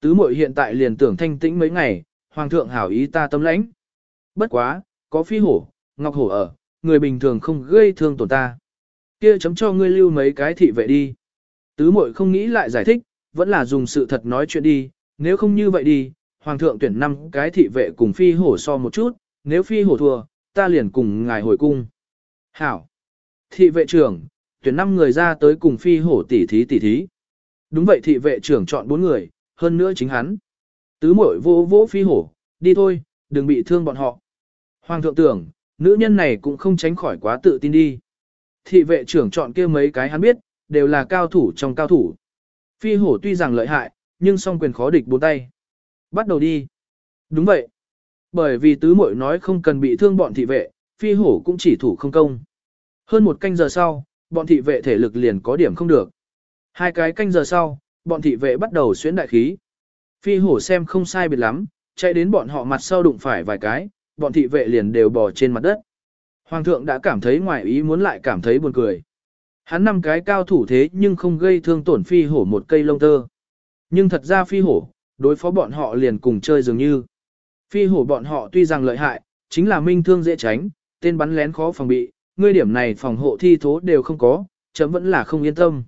Tứ muội hiện tại liền tưởng thanh tĩnh mấy ngày, hoàng thượng hảo ý ta tâm lãnh. Bất quá, có phi hổ, ngọc hổ ở, người bình thường không gây thương tổn ta. Kia chấm cho ngươi lưu mấy cái thị vệ đi. Tứ muội không nghĩ lại giải thích, vẫn là dùng sự thật nói chuyện đi, nếu không như vậy đi, hoàng thượng tuyển năm cái thị vệ cùng phi hổ so một chút, nếu phi hổ thua, ta liền cùng ngài hồi cung. Hảo. Thị vệ trưởng, tuyển năm người ra tới cùng phi hổ tỉ thí tỉ thí. Đúng vậy thị vệ trưởng chọn bốn người, hơn nữa chính hắn. Tứ muội vô vô phi hổ, đi thôi, đừng bị thương bọn họ. Hoàng thượng tưởng, nữ nhân này cũng không tránh khỏi quá tự tin đi. Thị vệ trưởng chọn kia mấy cái hắn biết, đều là cao thủ trong cao thủ. Phi hổ tuy rằng lợi hại, nhưng song quyền khó địch bốn tay. Bắt đầu đi. Đúng vậy. Bởi vì tứ muội nói không cần bị thương bọn thị vệ, phi hổ cũng chỉ thủ không công. Hơn một canh giờ sau, bọn thị vệ thể lực liền có điểm không được. Hai cái canh giờ sau, bọn thị vệ bắt đầu xuyến đại khí. Phi hổ xem không sai biệt lắm, chạy đến bọn họ mặt sau đụng phải vài cái, bọn thị vệ liền đều bò trên mặt đất. Hoàng thượng đã cảm thấy ngoài ý muốn lại cảm thấy buồn cười. Hắn năm cái cao thủ thế nhưng không gây thương tổn phi hổ một cây lông tơ. Nhưng thật ra phi hổ, đối phó bọn họ liền cùng chơi dường như. Phi hổ bọn họ tuy rằng lợi hại, chính là minh thương dễ tránh, tên bắn lén khó phòng bị, ngươi điểm này phòng hộ thi thố đều không có, chấm vẫn là không yên tâm.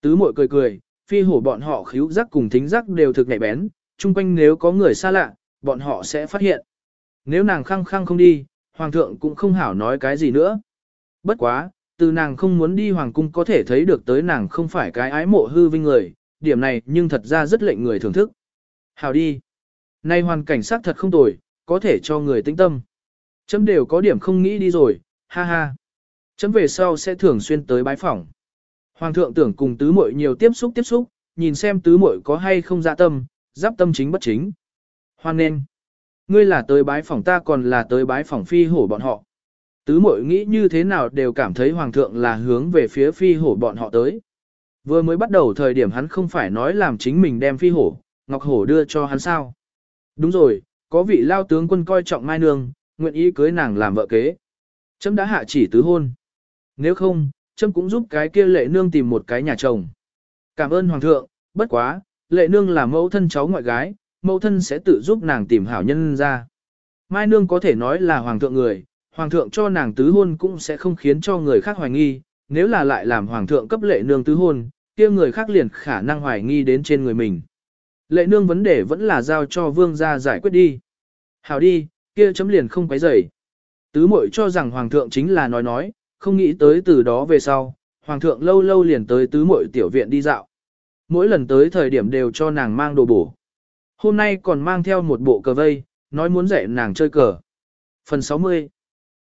Tứ mội cười cười, phi hổ bọn họ khíu giác cùng thính giác đều thực nhạy bén, chung quanh nếu có người xa lạ, bọn họ sẽ phát hiện. Nếu nàng khăng khăng không đi, hoàng thượng cũng không hảo nói cái gì nữa. Bất quá, từ nàng không muốn đi hoàng cung có thể thấy được tới nàng không phải cái ái mộ hư vinh người, điểm này nhưng thật ra rất lệnh người thưởng thức. Hảo đi. Nay hoàn cảnh sát thật không tồi, có thể cho người tĩnh tâm. Chấm đều có điểm không nghĩ đi rồi, ha ha. Chấm về sau sẽ thường xuyên tới bái phỏng. Hoàng thượng tưởng cùng tứ muội nhiều tiếp xúc tiếp xúc, nhìn xem tứ muội có hay không dạ tâm, giáp tâm chính bất chính. Hoan nên. Ngươi là tới bái phỏng ta còn là tới bái phỏng phi hổ bọn họ. Tứ muội nghĩ như thế nào đều cảm thấy hoàng thượng là hướng về phía phi hổ bọn họ tới. Vừa mới bắt đầu thời điểm hắn không phải nói làm chính mình đem phi hổ, ngọc hổ đưa cho hắn sao. Đúng rồi, có vị lao tướng quân coi trọng mai nương, nguyện ý cưới nàng làm vợ kế. Chấm đã hạ chỉ tứ hôn. Nếu không, Trâm cũng giúp cái kia lệ nương tìm một cái nhà chồng. Cảm ơn hoàng thượng, bất quá, lệ nương là mẫu thân cháu ngoại gái, mẫu thân sẽ tự giúp nàng tìm hảo nhân ra. Mai nương có thể nói là hoàng thượng người, hoàng thượng cho nàng tứ hôn cũng sẽ không khiến cho người khác hoài nghi, nếu là lại làm hoàng thượng cấp lệ nương tứ hôn, kia người khác liền khả năng hoài nghi đến trên người mình. Lệ nương vấn đề vẫn là giao cho vương gia giải quyết đi. Hảo đi, kia chấm liền không quấy rầy. Tứ muội cho rằng hoàng thượng chính là nói nói, không nghĩ tới từ đó về sau, hoàng thượng lâu lâu liền tới tứ muội tiểu viện đi dạo. Mỗi lần tới thời điểm đều cho nàng mang đồ bổ. Hôm nay còn mang theo một bộ cờ vây, nói muốn dạy nàng chơi cờ. Phần 60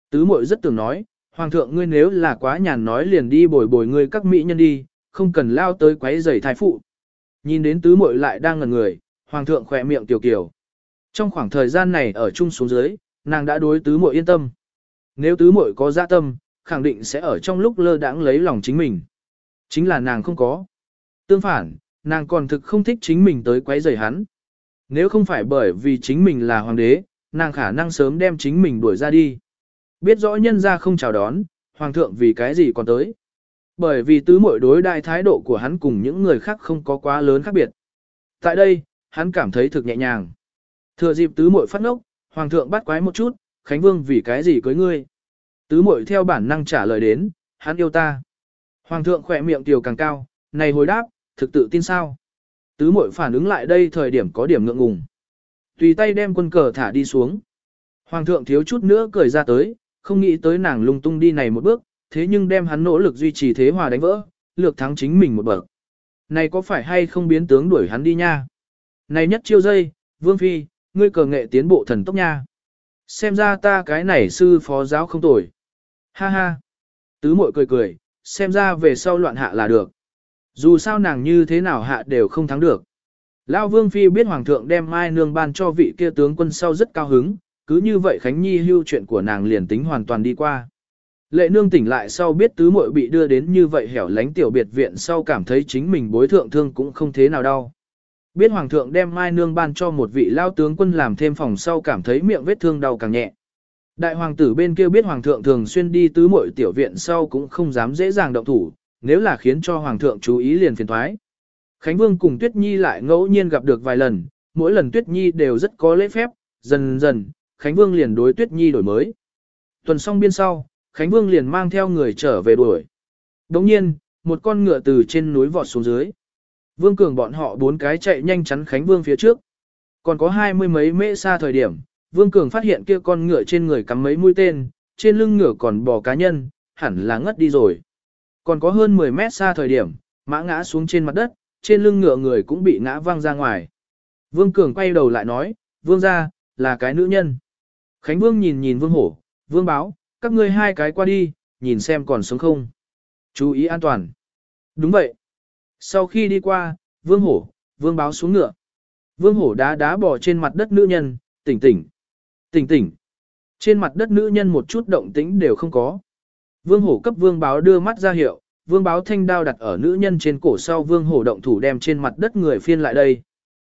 Tứ muội rất tưởng nói, hoàng thượng ngươi nếu là quá nhàn nói liền đi bồi bồi ngươi các mỹ nhân đi, không cần lao tới quấy rầy thái phụ. Nhìn đến tứ muội lại đang ngẩn người, hoàng thượng khỏe miệng tiểu kiều. Trong khoảng thời gian này ở chung xuống dưới, nàng đã đối tứ muội yên tâm. Nếu tứ muội có dạ tâm, khẳng định sẽ ở trong lúc lơ đãng lấy lòng chính mình. Chính là nàng không có. Tương phản, nàng còn thực không thích chính mình tới quấy rầy hắn. Nếu không phải bởi vì chính mình là hoàng đế, nàng khả năng sớm đem chính mình đuổi ra đi. Biết rõ nhân ra không chào đón, hoàng thượng vì cái gì còn tới. Bởi vì tứ muội đối đại thái độ của hắn cùng những người khác không có quá lớn khác biệt. Tại đây, hắn cảm thấy thực nhẹ nhàng. Thừa dịp tứ muội phát ngốc, hoàng thượng bắt quái một chút, Khánh Vương vì cái gì cưới ngươi? Tứ muội theo bản năng trả lời đến, hắn yêu ta. Hoàng thượng khỏe miệng tiểu càng cao, này hồi đáp, thực tự tin sao? Tứ muội phản ứng lại đây thời điểm có điểm ngượng ngùng. Tùy tay đem quân cờ thả đi xuống. Hoàng thượng thiếu chút nữa cười ra tới, không nghĩ tới nàng lung tung đi này một bước, thế nhưng đem hắn nỗ lực duy trì thế hòa đánh vỡ, lược thắng chính mình một bậc. Này có phải hay không biến tướng đuổi hắn đi nha? Này nhất chiêu dây, Vương Phi, ngươi cờ nghệ tiến bộ thần tốc nha. Xem ra ta cái này sư phó giáo không tồi. Ha ha. Tứ mội cười cười, xem ra về sau loạn hạ là được. Dù sao nàng như thế nào hạ đều không thắng được. Lão Vương Phi biết Hoàng thượng đem Mai Nương ban cho vị kia tướng quân sau rất cao hứng, cứ như vậy Khánh Nhi hưu chuyện của nàng liền tính hoàn toàn đi qua. Lệ nương tỉnh lại sau biết tứ muội bị đưa đến như vậy hẻo lánh tiểu biệt viện sau cảm thấy chính mình bối thượng thương cũng không thế nào đau. Biết hoàng thượng đem mai nương ban cho một vị lao tướng quân làm thêm phòng sau cảm thấy miệng vết thương đau càng nhẹ. Đại hoàng tử bên kia biết hoàng thượng thường xuyên đi tứ muội tiểu viện sau cũng không dám dễ dàng động thủ, nếu là khiến cho hoàng thượng chú ý liền phiền thoái. Khánh Vương cùng Tuyết Nhi lại ngẫu nhiên gặp được vài lần, mỗi lần Tuyết Nhi đều rất có lễ phép, dần dần, Khánh Vương liền đối Tuyết Nhi đổi mới. Tuần xong biên sau, Khánh Vương liền mang theo người trở về đuổi. Đồng nhiên, một con ngựa từ trên núi vọt xuống dưới. Vương Cường bọn họ bốn cái chạy nhanh chắn Khánh Vương phía trước. Còn có hai mươi mấy mễ xa thời điểm, Vương Cường phát hiện kia con ngựa trên người cắm mấy mũi tên, trên lưng ngựa còn bò cá nhân, hẳn là ngất đi rồi. Còn có hơn 10 mét xa thời điểm, mã ngã xuống trên mặt đất, trên lưng ngựa người cũng bị ngã văng ra ngoài. Vương Cường quay đầu lại nói, Vương ra, là cái nữ nhân. Khánh Vương nhìn nhìn Vương Hổ, Vương báo, các ngươi hai cái qua đi, nhìn xem còn sống không. Chú ý an toàn. Đúng vậy. Sau khi đi qua, Vương Hổ, Vương báo xuống ngựa. Vương Hổ đá đá bỏ trên mặt đất nữ nhân, tỉnh tỉnh. Tỉnh tỉnh. Trên mặt đất nữ nhân một chút động tĩnh đều không có. Vương hổ cấp vương báo đưa mắt ra hiệu, vương báo thanh đao đặt ở nữ nhân trên cổ sau vương hổ động thủ đem trên mặt đất người phiên lại đây.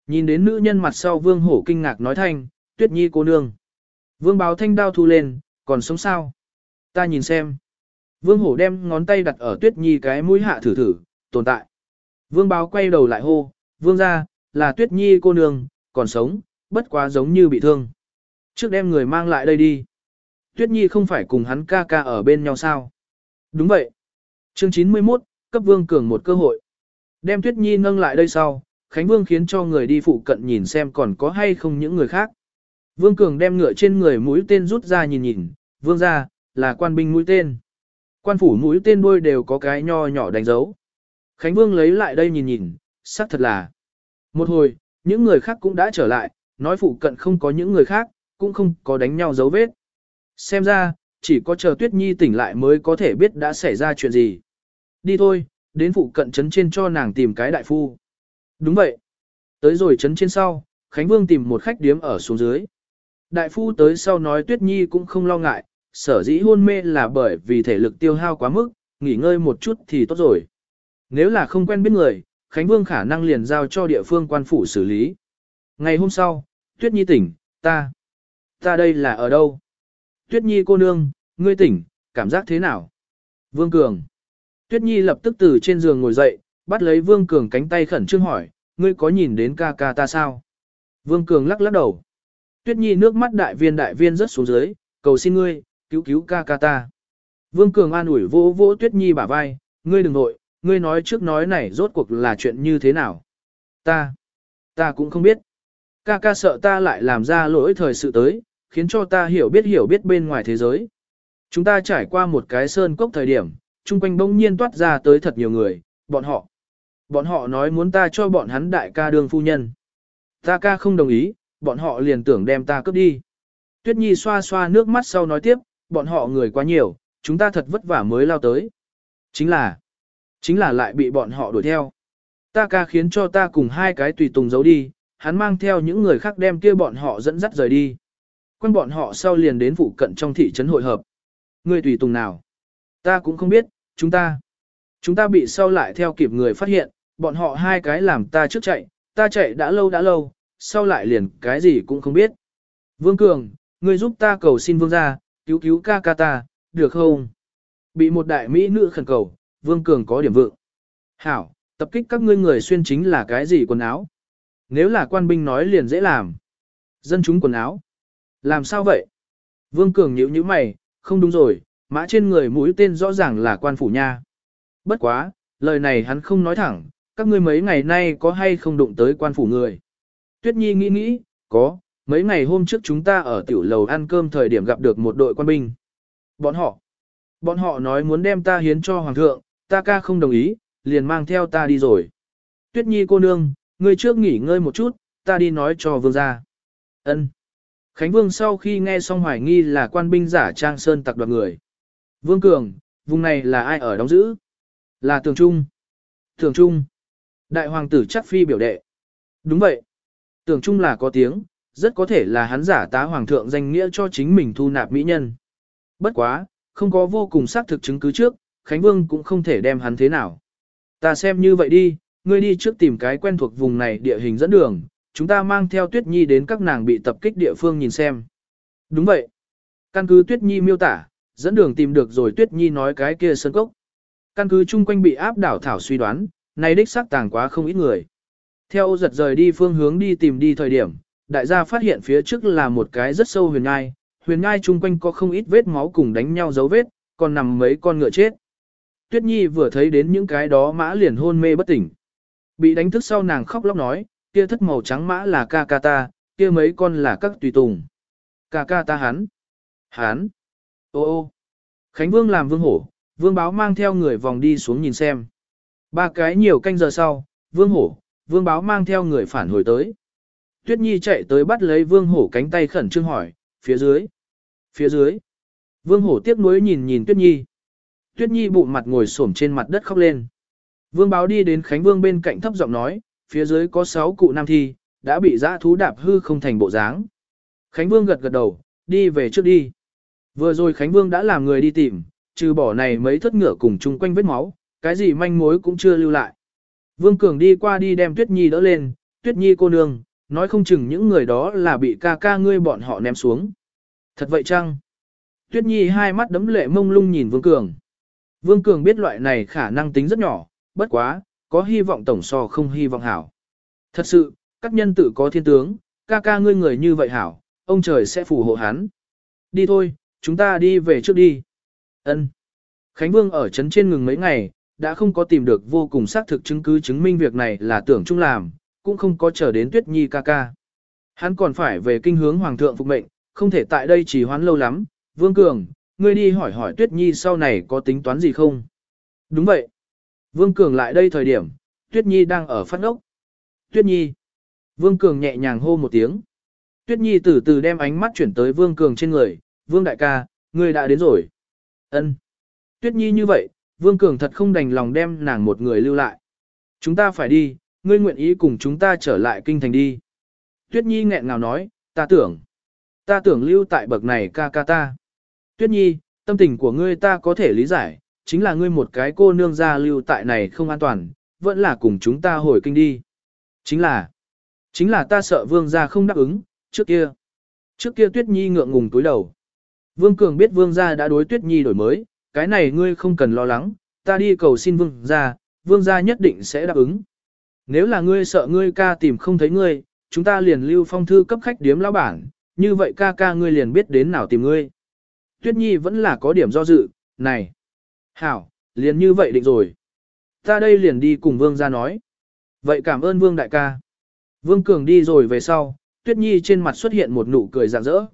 Nhìn đến nữ nhân mặt sau vương hổ kinh ngạc nói thanh, tuyết nhi cô nương. Vương báo thanh đao thu lên, còn sống sao? Ta nhìn xem. Vương hổ đem ngón tay đặt ở tuyết nhi cái mũi hạ thử thử, tồn tại. Vương báo quay đầu lại hô, vương ra, là tuyết nhi cô nương, còn sống, bất quá giống như bị thương. Trước đem người mang lại đây đi. Tuyết Nhi không phải cùng hắn ca ca ở bên nhau sao? Đúng vậy. Chương 91, cấp Vương Cường một cơ hội. Đem Tuyết Nhi nâng lại đây sau, Khánh Vương khiến cho người đi phụ cận nhìn xem còn có hay không những người khác. Vương Cường đem ngựa trên người mũi tên rút ra nhìn nhìn, Vương ra, là quan binh mũi tên. Quan phủ mũi tên đuôi đều có cái nho nhỏ đánh dấu. Khánh Vương lấy lại đây nhìn nhìn, xác thật là. Một hồi, những người khác cũng đã trở lại, nói phụ cận không có những người khác, cũng không có đánh nhau dấu vết. Xem ra, chỉ có chờ Tuyết Nhi tỉnh lại mới có thể biết đã xảy ra chuyện gì. Đi thôi, đến phụ cận trấn trên cho nàng tìm cái đại phu. Đúng vậy. Tới rồi trấn trên sau, Khánh Vương tìm một khách điếm ở xuống dưới. Đại phu tới sau nói Tuyết Nhi cũng không lo ngại, sở dĩ hôn mê là bởi vì thể lực tiêu hao quá mức, nghỉ ngơi một chút thì tốt rồi. Nếu là không quen biết người, Khánh Vương khả năng liền giao cho địa phương quan phủ xử lý. Ngày hôm sau, Tuyết Nhi tỉnh, ta. Ta đây là ở đâu? Tuyết Nhi cô nương, ngươi tỉnh, cảm giác thế nào? Vương Cường. Tuyết Nhi lập tức từ trên giường ngồi dậy, bắt lấy Vương Cường cánh tay khẩn trương hỏi, ngươi có nhìn đến ca ca ta sao? Vương Cường lắc lắc đầu. Tuyết Nhi nước mắt đại viên đại viên rớt xuống dưới, cầu xin ngươi, cứu cứu ca ca ta. Vương Cường an ủi vỗ vỗ Tuyết Nhi bả vai, ngươi đừng nội, ngươi nói trước nói này rốt cuộc là chuyện như thế nào? Ta, ta cũng không biết. Ca ca sợ ta lại làm ra lỗi thời sự tới, khiến cho ta hiểu biết hiểu biết bên ngoài thế giới. Chúng ta trải qua một cái sơn cốc thời điểm, chung quanh bỗng nhiên toát ra tới thật nhiều người, bọn họ. Bọn họ nói muốn ta cho bọn hắn đại ca đương phu nhân. Ta ca không đồng ý, bọn họ liền tưởng đem ta cướp đi. Tuyết Nhi xoa xoa nước mắt sau nói tiếp, bọn họ người quá nhiều, chúng ta thật vất vả mới lao tới. Chính là, chính là lại bị bọn họ đuổi theo. Ta ca khiến cho ta cùng hai cái tùy tùng giấu đi, hắn mang theo những người khác đem kia bọn họ dẫn dắt rời đi. Quen bọn họ sau liền đến phụ cận trong thị trấn hội hợp. Người tùy tùng nào? Ta cũng không biết, chúng ta. Chúng ta bị sau lại theo kịp người phát hiện, bọn họ hai cái làm ta trước chạy, ta chạy đã lâu đã lâu, sau lại liền cái gì cũng không biết. Vương Cường, ngươi giúp ta cầu xin vương gia, cứu cứu ca ca ta, được không? Bị một đại mỹ nữ khẩn cầu, Vương Cường có điểm vượng. Hảo, tập kích các ngươi người xuyên chính là cái gì quần áo? Nếu là quan binh nói liền dễ làm. Dân chúng quần áo. Làm sao vậy? Vương Cường nhíu nhíu mày, không đúng rồi, mã trên người mũi tên rõ ràng là quan phủ nha. Bất quá, lời này hắn không nói thẳng, các ngươi mấy ngày nay có hay không đụng tới quan phủ người. Tuyết Nhi nghĩ nghĩ, có, mấy ngày hôm trước chúng ta ở tiểu lầu ăn cơm thời điểm gặp được một đội quan binh. Bọn họ, bọn họ nói muốn đem ta hiến cho hoàng thượng, ta ca không đồng ý, liền mang theo ta đi rồi. Tuyết Nhi cô nương, ngươi trước nghỉ ngơi một chút, ta đi nói cho vương gia. Ân. Khánh Vương sau khi nghe xong hoài nghi là quan binh giả trang sơn tặc đoạt người. Vương Cường, vùng này là ai ở đóng giữ? Là Tường Trung. Tường Trung. Đại hoàng tử chắc phi biểu đệ. Đúng vậy. Tường Trung là có tiếng, rất có thể là hắn giả tá hoàng thượng danh nghĩa cho chính mình thu nạp mỹ nhân. Bất quá, không có vô cùng xác thực chứng cứ trước, Khánh Vương cũng không thể đem hắn thế nào. Ta xem như vậy đi, ngươi đi trước tìm cái quen thuộc vùng này địa hình dẫn đường, chúng ta mang theo Tuyết Nhi đến các nàng bị tập kích địa phương nhìn xem. Đúng vậy. Căn cứ Tuyết Nhi miêu tả, dẫn đường tìm được rồi Tuyết Nhi nói cái kia sơn cốc. Căn cứ chung quanh bị áp đảo thảo suy đoán, này đích xác tàng quá không ít người. Theo ô giật rời đi phương hướng đi tìm đi thời điểm, đại gia phát hiện phía trước là một cái rất sâu huyền ngai, huyền ngai chung quanh có không ít vết máu cùng đánh nhau dấu vết, còn nằm mấy con ngựa chết. Tuyết Nhi vừa thấy đến những cái đó mã liền hôn mê bất tỉnh. Bị đánh thức sau nàng khóc lóc nói, kia thất màu trắng mã là ca ca ta, kia mấy con là các tùy tùng. Ca ca ta hắn. Hắn. Ô ô. Khánh Vương làm vương hổ, vương báo mang theo người vòng đi xuống nhìn xem. Ba cái nhiều canh giờ sau, vương hổ, vương báo mang theo người phản hồi tới. Tuyết Nhi chạy tới bắt lấy vương hổ cánh tay khẩn trương hỏi, phía dưới. Phía dưới. Vương hổ tiếc nuối nhìn nhìn Tuyết Nhi. Tuyết Nhi bụng mặt ngồi xổm trên mặt đất khóc lên. Vương báo đi đến Khánh Vương bên cạnh thấp giọng nói, phía dưới có sáu cụ nam thi, đã bị dã thú đạp hư không thành bộ dáng. Khánh Vương gật gật đầu, đi về trước đi. Vừa rồi Khánh Vương đã làm người đi tìm, trừ bỏ này mấy thất ngựa cùng chung quanh vết máu, cái gì manh mối cũng chưa lưu lại. Vương Cường đi qua đi đem Tuyết Nhi đỡ lên, Tuyết Nhi cô nương, nói không chừng những người đó là bị ca ca ngươi bọn họ ném xuống. Thật vậy chăng? Tuyết Nhi hai mắt đấm lệ mông lung nhìn Vương Cường. Vương Cường biết loại này khả năng tính rất nhỏ, bất quá, có hy vọng tổng so không hy vọng hảo. Thật sự, các nhân tự có thiên tướng, ca ca ngươi người như vậy hảo, ông trời sẽ phù hộ hắn. Đi thôi, chúng ta đi về trước đi. Ân. Khánh Vương ở trấn trên ngừng mấy ngày, đã không có tìm được vô cùng xác thực chứng cứ chứng minh việc này là tưởng chung làm, cũng không có chờ đến Tuyết Nhi ca ca. Hắn còn phải về kinh hướng Hoàng thượng phục mệnh, không thể tại đây chỉ hoán lâu lắm. Vương Cường, ngươi đi hỏi hỏi Tuyết Nhi sau này có tính toán gì không? Đúng vậy. Vương Cường lại đây thời điểm, Tuyết Nhi đang ở phát ốc. Tuyết Nhi. Vương Cường nhẹ nhàng hô một tiếng. Tuyết Nhi từ từ đem ánh mắt chuyển tới Vương Cường trên người. Vương đại ca, ngươi đã đến rồi. Ân. Tuyết Nhi như vậy, Vương Cường thật không đành lòng đem nàng một người lưu lại. Chúng ta phải đi, ngươi nguyện ý cùng chúng ta trở lại kinh thành đi. Tuyết Nhi nghẹn ngào nói, ta tưởng. Ta tưởng lưu tại bậc này ca ca ta. Tuyết Nhi, tâm tình của ngươi ta có thể lý giải, chính là ngươi một cái cô nương gia lưu tại này không an toàn, vẫn là cùng chúng ta hồi kinh đi. Chính là, chính là ta sợ vương gia không đáp ứng, trước kia. Trước kia Tuyết Nhi ngượng ngùng túi đầu. Vương Cường biết vương gia đã đối Tuyết Nhi đổi mới, cái này ngươi không cần lo lắng, ta đi cầu xin vương gia, vương gia nhất định sẽ đáp ứng. Nếu là ngươi sợ ngươi ca tìm không thấy ngươi, chúng ta liền lưu phong thư cấp khách điếm lão bản, như vậy ca ca ngươi liền biết đến nào tìm ngươi. Tuyết Nhi vẫn là có điểm do dự, này. Hảo, liền như vậy định rồi. Ta đây liền đi cùng vương gia nói. Vậy cảm ơn vương đại ca. Vương Cường đi rồi về sau, Tuyết Nhi trên mặt xuất hiện một nụ cười rạng rỡ.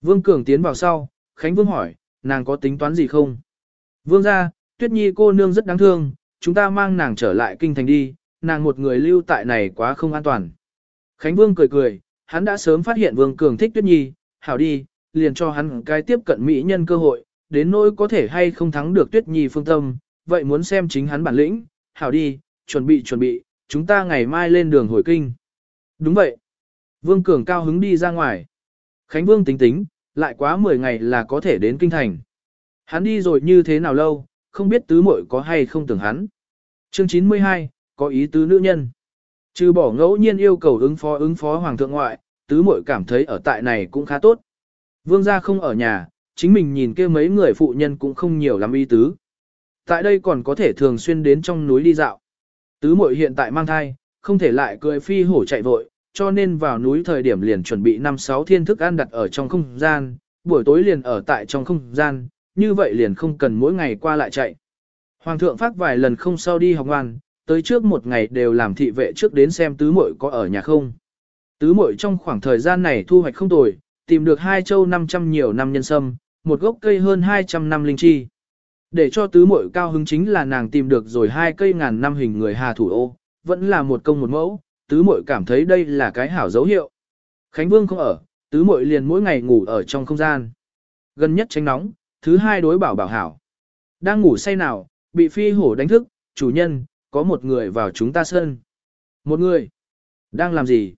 Vương Cường tiến vào sau, Khánh Vương hỏi, nàng có tính toán gì không? Vương gia, Tuyết Nhi cô nương rất đáng thương, chúng ta mang nàng trở lại kinh thành đi, nàng một người lưu tại này quá không an toàn. Khánh Vương cười cười, hắn đã sớm phát hiện Vương Cường thích Tuyết Nhi, hảo đi, liền cho hắn cái tiếp cận mỹ nhân cơ hội, đến nỗi có thể hay không thắng được Tuyết Nhi phương tâm, vậy muốn xem chính hắn bản lĩnh, hảo đi, chuẩn bị chuẩn bị, chúng ta ngày mai lên đường hồi kinh. Đúng vậy. Vương Cường cao hứng đi ra ngoài. Khánh Vương tính tính, lại quá 10 ngày là có thể đến kinh thành. Hắn đi rồi như thế nào lâu, không biết tứ muội có hay không tưởng hắn. Chương 92, có ý tứ nữ nhân. Trừ bỏ ngẫu nhiên yêu cầu ứng phó ứng phó hoàng thượng ngoại, tứ muội cảm thấy ở tại này cũng khá tốt. Vương gia không ở nhà, chính mình nhìn kia mấy người phụ nhân cũng không nhiều lắm ý tứ. Tại đây còn có thể thường xuyên đến trong núi đi dạo. Tứ muội hiện tại mang thai, không thể lại cười phi hổ chạy vội, cho nên vào núi thời điểm liền chuẩn bị năm sáu thiên thức ăn đặt ở trong không gian, buổi tối liền ở tại trong không gian, như vậy liền không cần mỗi ngày qua lại chạy. Hoàng thượng phát vài lần không sau đi học ngoan, tới trước một ngày đều làm thị vệ trước đến xem tứ muội có ở nhà không. Tứ muội trong khoảng thời gian này thu hoạch không tồi, tìm được hai châu 500 nhiều năm nhân sâm, một gốc cây hơn 200 năm linh chi. Để cho tứ muội cao hứng chính là nàng tìm được rồi hai cây ngàn năm hình người hà thủ ô, vẫn là một công một mẫu, tứ muội cảm thấy đây là cái hảo dấu hiệu. Khánh Vương không ở, tứ muội liền mỗi ngày ngủ ở trong không gian. Gần nhất tránh nóng, thứ hai đối bảo bảo hảo. Đang ngủ say nào, bị phi hổ đánh thức, chủ nhân, có một người vào chúng ta sân. Một người? Đang làm gì?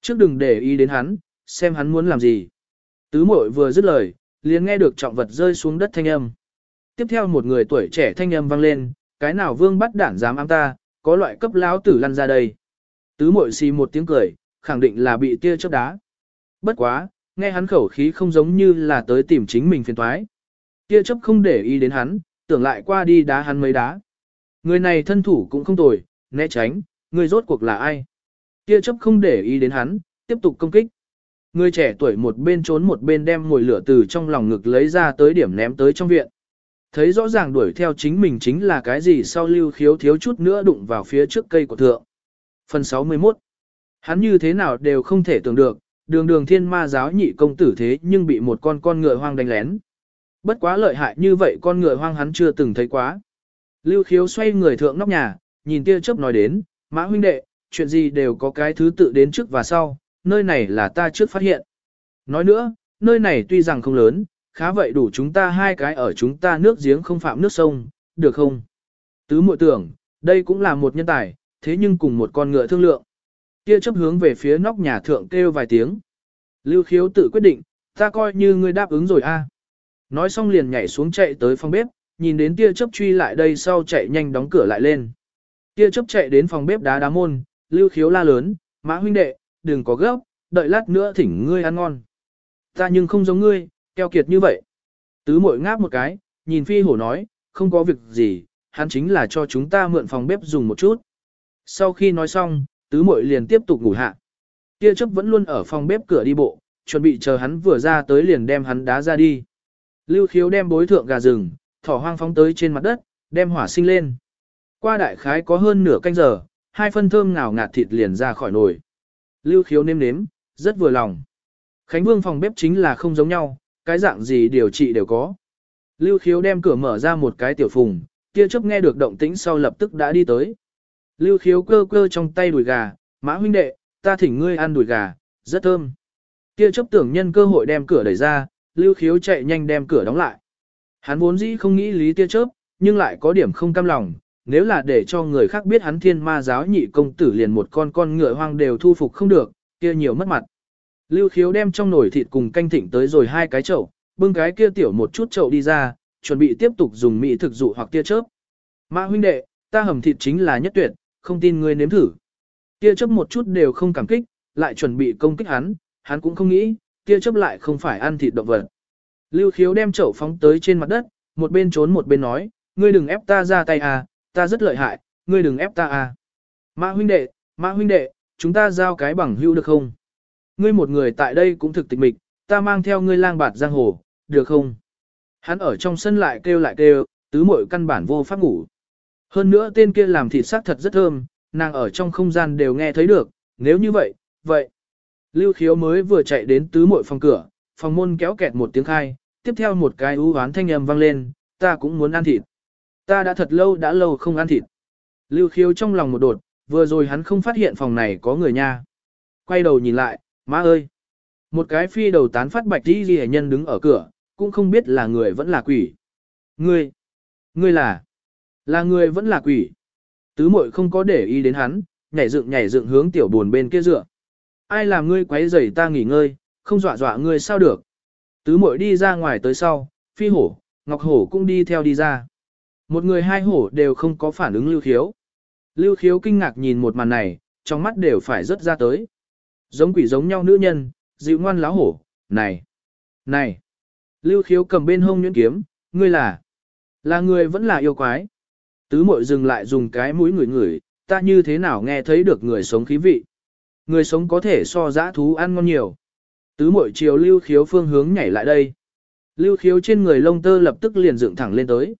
Trước đừng để ý đến hắn, xem hắn muốn làm gì. Tứ muội vừa dứt lời, liền nghe được trọng vật rơi xuống đất thanh âm. Tiếp theo một người tuổi trẻ thanh âm vang lên, cái nào vương bắt đản dám ám ta, có loại cấp lão tử lăn ra đây. Tứ mội xì một tiếng cười, khẳng định là bị tia chớp đá. Bất quá, nghe hắn khẩu khí không giống như là tới tìm chính mình phiền toái. Tia chớp không để ý đến hắn, tưởng lại qua đi đá hắn mấy đá. Người này thân thủ cũng không tồi, né tránh, người rốt cuộc là ai. Tia chấp không để ý đến hắn, tiếp tục công kích. Người trẻ tuổi một bên trốn một bên đem mồi lửa từ trong lòng ngực lấy ra tới điểm ném tới trong viện. Thấy rõ ràng đuổi theo chính mình chính là cái gì sau lưu khiếu thiếu chút nữa đụng vào phía trước cây của thượng. Phần 61 Hắn như thế nào đều không thể tưởng được, đường đường thiên ma giáo nhị công tử thế nhưng bị một con con ngựa hoang đánh lén. Bất quá lợi hại như vậy con ngựa hoang hắn chưa từng thấy quá. Lưu khiếu xoay người thượng nóc nhà, nhìn tia chớp nói đến, mã huynh đệ, chuyện gì đều có cái thứ tự đến trước và sau, nơi này là ta trước phát hiện. Nói nữa, nơi này tuy rằng không lớn, khá vậy đủ chúng ta hai cái ở chúng ta nước giếng không phạm nước sông, được không? Tứ muội tưởng, đây cũng là một nhân tài, thế nhưng cùng một con ngựa thương lượng. Kia chấp hướng về phía nóc nhà thượng kêu vài tiếng. Lưu khiếu tự quyết định, ta coi như ngươi đáp ứng rồi a. Nói xong liền nhảy xuống chạy tới phòng bếp, nhìn đến tia chấp truy lại đây sau chạy nhanh đóng cửa lại lên. Tia chấp chạy đến phòng bếp đá đá môn, lưu khiếu la lớn, mã huynh đệ, đừng có gấp, đợi lát nữa thỉnh ngươi ăn ngon. Ta nhưng không giống ngươi, keo kiệt như vậy. Tứ mội ngáp một cái, nhìn phi hổ nói, không có việc gì, hắn chính là cho chúng ta mượn phòng bếp dùng một chút. Sau khi nói xong, tứ mội liền tiếp tục ngủ hạ. Tia chấp vẫn luôn ở phòng bếp cửa đi bộ, chuẩn bị chờ hắn vừa ra tới liền đem hắn đá ra đi. Lưu khiếu đem bối thượng gà rừng, thỏ hoang phóng tới trên mặt đất, đem hỏa sinh lên. Qua đại khái có hơn nửa canh giờ, hai phân thơm ngào ngạt thịt liền ra khỏi nồi. Lưu khiếu nêm nếm, rất vừa lòng. Khánh Vương phòng bếp chính là không giống nhau, cái dạng gì điều trị đều có. Lưu khiếu đem cửa mở ra một cái tiểu phùng, kia chấp nghe được động tĩnh sau lập tức đã đi tới. Lưu khiếu cơ cơ trong tay đùi gà, mã huynh đệ, ta thỉnh ngươi ăn đùi gà, rất thơm. Kia chấp tưởng nhân cơ hội đem cửa đẩy ra, lưu khiếu chạy nhanh đem cửa đóng lại. Hắn vốn dĩ không nghĩ lý tia chớp, nhưng lại có điểm không cam lòng, nếu là để cho người khác biết hắn thiên ma giáo nhị công tử liền một con con ngựa hoang đều thu phục không được, kia nhiều mất mặt. Lưu khiếu đem trong nồi thịt cùng canh thịnh tới rồi hai cái chậu, bưng cái kia tiểu một chút chậu đi ra, chuẩn bị tiếp tục dùng mỹ thực dụ hoặc tia chớp. Mã huynh đệ, ta hầm thịt chính là nhất tuyệt, không tin ngươi nếm thử. Tia chớp một chút đều không cảm kích, lại chuẩn bị công kích hắn, hắn cũng không nghĩ, tia chớp lại không phải ăn thịt động vật. Lưu khiếu đem chậu phóng tới trên mặt đất, một bên trốn một bên nói, ngươi đừng ép ta ra tay à, ta rất lợi hại, ngươi đừng ép ta à. Mã huynh đệ, mã huynh đệ, chúng ta giao cái bằng hữu được không? Ngươi một người tại đây cũng thực tịch mịch, ta mang theo ngươi lang bạt giang hồ, được không? Hắn ở trong sân lại kêu lại kêu, tứ muội căn bản vô pháp ngủ. Hơn nữa tên kia làm thịt xác thật rất thơm, nàng ở trong không gian đều nghe thấy được, nếu như vậy, vậy. Lưu khiếu mới vừa chạy đến tứ muội phòng cửa, phòng môn kéo kẹt một tiếng khai, tiếp theo một cái ưu hoán thanh âm vang lên, ta cũng muốn ăn thịt. Ta đã thật lâu đã lâu không ăn thịt. Lưu khiếu trong lòng một đột, vừa rồi hắn không phát hiện phòng này có người nha. Quay đầu nhìn lại, má ơi. Một cái phi đầu tán phát bạch đi ghi nhân đứng ở cửa, cũng không biết là người vẫn là quỷ. Ngươi, ngươi là, là người vẫn là quỷ. Tứ mội không có để ý đến hắn, nhảy dựng nhảy dựng hướng tiểu buồn bên kia dựa. Ai làm ngươi quấy rầy ta nghỉ ngơi, không dọa dọa ngươi sao được. Tứ mội đi ra ngoài tới sau, phi hổ, ngọc hổ cũng đi theo đi ra. Một người hai hổ đều không có phản ứng lưu khiếu. Lưu khiếu kinh ngạc nhìn một màn này, trong mắt đều phải rớt ra tới. Giống quỷ giống nhau nữ nhân, dịu ngoan láo hổ, này, này. Lưu khiếu cầm bên hông nhuyễn kiếm, ngươi là, là người vẫn là yêu quái. Tứ mội dừng lại dùng cái mũi ngửi ngửi, ta như thế nào nghe thấy được người sống khí vị. Người sống có thể so dã thú ăn ngon nhiều. Tứ mội chiều lưu khiếu phương hướng nhảy lại đây. Lưu khiếu trên người lông tơ lập tức liền dựng thẳng lên tới.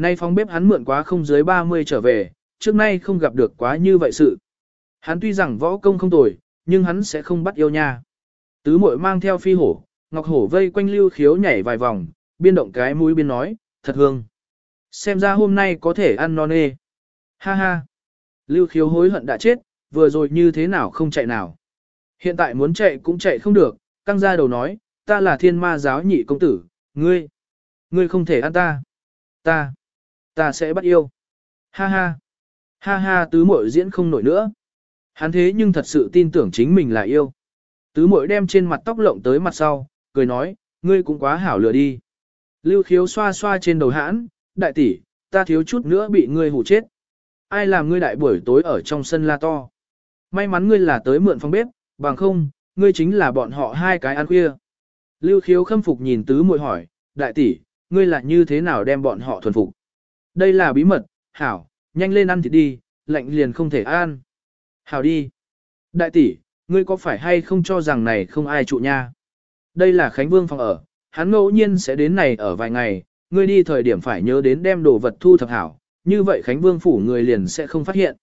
Nay phòng bếp hắn mượn quá không dưới 30 trở về, trước nay không gặp được quá như vậy sự. Hắn tuy rằng võ công không tồi, nhưng hắn sẽ không bắt yêu nha. Tứ muội mang theo phi hổ, ngọc hổ vây quanh lưu khiếu nhảy vài vòng, biên động cái mũi biên nói, thật hương. Xem ra hôm nay có thể ăn non nê. Ha ha. Lưu khiếu hối hận đã chết, vừa rồi như thế nào không chạy nào. Hiện tại muốn chạy cũng chạy không được, căng ra đầu nói, ta là thiên ma giáo nhị công tử, ngươi, ngươi không thể ăn ta. Ta, ta sẽ bắt yêu. Ha ha, ha ha tứ mội diễn không nổi nữa. Hắn thế nhưng thật sự tin tưởng chính mình là yêu. Tứ mội đem trên mặt tóc lộng tới mặt sau, cười nói, ngươi cũng quá hảo lừa đi. Lưu khiếu xoa xoa trên đầu hãn, đại tỷ, ta thiếu chút nữa bị ngươi hù chết. Ai làm ngươi đại buổi tối ở trong sân la to. May mắn ngươi là tới mượn phòng bếp, bằng không, ngươi chính là bọn họ hai cái ăn khuya. Lưu khiếu khâm phục nhìn tứ muội hỏi, đại tỷ, ngươi là như thế nào đem bọn họ thuần phục? Đây là bí mật, hảo, nhanh lên ăn thịt đi, lạnh liền không thể ăn, hảo đi. Đại tỷ, ngươi có phải hay không cho rằng này không ai trụ nha? Đây là Khánh Vương phòng ở, hắn ngẫu nhiên sẽ đến này ở vài ngày, ngươi đi thời điểm phải nhớ đến đem đồ vật thu thập hảo, như vậy Khánh Vương phủ người liền sẽ không phát hiện.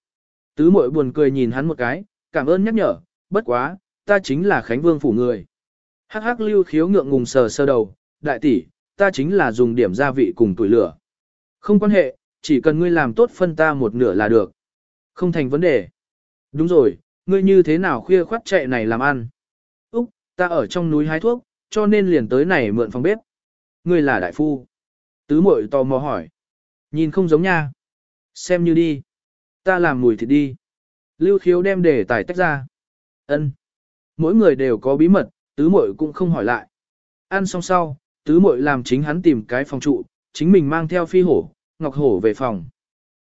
Tứ mội buồn cười nhìn hắn một cái, cảm ơn nhắc nhở, bất quá, ta chính là Khánh Vương phủ người. Hắc hắc lưu khiếu ngượng ngùng sờ sơ đầu, đại tỷ, ta chính là dùng điểm gia vị cùng tuổi lửa. Không quan hệ, chỉ cần ngươi làm tốt phân ta một nửa là được. Không thành vấn đề. Đúng rồi, ngươi như thế nào khuya khoát chạy này làm ăn? Úc, ta ở trong núi hái thuốc, cho nên liền tới này mượn phòng bếp. Ngươi là đại phu. Tứ mội tò mò hỏi. Nhìn không giống nha. Xem như đi. Ta làm mùi thịt đi. Lưu khiếu đem để tài tách ra. ân Mỗi người đều có bí mật, tứ mội cũng không hỏi lại. Ăn xong sau, tứ mội làm chính hắn tìm cái phòng trụ, chính mình mang theo phi hổ, ngọc hổ về phòng.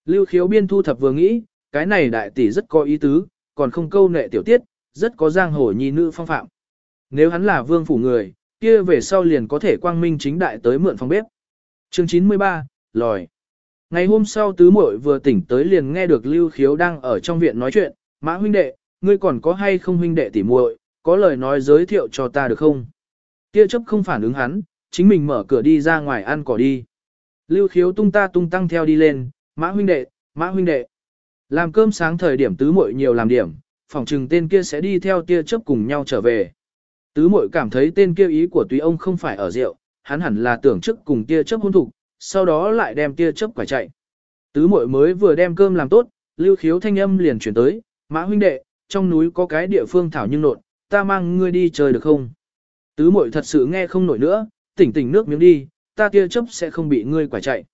Lưu khiếu biên thu thập vừa nghĩ, cái này đại tỷ rất có ý tứ, còn không câu nệ tiểu tiết, rất có giang hồ nhi nữ phong phạm. Nếu hắn là vương phủ người, kia về sau liền có thể quang minh chính đại tới mượn phòng bếp. Chương 93, lòi. Ngày hôm sau tứ muội vừa tỉnh tới liền nghe được Lưu Khiếu đang ở trong viện nói chuyện, "Mã huynh đệ, ngươi còn có hay không huynh đệ tỉ muội, có lời nói giới thiệu cho ta được không?" Kia chấp không phản ứng hắn, chính mình mở cửa đi ra ngoài ăn cỏ đi. Lưu Khiếu tung ta tung tăng theo đi lên, "Mã huynh đệ, Mã huynh đệ." Làm cơm sáng thời điểm tứ muội nhiều làm điểm, phòng trừng tên kia sẽ đi theo tia chấp cùng nhau trở về. Tứ muội cảm thấy tên kia ý của tùy ông không phải ở rượu, hắn hẳn là tưởng trước cùng tia chấp hôn thục, sau đó lại đem tia chấp quả chạy. Tứ muội mới vừa đem cơm làm tốt, lưu khiếu thanh âm liền chuyển tới, mã huynh đệ, trong núi có cái địa phương thảo nhưng nộn, ta mang ngươi đi chơi được không? Tứ muội thật sự nghe không nổi nữa, tỉnh tỉnh nước miếng đi, ta tia chấp sẽ không bị ngươi quả chạy.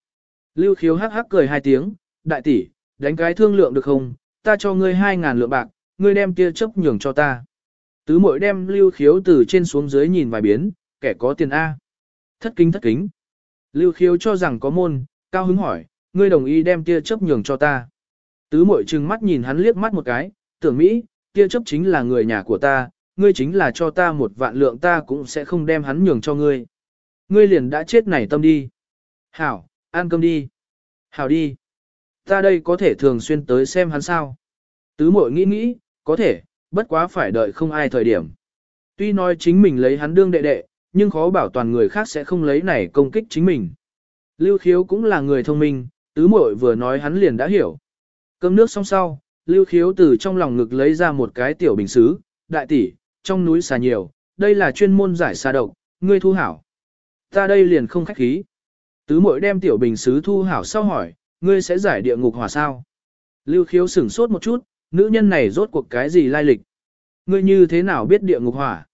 Lưu khiếu hắc hắc cười hai tiếng, đại tỷ, đánh cái thương lượng được không, ta cho ngươi hai ngàn lượng bạc, ngươi đem tia chấp nhường cho ta. Tứ mội đem lưu khiếu từ trên xuống dưới nhìn vài biến, kẻ có tiền A. Thất kính thất kính. Lưu khiếu cho rằng có môn, cao hứng hỏi, ngươi đồng ý đem tia chấp nhường cho ta. Tứ mội trừng mắt nhìn hắn liếc mắt một cái, tưởng Mỹ, tia chấp chính là người nhà của ta, ngươi chính là cho ta một vạn lượng ta cũng sẽ không đem hắn nhường cho ngươi. Ngươi liền đã chết nảy tâm đi. Hảo, ăn cơm đi. Hảo đi. Ta đây có thể thường xuyên tới xem hắn sao. Tứ mội nghĩ nghĩ, có thể, bất quá phải đợi không ai thời điểm. Tuy nói chính mình lấy hắn đương đệ đệ, nhưng khó bảo toàn người khác sẽ không lấy này công kích chính mình. Lưu khiếu cũng là người thông minh, tứ muội vừa nói hắn liền đã hiểu. Cơm nước xong sau, lưu khiếu từ trong lòng ngực lấy ra một cái tiểu bình xứ, đại tỷ, trong núi xà nhiều, đây là chuyên môn giải xà độc, ngươi thu hảo. Ta đây liền không khách khí. Tứ muội đem tiểu bình sứ thu hảo sau hỏi, ngươi sẽ giải địa ngục hỏa sao? Lưu khiếu sửng sốt một chút, nữ nhân này rốt cuộc cái gì lai lịch? Ngươi như thế nào biết địa ngục hỏa?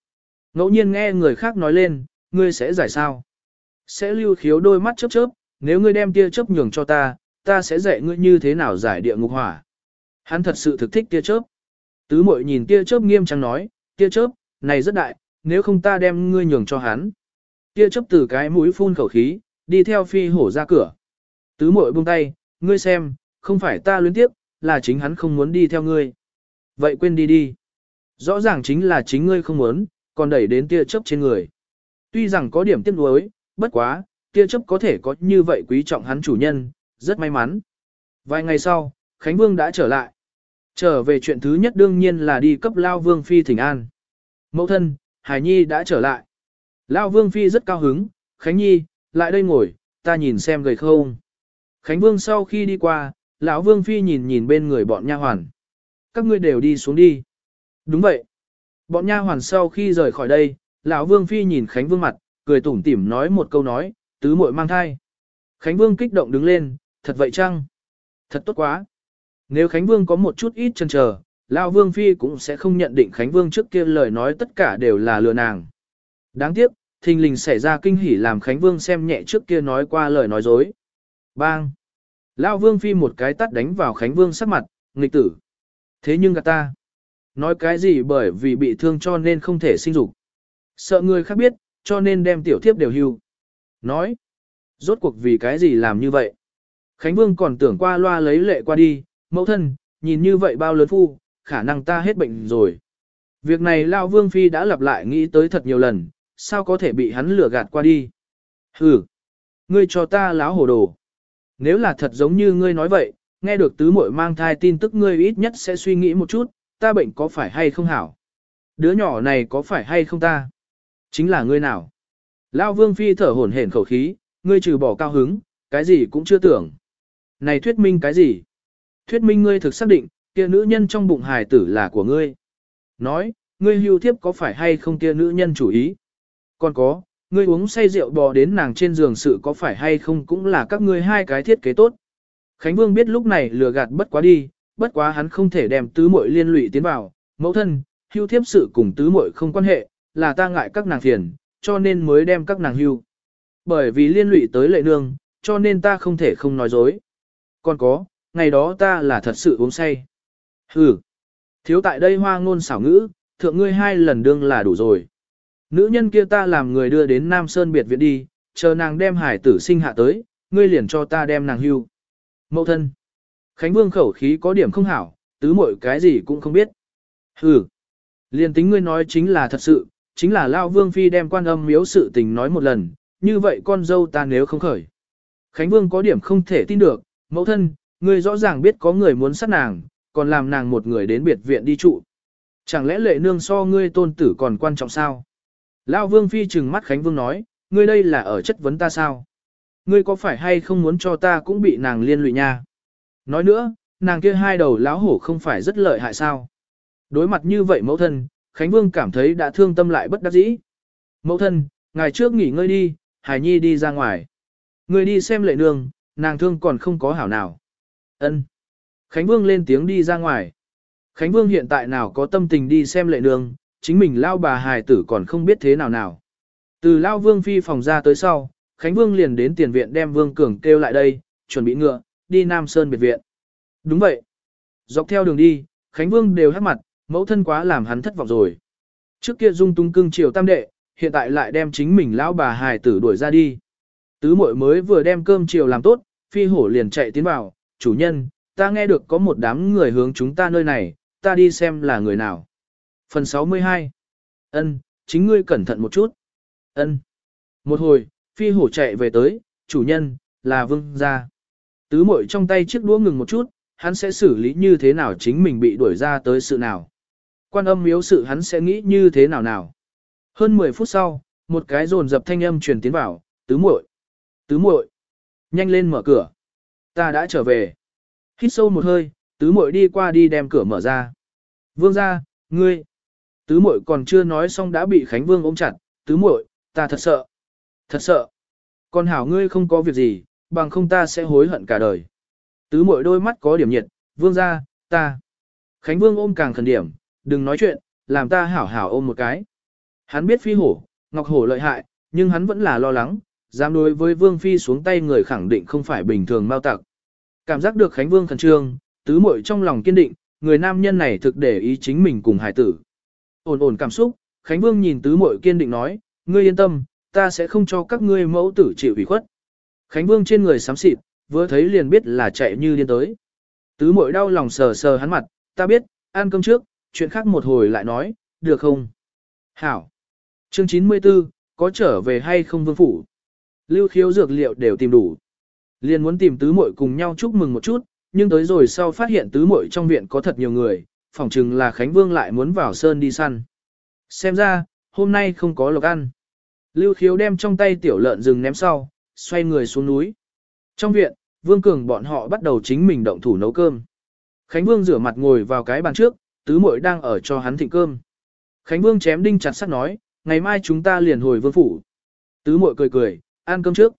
Ngẫu nhiên nghe người khác nói lên, ngươi sẽ giải sao? Sẽ lưu khiếu đôi mắt chớp chớp, nếu ngươi đem tia chớp nhường cho ta, ta sẽ dạy ngươi như thế nào giải địa ngục hỏa. Hắn thật sự thực thích tia chớp. Tứ mội nhìn tia chớp nghiêm trang nói, tia chớp, này rất đại, nếu không ta đem ngươi nhường cho hắn. Kia chấp từ cái mũi phun khẩu khí, đi theo phi hổ ra cửa. Tứ muội buông tay, ngươi xem, không phải ta luyến tiếp, là chính hắn không muốn đi theo ngươi. Vậy quên đi đi. Rõ ràng chính là chính ngươi không muốn, còn đẩy đến tia Chấp trên người. Tuy rằng có điểm tiếc nuối, bất quá, tia Chấp có thể có như vậy quý trọng hắn chủ nhân, rất may mắn. Vài ngày sau, Khánh Vương đã trở lại. Trở về chuyện thứ nhất đương nhiên là đi cấp Lao Vương Phi thỉnh an. Mẫu thân, Hải Nhi đã trở lại. Lão Vương Phi rất cao hứng, Khánh Nhi, lại đây ngồi, ta nhìn xem gầy không. Khánh Vương sau khi đi qua, lão Vương Phi nhìn nhìn bên người bọn nha hoàn. Các ngươi đều đi xuống đi. Đúng vậy. Bọn nha hoàn sau khi rời khỏi đây, lão Vương Phi nhìn Khánh Vương mặt, cười tủm tỉm nói một câu nói, tứ muội mang thai. Khánh Vương kích động đứng lên, thật vậy chăng? Thật tốt quá. Nếu Khánh Vương có một chút ít chân chờ, lão Vương Phi cũng sẽ không nhận định Khánh Vương trước kia lời nói tất cả đều là lừa nàng. Đáng tiếc, thình lình xảy ra kinh hỉ làm Khánh Vương xem nhẹ trước kia nói qua lời nói dối. Bang! Lão Vương Phi một cái tắt đánh vào Khánh Vương sắc mặt, nghịch tử. Thế nhưng gạt ta. Nói cái gì bởi vì bị thương cho nên không thể sinh dục. Sợ người khác biết, cho nên đem tiểu thiếp đều hưu. Nói, rốt cuộc vì cái gì làm như vậy? Khánh Vương còn tưởng qua loa lấy lệ qua đi, mẫu thân, nhìn như vậy bao lớn phu, khả năng ta hết bệnh rồi. Việc này Lao Vương Phi đã lặp lại nghĩ tới thật nhiều lần, sao có thể bị hắn lừa gạt qua đi? Hừ, ngươi cho ta láo hồ đồ. Nếu là thật giống như ngươi nói vậy, Nghe được tứ muội mang thai tin tức ngươi ít nhất sẽ suy nghĩ một chút, ta bệnh có phải hay không hảo? Đứa nhỏ này có phải hay không ta? Chính là ngươi nào? Lao vương phi thở hổn hển khẩu khí, ngươi trừ bỏ cao hứng, cái gì cũng chưa tưởng. Này thuyết minh cái gì? Thuyết minh ngươi thực xác định, kia nữ nhân trong bụng hài tử là của ngươi. Nói, ngươi hưu thiếp có phải hay không kia nữ nhân chủ ý? Còn có, ngươi uống say rượu bò đến nàng trên giường sự có phải hay không cũng là các ngươi hai cái thiết kế tốt. Khánh Vương biết lúc này lừa gạt bất quá đi, bất quá hắn không thể đem tứ muội liên lụy tiến vào, mẫu thân, hưu thiếp sự cùng tứ muội không quan hệ, là ta ngại các nàng phiền, cho nên mới đem các nàng hưu. Bởi vì liên lụy tới lệ nương, cho nên ta không thể không nói dối. Còn có, ngày đó ta là thật sự uống say. Hừ, thiếu tại đây hoa ngôn xảo ngữ, thượng ngươi hai lần đương là đủ rồi. Nữ nhân kia ta làm người đưa đến Nam Sơn biệt viện đi, chờ nàng đem hải tử sinh hạ tới, ngươi liền cho ta đem nàng hưu. Mậu thân. Khánh Vương khẩu khí có điểm không hảo, tứ mọi cái gì cũng không biết. Hừ. Liền tính ngươi nói chính là thật sự, chính là Lao Vương Phi đem quan âm miếu sự tình nói một lần, như vậy con dâu ta nếu không khởi. Khánh Vương có điểm không thể tin được, mẫu thân, ngươi rõ ràng biết có người muốn sát nàng, còn làm nàng một người đến biệt viện đi trụ. Chẳng lẽ lệ nương so ngươi tôn tử còn quan trọng sao? Lao Vương Phi trừng mắt Khánh Vương nói, ngươi đây là ở chất vấn ta sao? Ngươi có phải hay không muốn cho ta cũng bị nàng liên lụy nha? Nói nữa, nàng kia hai đầu láo hổ không phải rất lợi hại sao? Đối mặt như vậy mẫu thân, Khánh Vương cảm thấy đã thương tâm lại bất đắc dĩ. Mẫu thân, ngày trước nghỉ ngơi đi, Hải Nhi đi ra ngoài. Ngươi đi xem lệ nương, nàng thương còn không có hảo nào. Ân. Khánh Vương lên tiếng đi ra ngoài. Khánh Vương hiện tại nào có tâm tình đi xem lệ nương, chính mình lao bà hài tử còn không biết thế nào nào. Từ lao Vương phi phòng ra tới sau, Khánh Vương liền đến tiền viện đem Vương Cường kêu lại đây, chuẩn bị ngựa, đi Nam Sơn biệt viện. Đúng vậy. Dọc theo đường đi, Khánh Vương đều hát mặt, mẫu thân quá làm hắn thất vọng rồi. Trước kia dung tung cưng chiều tam đệ, hiện tại lại đem chính mình lão bà hài tử đuổi ra đi. Tứ muội mới vừa đem cơm chiều làm tốt, phi hổ liền chạy tiến vào, chủ nhân, ta nghe được có một đám người hướng chúng ta nơi này, ta đi xem là người nào. Phần 62 Ân, chính ngươi cẩn thận một chút. Ân. Một hồi, phi hổ chạy về tới, chủ nhân, là vương gia. Tứ muội trong tay chiếc đũa ngừng một chút, hắn sẽ xử lý như thế nào chính mình bị đuổi ra tới sự nào. Quan âm miếu sự hắn sẽ nghĩ như thế nào nào. Hơn 10 phút sau, một cái rồn dập thanh âm truyền tiến vào, tứ muội, tứ muội, nhanh lên mở cửa. Ta đã trở về. Hít sâu một hơi, tứ muội đi qua đi đem cửa mở ra. Vương gia ngươi. Tứ muội còn chưa nói xong đã bị Khánh Vương ôm chặt, tứ muội, ta thật sợ. Thật sợ. Còn hảo ngươi không có việc gì, bằng không ta sẽ hối hận cả đời. Tứ muội đôi mắt có điểm nhiệt, vương ra, ta. Khánh Vương ôm càng khẩn điểm, đừng nói chuyện, làm ta hảo hảo ôm một cái. Hắn biết phi hổ, ngọc hổ lợi hại, nhưng hắn vẫn là lo lắng, dám đối với vương phi xuống tay người khẳng định không phải bình thường mau tặc. Cảm giác được Khánh Vương khẩn trương, tứ muội trong lòng kiên định, người nam nhân này thực để ý chính mình cùng hải tử. Ổn ổn cảm xúc, Khánh Vương nhìn tứ muội kiên định nói, ngươi yên tâm, ta sẽ không cho các ngươi mẫu tử chịu ủy khuất. Khánh Vương trên người sám xịt, vừa thấy liền biết là chạy như điên tới. Tứ muội đau lòng sờ sờ hắn mặt, ta biết, ăn cơm trước, chuyện khác một hồi lại nói, được không? Hảo. Chương 94, có trở về hay không vương phủ? Lưu khiếu dược liệu đều tìm đủ. Liền muốn tìm tứ muội cùng nhau chúc mừng một chút, nhưng tới rồi sau phát hiện tứ muội trong viện có thật nhiều người, phỏng chừng là Khánh Vương lại muốn vào sơn đi săn. Xem ra, hôm nay không có lộc ăn. Lưu khiếu đem trong tay tiểu lợn rừng ném sau, xoay người xuống núi. Trong viện, Vương Cường bọn họ bắt đầu chính mình động thủ nấu cơm. Khánh Vương rửa mặt ngồi vào cái bàn trước, tứ muội đang ở cho hắn thịnh cơm. Khánh Vương chém đinh chặt sắt nói, ngày mai chúng ta liền hồi vương phủ. Tứ muội cười cười, ăn cơm trước.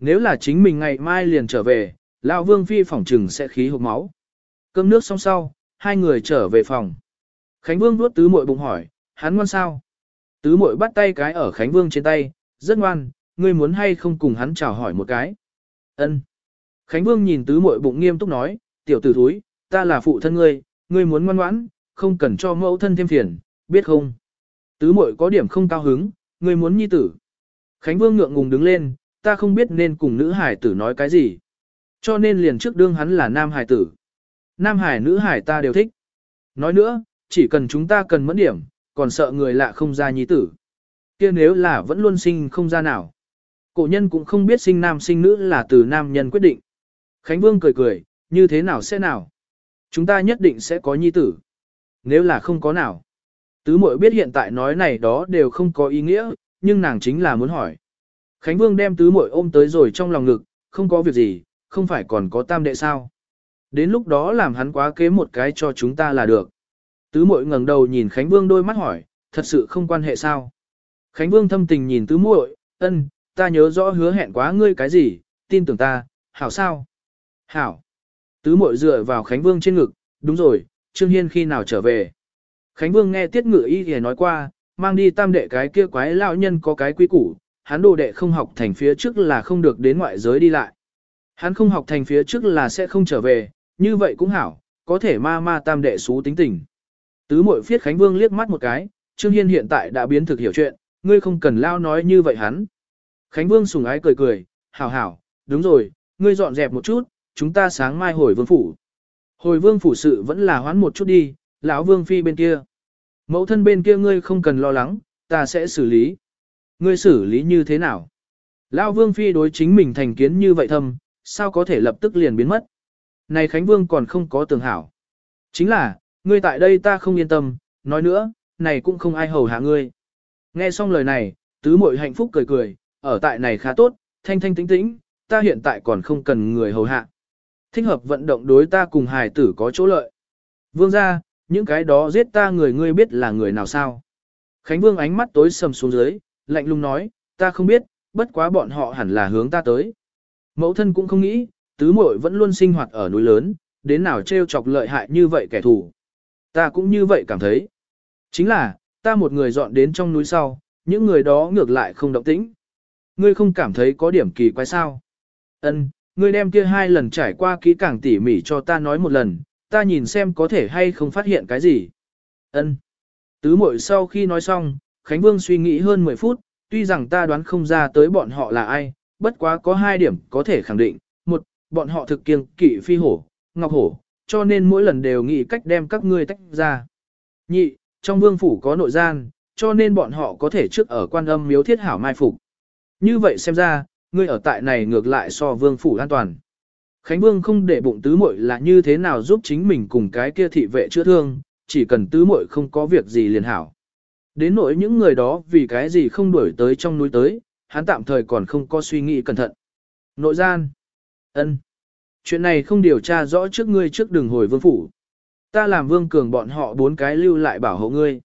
Nếu là chính mình ngày mai liền trở về, lão Vương phi phỏng trừng sẽ khí hộc máu. Cơm nước xong sau, hai người trở về phòng. Khánh Vương vuốt tứ muội bụng hỏi, hắn ngoan sao? Tứ muội bắt tay cái ở Khánh Vương trên tay, rất ngoan, ngươi muốn hay không cùng hắn chào hỏi một cái. Ân. Khánh Vương nhìn tứ muội bụng nghiêm túc nói, tiểu tử thúi, ta là phụ thân ngươi, ngươi muốn ngoan ngoãn, không cần cho mẫu thân thêm phiền, biết không? Tứ muội có điểm không cao hứng, ngươi muốn nhi tử. Khánh Vương ngượng ngùng đứng lên, ta không biết nên cùng nữ hải tử nói cái gì. Cho nên liền trước đương hắn là nam hải tử. Nam hải nữ hải ta đều thích. Nói nữa, chỉ cần chúng ta cần mẫn điểm, còn sợ người lạ không ra nhi tử. kia nếu là vẫn luôn sinh không ra nào. Cổ nhân cũng không biết sinh nam sinh nữ là từ nam nhân quyết định. Khánh Vương cười cười, Như thế nào sẽ nào? Chúng ta nhất định sẽ có nhi tử. Nếu là không có nào. Tứ muội biết hiện tại nói này đó đều không có ý nghĩa, nhưng nàng chính là muốn hỏi. Khánh Vương đem tứ muội ôm tới rồi trong lòng ngực, không có việc gì, không phải còn có tam đệ sao. Đến lúc đó làm hắn quá kế một cái cho chúng ta là được. Tứ muội ngẩng đầu nhìn Khánh Vương đôi mắt hỏi, thật sự không quan hệ sao. Khánh Vương thâm tình nhìn tứ muội, ân, ta nhớ rõ hứa hẹn quá ngươi cái gì, tin tưởng ta, hảo sao? Hảo. Tứ muội dựa vào Khánh Vương trên ngực, đúng rồi, Trương Hiên khi nào trở về? Khánh Vương nghe tiết ngự y thì nói qua, mang đi tam đệ cái kia quái lão nhân có cái quy củ, hắn đồ đệ không học thành phía trước là không được đến ngoại giới đi lại. Hắn không học thành phía trước là sẽ không trở về, như vậy cũng hảo, có thể ma ma tam đệ xú tính tình. Tứ mội phiết Khánh Vương liếc mắt một cái, Trương Hiên hiện tại đã biến thực hiểu chuyện, ngươi không cần lao nói như vậy hắn. Khánh Vương sùng ái cười cười, hảo hảo, đúng rồi, ngươi dọn dẹp một chút, chúng ta sáng mai hồi vương phủ. Hồi vương phủ sự vẫn là hoán một chút đi, lão vương phi bên kia. Mẫu thân bên kia ngươi không cần lo lắng, ta sẽ xử lý. Ngươi xử lý như thế nào? Lão vương phi đối chính mình thành kiến như vậy thâm, sao có thể lập tức liền biến mất? Này Khánh Vương còn không có tường hảo. Chính là, ngươi tại đây ta không yên tâm, nói nữa, này cũng không ai hầu hạ ngươi. Nghe xong lời này, tứ muội hạnh phúc cười cười, ở tại này khá tốt, thanh thanh tĩnh tĩnh, ta hiện tại còn không cần người hầu hạ. Thích hợp vận động đối ta cùng hài tử có chỗ lợi. Vương ra, những cái đó giết ta người ngươi biết là người nào sao? Khánh Vương ánh mắt tối sầm xuống dưới, lạnh lùng nói, ta không biết, bất quá bọn họ hẳn là hướng ta tới. Mẫu thân cũng không nghĩ, tứ muội vẫn luôn sinh hoạt ở núi lớn, đến nào trêu chọc lợi hại như vậy kẻ thù. Ta cũng như vậy cảm thấy. Chính là, ta một người dọn đến trong núi sau, những người đó ngược lại không động tĩnh. Ngươi không cảm thấy có điểm kỳ quái sao? Ân, ngươi đem kia hai lần trải qua kỹ càng tỉ mỉ cho ta nói một lần, ta nhìn xem có thể hay không phát hiện cái gì. Ân. Tứ muội sau khi nói xong, Khánh Vương suy nghĩ hơn 10 phút, tuy rằng ta đoán không ra tới bọn họ là ai, bất quá có hai điểm có thể khẳng định. Một, bọn họ thực kiêng kỵ phi hổ, ngọc hổ, cho nên mỗi lần đều nghĩ cách đem các ngươi tách ra. Nhị, trong vương phủ có nội gian, cho nên bọn họ có thể trước ở quan âm miếu thiết hảo mai phục. Như vậy xem ra, ngươi ở tại này ngược lại so vương phủ an toàn. Khánh Vương không để bụng tứ muội là như thế nào giúp chính mình cùng cái kia thị vệ chữa thương, chỉ cần tứ muội không có việc gì liền hảo. Đến nỗi những người đó vì cái gì không đuổi tới trong núi tới, hắn tạm thời còn không có suy nghĩ cẩn thận. Nội gian ân, Chuyện này không điều tra rõ trước ngươi trước đường hồi vương phủ. Ta làm vương cường bọn họ bốn cái lưu lại bảo hộ ngươi.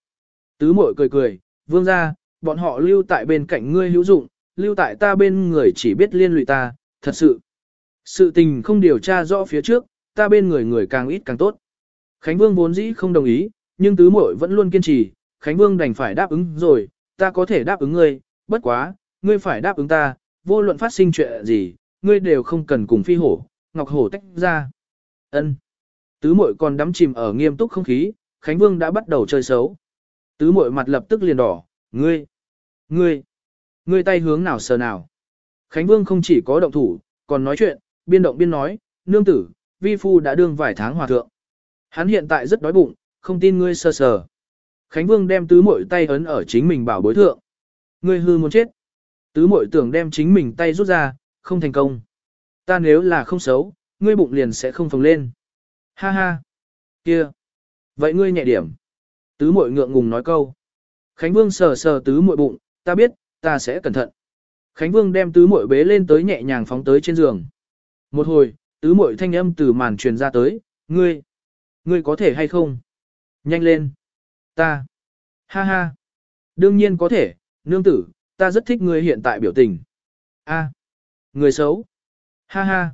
Tứ mội cười cười, vương ra, bọn họ lưu tại bên cạnh ngươi hữu dụng, lưu tại ta bên người chỉ biết liên lụy ta, thật sự. Sự tình không điều tra rõ phía trước, ta bên người người càng ít càng tốt. Khánh Vương vốn dĩ không đồng ý, nhưng tứ Mội vẫn luôn kiên trì, Khánh Vương đành phải đáp ứng rồi, ta có thể đáp ứng ngươi, bất quá, ngươi phải đáp ứng ta, vô luận phát sinh chuyện gì, ngươi đều không cần cùng phi hổ, ngọc hổ tách ra. Ân. Tứ muội còn đắm chìm ở nghiêm túc không khí, Khánh Vương đã bắt đầu chơi xấu. Tứ muội mặt lập tức liền đỏ, ngươi, ngươi, ngươi tay hướng nào sờ nào. Khánh Vương không chỉ có động thủ, còn nói chuyện, biên động biên nói, nương tử, vi phu đã đương vài tháng hòa thượng. Hắn hiện tại rất đói bụng, không tin ngươi sờ sờ. Khánh Vương đem tứ muội tay ấn ở chính mình bảo bối thượng. Ngươi hư muốn chết. Tứ muội tưởng đem chính mình tay rút ra, không thành công. Ta nếu là không xấu, ngươi bụng liền sẽ không phồng lên. Ha ha. Kia. Vậy ngươi nhẹ điểm. Tứ muội ngượng ngùng nói câu. Khánh Vương sờ sờ tứ muội bụng, ta biết, ta sẽ cẩn thận. Khánh Vương đem tứ muội bế lên tới nhẹ nhàng phóng tới trên giường. Một hồi, tứ muội thanh âm từ màn truyền ra tới, ngươi, ngươi có thể hay không? Nhanh lên. Ta. Ha ha. Đương nhiên có thể, nương tử, ta rất thích ngươi hiện tại biểu tình. A. Người xấu. Ha ha.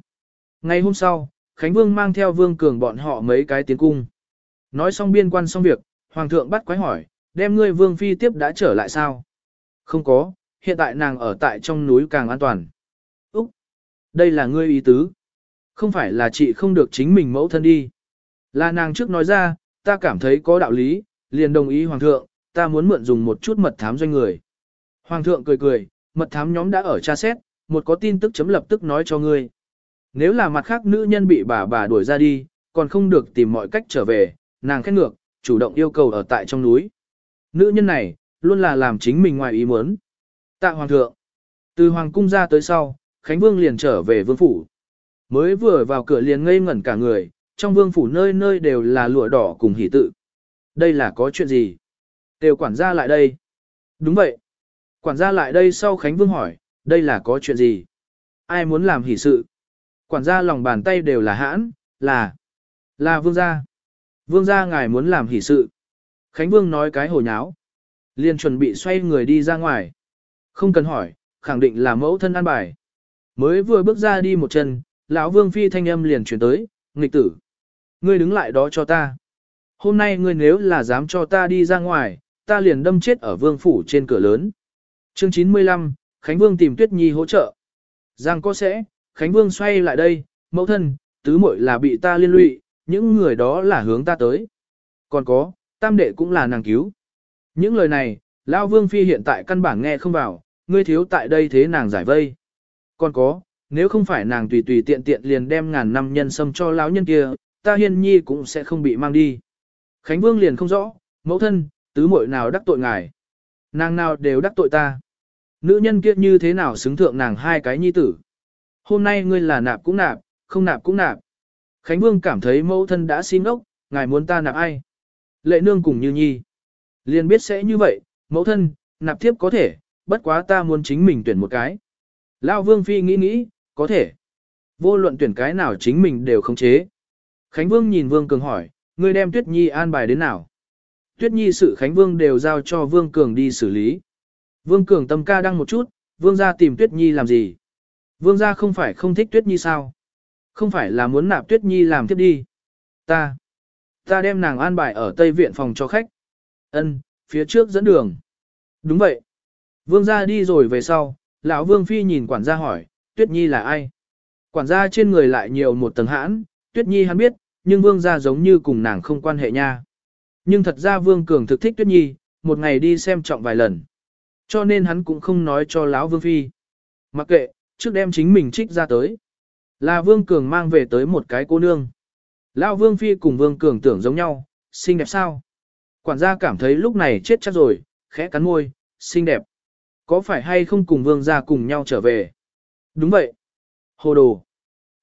Ngày hôm sau, Khánh Vương mang theo Vương Cường bọn họ mấy cái tiến cung. Nói xong biên quan xong việc, Hoàng thượng bắt quái hỏi, đem ngươi Vương Phi tiếp đã trở lại sao? Không có, hiện tại nàng ở tại trong núi càng an toàn. Úc! Đây là ngươi ý tứ. Không phải là chị không được chính mình mẫu thân đi. Là nàng trước nói ra, ta cảm thấy có đạo lý, liền đồng ý Hoàng thượng, ta muốn mượn dùng một chút mật thám doanh người. Hoàng thượng cười cười, mật thám nhóm đã ở tra xét, một có tin tức chấm lập tức nói cho ngươi. Nếu là mặt khác nữ nhân bị bà bà đuổi ra đi, còn không được tìm mọi cách trở về, nàng khét ngược, chủ động yêu cầu ở tại trong núi. Nữ nhân này, luôn là làm chính mình ngoài ý muốn. Tạ Hoàng thượng, từ Hoàng cung ra tới sau, Khánh Vương liền trở về vương phủ. Mới vừa vào cửa liền ngây ngẩn cả người, trong vương phủ nơi nơi đều là lụa đỏ cùng hỷ tự. Đây là có chuyện gì? Đều quản gia lại đây. Đúng vậy. Quản gia lại đây sau Khánh Vương hỏi, đây là có chuyện gì? Ai muốn làm hỷ sự? Quản gia lòng bàn tay đều là hãn, là, là vương gia. Vương gia ngài muốn làm hỷ sự. Khánh Vương nói cái hồ nháo. Liền chuẩn bị xoay người đi ra ngoài. Không cần hỏi, khẳng định là mẫu thân an bài. Mới vừa bước ra đi một chân, lão Vương phi thanh âm liền chuyển tới, nghịch tử. Ngươi đứng lại đó cho ta. Hôm nay ngươi nếu là dám cho ta đi ra ngoài, ta liền đâm chết ở vương phủ trên cửa lớn. Chương 95, Khánh Vương tìm Tuyết Nhi hỗ trợ. Giang có sẽ, Khánh Vương xoay lại đây, mẫu thân, tứ muội là bị ta liên lụy, những người đó là hướng ta tới. Còn có, tam đệ cũng là nàng cứu. Những lời này, Lão Vương Phi hiện tại căn bản nghe không vào, ngươi thiếu tại đây thế nàng giải vây. Còn có, nếu không phải nàng tùy tùy tiện tiện liền đem ngàn năm nhân sâm cho lão nhân kia, ta hiên nhi cũng sẽ không bị mang đi. Khánh Vương liền không rõ, mẫu thân, tứ muội nào đắc tội ngài. Nàng nào đều đắc tội ta. Nữ nhân kia như thế nào xứng thượng nàng hai cái nhi tử. Hôm nay ngươi là nạp cũng nạp, không nạp cũng nạp. Khánh Vương cảm thấy mẫu thân đã xin ốc, ngài muốn ta nạp ai. Lệ nương cùng như nhi. Liền biết sẽ như vậy, mẫu thân, nạp thiếp có thể, bất quá ta muốn chính mình tuyển một cái. Lao Vương Phi nghĩ nghĩ, có thể. Vô luận tuyển cái nào chính mình đều không chế. Khánh Vương nhìn Vương Cường hỏi, ngươi đem Tuyết Nhi an bài đến nào? Tuyết Nhi sự Khánh Vương đều giao cho Vương Cường đi xử lý. Vương Cường tâm ca đăng một chút, Vương gia tìm Tuyết Nhi làm gì? Vương gia không phải không thích Tuyết Nhi sao? Không phải là muốn nạp Tuyết Nhi làm tiếp đi. Ta, ta đem nàng an bài ở Tây Viện phòng cho khách. Ân, phía trước dẫn đường. Đúng vậy. Vương gia đi rồi về sau, lão Vương Phi nhìn quản gia hỏi, Tuyết Nhi là ai? Quản gia trên người lại nhiều một tầng hãn, Tuyết Nhi hắn biết, nhưng Vương gia giống như cùng nàng không quan hệ nha. Nhưng thật ra Vương Cường thực thích Tuyết Nhi, một ngày đi xem trọng vài lần. Cho nên hắn cũng không nói cho lão Vương Phi. Mặc kệ, trước đem chính mình trích ra tới. Là Vương Cường mang về tới một cái cô nương. Lão Vương Phi cùng Vương Cường tưởng giống nhau, xinh đẹp sao? Quản gia cảm thấy lúc này chết chắc rồi, khẽ cắn môi, xinh đẹp. Có phải hay không cùng Vương gia cùng nhau trở về? Đúng vậy. Hồ đồ.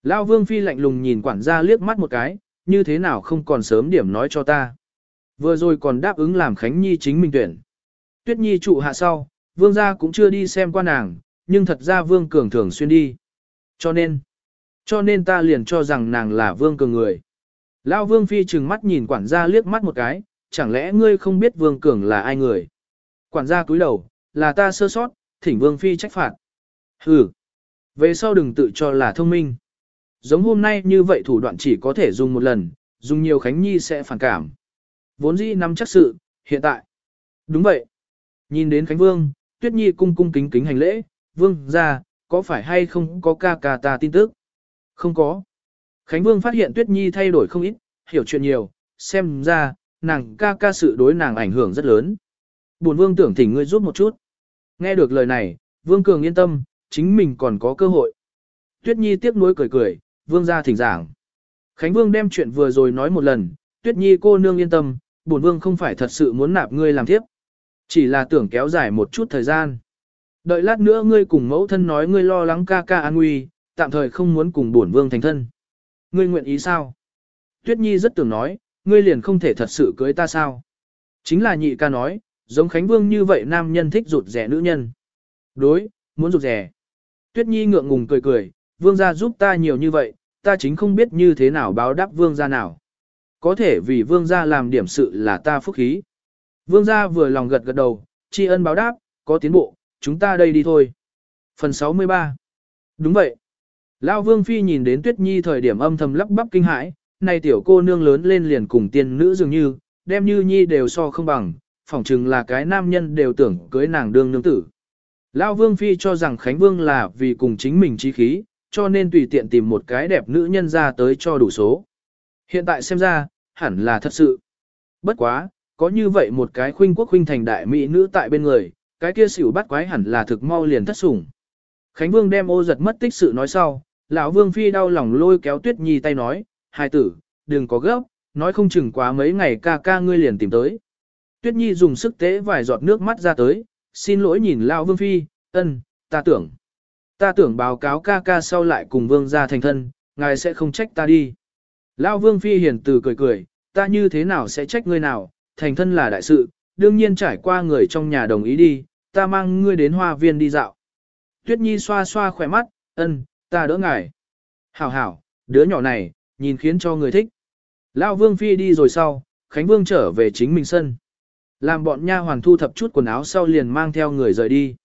Lão Vương Phi lạnh lùng nhìn quản gia liếc mắt một cái, như thế nào không còn sớm điểm nói cho ta. Vừa rồi còn đáp ứng làm Khánh Nhi chính mình tuyển. Tuyết Nhi trụ hạ sau, Vương gia cũng chưa đi xem qua nàng, nhưng thật ra Vương Cường thường xuyên đi. Cho nên, cho nên ta liền cho rằng nàng là Vương Cường người. Lão Vương Phi trừng mắt nhìn quản gia liếc mắt một cái, chẳng lẽ ngươi không biết Vương Cường là ai người? Quản gia cúi đầu, là ta sơ sót, thỉnh Vương Phi trách phạt. Hừ, về sau đừng tự cho là thông minh. Giống hôm nay như vậy thủ đoạn chỉ có thể dùng một lần, dùng nhiều Khánh Nhi sẽ phản cảm. Vốn dĩ nắm chắc sự, hiện tại. Đúng vậy. Nhìn đến Khánh Vương, Tuyết Nhi cung cung kính kính hành lễ, Vương ra, có phải hay không có ca ca ta tin tức? Không có. Khánh Vương phát hiện Tuyết Nhi thay đổi không ít, hiểu chuyện nhiều, xem ra, nàng ca ca sự đối nàng ảnh hưởng rất lớn. Bổn Vương tưởng thỉnh ngươi giúp một chút. Nghe được lời này, Vương Cường yên tâm, chính mình còn có cơ hội. Tuyết Nhi tiếc nuối cười cười, Vương ra thỉnh giảng. Khánh Vương đem chuyện vừa rồi nói một lần, Tuyết Nhi cô nương yên tâm, bổn Vương không phải thật sự muốn nạp ngươi làm thiếp. Chỉ là tưởng kéo dài một chút thời gian. Đợi lát nữa ngươi cùng mẫu thân nói ngươi lo lắng ca ca an nguy, tạm thời không muốn cùng bổn vương thành thân. Ngươi nguyện ý sao? Tuyết Nhi rất tưởng nói, ngươi liền không thể thật sự cưới ta sao? Chính là nhị ca nói, giống Khánh Vương như vậy nam nhân thích rụt rẻ nữ nhân. Đối, muốn rụt rẻ. Tuyết Nhi ngượng ngùng cười cười, vương gia giúp ta nhiều như vậy, ta chính không biết như thế nào báo đáp vương gia nào. Có thể vì vương gia làm điểm sự là ta phúc khí. Vương gia vừa lòng gật gật đầu, tri ân báo đáp, có tiến bộ, chúng ta đây đi thôi. Phần 63 Đúng vậy. Lão Vương Phi nhìn đến Tuyết Nhi thời điểm âm thầm lắp bắp kinh hãi, này tiểu cô nương lớn lên liền cùng tiên nữ dường như, đem như Nhi đều so không bằng, phỏng chừng là cái nam nhân đều tưởng cưới nàng đương nương tử. Lão Vương Phi cho rằng Khánh Vương là vì cùng chính mình trí khí, cho nên tùy tiện tìm một cái đẹp nữ nhân ra tới cho đủ số. Hiện tại xem ra, hẳn là thật sự. Bất quá, có như vậy một cái khuynh quốc khuynh thành đại mỹ nữ tại bên người, cái kia xỉu bắt quái hẳn là thực mau liền thất sủng. Khánh Vương đem ô giật mất tích sự nói sau, lão Vương Phi đau lòng lôi kéo Tuyết Nhi tay nói, hai tử, đừng có gấp, nói không chừng quá mấy ngày ca ca ngươi liền tìm tới. Tuyết Nhi dùng sức tế vài giọt nước mắt ra tới, xin lỗi nhìn lão Vương Phi, ân, ta tưởng. Ta tưởng báo cáo ca ca sau lại cùng Vương ra thành thân, ngài sẽ không trách ta đi. Lão Vương Phi hiền từ cười cười, ta như thế nào sẽ trách ngươi nào, thành thân là đại sự, đương nhiên trải qua người trong nhà đồng ý đi, ta mang ngươi đến hoa viên đi dạo. Tuyết Nhi xoa xoa khỏe mắt, ân, ta đỡ ngài. Hảo hảo, đứa nhỏ này, nhìn khiến cho người thích. Lão Vương Phi đi rồi sau, Khánh Vương trở về chính mình sân. Làm bọn nha hoàn thu thập chút quần áo sau liền mang theo người rời đi.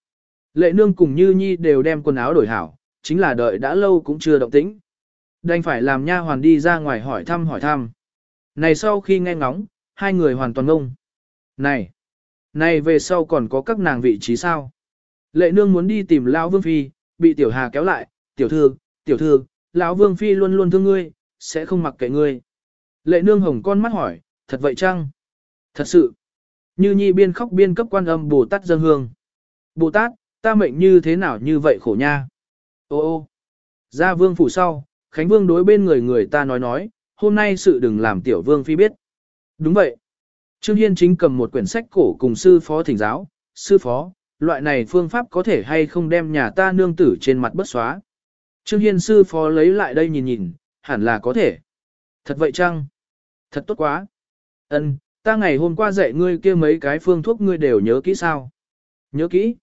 Lệ nương cùng Như Nhi đều đem quần áo đổi hảo, chính là đợi đã lâu cũng chưa động tĩnh. Đành phải làm nha hoàn đi ra ngoài hỏi thăm hỏi thăm. Này sau khi nghe ngóng, hai người hoàn toàn ngông. Này, này về sau còn có các nàng vị trí sao? Lệ nương muốn đi tìm Lão Vương Phi, bị Tiểu Hà kéo lại, tiểu thư, tiểu thư, lão Vương Phi luôn luôn thương ngươi, sẽ không mặc kệ ngươi. Lệ nương hồng con mắt hỏi, thật vậy chăng? Thật sự. Như nhi biên khóc biên cấp quan âm Bồ Tát dân hương. Bồ Tát, ta mệnh như thế nào như vậy khổ nha? Ô ô. Ra vương phủ sau, Khánh Vương đối bên người người ta nói nói, hôm nay sự đừng làm tiểu vương phi biết. Đúng vậy. Trương Hiên chính cầm một quyển sách cổ cùng sư phó thỉnh giáo, sư phó, loại này phương pháp có thể hay không đem nhà ta nương tử trên mặt bất xóa. Trương Hiên sư phó lấy lại đây nhìn nhìn, hẳn là có thể. Thật vậy chăng? Thật tốt quá. Ân, ta ngày hôm qua dạy ngươi kia mấy cái phương thuốc ngươi đều nhớ kỹ sao? Nhớ kỹ.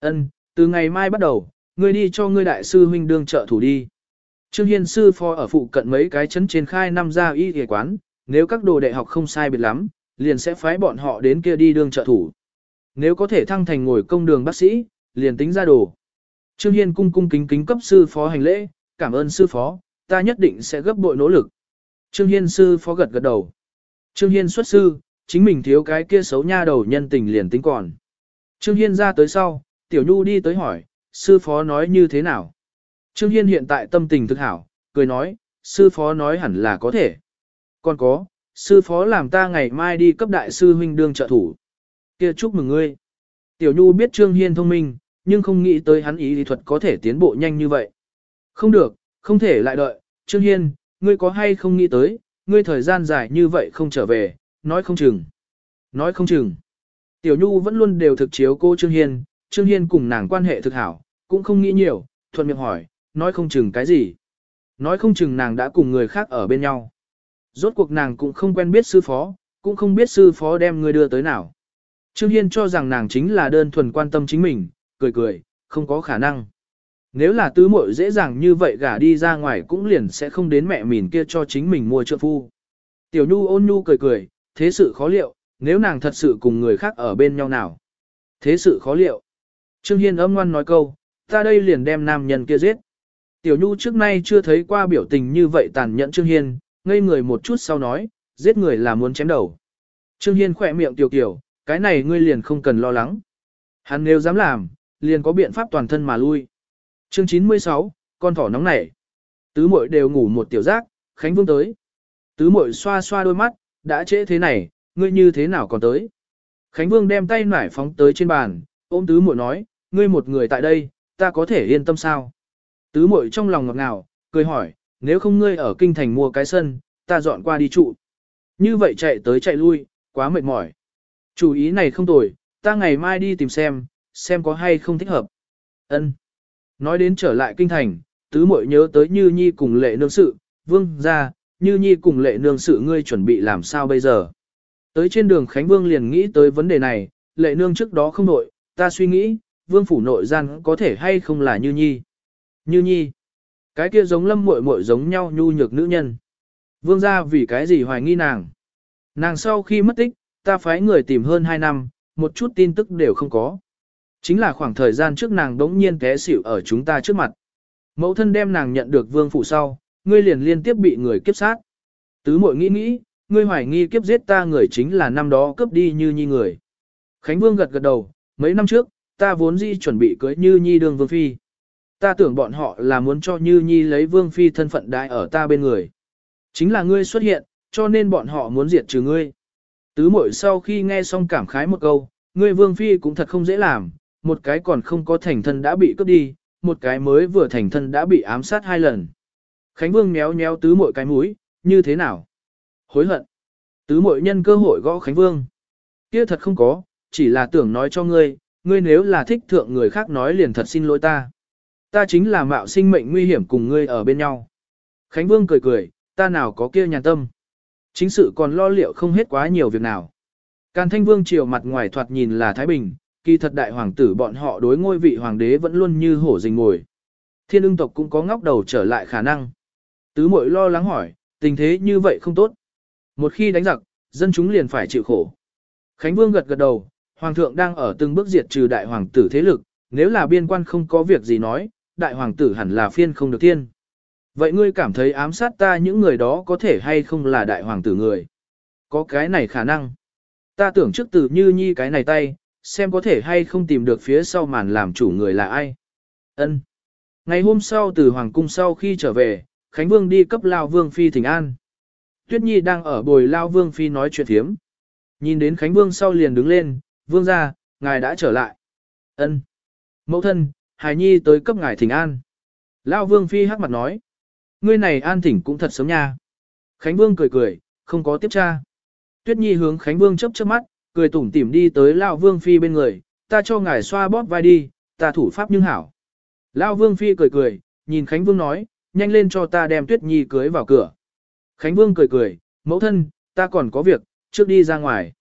Ân, từ ngày mai bắt đầu, ngươi đi cho ngươi đại sư huynh đương trợ thủ đi. Trương Hiên sư phó ở phụ cận mấy cái chấn trên khai năm gia y y quán, nếu các đồ đệ học không sai biệt lắm, liền sẽ phái bọn họ đến kia đi đương trợ thủ. Nếu có thể thăng thành ngồi công đường bác sĩ, liền tính ra đồ. Trương Hiên cung cung kính kính cấp sư phó hành lễ, cảm ơn sư phó, ta nhất định sẽ gấp bội nỗ lực. Trương Hiên sư phó gật gật đầu. Trương Hiên xuất sư, chính mình thiếu cái kia xấu nha đầu nhân tình liền tính còn. Trương Hiên ra tới sau, Tiểu Nhu đi tới hỏi, sư phó nói như thế nào? Trương Hiên hiện tại tâm tình thực hảo, cười nói, sư phó nói hẳn là có thể. Còn có, sư phó làm ta ngày mai đi cấp đại sư huynh đương trợ thủ. kia chúc mừng ngươi. Tiểu Nhu biết Trương Hiên thông minh, nhưng không nghĩ tới hắn ý lý thuật có thể tiến bộ nhanh như vậy. Không được, không thể lại đợi, Trương Hiên, ngươi có hay không nghĩ tới, ngươi thời gian dài như vậy không trở về, nói không chừng. Nói không chừng. Tiểu Nhu vẫn luôn đều thực chiếu cô Trương Hiên, Trương Hiên cùng nàng quan hệ thực hảo, cũng không nghĩ nhiều, thuận miệng hỏi, nói không chừng cái gì. Nói không chừng nàng đã cùng người khác ở bên nhau. Rốt cuộc nàng cũng không quen biết sư phó, cũng không biết sư phó đem người đưa tới nào. Trương Hiên cho rằng nàng chính là đơn thuần quan tâm chính mình, cười cười, không có khả năng. Nếu là tứ muội dễ dàng như vậy gả đi ra ngoài cũng liền sẽ không đến mẹ mìn kia cho chính mình mua trượng phu. Tiểu Nhu ôn nhu cười cười, thế sự khó liệu, nếu nàng thật sự cùng người khác ở bên nhau nào. Thế sự khó liệu. Trương Hiên âm ngoan nói câu, ta đây liền đem nam nhân kia giết. Tiểu Nhu trước nay chưa thấy qua biểu tình như vậy tàn nhẫn Trương Hiên, ngây người một chút sau nói, giết người là muốn chém đầu. Trương Hiên khỏe miệng tiểu kiểu, cái này ngươi liền không cần lo lắng. Hắn nếu dám làm, liền có biện pháp toàn thân mà lui. Chương 96, con thỏ nóng nảy. Tứ muội đều ngủ một tiểu giác, Khánh Vương tới. Tứ muội xoa xoa đôi mắt, đã trễ thế này, ngươi như thế nào còn tới. Khánh Vương đem tay nải phóng tới trên bàn, ôm tứ muội nói, ngươi một người tại đây, ta có thể yên tâm sao? Tứ muội trong lòng ngọt ngào, cười hỏi, nếu không ngươi ở kinh thành mua cái sân, ta dọn qua đi trụ. Như vậy chạy tới chạy lui, quá mệt mỏi. Chủ ý này không tồi, ta ngày mai đi tìm xem, xem có hay không thích hợp. Ân. Nói đến trở lại kinh thành, tứ muội nhớ tới Như Nhi cùng lệ nương sự, vương ra, Như Nhi cùng lệ nương sự ngươi chuẩn bị làm sao bây giờ. Tới trên đường Khánh Vương liền nghĩ tới vấn đề này, lệ nương trước đó không nội, ta suy nghĩ, vương phủ nội gian có thể hay không là Như Nhi. Như Nhi, cái kia giống lâm muội muội giống nhau nhu nhược nữ nhân. Vương gia vì cái gì hoài nghi nàng. Nàng sau khi mất tích, ta phái người tìm hơn 2 năm, một chút tin tức đều không có. Chính là khoảng thời gian trước nàng đống nhiên té xỉu ở chúng ta trước mặt. Mẫu thân đem nàng nhận được vương phủ sau, ngươi liền liên tiếp bị người kiếp sát. Tứ mội nghĩ nghĩ, ngươi hoài nghi kiếp giết ta người chính là năm đó cướp đi như nhi người. Khánh Vương gật gật đầu, mấy năm trước, ta vốn dĩ chuẩn bị cưới như nhi đường vương phi. Ta tưởng bọn họ là muốn cho như nhi lấy vương phi thân phận đại ở ta bên người. Chính là ngươi xuất hiện, cho nên bọn họ muốn diệt trừ ngươi. Tứ mội sau khi nghe xong cảm khái một câu, ngươi vương phi cũng thật không dễ làm, một cái còn không có thành thân đã bị cướp đi, một cái mới vừa thành thân đã bị ám sát hai lần. Khánh Vương méo méo tứ mội cái mũi, như thế nào? Hối hận. Tứ mội nhân cơ hội gõ Khánh Vương. Kia thật không có, chỉ là tưởng nói cho ngươi, ngươi nếu là thích thượng người khác nói liền thật xin lỗi ta. Ta chính là mạo sinh mệnh nguy hiểm cùng ngươi ở bên nhau. Khánh Vương cười cười, ta nào có kia nhàn tâm. Chính sự còn lo liệu không hết quá nhiều việc nào. Càn Thanh Vương triều mặt ngoài thoạt nhìn là Thái Bình, kỳ thật đại hoàng tử bọn họ đối ngôi vị hoàng đế vẫn luôn như hổ rình ngồi. Thiên ưng tộc cũng có ngóc đầu trở lại khả năng. Tứ mội lo lắng hỏi, tình thế như vậy không tốt. Một khi đánh giặc, dân chúng liền phải chịu khổ. Khánh Vương gật gật đầu, Hoàng thượng đang ở từng bước diệt trừ đại hoàng tử thế lực, nếu là biên quan không có việc gì nói, đại hoàng tử hẳn là phiên không được tiên. Vậy ngươi cảm thấy ám sát ta những người đó có thể hay không là đại hoàng tử người? Có cái này khả năng. Ta tưởng trước từ như nhi cái này tay, xem có thể hay không tìm được phía sau màn làm chủ người là ai. Ân. Ngày hôm sau từ Hoàng cung sau khi trở về, Khánh Vương đi cấp Lao Vương Phi thỉnh an. Tuyết Nhi đang ở bồi Lao Vương Phi nói chuyện thiếm. Nhìn đến Khánh Vương sau liền đứng lên, Vương ra, ngài đã trở lại. Ân. Mẫu thân, Hải Nhi tới cấp ngài thỉnh an. Lao Vương Phi hắc mặt nói. Ngươi này an thỉnh cũng thật sớm nha. Khánh Vương cười cười, không có tiếp tra. Tuyết Nhi hướng Khánh Vương chớp chớp mắt, cười tủm tỉm đi tới Lao Vương Phi bên người, ta cho ngài xoa bóp vai đi, ta thủ pháp nhưng hảo. Lao Vương Phi cười cười, nhìn Khánh Vương nói, nhanh lên cho ta đem Tuyết Nhi cưới vào cửa. Khánh Vương cười cười, mẫu thân, ta còn có việc, trước đi ra ngoài.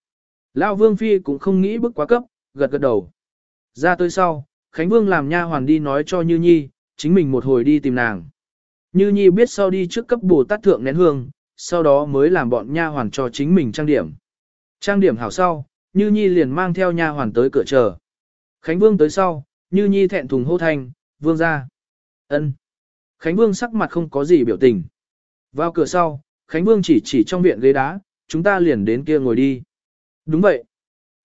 Lao Vương Phi cũng không nghĩ bức quá cấp, gật gật đầu. Ra tới sau, Khánh Vương làm nha hoàn đi nói cho Như Nhi, chính mình một hồi đi tìm nàng. Như Nhi biết sau đi trước cấp Bồ Tát Thượng nén hương, sau đó mới làm bọn nha hoàn cho chính mình trang điểm. Trang điểm hảo sau, Như Nhi liền mang theo nha hoàn tới cửa chờ. Khánh Vương tới sau, Như Nhi thẹn thùng hô thanh, Vương gia. ân. Khánh Vương sắc mặt không có gì biểu tình. Vào cửa sau, Khánh Vương chỉ chỉ trong viện ghế đá, chúng ta liền đến kia ngồi đi. Đúng vậy.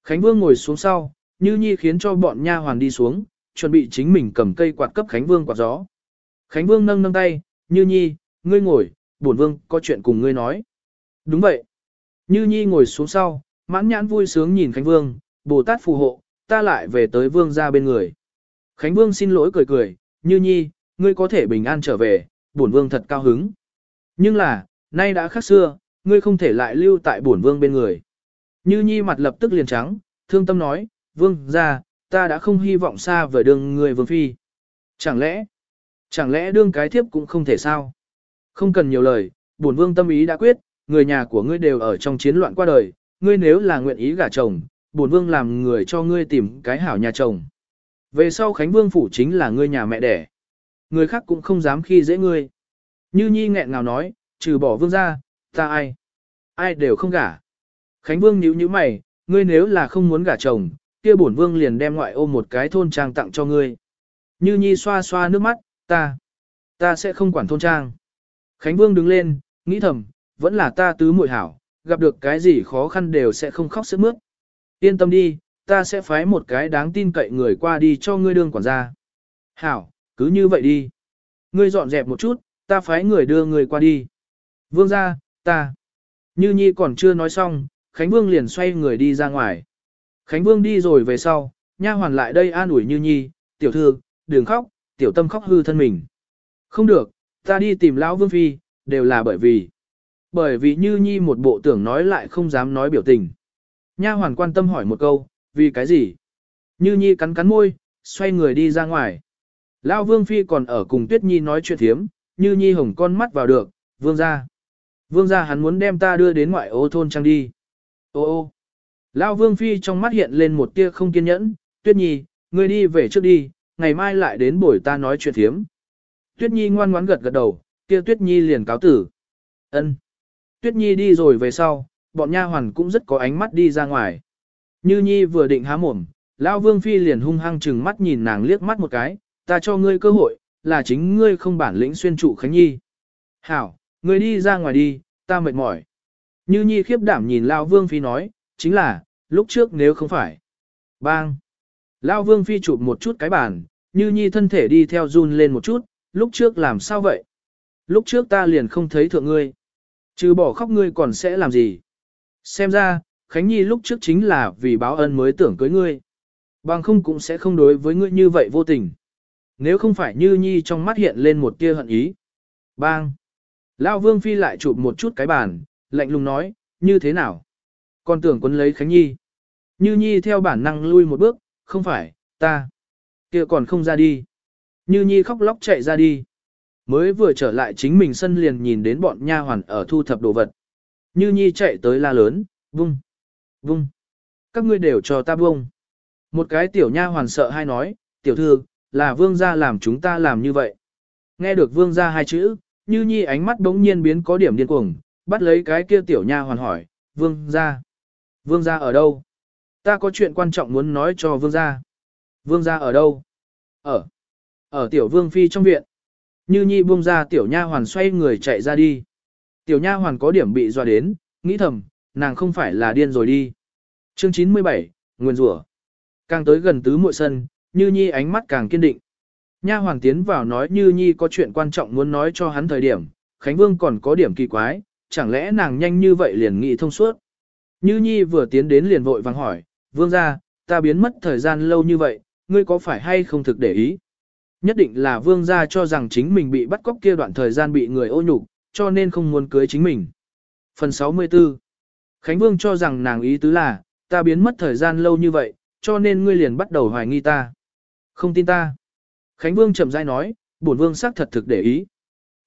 Khánh Vương ngồi xuống sau, Như Nhi khiến cho bọn nha hoàn đi xuống, chuẩn bị chính mình cầm cây quạt cấp Khánh Vương quạt gió. Khánh Vương nâng nâng tay, Như Nhi, ngươi ngồi, bổn Vương có chuyện cùng ngươi nói. Đúng vậy. Như Nhi ngồi xuống sau, mãn nhãn vui sướng nhìn Khánh Vương, Bồ Tát phù hộ, ta lại về tới Vương ra bên người. Khánh Vương xin lỗi cười cười, Như Nhi, ngươi có thể bình an trở về, bổn Vương thật cao hứng. Nhưng là, nay đã khác xưa, ngươi không thể lại lưu tại bổn Vương bên người. Như Nhi mặt lập tức liền trắng, thương tâm nói, Vương ra, ta đã không hy vọng xa vời đường người Vương Phi. Chẳng lẽ, chẳng lẽ đương cái thiếp cũng không thể sao? Không cần nhiều lời, bổn Vương tâm ý đã quyết, người nhà của ngươi đều ở trong chiến loạn qua đời, ngươi nếu là nguyện ý gả chồng, bổn vương làm người cho ngươi tìm cái hảo nhà chồng. Về sau Khánh Vương phủ chính là ngươi nhà mẹ đẻ. Người khác cũng không dám khi dễ ngươi. Như Nhi nghẹn ngào nói, trừ bỏ vương ra, ta ai? Ai đều không gả. Khánh Vương nhíu nhíu mày, ngươi nếu là không muốn gả chồng, kia bổn vương liền đem ngoại ôm một cái thôn trang tặng cho ngươi. Như Nhi xoa xoa nước mắt, ta, ta sẽ không quản thôn trang. Khánh Vương đứng lên, nghĩ thầm, vẫn là ta tứ muội hảo, gặp được cái gì khó khăn đều sẽ không khóc sức mướt. Yên tâm đi, ta sẽ phái một cái đáng tin cậy người qua đi cho ngươi đương quản gia. Hảo, cứ như vậy đi. Ngươi dọn dẹp một chút, ta phái người đưa người qua đi. Vương ra, ta. Như Nhi còn chưa nói xong, Khánh Vương liền xoay người đi ra ngoài. Khánh Vương đi rồi về sau, nha hoàn lại đây an ủi Như Nhi, tiểu thư, đừng khóc, tiểu tâm khóc hư thân mình. Không được, ta đi tìm lão Vương Phi, đều là bởi vì bởi vì Như Nhi một bộ tưởng nói lại không dám nói biểu tình. Nha hoàn quan tâm hỏi một câu, vì cái gì? Như Nhi cắn cắn môi, xoay người đi ra ngoài. Lão Vương Phi còn ở cùng Tuyết Nhi nói chuyện thiếm, Như Nhi hồng con mắt vào được, Vương ra. Vương ra hắn muốn đem ta đưa đến ngoại ô thôn trang đi. Ô ô. Lão Vương Phi trong mắt hiện lên một tia không kiên nhẫn, Tuyết Nhi, ngươi đi về trước đi, ngày mai lại đến buổi ta nói chuyện thiếm. Tuyết Nhi ngoan ngoãn gật gật đầu, kia Tuyết Nhi liền cáo tử. Ân. Tuyết Nhi đi rồi về sau, bọn nha hoàn cũng rất có ánh mắt đi ra ngoài. Như Nhi vừa định há mồm, Lão Vương Phi liền hung hăng chừng mắt nhìn nàng liếc mắt một cái, ta cho ngươi cơ hội, là chính ngươi không bản lĩnh xuyên trụ Khánh Nhi. Hảo, ngươi đi ra ngoài đi, ta mệt mỏi. Như Nhi khiếp đảm nhìn Lão Vương Phi nói, chính là, lúc trước nếu không phải. Bang! Lão Vương Phi chụp một chút cái bàn, Như Nhi thân thể đi theo run lên một chút, lúc trước làm sao vậy? Lúc trước ta liền không thấy thượng ngươi. Trừ bỏ khóc ngươi còn sẽ làm gì? Xem ra, Khánh Nhi lúc trước chính là vì báo ân mới tưởng cưới ngươi. Bằng không cũng sẽ không đối với ngươi như vậy vô tình. Nếu không phải như Nhi trong mắt hiện lên một tia hận ý. Bang! Lao Vương Phi lại chụp một chút cái bàn, lạnh lùng nói, như thế nào? Còn tưởng quấn lấy Khánh Nhi. Như Nhi theo bản năng lui một bước, không phải, ta. kia còn không ra đi. Như Nhi khóc lóc chạy ra đi. Mới vừa trở lại chính mình sân liền nhìn đến bọn nha hoàn ở thu thập đồ vật. Như Nhi chạy tới la lớn, vung, vung. Các ngươi đều cho ta vung. Một cái tiểu nha hoàn sợ hai nói, tiểu thư, là vương gia làm chúng ta làm như vậy. Nghe được vương gia hai chữ, Như Nhi ánh mắt bỗng nhiên biến có điểm điên cuồng, bắt lấy cái kia tiểu nha hoàn hỏi, vương gia. Vương gia ở đâu? Ta có chuyện quan trọng muốn nói cho vương gia. Vương gia ở đâu? Ở. Ở tiểu vương phi trong viện. Như Nhi buông ra tiểu nha hoàn xoay người chạy ra đi. Tiểu nha hoàn có điểm bị dọa đến, nghĩ thầm, nàng không phải là điên rồi đi. Chương 97, Nguyên rủa. Càng tới gần tứ muội sân, Như Nhi ánh mắt càng kiên định. Nha hoàng tiến vào nói Như Nhi có chuyện quan trọng muốn nói cho hắn thời điểm, Khánh Vương còn có điểm kỳ quái, chẳng lẽ nàng nhanh như vậy liền nghĩ thông suốt. Như Nhi vừa tiến đến liền vội vàng hỏi, Vương gia, ta biến mất thời gian lâu như vậy, ngươi có phải hay không thực để ý? Nhất định là Vương gia cho rằng chính mình bị bắt cóc kia đoạn thời gian bị người ô nhục, cho nên không muốn cưới chính mình. Phần 64 Khánh Vương cho rằng nàng ý tứ là, ta biến mất thời gian lâu như vậy, cho nên ngươi liền bắt đầu hoài nghi ta. Không tin ta. Khánh Vương chậm rãi nói, bổn Vương xác thật thực để ý.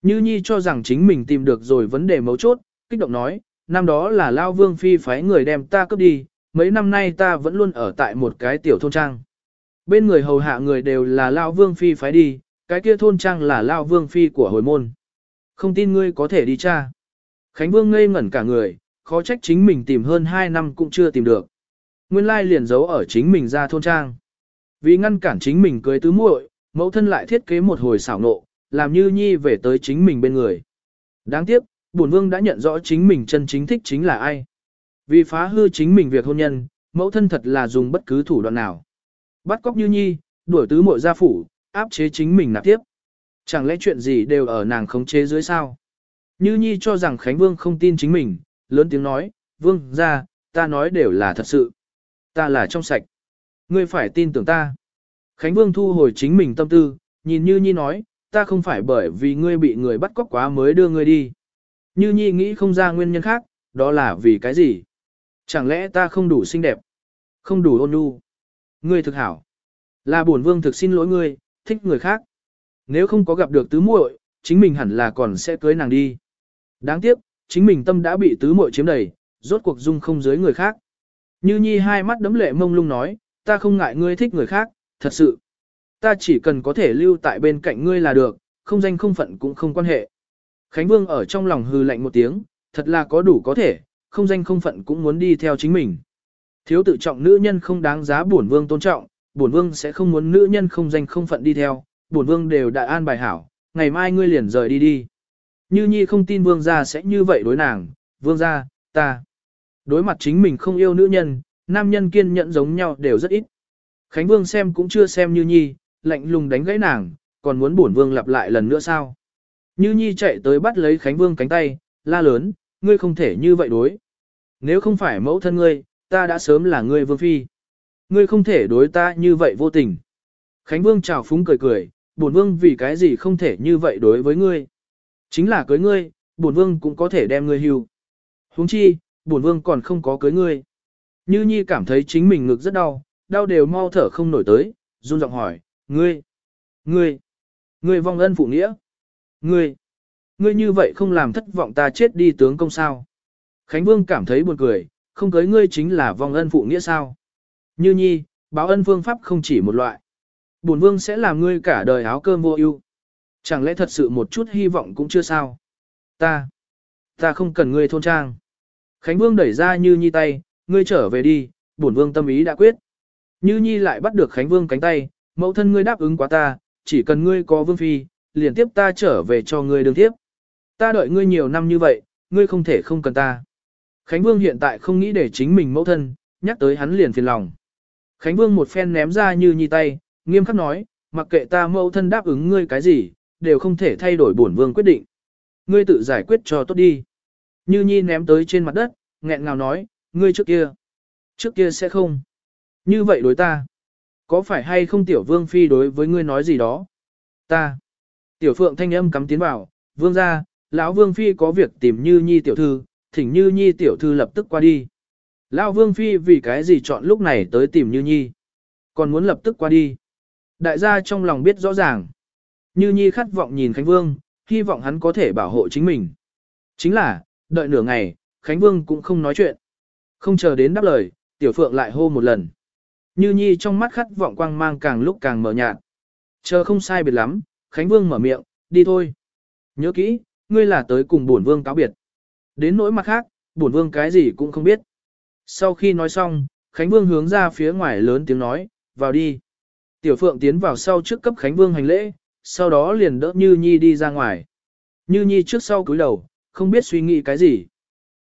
Như Nhi cho rằng chính mình tìm được rồi vấn đề mấu chốt, kích động nói, năm đó là Lao Vương Phi phái người đem ta cướp đi, mấy năm nay ta vẫn luôn ở tại một cái tiểu thôn trang. Bên người hầu hạ người đều là Lao Vương Phi phái đi, cái kia thôn trang là Lao Vương Phi của hồi môn. Không tin ngươi có thể đi tra. Khánh Vương ngây ngẩn cả người, khó trách chính mình tìm hơn 2 năm cũng chưa tìm được. Nguyên lai liền giấu ở chính mình ra thôn trang. Vì ngăn cản chính mình cưới tứ muội, mẫu thân lại thiết kế một hồi xảo nộ, làm như nhi về tới chính mình bên người. Đáng tiếc, bổn vương đã nhận rõ chính mình chân chính thích chính là ai. Vì phá hư chính mình việc hôn nhân, mẫu thân thật là dùng bất cứ thủ đoạn nào. Bắt cóc như nhi, đuổi tứ muội gia phủ, áp chế chính mình nạp tiếp. Chẳng lẽ chuyện gì đều ở nàng khống chế dưới sao? Như nhi cho rằng Khánh Vương không tin chính mình, lớn tiếng nói, Vương ra, ta nói đều là thật sự. Ta là trong sạch. Ngươi phải tin tưởng ta. Khánh Vương thu hồi chính mình tâm tư, nhìn Như Nhi nói, ta không phải bởi vì ngươi bị người bắt cóc quá mới đưa ngươi đi. Như Nhi nghĩ không ra nguyên nhân khác, đó là vì cái gì? Chẳng lẽ ta không đủ xinh đẹp? Không đủ ôn nhu? Ngươi thực hảo. Là bổn vương thực xin lỗi ngươi, thích người khác. Nếu không có gặp được tứ muội, chính mình hẳn là còn sẽ cưới nàng đi. Đáng tiếc, chính mình tâm đã bị tứ muội chiếm đầy, rốt cuộc dung không dưới người khác. Như Nhi hai mắt đấm lệ mông lung nói, ta không ngại ngươi thích người khác, thật sự. Ta chỉ cần có thể lưu tại bên cạnh ngươi là được, không danh không phận cũng không quan hệ. Khánh Vương ở trong lòng hư lạnh một tiếng, thật là có đủ có thể, không danh không phận cũng muốn đi theo chính mình. Thiếu tự trọng nữ nhân không đáng giá bổn vương tôn trọng, bổn vương sẽ không muốn nữ nhân không danh không phận đi theo, bổn vương đều đã an bài hảo, ngày mai ngươi liền rời đi đi. Như Nhi không tin vương gia sẽ như vậy đối nàng, vương gia, ta. Đối mặt chính mình không yêu nữ nhân, nam nhân kiên nhẫn giống nhau đều rất ít. Khánh Vương xem cũng chưa xem Như Nhi, lạnh lùng đánh gãy nàng, còn muốn bổn Vương lặp lại lần nữa sao? Như Nhi chạy tới bắt lấy Khánh Vương cánh tay, la lớn, ngươi không thể như vậy đối. Nếu không phải mẫu thân ngươi, ta đã sớm là ngươi Vương Phi. Ngươi không thể đối ta như vậy vô tình. Khánh Vương chào phúng cười cười, bổn Vương vì cái gì không thể như vậy đối với ngươi. Chính là cưới ngươi, bổn Vương cũng có thể đem ngươi hưu. Huống chi, bổn Vương còn không có cưới ngươi. Như Nhi cảm thấy chính mình ngực rất đau, đau đều mau thở không nổi tới, run giọng hỏi, ngươi, ngươi, ngươi vong ân phụ nghĩa, ngươi, ngươi như vậy không làm thất vọng ta chết đi tướng công sao. Khánh Vương cảm thấy buồn cười, không cưới ngươi chính là vong ân phụ nghĩa sao. Như Nhi, báo ân phương pháp không chỉ một loại. Bổn Vương sẽ làm ngươi cả đời áo cơm vô ưu. Chẳng lẽ thật sự một chút hy vọng cũng chưa sao? Ta, ta không cần ngươi thôn trang. Khánh Vương đẩy ra Như Nhi tay, ngươi trở về đi, bổn vương tâm ý đã quyết. Như Nhi lại bắt được Khánh Vương cánh tay, mẫu thân ngươi đáp ứng quá ta, chỉ cần ngươi có vương phi, liền tiếp ta trở về cho ngươi đương tiếp. Ta đợi ngươi nhiều năm như vậy, ngươi không thể không cần ta. Khánh Vương hiện tại không nghĩ để chính mình mẫu thân, nhắc tới hắn liền phiền lòng. Khánh Vương một phen ném ra Như Nhi tay, nghiêm khắc nói, mặc kệ ta mẫu thân đáp ứng ngươi cái gì, đều không thể thay đổi bổn vương quyết định. Ngươi tự giải quyết cho tốt đi. Như Nhi ném tới trên mặt đất, nghẹn ngào nói, ngươi trước kia. Trước kia sẽ không. Như vậy đối ta. Có phải hay không tiểu vương phi đối với ngươi nói gì đó? Ta. Tiểu phượng thanh âm cắm tiến vào, vương ra, lão vương phi có việc tìm như nhi tiểu thư, thỉnh như nhi tiểu thư lập tức qua đi. Lão vương phi vì cái gì chọn lúc này tới tìm như nhi? Còn muốn lập tức qua đi. Đại gia trong lòng biết rõ ràng. Như nhi khát vọng nhìn Khánh Vương, hy vọng hắn có thể bảo hộ chính mình. Chính là, đợi nửa ngày, Khánh Vương cũng không nói chuyện. Không chờ đến đáp lời, Tiểu Phượng lại hô một lần. Như Nhi trong mắt khát vọng quang mang càng lúc càng mở nhạt. Chờ không sai biệt lắm, Khánh Vương mở miệng, đi thôi. Nhớ kỹ, ngươi là tới cùng bổn vương cáo biệt. Đến nỗi mặt khác, bổn vương cái gì cũng không biết. Sau khi nói xong, Khánh Vương hướng ra phía ngoài lớn tiếng nói, vào đi. Tiểu Phượng tiến vào sau trước cấp Khánh Vương hành lễ, sau đó liền đỡ Như Nhi đi ra ngoài. Như Nhi trước sau cúi đầu, không biết suy nghĩ cái gì.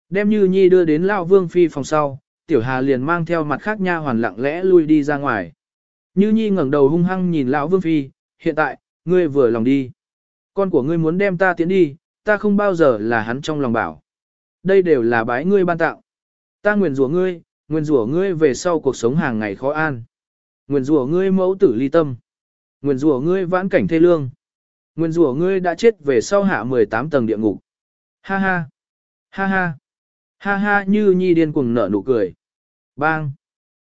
Đem Như Nhi đưa đến Lao Vương Phi phòng sau, Tiểu Hà liền mang theo mặt khác nha hoàn lặng lẽ lui đi ra ngoài. Như Nhi ngẩng đầu hung hăng nhìn Lão Vương Phi, hiện tại, ngươi vừa lòng đi. Con của ngươi muốn đem ta tiến đi, ta không bao giờ là hắn trong lòng bảo. Đây đều là bái ngươi ban tạo. Ta nguyện rủa ngươi, nguyện rủa ngươi về sau cuộc sống hàng ngày khó an. Nguyện rủa ngươi mẫu tử ly tâm. Nguyện rủa ngươi vãn cảnh thê lương. Nguyện rủa ngươi đã chết về sau hạ 18 tầng địa ngục. Ha ha. Ha ha. Ha ha như nhi điên cuồng nở nụ cười. Bang.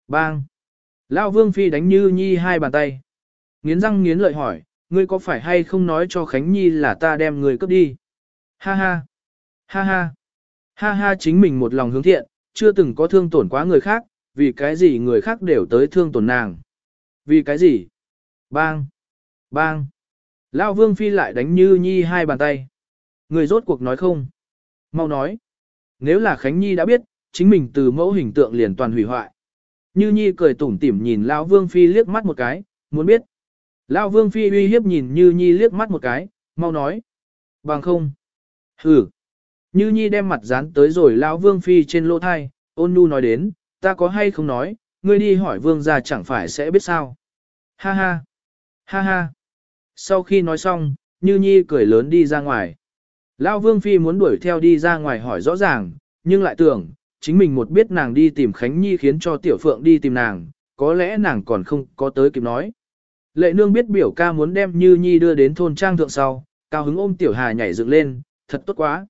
Bang. Lão Vương Phi đánh như nhi hai bàn tay. Nghiến răng nghiến lợi hỏi, ngươi có phải hay không nói cho Khánh Nhi là ta đem người cướp đi? Ha ha. Ha ha. Ha ha chính mình một lòng hướng thiện, chưa từng có thương tổn quá người khác, vì cái gì người khác đều tới thương tổn nàng. Vì cái gì? Bang! Bang! Lao vương phi lại đánh như nhi hai bàn tay. Người rốt cuộc nói không? Mau nói. Nếu là Khánh Nhi đã biết, chính mình từ mẫu hình tượng liền toàn hủy hoại. Như Nhi cười tủm tỉm nhìn Lão Vương Phi liếc mắt một cái, muốn biết. Lão Vương Phi uy hiếp nhìn Như Nhi liếc mắt một cái, mau nói. Bằng không. Hừ. Như Nhi đem mặt dán tới rồi Lão Vương Phi trên lỗ thai, ôn nhu nói đến, ta có hay không nói, ngươi đi hỏi Vương ra chẳng phải sẽ biết sao. Ha ha. Ha ha. Sau khi nói xong, Như Nhi cười lớn đi ra ngoài. Lão Vương Phi muốn đuổi theo đi ra ngoài hỏi rõ ràng, nhưng lại tưởng, chính mình một biết nàng đi tìm Khánh Nhi khiến cho Tiểu Phượng đi tìm nàng, có lẽ nàng còn không có tới kịp nói. Lệ nương biết biểu ca muốn đem Như Nhi đưa đến thôn trang thượng sau, cao hứng ôm Tiểu Hà nhảy dựng lên, thật tốt quá.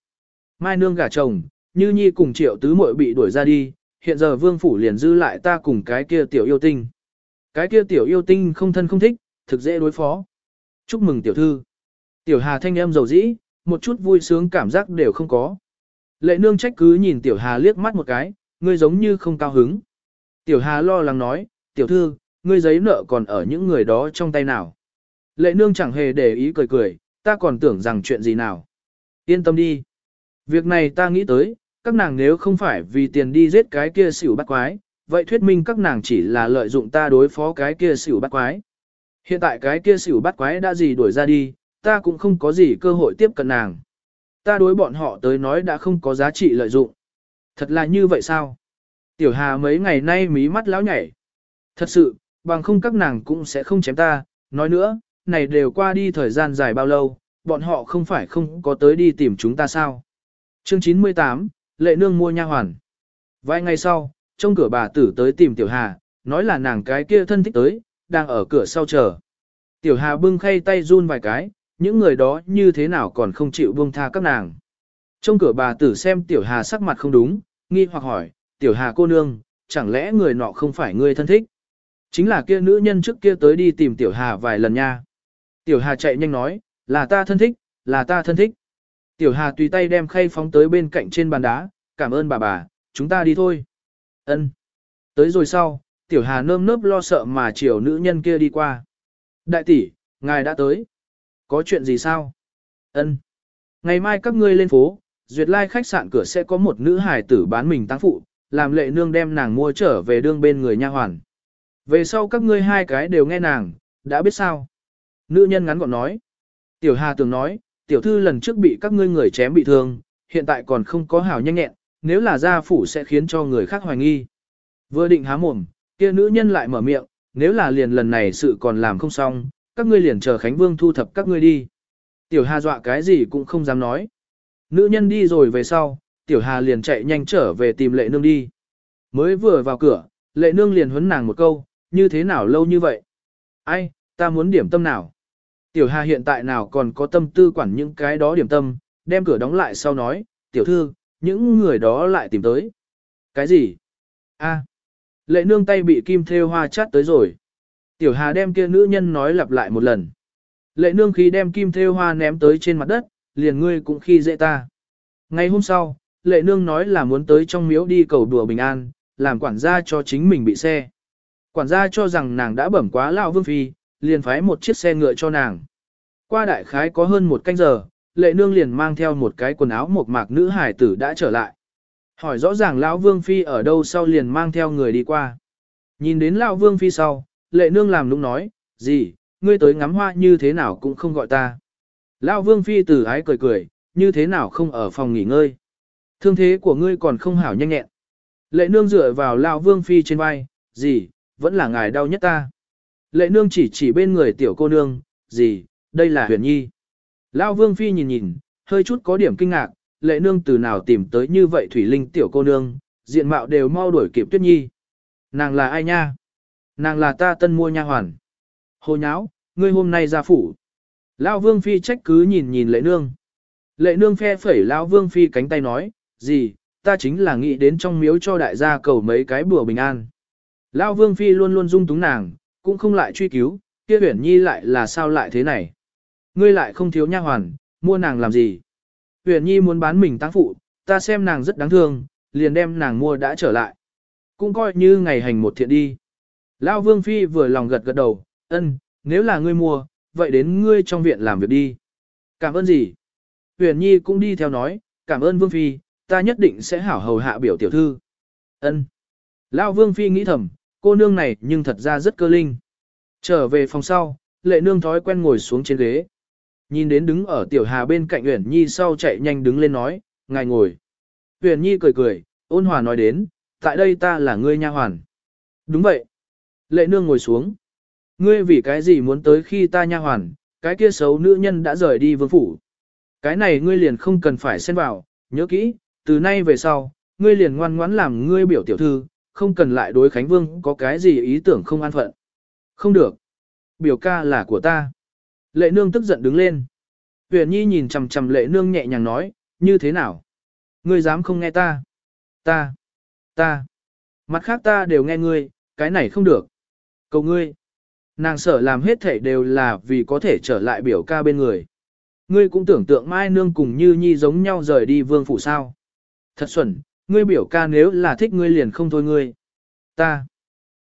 Mai nương gả chồng, Như Nhi cùng triệu tứ muội bị đuổi ra đi, hiện giờ vương phủ liền dư lại ta cùng cái kia tiểu yêu tinh. Cái kia tiểu yêu tinh không thân không thích, thực dễ đối phó. Chúc mừng tiểu thư. Tiểu Hà thanh em giàu dĩ, một chút vui sướng cảm giác đều không có. Lệ nương trách cứ nhìn tiểu Hà liếc mắt một cái, ngươi giống như không cao hứng. Tiểu Hà lo lắng nói, tiểu thư, ngươi giấy nợ còn ở những người đó trong tay nào. Lệ nương chẳng hề để ý cười cười, ta còn tưởng rằng chuyện gì nào. Yên tâm đi. Việc này ta nghĩ tới, các nàng nếu không phải vì tiền đi giết cái kia xỉu bắt quái, vậy thuyết minh các nàng chỉ là lợi dụng ta đối phó cái kia xỉu bắt quái. Hiện tại cái kia xỉu bắt quái đã gì đuổi ra đi, ta cũng không có gì cơ hội tiếp cận nàng. Ta đối bọn họ tới nói đã không có giá trị lợi dụng. Thật là như vậy sao? Tiểu Hà mấy ngày nay mí mắt lão nhảy. Thật sự, bằng không các nàng cũng sẽ không chém ta, nói nữa, này đều qua đi thời gian dài bao lâu, bọn họ không phải không có tới đi tìm chúng ta sao? Chương 98, Lệ Nương mua nha hoàn. Vài ngày sau, trong cửa bà tử tới tìm Tiểu Hà, nói là nàng cái kia thân thích tới, đang ở cửa sau chờ. Tiểu Hà bưng khay tay run vài cái, những người đó như thế nào còn không chịu buông tha các nàng. Trong cửa bà tử xem Tiểu Hà sắc mặt không đúng, nghi hoặc hỏi, Tiểu Hà cô nương, chẳng lẽ người nọ không phải người thân thích? Chính là kia nữ nhân trước kia tới đi tìm Tiểu Hà vài lần nha. Tiểu Hà chạy nhanh nói, là ta thân thích, là ta thân thích. Tiểu Hà tùy tay đem khay phóng tới bên cạnh trên bàn đá, cảm ơn bà bà, chúng ta đi thôi. Ân. Tới rồi sau, Tiểu Hà nơm nớp lo sợ mà chiều nữ nhân kia đi qua. Đại tỷ, ngài đã tới. Có chuyện gì sao? Ân. Ngày mai các ngươi lên phố, duyệt lai khách sạn cửa sẽ có một nữ hài tử bán mình tăng phụ, làm lệ nương đem nàng mua trở về đương bên người nha hoàn. Về sau các ngươi hai cái đều nghe nàng, đã biết sao? Nữ nhân ngắn gọn nói. Tiểu Hà tưởng nói, tiểu thư lần trước bị các ngươi người chém bị thương, hiện tại còn không có hảo nhanh nhẹn, nếu là gia phủ sẽ khiến cho người khác hoài nghi. Vừa định há mồm, kia nữ nhân lại mở miệng, nếu là liền lần này sự còn làm không xong, các ngươi liền chờ Khánh Vương thu thập các ngươi đi. Tiểu Hà dọa cái gì cũng không dám nói. Nữ nhân đi rồi về sau, Tiểu Hà liền chạy nhanh trở về tìm lệ nương đi. Mới vừa vào cửa, lệ nương liền huấn nàng một câu, như thế nào lâu như vậy? Ai, ta muốn điểm tâm nào? Tiểu Hà hiện tại nào còn có tâm tư quản những cái đó điểm tâm, đem cửa đóng lại sau nói, tiểu thư, những người đó lại tìm tới. Cái gì? A. Lệ nương tay bị kim thêu hoa chát tới rồi. Tiểu Hà đem kia nữ nhân nói lặp lại một lần. Lệ nương khi đem kim thêu hoa ném tới trên mặt đất, liền ngươi cũng khi dễ ta. Ngày hôm sau, lệ nương nói là muốn tới trong miếu đi cầu đùa bình an, làm quản gia cho chính mình bị xe. Quản gia cho rằng nàng đã bẩm quá lão vương phi, liền phái một chiếc xe ngựa cho nàng. Qua đại khái có hơn một canh giờ, lệ nương liền mang theo một cái quần áo một mạc nữ hải tử đã trở lại. Hỏi rõ ràng lão vương phi ở đâu sau liền mang theo người đi qua. Nhìn đến lão vương phi sau, lệ nương làm nũng nói, gì, ngươi tới ngắm hoa như thế nào cũng không gọi ta. Lão vương phi tử ái cười cười, như thế nào không ở phòng nghỉ ngơi. Thương thế của ngươi còn không hảo nhanh nhẹn. Lệ nương dựa vào lão vương phi trên vai, gì, vẫn là ngài đau nhất ta. Lệ nương chỉ chỉ bên người tiểu cô nương, gì, đây là huyền nhi. lao vương phi nhìn nhìn, hơi chút có điểm kinh ngạc, lệ nương từ nào tìm tới như vậy thủy linh tiểu cô nương, diện mạo đều mau đuổi kịp tuyết nhi. Nàng là ai nha? Nàng là ta tân mua nha hoàn. Hồ nháo, ngươi hôm nay ra phủ. lao vương phi trách cứ nhìn nhìn lệ nương. Lệ nương phe phẩy lao vương phi cánh tay nói, gì, ta chính là nghĩ đến trong miếu cho đại gia cầu mấy cái bùa bình an. Lão vương phi luôn luôn dung túng nàng, cũng không lại truy cứu, kia huyển nhi lại là sao lại thế này. Ngươi lại không thiếu nha hoàn, mua nàng làm gì. Huyển Nhi muốn bán mình tăng phụ, ta xem nàng rất đáng thương, liền đem nàng mua đã trở lại. Cũng coi như ngày hành một thiện đi. Lão Vương Phi vừa lòng gật gật đầu, ân, nếu là ngươi mua, vậy đến ngươi trong viện làm việc đi. Cảm ơn gì? Huyền Nhi cũng đi theo nói, cảm ơn Vương Phi, ta nhất định sẽ hảo hầu hạ biểu tiểu thư. Ân. Lão Vương Phi nghĩ thầm, cô nương này nhưng thật ra rất cơ linh. Trở về phòng sau, lệ nương thói quen ngồi xuống trên ghế. Nhìn đến đứng ở tiểu hà bên cạnh Uyển Nhi sau chạy nhanh đứng lên nói, ngài ngồi. Uyển Nhi cười cười, ôn hòa nói đến, tại đây ta là ngươi nha hoàn. Đúng vậy. Lệ nương ngồi xuống. Ngươi vì cái gì muốn tới khi ta nha hoàn, cái kia xấu nữ nhân đã rời đi vương phủ. Cái này ngươi liền không cần phải xen vào, nhớ kỹ, từ nay về sau, ngươi liền ngoan ngoãn làm ngươi biểu tiểu thư, không cần lại đối Khánh Vương có cái gì ý tưởng không an phận. Không được. Biểu ca là của ta. Lệ nương tức giận đứng lên. Huyền Nhi nhìn chằm chằm lệ nương nhẹ nhàng nói, như thế nào? Ngươi dám không nghe ta? Ta, ta, mặt khác ta đều nghe ngươi, cái này không được. Cầu ngươi, nàng sợ làm hết thể đều là vì có thể trở lại biểu ca bên người. Ngươi cũng tưởng tượng Mai Nương cùng Như Nhi giống nhau rời đi vương phủ sao. Thật xuẩn, ngươi biểu ca nếu là thích ngươi liền không thôi ngươi. Ta,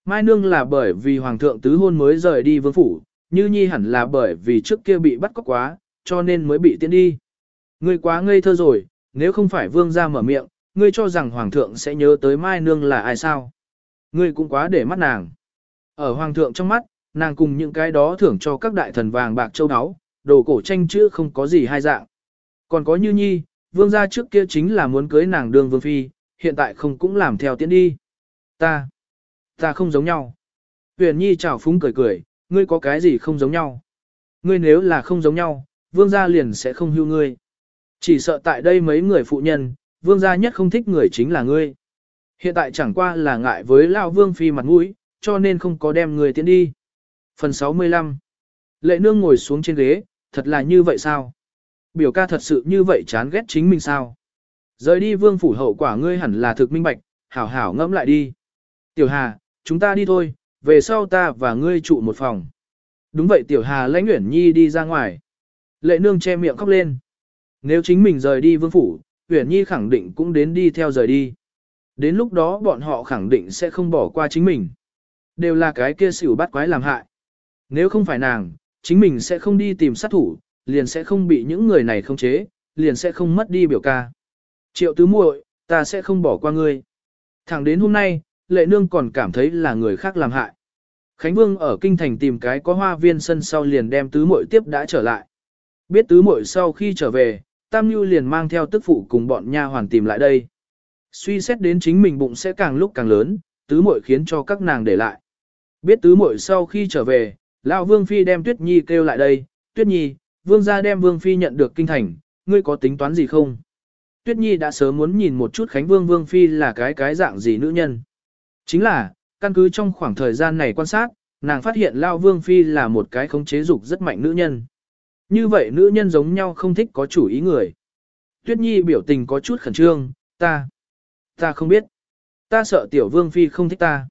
Mai Nương là bởi vì Hoàng thượng tứ hôn mới rời đi vương phủ, như nhi hẳn là bởi vì trước kia bị bắt cóc quá, cho nên mới bị tiễn đi. Ngươi quá ngây thơ rồi, nếu không phải vương gia mở miệng, ngươi cho rằng hoàng thượng sẽ nhớ tới mai nương là ai sao. Ngươi cũng quá để mắt nàng. Ở hoàng thượng trong mắt, nàng cùng những cái đó thưởng cho các đại thần vàng bạc châu áo, đồ cổ tranh chữ không có gì hai dạng. Còn có như nhi, vương gia trước kia chính là muốn cưới nàng đương vương phi, hiện tại không cũng làm theo tiễn đi. Ta, ta không giống nhau. Huyền nhi chào phúng cười cười, ngươi có cái gì không giống nhau? Ngươi nếu là không giống nhau, vương gia liền sẽ không hưu ngươi. Chỉ sợ tại đây mấy người phụ nhân, vương gia nhất không thích người chính là ngươi. Hiện tại chẳng qua là ngại với lão vương phi mặt mũi, cho nên không có đem người tiến đi. Phần 65 Lệ nương ngồi xuống trên ghế, thật là như vậy sao? Biểu ca thật sự như vậy chán ghét chính mình sao? Rời đi vương phủ hậu quả ngươi hẳn là thực minh bạch, hảo hảo ngẫm lại đi. Tiểu Hà, chúng ta đi thôi, về sau ta và ngươi trụ một phòng. Đúng vậy tiểu hà lãnh nguyện nhi đi ra ngoài. Lệ nương che miệng khóc lên. Nếu chính mình rời đi vương phủ, Uyển Nhi khẳng định cũng đến đi theo rời đi. Đến lúc đó bọn họ khẳng định sẽ không bỏ qua chính mình. Đều là cái kia xỉu bắt quái làm hại. Nếu không phải nàng, chính mình sẽ không đi tìm sát thủ, liền sẽ không bị những người này khống chế, liền sẽ không mất đi biểu ca. Triệu tứ muội, ta sẽ không bỏ qua ngươi. Thẳng đến hôm nay, lệ nương còn cảm thấy là người khác làm hại. Khánh Vương ở kinh thành tìm cái có hoa viên sân sau liền đem tứ muội tiếp đã trở lại. Biết tứ muội sau khi trở về, Tam Nhu liền mang theo tức phụ cùng bọn nha hoàn tìm lại đây. Suy xét đến chính mình bụng sẽ càng lúc càng lớn, tứ muội khiến cho các nàng để lại. Biết tứ muội sau khi trở về, lão Vương phi đem Tuyết Nhi kêu lại đây, "Tuyết Nhi, vương gia đem Vương phi nhận được kinh thành, ngươi có tính toán gì không?" Tuyết Nhi đã sớm muốn nhìn một chút Khánh Vương Vương phi là cái cái dạng gì nữ nhân. Chính là, căn cứ trong khoảng thời gian này quan sát, nàng phát hiện Lao Vương Phi là một cái khống chế dục rất mạnh nữ nhân. Như vậy nữ nhân giống nhau không thích có chủ ý người. Tuyết Nhi biểu tình có chút khẩn trương, ta, ta không biết. Ta sợ tiểu Vương Phi không thích ta.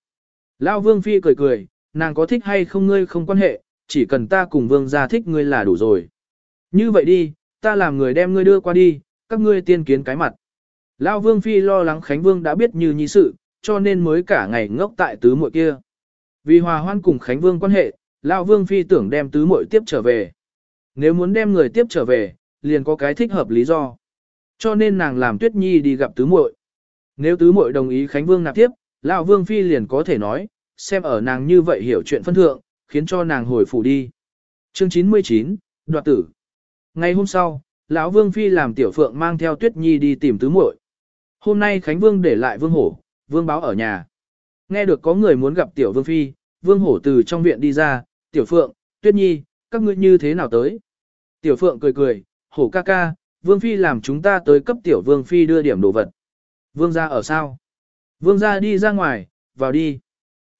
Lao Vương Phi cười cười, nàng có thích hay không ngươi không quan hệ, chỉ cần ta cùng Vương gia thích ngươi là đủ rồi. Như vậy đi, ta làm người đem ngươi đưa qua đi, các ngươi tiên kiến cái mặt. Lão Vương Phi lo lắng Khánh Vương đã biết như nhi sự, cho nên mới cả ngày ngốc tại tứ muội kia. Vì hòa hoan cùng Khánh Vương quan hệ, Lão Vương Phi tưởng đem tứ muội tiếp trở về. Nếu muốn đem người tiếp trở về, liền có cái thích hợp lý do. Cho nên nàng làm Tuyết Nhi đi gặp tứ muội. Nếu tứ muội đồng ý Khánh Vương nạp tiếp, Lão Vương Phi liền có thể nói, xem ở nàng như vậy hiểu chuyện phân thượng, khiến cho nàng hồi phủ đi. Chương 99, đoạt tử. Ngày hôm sau, lão Vương Phi làm tiểu phượng mang theo Tuyết Nhi đi tìm tứ muội. Hôm nay Khánh Vương để lại Vương Hổ, Vương báo ở nhà. Nghe được có người muốn gặp tiểu Vương Phi, Vương Hổ từ trong viện đi ra, tiểu phượng, Tuyết Nhi, các ngươi như thế nào tới? Tiểu phượng cười cười, Hổ ca ca, Vương Phi làm chúng ta tới cấp tiểu Vương Phi đưa điểm đồ vật. Vương gia ở sao? Vương gia đi ra ngoài, vào đi.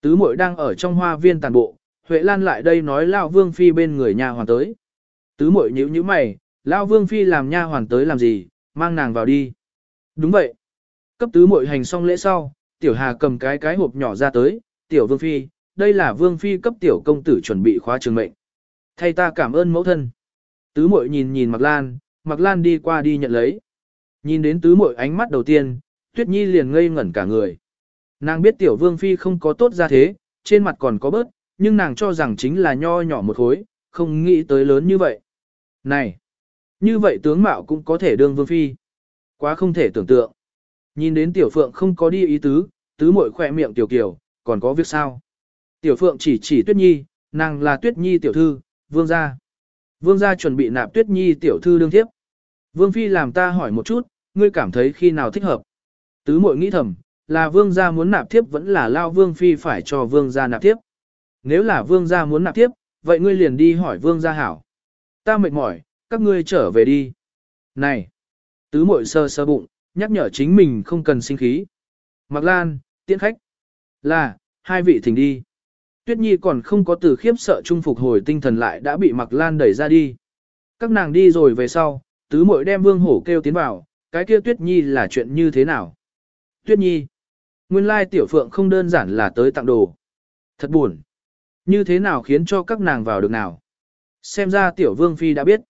Tứ muội đang ở trong hoa viên tàn bộ, Huệ Lan lại đây nói lão Vương Phi bên người nhà hoàn tới. Tứ muội nhíu nhíu mày, lão Vương Phi làm nha hoàn tới làm gì, mang nàng vào đi. Đúng vậy. Cấp tứ muội hành xong lễ sau, Tiểu Hà cầm cái cái hộp nhỏ ra tới, Tiểu Vương Phi, đây là Vương Phi cấp Tiểu Công Tử chuẩn bị khóa trường mệnh. Thay ta cảm ơn mẫu thân. Tứ muội nhìn nhìn Mạc Lan, Mạc Lan đi qua đi nhận lấy. Nhìn đến tứ muội ánh mắt đầu tiên, Tuyết Nhi liền ngây ngẩn cả người. Nàng biết Tiểu Vương Phi không có tốt ra thế, trên mặt còn có bớt, nhưng nàng cho rằng chính là nho nhỏ một khối, không nghĩ tới lớn như vậy. Này, như vậy tướng mạo cũng có thể đương vương phi. Quá không thể tưởng tượng. Nhìn đến tiểu phượng không có đi ý tứ, tứ muội khỏe miệng tiểu kiều, còn có việc sao? Tiểu phượng chỉ chỉ tuyết nhi, nàng là tuyết nhi tiểu thư, vương gia. Vương gia chuẩn bị nạp tuyết nhi tiểu thư đương tiếp. Vương phi làm ta hỏi một chút, ngươi cảm thấy khi nào thích hợp? Tứ muội nghĩ thầm, là vương gia muốn nạp tiếp vẫn là lao vương phi phải cho vương gia nạp tiếp. Nếu là vương gia muốn nạp tiếp, vậy ngươi liền đi hỏi vương gia hảo. Ta mệt mỏi, các ngươi trở về đi. Này! Tứ muội sơ sơ bụng, nhắc nhở chính mình không cần sinh khí. Mạc Lan, tiễn khách. Là, hai vị thỉnh đi. Tuyết Nhi còn không có từ khiếp sợ trung phục hồi tinh thần lại đã bị Mạc Lan đẩy ra đi. Các nàng đi rồi về sau, tứ muội đem vương hổ kêu tiến vào, cái kia Tuyết Nhi là chuyện như thế nào? Tuyết Nhi. Nguyên lai tiểu phượng không đơn giản là tới tặng đồ. Thật buồn. Như thế nào khiến cho các nàng vào được nào? Xem ra tiểu vương phi đã biết.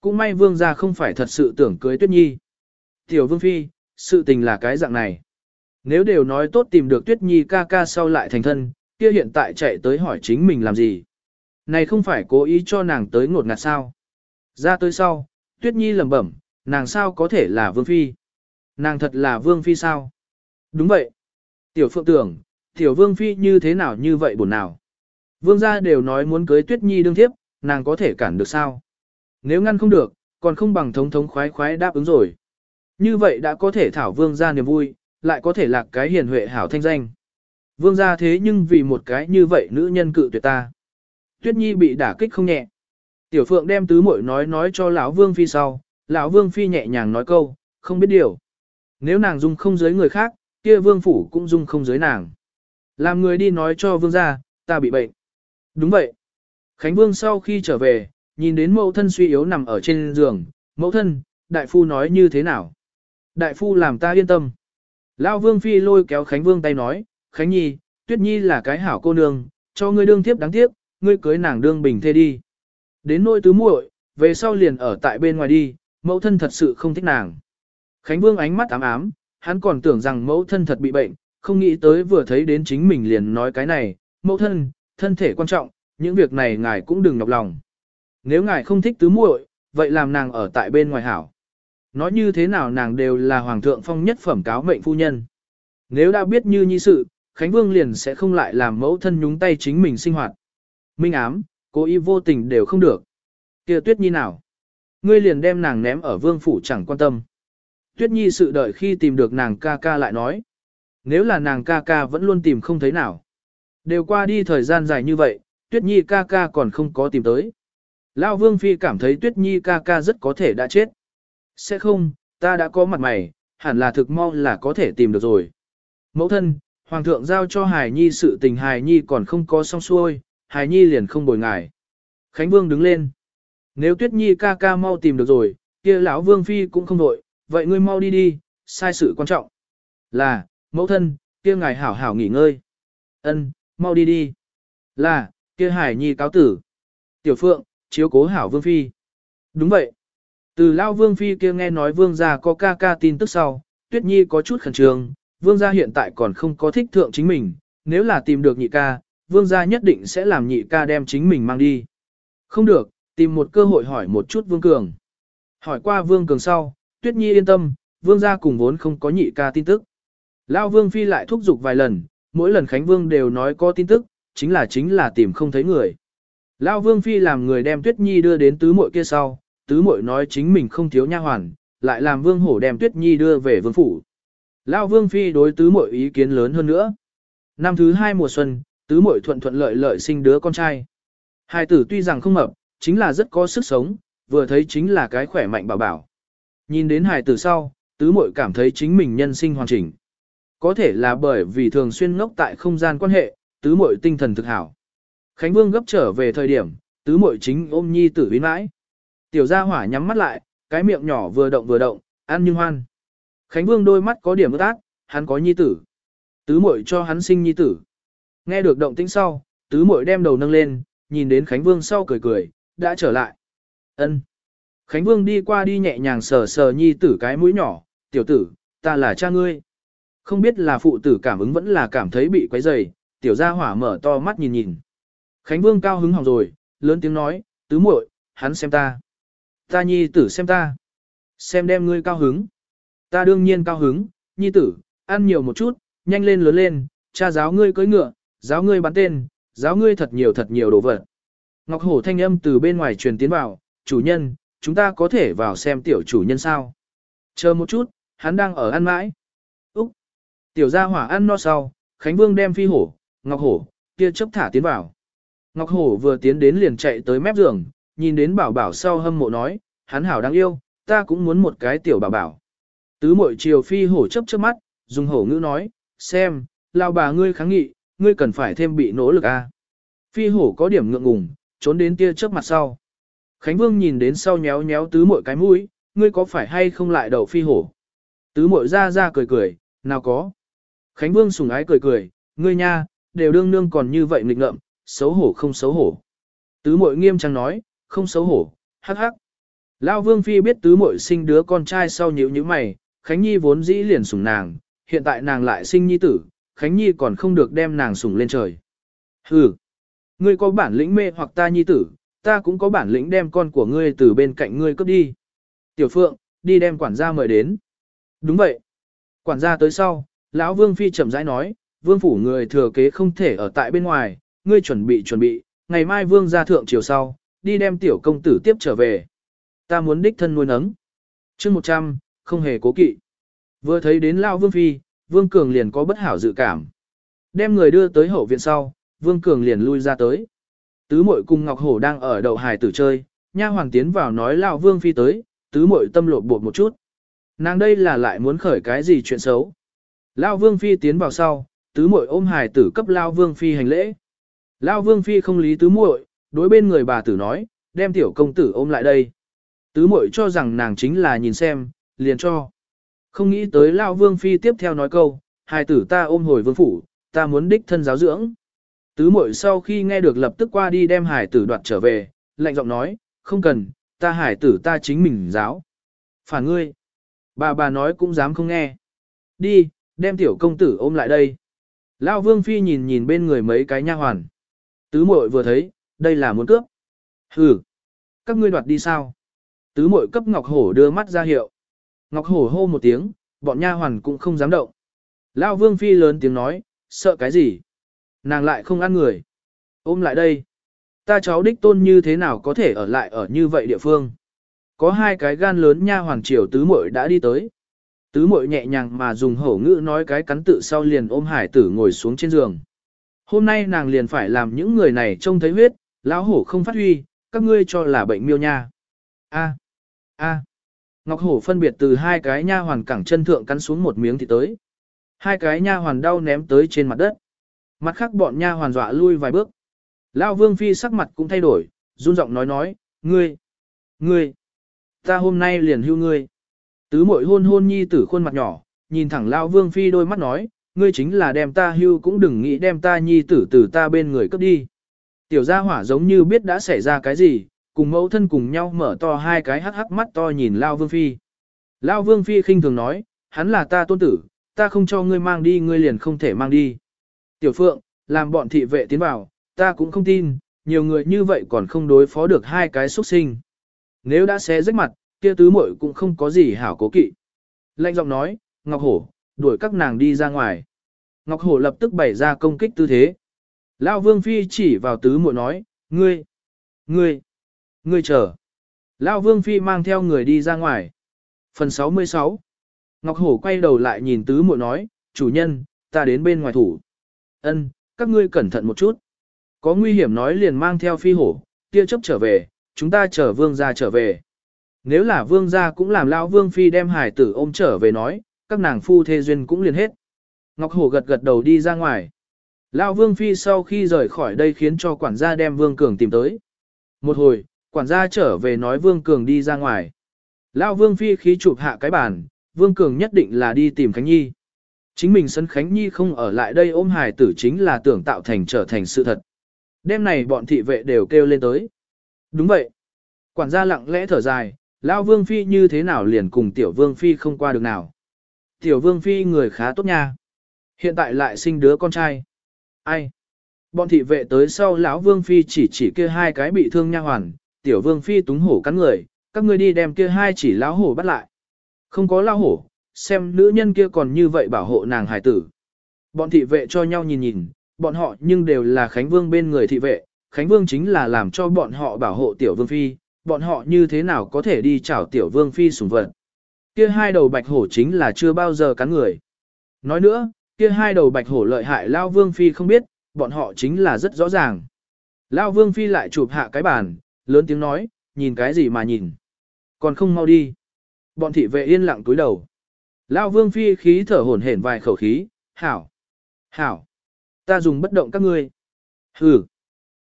Cũng may vương gia không phải thật sự tưởng cưới tuyết nhi. Tiểu vương phi, sự tình là cái dạng này. Nếu đều nói tốt tìm được tuyết nhi ca ca sau lại thành thân, kia hiện tại chạy tới hỏi chính mình làm gì. Này không phải cố ý cho nàng tới ngột ngạt sao. Ra tới sau, tuyết nhi lẩm bẩm, nàng sao có thể là vương phi. Nàng thật là vương phi sao? Đúng vậy. Tiểu phượng tưởng, tiểu vương phi như thế nào như vậy buồn nào. Vương gia đều nói muốn cưới tuyết nhi đương thiếp, nàng có thể cản được sao? Nếu ngăn không được, còn không bằng thống thống khoái khoái đáp ứng rồi. Như vậy đã có thể thảo vương gia niềm vui, lại có thể lạc cái hiền huệ hảo thanh danh. Vương gia thế nhưng vì một cái như vậy nữ nhân cự tuyệt ta. Tuyết Nhi bị đả kích không nhẹ. Tiểu Phượng đem tứ muội nói nói cho lão Vương phi sau, lão Vương phi nhẹ nhàng nói câu, không biết điều. Nếu nàng dung không giới người khác, kia Vương phủ cũng dung không giới nàng. Làm người đi nói cho Vương gia, ta bị bệnh. Đúng vậy. Khánh Vương sau khi trở về, nhìn đến mẫu thân suy yếu nằm ở trên giường, mẫu thân, đại phu nói như thế nào? Đại phu làm ta yên tâm. Lão Vương Phi lôi kéo Khánh Vương tay nói, Khánh Nhi, Tuyết Nhi là cái hảo cô nương, cho ngươi đương tiếp đáng tiếc, ngươi cưới nàng đương bình thê đi. Đến nôi tứ muội, về sau liền ở tại bên ngoài đi, mẫu thân thật sự không thích nàng. Khánh Vương ánh mắt ám ám, hắn còn tưởng rằng mẫu thân thật bị bệnh, không nghĩ tới vừa thấy đến chính mình liền nói cái này, mẫu thân, thân thể quan trọng, những việc này ngài cũng đừng nhọc lòng. Nếu ngài không thích tứ muội, vậy làm nàng ở tại bên ngoài hảo. Nói như thế nào nàng đều là hoàng thượng phong nhất phẩm cáo mệnh phu nhân. Nếu đã biết như nhi sự, Khánh Vương liền sẽ không lại làm mẫu thân nhúng tay chính mình sinh hoạt. Minh ám, cố ý vô tình đều không được. kia tuyết nhi nào? Ngươi liền đem nàng ném ở vương phủ chẳng quan tâm. Tuyết nhi sự đợi khi tìm được nàng ca ca lại nói. Nếu là nàng ca ca vẫn luôn tìm không thấy nào. Đều qua đi thời gian dài như vậy, Tuyết Nhi ca ca còn không có tìm tới. Lão Vương Phi cảm thấy Tuyết Nhi ca ca rất có thể đã chết. Sẽ không, ta đã có mặt mày, hẳn là thực mau là có thể tìm được rồi. Mẫu thân, Hoàng thượng giao cho Hải Nhi sự tình Hải Nhi còn không có xong xuôi, Hải Nhi liền không bồi ngài. Khánh Vương đứng lên. Nếu Tuyết Nhi ca ca mau tìm được rồi, kia lão Vương Phi cũng không đội, vậy ngươi mau đi đi, sai sự quan trọng. Là, mẫu thân, kia ngài hảo hảo nghỉ ngơi. Ân, mau đi đi. Là, kia Hải Nhi cáo tử. Tiểu Phượng, chiếu cố hảo Vương Phi. Đúng vậy. Từ Lao Vương Phi kia nghe nói Vương gia có ca ca tin tức sau, Tuyết Nhi có chút khẩn trương, Vương gia hiện tại còn không có thích thượng chính mình, nếu là tìm được nhị ca, Vương gia nhất định sẽ làm nhị ca đem chính mình mang đi. Không được, tìm một cơ hội hỏi một chút Vương Cường. Hỏi qua Vương Cường sau, Tuyết Nhi yên tâm, Vương gia cùng vốn không có nhị ca tin tức. Lao Vương Phi lại thúc giục vài lần, mỗi lần Khánh Vương đều nói có tin tức, chính là chính là tìm không thấy người. Lão Vương Phi làm người đem Tuyết Nhi đưa đến tứ muội kia sau, tứ muội nói chính mình không thiếu nha hoàn, lại làm Vương Hổ đem Tuyết Nhi đưa về vương phủ. Lão Vương Phi đối tứ muội ý kiến lớn hơn nữa. Năm thứ hai mùa xuân, tứ muội thuận thuận lợi lợi sinh đứa con trai. Hai tử tuy rằng không mập, chính là rất có sức sống, vừa thấy chính là cái khỏe mạnh bảo bảo. Nhìn đến hài tử sau, tứ muội cảm thấy chính mình nhân sinh hoàn chỉnh. Có thể là bởi vì thường xuyên ngốc tại không gian quan hệ, tứ muội tinh thần thực hảo. Khánh Vương gấp trở về thời điểm, tứ muội chính ôm nhi tử biến mãi. Tiểu gia hỏa nhắm mắt lại, cái miệng nhỏ vừa động vừa động, ăn nhưng hoan. Khánh Vương đôi mắt có điểm ướt át, hắn có nhi tử. Tứ muội cho hắn sinh nhi tử. Nghe được động tĩnh sau, tứ muội đem đầu nâng lên, nhìn đến Khánh Vương sau cười cười, đã trở lại. Ân. Khánh Vương đi qua đi nhẹ nhàng sờ sờ nhi tử cái mũi nhỏ, tiểu tử, ta là cha ngươi. Không biết là phụ tử cảm ứng vẫn là cảm thấy bị quấy rầy, tiểu gia hỏa mở to mắt nhìn nhìn. Khánh Vương cao hứng hỏng rồi, lớn tiếng nói, tứ muội, hắn xem ta. Ta nhi tử xem ta. Xem đem ngươi cao hứng. Ta đương nhiên cao hứng, nhi tử, ăn nhiều một chút, nhanh lên lớn lên, cha giáo ngươi cưỡi ngựa, giáo ngươi bắn tên, giáo ngươi thật nhiều thật nhiều đồ vật. Ngọc Hổ thanh âm từ bên ngoài truyền tiến vào, chủ nhân, chúng ta có thể vào xem tiểu chủ nhân sao. Chờ một chút, hắn đang ở ăn mãi. Úc! Tiểu gia hỏa ăn no sau, Khánh Vương đem phi hổ, Ngọc Hổ, kia chấp thả tiến vào. Ngọc Hổ vừa tiến đến liền chạy tới mép giường, nhìn đến bảo bảo sau hâm mộ nói, hắn hảo đáng yêu, ta cũng muốn một cái tiểu bảo bảo. Tứ mội chiều phi hổ chấp chớp mắt, dùng hổ ngữ nói, xem, lao bà ngươi kháng nghị, ngươi cần phải thêm bị nỗ lực a. Phi hổ có điểm ngượng ngùng, trốn đến tia chớp mặt sau. Khánh Vương nhìn đến sau nhéo nhéo tứ mội cái mũi, ngươi có phải hay không lại đầu phi hổ? Tứ mội ra ra cười cười, nào có. Khánh Vương sùng ái cười cười, ngươi nha, đều đương nương còn như vậy nghịch ngợm, xấu hổ không xấu hổ. Tứ mội nghiêm trang nói, không xấu hổ, hắc hắc. Lão Vương Phi biết tứ muội sinh đứa con trai sau nhíu nhíu mày, Khánh Nhi vốn dĩ liền sủng nàng, hiện tại nàng lại sinh nhi tử, Khánh Nhi còn không được đem nàng sủng lên trời. Hừ, ngươi có bản lĩnh mê hoặc ta nhi tử, ta cũng có bản lĩnh đem con của ngươi từ bên cạnh ngươi cướp đi. Tiểu Phượng, đi đem quản gia mời đến. Đúng vậy. Quản gia tới sau, lão Vương Phi chậm rãi nói, Vương phủ người thừa kế không thể ở tại bên ngoài, ngươi chuẩn bị chuẩn bị, ngày mai Vương ra thượng chiều sau, đi đem tiểu công tử tiếp trở về. Ta muốn đích thân nuôi nấng. chương 100, không hề cố kỵ. Vừa thấy đến Lao Vương Phi, Vương Cường liền có bất hảo dự cảm. Đem người đưa tới hậu viện sau, Vương Cường liền lui ra tới. Tứ mội cùng Ngọc Hổ đang ở đậu hài tử chơi, nha hoàng tiến vào nói Lao Vương Phi tới, tứ mội tâm lột bột một chút. Nàng đây là lại muốn khởi cái gì chuyện xấu. Lao Vương Phi tiến vào sau, tứ muội ôm hài tử cấp Lao Vương Phi hành lễ. Lao Vương Phi không lý tứ muội, đối bên người bà tử nói, đem tiểu công tử ôm lại đây. Tứ muội cho rằng nàng chính là nhìn xem, liền cho. Không nghĩ tới Lao Vương Phi tiếp theo nói câu, hài tử ta ôm hồi vương phủ, ta muốn đích thân giáo dưỡng. Tứ muội sau khi nghe được lập tức qua đi đem Hải tử đoạt trở về, lạnh giọng nói, không cần, ta Hải tử ta chính mình giáo. Phản ngươi. Bà bà nói cũng dám không nghe. Đi, đem tiểu công tử ôm lại đây. Lão Vương Phi nhìn nhìn bên người mấy cái nha hoàn. Tứ muội vừa thấy, đây là muốn cướp. Hừ, các ngươi đoạt đi sao? Tứ muội cấp Ngọc Hổ đưa mắt ra hiệu. Ngọc Hổ hô một tiếng, bọn nha hoàn cũng không dám động. Lão Vương Phi lớn tiếng nói, sợ cái gì? Nàng lại không ăn người. Ôm lại đây. Ta cháu đích tôn như thế nào có thể ở lại ở như vậy địa phương? Có hai cái gan lớn nha hoàn triều tứ muội đã đi tới. Tứ muội nhẹ nhàng mà dùng hổ ngữ nói cái cắn tự sau liền ôm hải tử ngồi xuống trên giường. Hôm nay nàng liền phải làm những người này trông thấy huyết, lão hổ không phát huy, các ngươi cho là bệnh miêu nha. A, a. Ngọc hổ phân biệt từ hai cái nha hoàn cẳng chân thượng cắn xuống một miếng thì tới. Hai cái nha hoàn đau ném tới trên mặt đất. Mặt khác bọn nha hoàn dọa lui vài bước. Lão vương phi sắc mặt cũng thay đổi, run giọng nói nói, ngươi, ngươi, ta hôm nay liền hưu ngươi. Tứ mội hôn hôn nhi tử khuôn mặt nhỏ, nhìn thẳng lao vương phi đôi mắt nói, ngươi chính là đem ta hưu cũng đừng nghĩ đem ta nhi tử từ ta bên người cướp đi. Tiểu gia hỏa giống như biết đã xảy ra cái gì, cùng mẫu thân cùng nhau mở to hai cái hắc hắc mắt to nhìn Lao Vương Phi. Lao Vương Phi khinh thường nói, hắn là ta tôn tử, ta không cho ngươi mang đi ngươi liền không thể mang đi. Tiểu Phượng, làm bọn thị vệ tiến vào, ta cũng không tin, nhiều người như vậy còn không đối phó được hai cái xuất sinh. Nếu đã xé rách mặt, kia tứ muội cũng không có gì hảo cố kỵ. Lệnh giọng nói, Ngọc Hổ, đuổi các nàng đi ra ngoài. Ngọc Hổ lập tức bày ra công kích tư thế. Lão Vương Phi chỉ vào tứ muội nói, ngươi, ngươi, ngươi chờ. Lão Vương Phi mang theo người đi ra ngoài. Phần 66 Ngọc Hổ quay đầu lại nhìn tứ muội nói, chủ nhân, ta đến bên ngoài thủ. Ân, các ngươi cẩn thận một chút. Có nguy hiểm nói liền mang theo phi hổ, tia chấp trở về, chúng ta chờ vương gia trở về. Nếu là vương gia cũng làm lão vương phi đem hải tử ôm trở về nói, các nàng phu thê duyên cũng liền hết. Ngọc Hổ gật gật đầu đi ra ngoài. Lão vương phi sau khi rời khỏi đây khiến cho quản gia đem vương cường tìm tới. Một hồi, quản gia trở về nói vương cường đi ra ngoài. Lão vương phi khí chụp hạ cái bàn, vương cường nhất định là đi tìm Khánh Nhi. Chính mình sân Khánh Nhi không ở lại đây ôm hài tử chính là tưởng tạo thành trở thành sự thật. Đêm này bọn thị vệ đều kêu lên tới. Đúng vậy. Quản gia lặng lẽ thở dài, Lão Vương Phi như thế nào liền cùng Tiểu Vương Phi không qua được nào. Tiểu Vương Phi người khá tốt nha. Hiện tại lại sinh đứa con trai. Ai? Bọn thị vệ tới sau lão Vương Phi chỉ chỉ kia hai cái bị thương nha hoàn, Tiểu Vương Phi túng hổ cắn người, các ngươi đi đem kia hai chỉ lão hổ bắt lại. Không có lão hổ, xem nữ nhân kia còn như vậy bảo hộ nàng hải tử. Bọn thị vệ cho nhau nhìn nhìn, bọn họ nhưng đều là Khánh Vương bên người thị vệ, Khánh Vương chính là làm cho bọn họ bảo hộ Tiểu Vương Phi, bọn họ như thế nào có thể đi chảo Tiểu Vương Phi sủng vật. Kia hai đầu bạch hổ chính là chưa bao giờ cắn người. Nói nữa, kia hai đầu bạch hổ lợi hại Lao Vương Phi không biết, bọn họ chính là rất rõ ràng. Lao Vương Phi lại chụp hạ cái bàn, lớn tiếng nói, nhìn cái gì mà nhìn. Còn không mau đi. Bọn thị vệ yên lặng túi đầu. Lao Vương Phi khí thở hổn hển vài khẩu khí, hảo, hảo. Ta dùng bất động các ngươi. Hừ.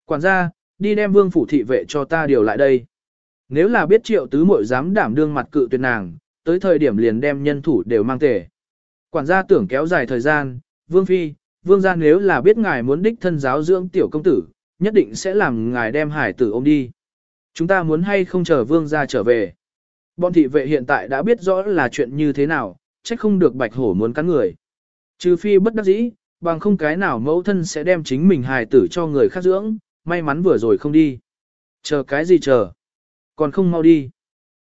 Quản gia, đi đem vương phủ thị vệ cho ta điều lại đây. Nếu là biết triệu tứ muội dám đảm đương mặt cự tuyệt nàng, tới thời điểm liền đem nhân thủ đều mang tề. Quản gia tưởng kéo dài thời gian, vương phi, vương gia nếu là biết ngài muốn đích thân giáo dưỡng tiểu công tử, nhất định sẽ làm ngài đem hải tử ôm đi. Chúng ta muốn hay không chờ vương gia trở về. Bọn thị vệ hiện tại đã biết rõ là chuyện như thế nào, trách không được bạch hổ muốn cắn người. Trừ phi bất đắc dĩ, bằng không cái nào mẫu thân sẽ đem chính mình hài tử cho người khác dưỡng, may mắn vừa rồi không đi. Chờ cái gì chờ? Còn không mau đi.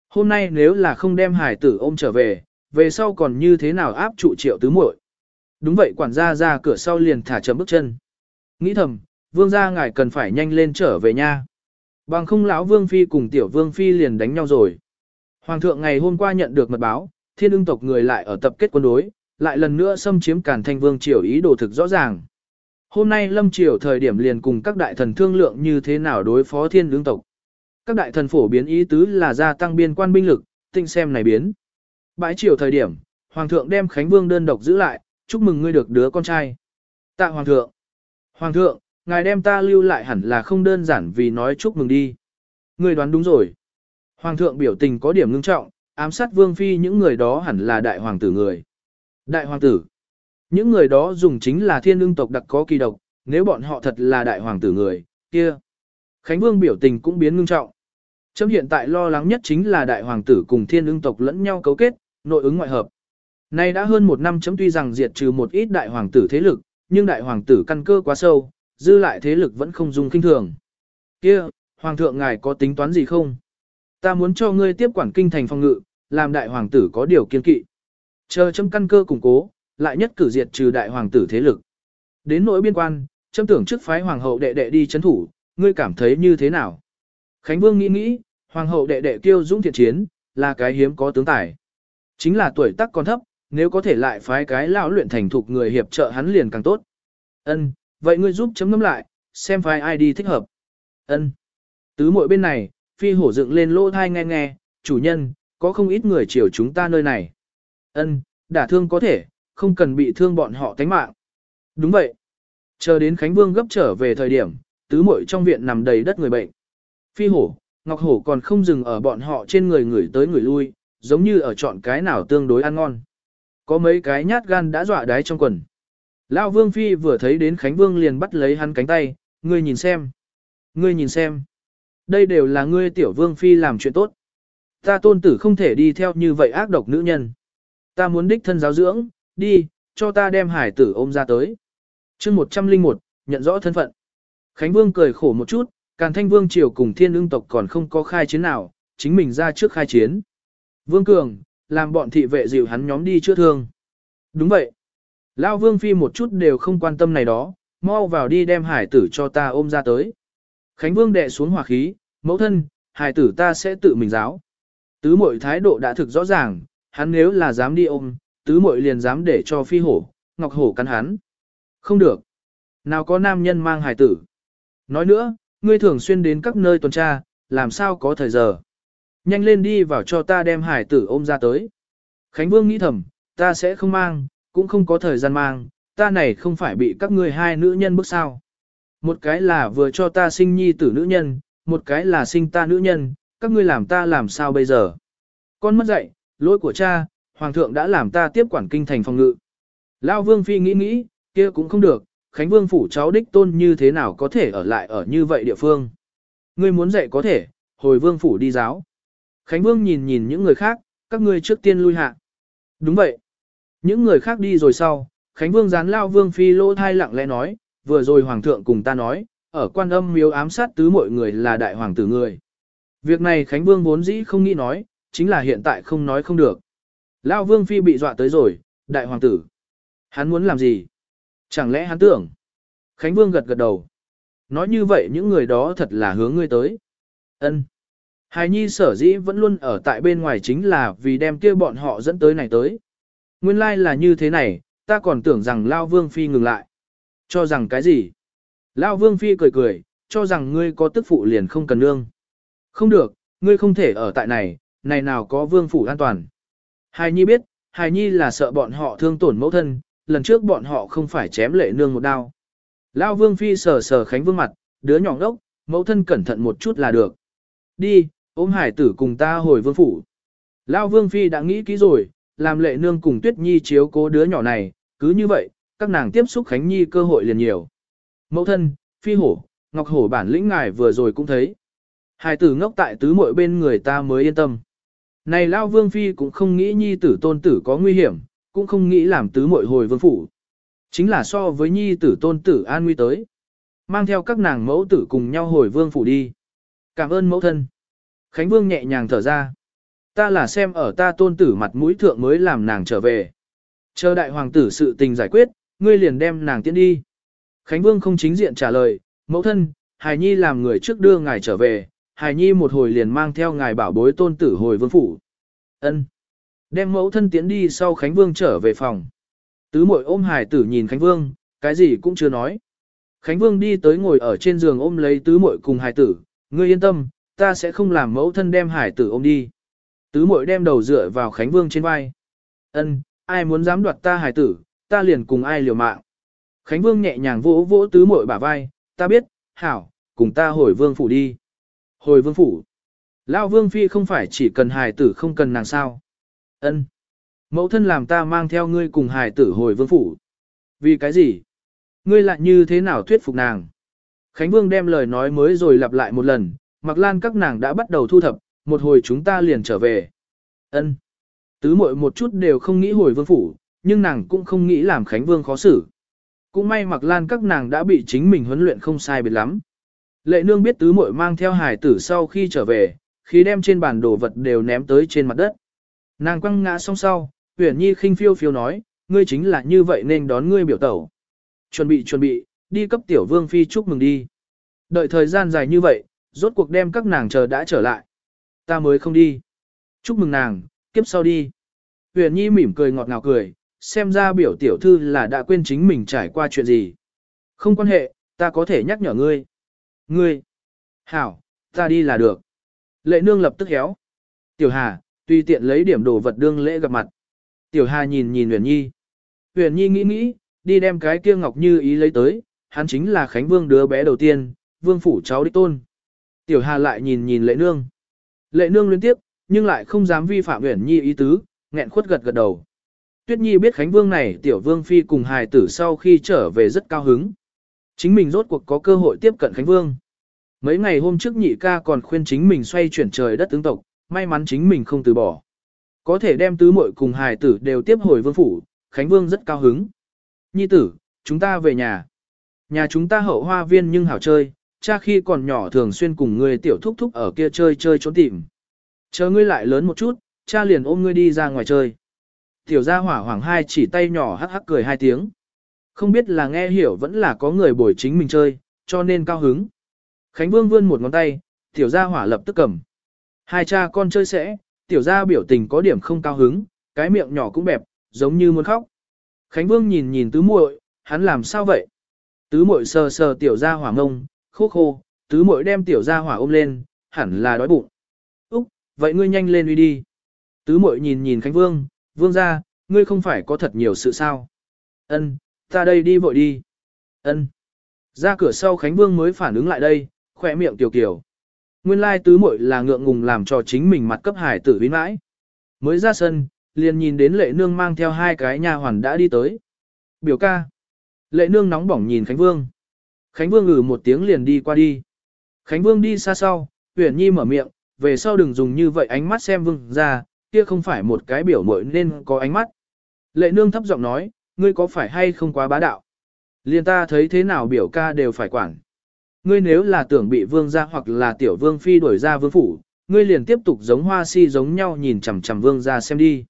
Hôm nay nếu là không đem hải tử ôm trở về, về sau còn như thế nào áp trụ triệu tứ muội? Đúng vậy quản gia ra cửa sau liền thả chấm bước chân. Nghĩ thầm, vương gia ngài cần phải nhanh lên trở về nha. Bằng không lão vương phi cùng tiểu vương phi liền đánh nhau rồi. Hoàng thượng ngày hôm qua nhận được mật báo, thiên ưng tộc người lại ở tập kết quân đối, lại lần nữa xâm chiếm cản Thanh Vương triều ý đồ thực rõ ràng. Hôm nay Lâm triều thời điểm liền cùng các đại thần thương lượng như thế nào đối phó thiên ưng tộc. Các đại thần phổ biến ý tứ là gia tăng biên quan binh lực, tinh xem này biến. Bãi triều thời điểm, Hoàng thượng đem Khánh Vương đơn độc giữ lại, chúc mừng ngươi được đứa con trai. Tạ Hoàng thượng. Hoàng thượng, ngài đem ta lưu lại hẳn là không đơn giản vì nói chúc mừng đi. Ngươi đoán đúng rồi. Hoàng thượng biểu tình có điểm ngưng trọng, ám sát Vương Phi những người đó hẳn là đại hoàng tử người. Đại hoàng tử. Những người đó dùng chính là thiên lương tộc đặc có kỳ độc, nếu bọn họ thật là đại hoàng tử người, kia. Khánh Vương biểu tình cũng biến ngưng trọng. Chấm hiện tại lo lắng nhất chính là đại hoàng tử cùng thiên ưng tộc lẫn nhau cấu kết, nội ứng ngoại hợp. Nay đã hơn một năm chấm tuy rằng diệt trừ một ít đại hoàng tử thế lực, nhưng đại hoàng tử căn cơ quá sâu, dư lại thế lực vẫn không dùng kinh thường. Kia, hoàng thượng ngài có tính toán gì không? Ta muốn cho ngươi tiếp quản kinh thành phòng ngự, làm đại hoàng tử có điều kiên kỵ. Chờ chấm căn cơ củng cố, lại nhất cử diệt trừ đại hoàng tử thế lực. Đến nỗi biên quan, chấm tưởng trước phái hoàng hậu đệ đệ đi chấn thủ, ngươi cảm thấy như thế nào? Khánh Vương nghĩ nghĩ, hoàng hậu đệ đệ kiêu dũng thiện chiến, là cái hiếm có tướng tài. Chính là tuổi tác còn thấp, nếu có thể lại phái cái lão luyện thành thục người hiệp trợ hắn liền càng tốt. Ân, vậy ngươi giúp chấm ngâm lại, xem phái ai đi thích hợp. Ân. Tứ muội bên này, phi hổ dựng lên lỗ thai nghe nghe, chủ nhân, có không ít người chiều chúng ta nơi này. Ân, đả thương có thể, không cần bị thương bọn họ tánh mạng. Đúng vậy. Chờ đến Khánh Vương gấp trở về thời điểm, tứ muội trong viện nằm đầy đất người bệnh. Phi hổ, Ngọc Hổ còn không dừng ở bọn họ trên người người tới người lui, giống như ở chọn cái nào tương đối ăn ngon. Có mấy cái nhát gan đã dọa đáy trong quần. Lão Vương Phi vừa thấy đến Khánh Vương liền bắt lấy hắn cánh tay, ngươi nhìn xem. Ngươi nhìn xem. Đây đều là ngươi tiểu vương phi làm chuyện tốt. Ta tôn tử không thể đi theo như vậy ác độc nữ nhân. Ta muốn đích thân giáo dưỡng, đi, cho ta đem hải tử ôm ra tới. chương 101, nhận rõ thân phận. Khánh Vương cười khổ một chút, Càn Thanh Vương triều cùng thiên ưng tộc còn không có khai chiến nào, chính mình ra trước khai chiến. Vương Cường, làm bọn thị vệ dịu hắn nhóm đi chữa thương. Đúng vậy. Lao Vương Phi một chút đều không quan tâm này đó, mau vào đi đem hải tử cho ta ôm ra tới. Khánh Vương đệ xuống hỏa khí, mẫu thân, hải tử ta sẽ tự mình giáo. Tứ mội thái độ đã thực rõ ràng, hắn nếu là dám đi ôm, tứ mội liền dám để cho phi hổ, ngọc hổ cắn hắn. Không được. Nào có nam nhân mang hải tử. Nói nữa, ngươi thường xuyên đến các nơi tuần tra, làm sao có thời giờ. Nhanh lên đi vào cho ta đem hải tử ôm ra tới. Khánh Vương nghĩ thầm, ta sẽ không mang, cũng không có thời gian mang, ta này không phải bị các ngươi hai nữ nhân bức sao. Một cái là vừa cho ta sinh nhi tử nữ nhân, một cái là sinh ta nữ nhân, các ngươi làm ta làm sao bây giờ. Con mất dạy, lỗi của cha, hoàng thượng đã làm ta tiếp quản kinh thành phòng ngự. Lao vương phi nghĩ nghĩ, kia cũng không được, Khánh Vương phủ cháu đích tôn như thế nào có thể ở lại ở như vậy địa phương. Ngươi muốn dạy có thể, hồi vương phủ đi giáo. Khánh Vương nhìn nhìn những người khác, các ngươi trước tiên lui hạ. Đúng vậy. Những người khác đi rồi sau, Khánh Vương gián lao Vương Phi Lô thai lặng lẽ nói, vừa rồi Hoàng thượng cùng ta nói, ở quan âm miếu ám sát tứ mọi người là đại hoàng tử người. Việc này Khánh Vương vốn dĩ không nghĩ nói, chính là hiện tại không nói không được. Lao Vương Phi bị dọa tới rồi, đại hoàng tử. Hắn muốn làm gì? Chẳng lẽ hắn tưởng? Khánh Vương gật gật đầu. Nói như vậy những người đó thật là hướng ngươi tới. Ân. Hài Nhi sở dĩ vẫn luôn ở tại bên ngoài chính là vì đem kia bọn họ dẫn tới này tới. Nguyên lai like là như thế này, ta còn tưởng rằng Lao Vương Phi ngừng lại. Cho rằng cái gì? Lao Vương Phi cười cười, cho rằng ngươi có tức phụ liền không cần nương. Không được, ngươi không thể ở tại này, này nào có Vương Phủ an toàn. Hài Nhi biết, Hài Nhi là sợ bọn họ thương tổn mẫu thân, lần trước bọn họ không phải chém lệ nương một đao. Lao Vương Phi sờ sờ Khánh Vương mặt, đứa nhỏ ngốc, mẫu thân cẩn thận một chút là được. Đi, ôm hải tử cùng ta hồi vương phủ. Lao Vương Phi đã nghĩ kỹ rồi, làm lệ nương cùng Tuyết Nhi chiếu cố đứa nhỏ này, cứ như vậy, các nàng tiếp xúc Khánh Nhi cơ hội liền nhiều. Mẫu thân, Phi Hổ, Ngọc Hổ bản lĩnh ngài vừa rồi cũng thấy. Hải tử ngốc tại tứ muội bên người ta mới yên tâm. Này Lao Vương Phi cũng không nghĩ Nhi tử tôn tử có nguy hiểm, cũng không nghĩ làm tứ muội hồi vương phủ. Chính là so với Nhi tử tôn tử an nguy tới. Mang theo các nàng mẫu tử cùng nhau hồi vương phủ đi. Cảm ơn mẫu thân. Khánh Vương nhẹ nhàng thở ra. Ta là xem ở ta tôn tử mặt mũi thượng mới làm nàng trở về. Chờ đại hoàng tử sự tình giải quyết, ngươi liền đem nàng tiến đi. Khánh Vương không chính diện trả lời, mẫu thân, Hải Nhi làm người trước đưa ngài trở về, Hải Nhi một hồi liền mang theo ngài bảo bối tôn tử hồi vương phủ. Ân. Đem mẫu thân tiến đi sau Khánh Vương trở về phòng. Tứ mội ôm Hải tử nhìn Khánh Vương, cái gì cũng chưa nói. Khánh Vương đi tới ngồi ở trên giường ôm lấy tứ muội cùng Hải tử, ngươi yên tâm, ta sẽ không làm mẫu thân đem hải tử ôm đi. Tứ muội đem đầu dựa vào Khánh Vương trên vai. Ân, ai muốn dám đoạt ta hải tử, ta liền cùng ai liều mạng. Khánh Vương nhẹ nhàng vỗ vỗ tứ muội bả vai, ta biết, hảo, cùng ta hồi vương phủ đi. Hồi vương phủ. Lão vương phi không phải chỉ cần hải tử không cần nàng sao. Ân. Mẫu thân làm ta mang theo ngươi cùng hải tử hồi vương phủ. Vì cái gì? Ngươi lại như thế nào thuyết phục nàng? Khánh Vương đem lời nói mới rồi lặp lại một lần, Mặc Lan các nàng đã bắt đầu thu thập, một hồi chúng ta liền trở về. Ân. Tứ muội một chút đều không nghĩ hồi vương phủ, nhưng nàng cũng không nghĩ làm Khánh Vương khó xử. Cũng may Mặc Lan các nàng đã bị chính mình huấn luyện không sai biệt lắm. Lệ nương biết tứ muội mang theo hải tử sau khi trở về, khi đem trên bàn đồ vật đều ném tới trên mặt đất. Nàng quăng ngã xong sau, uyển Nhi khinh phiêu phiêu nói, ngươi chính là như vậy nên đón ngươi biểu tẩu. Chuẩn bị chuẩn bị, đi cấp tiểu vương phi chúc mừng đi. Đợi thời gian dài như vậy, rốt cuộc đem các nàng chờ đã trở lại. Ta mới không đi. Chúc mừng nàng, kiếp sau đi. Huyền Nhi mỉm cười ngọt ngào cười, xem ra biểu tiểu thư là đã quên chính mình trải qua chuyện gì. Không quan hệ, ta có thể nhắc nhở ngươi. Ngươi. Hảo, ta đi là được. Lệ nương lập tức héo. Tiểu Hà, tùy tiện lấy điểm đồ vật đương lễ gặp mặt. Tiểu Hà nhìn nhìn Huyền Nhi. Huyền Nhi nghĩ nghĩ, đi đem cái kia ngọc như ý lấy tới, hắn chính là Khánh Vương đứa bé đầu tiên, vương phủ cháu đích tôn. Tiểu Hà lại nhìn nhìn lệ nương. Lệ nương liên tiếp, nhưng lại không dám vi phạm Uyển Nhi ý tứ, nghẹn khuất gật gật đầu. Tuyết Nhi biết Khánh Vương này tiểu vương phi cùng hài tử sau khi trở về rất cao hứng. Chính mình rốt cuộc có cơ hội tiếp cận Khánh Vương. Mấy ngày hôm trước nhị ca còn khuyên chính mình xoay chuyển trời đất tướng tộc, may mắn chính mình không từ bỏ. Có thể đem tứ muội cùng hài tử đều tiếp hồi vương phủ, Khánh Vương rất cao hứng. Nhi tử, chúng ta về nhà. Nhà chúng ta hậu hoa viên nhưng hảo chơi, cha khi còn nhỏ thường xuyên cùng người tiểu thúc thúc ở kia chơi chơi trốn tìm. Chờ ngươi lại lớn một chút, cha liền ôm ngươi đi ra ngoài chơi. Tiểu gia hỏa hoàng hai chỉ tay nhỏ hắc hắc cười hai tiếng. Không biết là nghe hiểu vẫn là có người bồi chính mình chơi, cho nên cao hứng. Khánh Vương vươn một ngón tay, tiểu gia hỏa lập tức cầm. Hai cha con chơi sẽ, tiểu gia biểu tình có điểm không cao hứng, cái miệng nhỏ cũng bẹp, giống như muốn khóc. Khánh Vương nhìn nhìn tứ muội, hắn làm sao vậy? Tứ muội sờ sờ tiểu gia hỏa ngông, khô khô, tứ muội đem tiểu gia hỏa ôm lên, hẳn là đói bụng. Úc, vậy ngươi nhanh lên đi đi. Tứ muội nhìn nhìn Khánh Vương, Vương gia, ngươi không phải có thật nhiều sự sao? Ân, ta đây đi vội đi. Ân. Ra cửa sau Khánh Vương mới phản ứng lại đây, khỏe miệng tiểu kiểu. Nguyên lai tứ muội là ngượng ngùng làm cho chính mình mặt cấp hải tử vĩnh mãi. Mới ra sân, liền nhìn đến lệ nương mang theo hai cái nha hoàn đã đi tới. Biểu ca. Lệ nương nóng bỏng nhìn Khánh Vương. Khánh Vương ngừ một tiếng liền đi qua đi. Khánh Vương đi xa sau, huyền nhi mở miệng, về sau đừng dùng như vậy ánh mắt xem vương ra, kia không phải một cái biểu mội nên có ánh mắt. Lệ nương thấp giọng nói, ngươi có phải hay không quá bá đạo? Liên ta thấy thế nào biểu ca đều phải quản. Ngươi nếu là tưởng bị vương gia hoặc là tiểu vương phi đuổi ra vương phủ, ngươi liền tiếp tục giống hoa si giống nhau nhìn chằm chằm vương gia xem đi.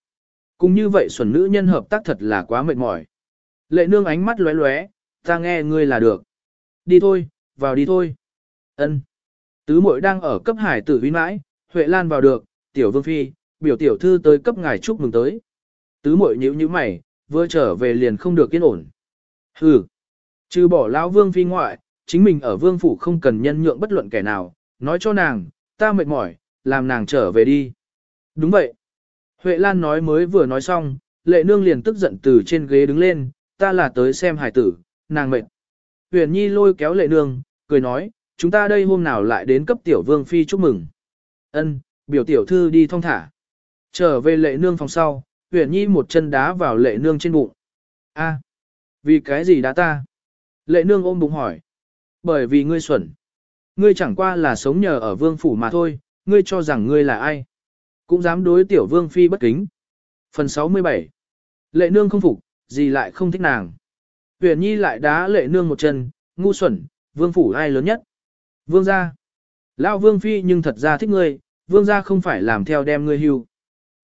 Cũng như vậy xuẩn nữ nhân hợp tác thật là quá mệt mỏi. Lệ nương ánh mắt lóe lóe, ta nghe ngươi là được. Đi thôi, vào đi thôi. Ân. Tứ muội đang ở cấp hải tử huy mãi, Huệ Lan vào được, tiểu vương phi, biểu tiểu thư tới cấp ngài chúc mừng tới. Tứ muội nhíu nhíu mày, vừa trở về liền không được yên ổn. Hừ. Trừ bỏ lão vương phi ngoại, chính mình ở vương phủ không cần nhân nhượng bất luận kẻ nào, nói cho nàng, ta mệt mỏi, làm nàng trở về đi. Đúng vậy. Huệ Lan nói mới vừa nói xong, lệ nương liền tức giận từ trên ghế đứng lên, ta là tới xem hải tử, nàng mệt. Huyền Nhi lôi kéo lệ nương, cười nói, chúng ta đây hôm nào lại đến cấp tiểu vương phi chúc mừng. Ân, biểu tiểu thư đi thong thả. Trở về lệ nương phòng sau, Huyền Nhi một chân đá vào lệ nương trên bụng. A, vì cái gì đá ta? Lệ nương ôm bụng hỏi. Bởi vì ngươi xuẩn. Ngươi chẳng qua là sống nhờ ở vương phủ mà thôi, ngươi cho rằng ngươi là ai. Cũng dám đối tiểu vương phi bất kính. Phần 67 Lệ nương không phục, gì lại không thích nàng. Huyền Nhi lại đá lệ nương một chân, ngu xuẩn, vương phủ ai lớn nhất. Vương gia. Lão vương phi nhưng thật ra thích ngươi, vương gia không phải làm theo đem ngươi hưu.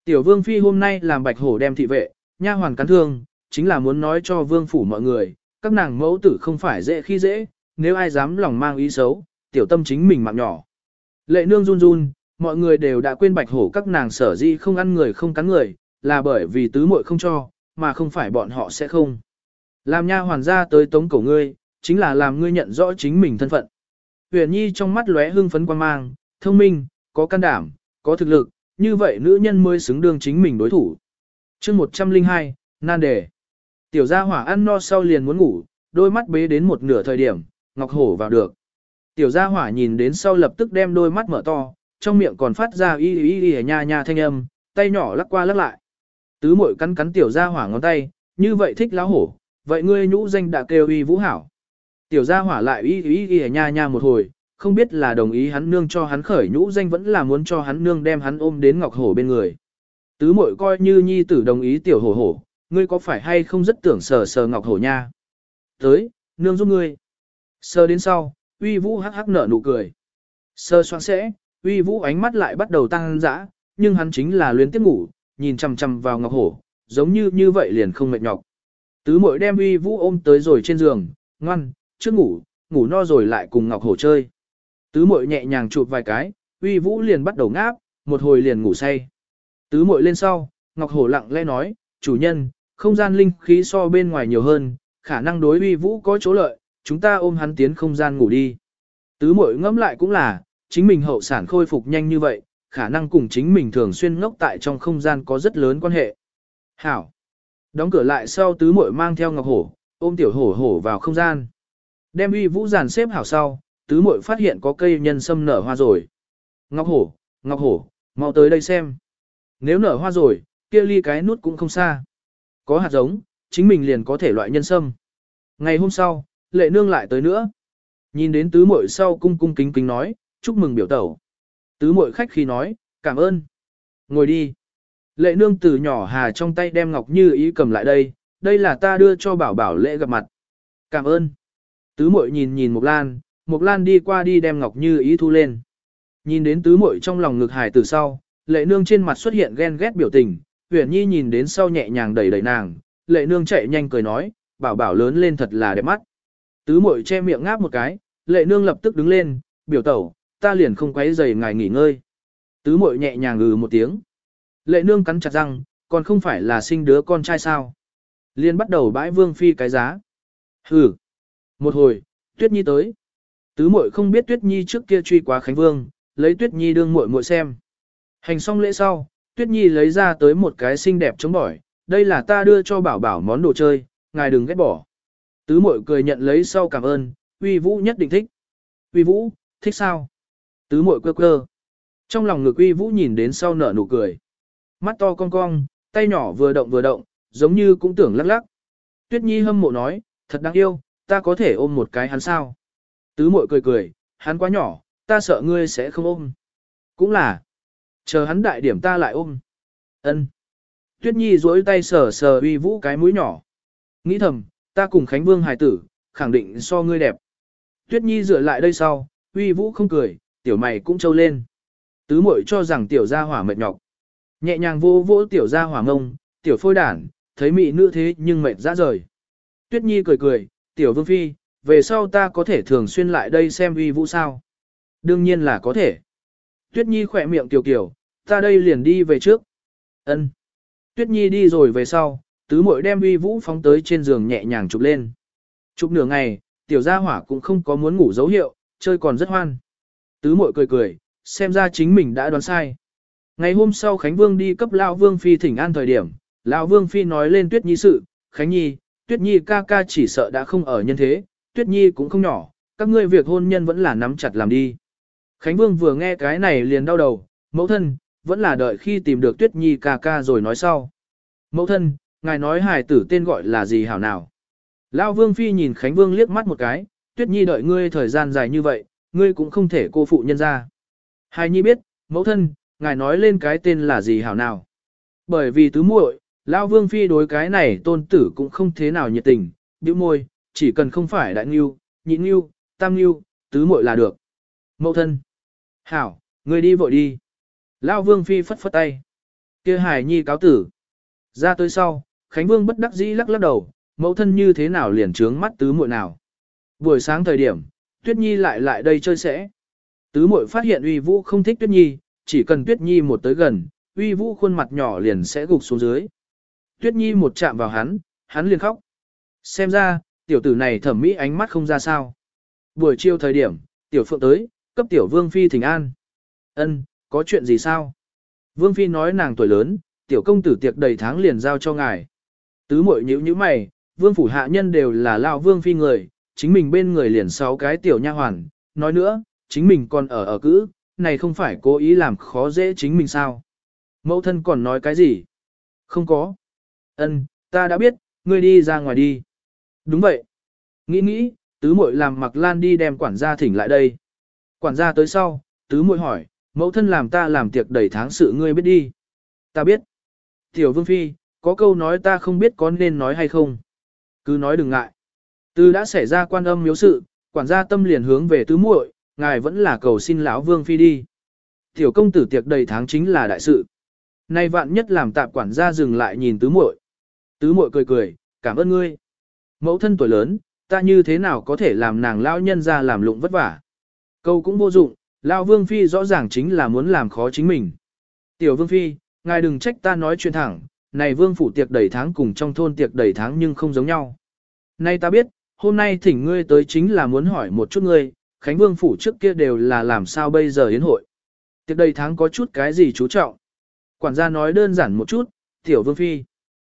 Tiểu vương phi hôm nay làm bạch hổ đem thị vệ, nha hoàn cắn thương, chính là muốn nói cho vương phủ mọi người, các nàng mẫu tử không phải dễ khi dễ, nếu ai dám lòng mang ý xấu, tiểu tâm chính mình mạng nhỏ. Lệ nương run run, mọi người đều đã quên bạch hổ các nàng sở di không ăn người không cắn người, là bởi vì tứ muội không cho, mà không phải bọn họ sẽ không. Làm nha hoàn gia tới tống cổ ngươi, chính là làm ngươi nhận rõ chính mình thân phận. Huyền Nhi trong mắt lóe hưng phấn quan mang, thông minh, có can đảm, có thực lực, như vậy nữ nhân mới xứng đương chính mình đối thủ. chương 102, nan đề. Tiểu gia hỏa ăn no sau liền muốn ngủ, đôi mắt bế đến một nửa thời điểm, Ngọc Hổ vào được. Tiểu gia hỏa nhìn đến sau lập tức đem đôi mắt mở to, trong miệng còn phát ra y y y nha nha thanh âm, tay nhỏ lắc qua lắc lại. Tứ muội cắn cắn tiểu gia hỏa ngón tay, như vậy thích lão hổ, vậy ngươi nhũ danh đã kêu y vũ hảo. Tiểu gia hỏa lại y y y nha nha một hồi, không biết là đồng ý hắn nương cho hắn khởi nhũ danh vẫn là muốn cho hắn nương đem hắn ôm đến ngọc hổ bên người. Tứ muội coi như nhi tử đồng ý tiểu hổ hổ, ngươi có phải hay không rất tưởng sờ sờ ngọc hổ nha. Tới, nương giúp ngươi sơ đến sau, uy vũ hắc hắc nở nụ cười. sơ soạn sẽ, uy vũ ánh mắt lại bắt đầu tăng dã, nhưng hắn chính là luyến tiếp ngủ, nhìn chằm chằm vào ngọc hổ, giống như như vậy liền không mệt nhọc. Tứ mội đem uy vũ ôm tới rồi trên giường, ngoan, trước ngủ, ngủ no rồi lại cùng ngọc hổ chơi. Tứ mội nhẹ nhàng chụp vài cái, uy vũ liền bắt đầu ngáp, một hồi liền ngủ say. Tứ mội lên sau, ngọc hổ lặng lẽ nói, chủ nhân, không gian linh khí so bên ngoài nhiều hơn, khả năng đối uy vũ có chỗ lợi, chúng ta ôm hắn tiến không gian ngủ đi. Tứ mội ngẫm lại cũng là, chính mình hậu sản khôi phục nhanh như vậy, khả năng cùng chính mình thường xuyên ngốc tại trong không gian có rất lớn quan hệ. Hảo. Đóng cửa lại sau tứ muội mang theo ngọc hổ, ôm tiểu hổ hổ vào không gian. Đem uy vũ giàn xếp hảo sau, tứ muội phát hiện có cây nhân sâm nở hoa rồi. Ngọc hổ, ngọc hổ, mau tới đây xem. Nếu nở hoa rồi, kia ly cái nút cũng không xa. Có hạt giống, chính mình liền có thể loại nhân sâm. Ngày hôm sau, lệ nương lại tới nữa. Nhìn đến tứ muội sau cung cung kính kính nói, chúc mừng biểu tẩu. Tứ muội khách khi nói, cảm ơn. Ngồi đi. Lệ nương từ nhỏ hà trong tay đem ngọc như ý cầm lại đây, đây là ta đưa cho bảo bảo lễ gặp mặt. Cảm ơn. Tứ muội nhìn nhìn Mộc Lan, Mộc Lan đi qua đi đem ngọc như ý thu lên. Nhìn đến tứ muội trong lòng ngực hải từ sau, lệ nương trên mặt xuất hiện ghen ghét biểu tình, huyền nhi nhìn đến sau nhẹ nhàng đẩy đẩy nàng, lệ nương chạy nhanh cười nói, bảo bảo lớn lên thật là đẹp mắt. Tứ muội che miệng ngáp một cái, lệ nương lập tức đứng lên, biểu tẩu, ta liền không quấy rầy ngài nghỉ ngơi. Tứ muội nhẹ nhàng ngừ một tiếng. Lệ nương cắn chặt răng, còn không phải là sinh đứa con trai sao. Liên bắt đầu bãi vương phi cái giá. Hừ. Một hồi, Tuyết Nhi tới. Tứ muội không biết Tuyết Nhi trước kia truy quá Khánh Vương, lấy Tuyết Nhi đương muội muội xem. Hành xong lễ sau, Tuyết Nhi lấy ra tới một cái xinh đẹp chống bỏi, đây là ta đưa cho bảo bảo món đồ chơi, ngài đừng ghét bỏ. Tứ mội cười nhận lấy sau cảm ơn, uy vũ nhất định thích. Uy vũ, thích sao? Tứ mội quơ quơ. Trong lòng ngực uy vũ nhìn đến sau nở nụ cười. Mắt to cong cong, tay nhỏ vừa động vừa động, giống như cũng tưởng lắc lắc. Tuyết Nhi hâm mộ nói, thật đáng yêu, ta có thể ôm một cái hắn sao? Tứ mội cười cười, hắn quá nhỏ, ta sợ ngươi sẽ không ôm. Cũng là, chờ hắn đại điểm ta lại ôm. Ân. Tuyết Nhi duỗi tay sờ sờ uy vũ cái mũi nhỏ. Nghĩ thầm, ta cùng Khánh Vương hài tử, khẳng định so ngươi đẹp. Tuyết Nhi dựa lại đây sau, uy vũ không cười, tiểu mày cũng trâu lên. Tứ muội cho rằng tiểu gia hỏa mệt nhọc. Nhẹ nhàng vô vỗ tiểu gia hỏa ngông, tiểu phôi đản, thấy mị nữ thế nhưng mệt ra rời. Tuyết Nhi cười cười, tiểu vương phi, về sau ta có thể thường xuyên lại đây xem uy vũ sao. Đương nhiên là có thể. Tuyết Nhi khỏe miệng tiểu kiểu, ta đây liền đi về trước. Ân. Tuyết Nhi đi rồi về sau, tứ muội đem uy vũ phóng tới trên giường nhẹ nhàng chụp lên. Chụp nửa ngày, tiểu gia hỏa cũng không có muốn ngủ dấu hiệu, chơi còn rất hoan. Tứ muội cười cười, xem ra chính mình đã đoán sai. Ngày hôm sau Khánh Vương đi cấp Lão Vương Phi thỉnh an thời điểm, Lão Vương Phi nói lên Tuyết Nhi sự, Khánh Nhi, Tuyết Nhi ca ca chỉ sợ đã không ở nhân thế, Tuyết Nhi cũng không nhỏ, các ngươi việc hôn nhân vẫn là nắm chặt làm đi. Khánh Vương vừa nghe cái này liền đau đầu, mẫu thân, vẫn là đợi khi tìm được Tuyết Nhi ca ca rồi nói sau. Mẫu thân, ngài nói hài tử tên gọi là gì hảo nào? Lão Vương Phi nhìn Khánh Vương liếc mắt một cái, Tuyết Nhi đợi ngươi thời gian dài như vậy, ngươi cũng không thể cô phụ nhân ra. Hài Nhi biết, mẫu thân, ngài nói lên cái tên là gì hảo nào. Bởi vì tứ muội, Lão Vương Phi đối cái này tôn tử cũng không thế nào nhiệt tình, bĩu môi, chỉ cần không phải đại nghiêu, nhị nghiêu, tam nghiêu, tứ muội là được. Mẫu thân. Hảo, ngươi đi vội đi. Lão Vương Phi phất phất tay. kia Hải Nhi cáo tử. Ra tới sau, Khánh Vương bất đắc dĩ lắc lắc đầu, mẫu thân như thế nào liền trướng mắt tứ muội nào. Buổi sáng thời điểm, Tuyết Nhi lại lại đây chơi sẽ. Tứ muội phát hiện uy vũ không thích Tuyết Nhi, chỉ cần Tuyết Nhi một tới gần, uy vũ khuôn mặt nhỏ liền sẽ gục xuống dưới. Tuyết Nhi một chạm vào hắn, hắn liền khóc. Xem ra, tiểu tử này thẩm mỹ ánh mắt không ra sao. Buổi chiều thời điểm, tiểu phượng tới, cấp tiểu vương phi thỉnh an. Ân, có chuyện gì sao? Vương phi nói nàng tuổi lớn, tiểu công tử tiệc đầy tháng liền giao cho ngài. Tứ muội nhíu nhíu mày, vương phủ hạ nhân đều là lao vương phi người, chính mình bên người liền sáu cái tiểu nha hoàn, nói nữa, chính mình còn ở ở cữ, này không phải cố ý làm khó dễ chính mình sao. Mẫu thân còn nói cái gì? Không có. Ân, ta đã biết, ngươi đi ra ngoài đi. Đúng vậy. Nghĩ nghĩ, tứ muội làm mặc lan đi đem quản gia thỉnh lại đây. Quản gia tới sau, tứ muội hỏi, mẫu thân làm ta làm tiệc đầy tháng sự ngươi biết đi. Ta biết. Tiểu vương phi, có câu nói ta không biết có nên nói hay không. Cứ nói đừng ngại. Từ đã xảy ra quan âm miếu sự, quản gia tâm liền hướng về tứ muội, ngài vẫn là cầu xin lão vương phi đi. Tiểu công tử tiệc đầy tháng chính là đại sự. Nay vạn nhất làm tạm quản gia dừng lại nhìn tứ muội. Tứ muội cười cười, cảm ơn ngươi. Mẫu thân tuổi lớn, ta như thế nào có thể làm nàng lão nhân ra làm lụng vất vả. Câu cũng vô dụng, lão vương phi rõ ràng chính là muốn làm khó chính mình. Tiểu vương phi, ngài đừng trách ta nói chuyện thẳng, này vương phủ tiệc đầy tháng cùng trong thôn tiệc đầy tháng nhưng không giống nhau. Nay ta biết, hôm nay thỉnh ngươi tới chính là muốn hỏi một chút ngươi, Khánh Vương phủ trước kia đều là làm sao bây giờ yến hội. Tiệc đầy tháng có chút cái gì chú trọng. Quản gia nói đơn giản một chút, tiểu vương phi.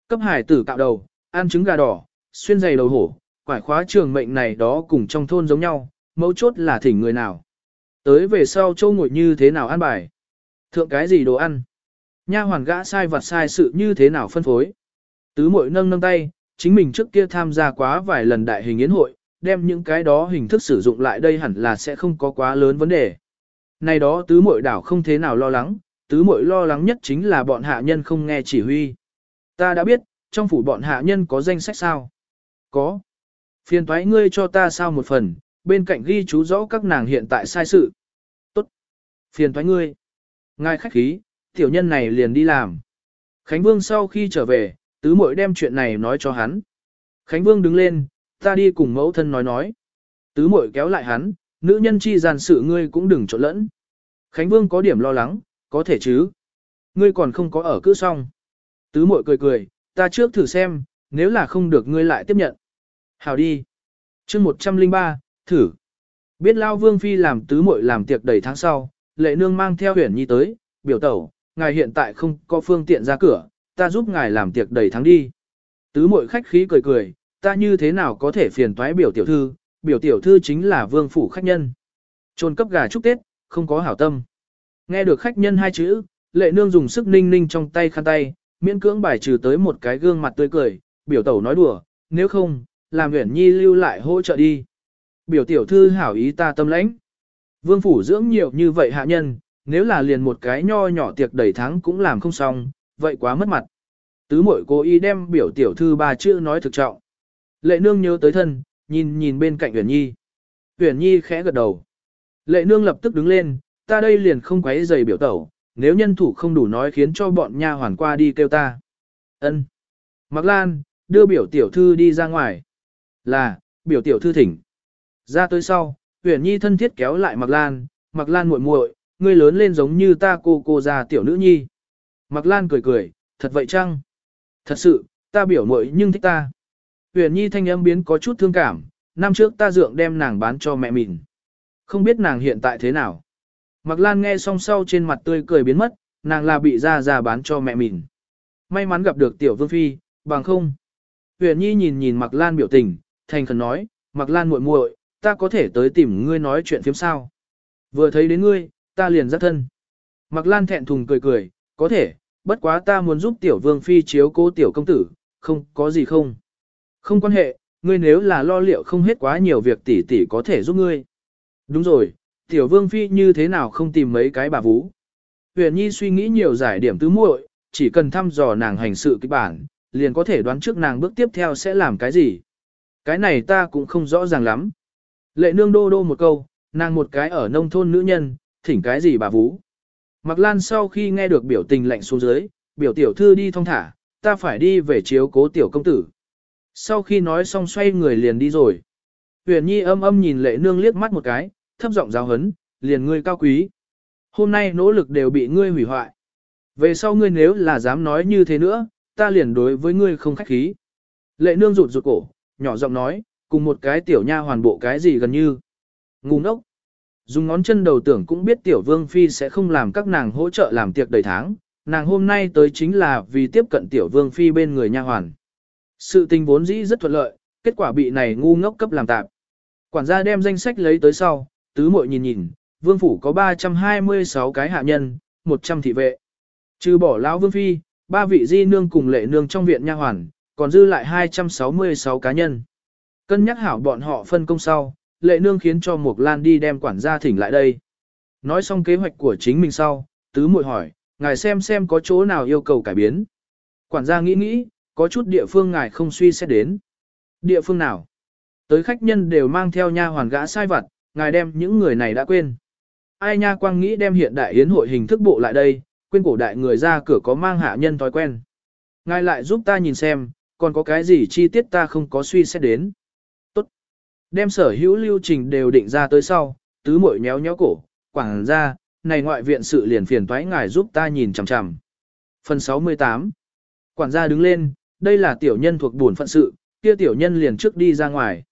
Cấp hải tử cạo đầu, ăn trứng gà đỏ, xuyên giày đầu hổ, quải khóa trường mệnh này đó cùng trong thôn giống nhau, mấu chốt là thỉnh người nào. Tới về sau châu ngồi như thế nào ăn bài. Thượng cái gì đồ ăn. Nha hoàn gã sai vặt sai sự như thế nào phân phối. Tứ mội nâng nâng tay, chính mình trước kia tham gia quá vài lần đại hình yến hội, đem những cái đó hình thức sử dụng lại đây hẳn là sẽ không có quá lớn vấn đề. Này đó tứ muội đảo không thế nào lo lắng, tứ muội lo lắng nhất chính là bọn hạ nhân không nghe chỉ huy. Ta đã biết, trong phủ bọn hạ nhân có danh sách sao? Có. Phiền thoái ngươi cho ta sao một phần, bên cạnh ghi chú rõ các nàng hiện tại sai sự. Tốt. Phiền thoái ngươi. Ngài khách khí, tiểu nhân này liền đi làm. Khánh Vương sau khi trở về, tứ muội đem chuyện này nói cho hắn. Khánh Vương đứng lên, ta đi cùng mẫu thân nói nói. Tứ muội kéo lại hắn, nữ nhân chi gian sự ngươi cũng đừng trộn lẫn. Khánh Vương có điểm lo lắng, có thể chứ. Ngươi còn không có ở cứ xong. Tứ muội cười cười, ta trước thử xem, nếu là không được ngươi lại tiếp nhận. Hào đi. chương 103, thử. Biết Lao Vương Phi làm tứ muội làm tiệc đầy tháng sau, lệ nương mang theo huyền nhi tới, biểu tẩu, ngài hiện tại không có phương tiện ra cửa, ta giúp ngài làm tiệc đầy tháng đi. Tứ mội khách khí cười cười, ta như thế nào có thể phiền toái biểu tiểu thư, biểu tiểu thư chính là vương phủ khách nhân. Trôn cấp gà chúc Tết, không có hảo tâm. Nghe được khách nhân hai chữ, lệ nương dùng sức ninh ninh trong tay khăn tay, miễn cưỡng bài trừ tới một cái gương mặt tươi cười, biểu tẩu nói đùa, nếu không, làm nguyễn Nhi lưu lại hỗ trợ đi. Biểu tiểu thư hảo ý ta tâm lãnh. Vương phủ dưỡng nhiều như vậy hạ nhân, nếu là liền một cái nho nhỏ tiệc đầy tháng cũng làm không xong, vậy quá mất mặt. Tứ mội cố ý đem biểu tiểu thư ba chữ nói thực trọng. Lệ nương nhớ tới thân, nhìn nhìn bên cạnh Uyển Nhi. Uyển Nhi khẽ gật đầu. Lệ nương lập tức đứng lên, ta đây liền không quấy giày biểu tẩu, nếu nhân thủ không đủ nói khiến cho bọn nha hoàn qua đi kêu ta. Ân. Mạc Lan, đưa biểu tiểu thư đi ra ngoài. Là, biểu tiểu thư thỉnh. Ra tới sau, Uyển Nhi thân thiết kéo lại Mạc Lan, Mạc Lan muội muội, ngươi lớn lên giống như ta cô cô già tiểu nữ nhi. Mạc Lan cười cười, thật vậy chăng? Thật sự, ta biểu muội nhưng thích ta. Huyền Nhi thanh âm biến có chút thương cảm, năm trước ta dượng đem nàng bán cho mẹ mình. Không biết nàng hiện tại thế nào. Mạc Lan nghe xong sau trên mặt tươi cười biến mất, nàng là bị ra ra bán cho mẹ mình. May mắn gặp được tiểu vương phi, bằng không. Huyền Nhi nhìn nhìn Mạc Lan biểu tình, thành khẩn nói, Mạc Lan muội muội, ta có thể tới tìm ngươi nói chuyện phiếm sao. Vừa thấy đến ngươi, ta liền rất thân. Mạc Lan thẹn thùng cười cười, có thể, bất quá ta muốn giúp tiểu vương phi chiếu cố tiểu công tử, không có gì không. Không quan hệ, ngươi nếu là lo liệu không hết quá nhiều việc tỷ tỷ có thể giúp ngươi. Đúng rồi, tiểu vương phi như thế nào không tìm mấy cái bà vú. Huyền Nhi suy nghĩ nhiều giải điểm tứ muội, chỉ cần thăm dò nàng hành sự kịch bản, liền có thể đoán trước nàng bước tiếp theo sẽ làm cái gì. Cái này ta cũng không rõ ràng lắm. Lệ nương đô đô một câu, nàng một cái ở nông thôn nữ nhân, thỉnh cái gì bà vú. Mặc lan sau khi nghe được biểu tình lạnh xuống dưới, biểu tiểu thư đi thong thả, ta phải đi về chiếu cố tiểu công tử. Sau khi nói xong xoay người liền đi rồi. Huyền Nhi âm âm nhìn lệ nương liếc mắt một cái, thấp giọng giáo hấn, liền ngươi cao quý. Hôm nay nỗ lực đều bị ngươi hủy hoại. Về sau ngươi nếu là dám nói như thế nữa, ta liền đối với ngươi không khách khí. Lệ nương rụt rụt cổ, nhỏ giọng nói, cùng một cái tiểu nha hoàn bộ cái gì gần như. Ngu ngốc. Dùng ngón chân đầu tưởng cũng biết tiểu vương phi sẽ không làm các nàng hỗ trợ làm tiệc đầy tháng, nàng hôm nay tới chính là vì tiếp cận tiểu vương phi bên người nha hoàn. Sự tình vốn dĩ rất thuận lợi, kết quả bị này ngu ngốc cấp làm tạp. Quản gia đem danh sách lấy tới sau, tứ muội nhìn nhìn, vương phủ có 326 cái hạ nhân, 100 thị vệ. Trừ bỏ lão vương phi, ba vị di nương cùng lệ nương trong viện nha hoàn, còn dư lại 266 cá nhân. Cân nhắc hảo bọn họ phân công sau, lệ nương khiến cho Mục Lan đi đem quản gia thỉnh lại đây. Nói xong kế hoạch của chính mình sau, tứ muội hỏi, ngài xem xem có chỗ nào yêu cầu cải biến. Quản gia nghĩ nghĩ, có chút địa phương ngài không suy xét đến. Địa phương nào? Tới khách nhân đều mang theo nha hoàn gã sai vặt, ngài đem những người này đã quên. Ai nha quang nghĩ đem hiện đại yến hội hình thức bộ lại đây, quên cổ đại người ra cửa có mang hạ nhân thói quen. Ngài lại giúp ta nhìn xem, còn có cái gì chi tiết ta không có suy xét đến. Đem sở hữu lưu trình đều định ra tới sau, tứ muội nhéo nhéo cổ, quảng ra, này ngoại viện sự liền phiền toái ngài giúp ta nhìn chằm chằm. Phần 68 Quản gia đứng lên, đây là tiểu nhân thuộc buồn phận sự, kia tiểu nhân liền trước đi ra ngoài.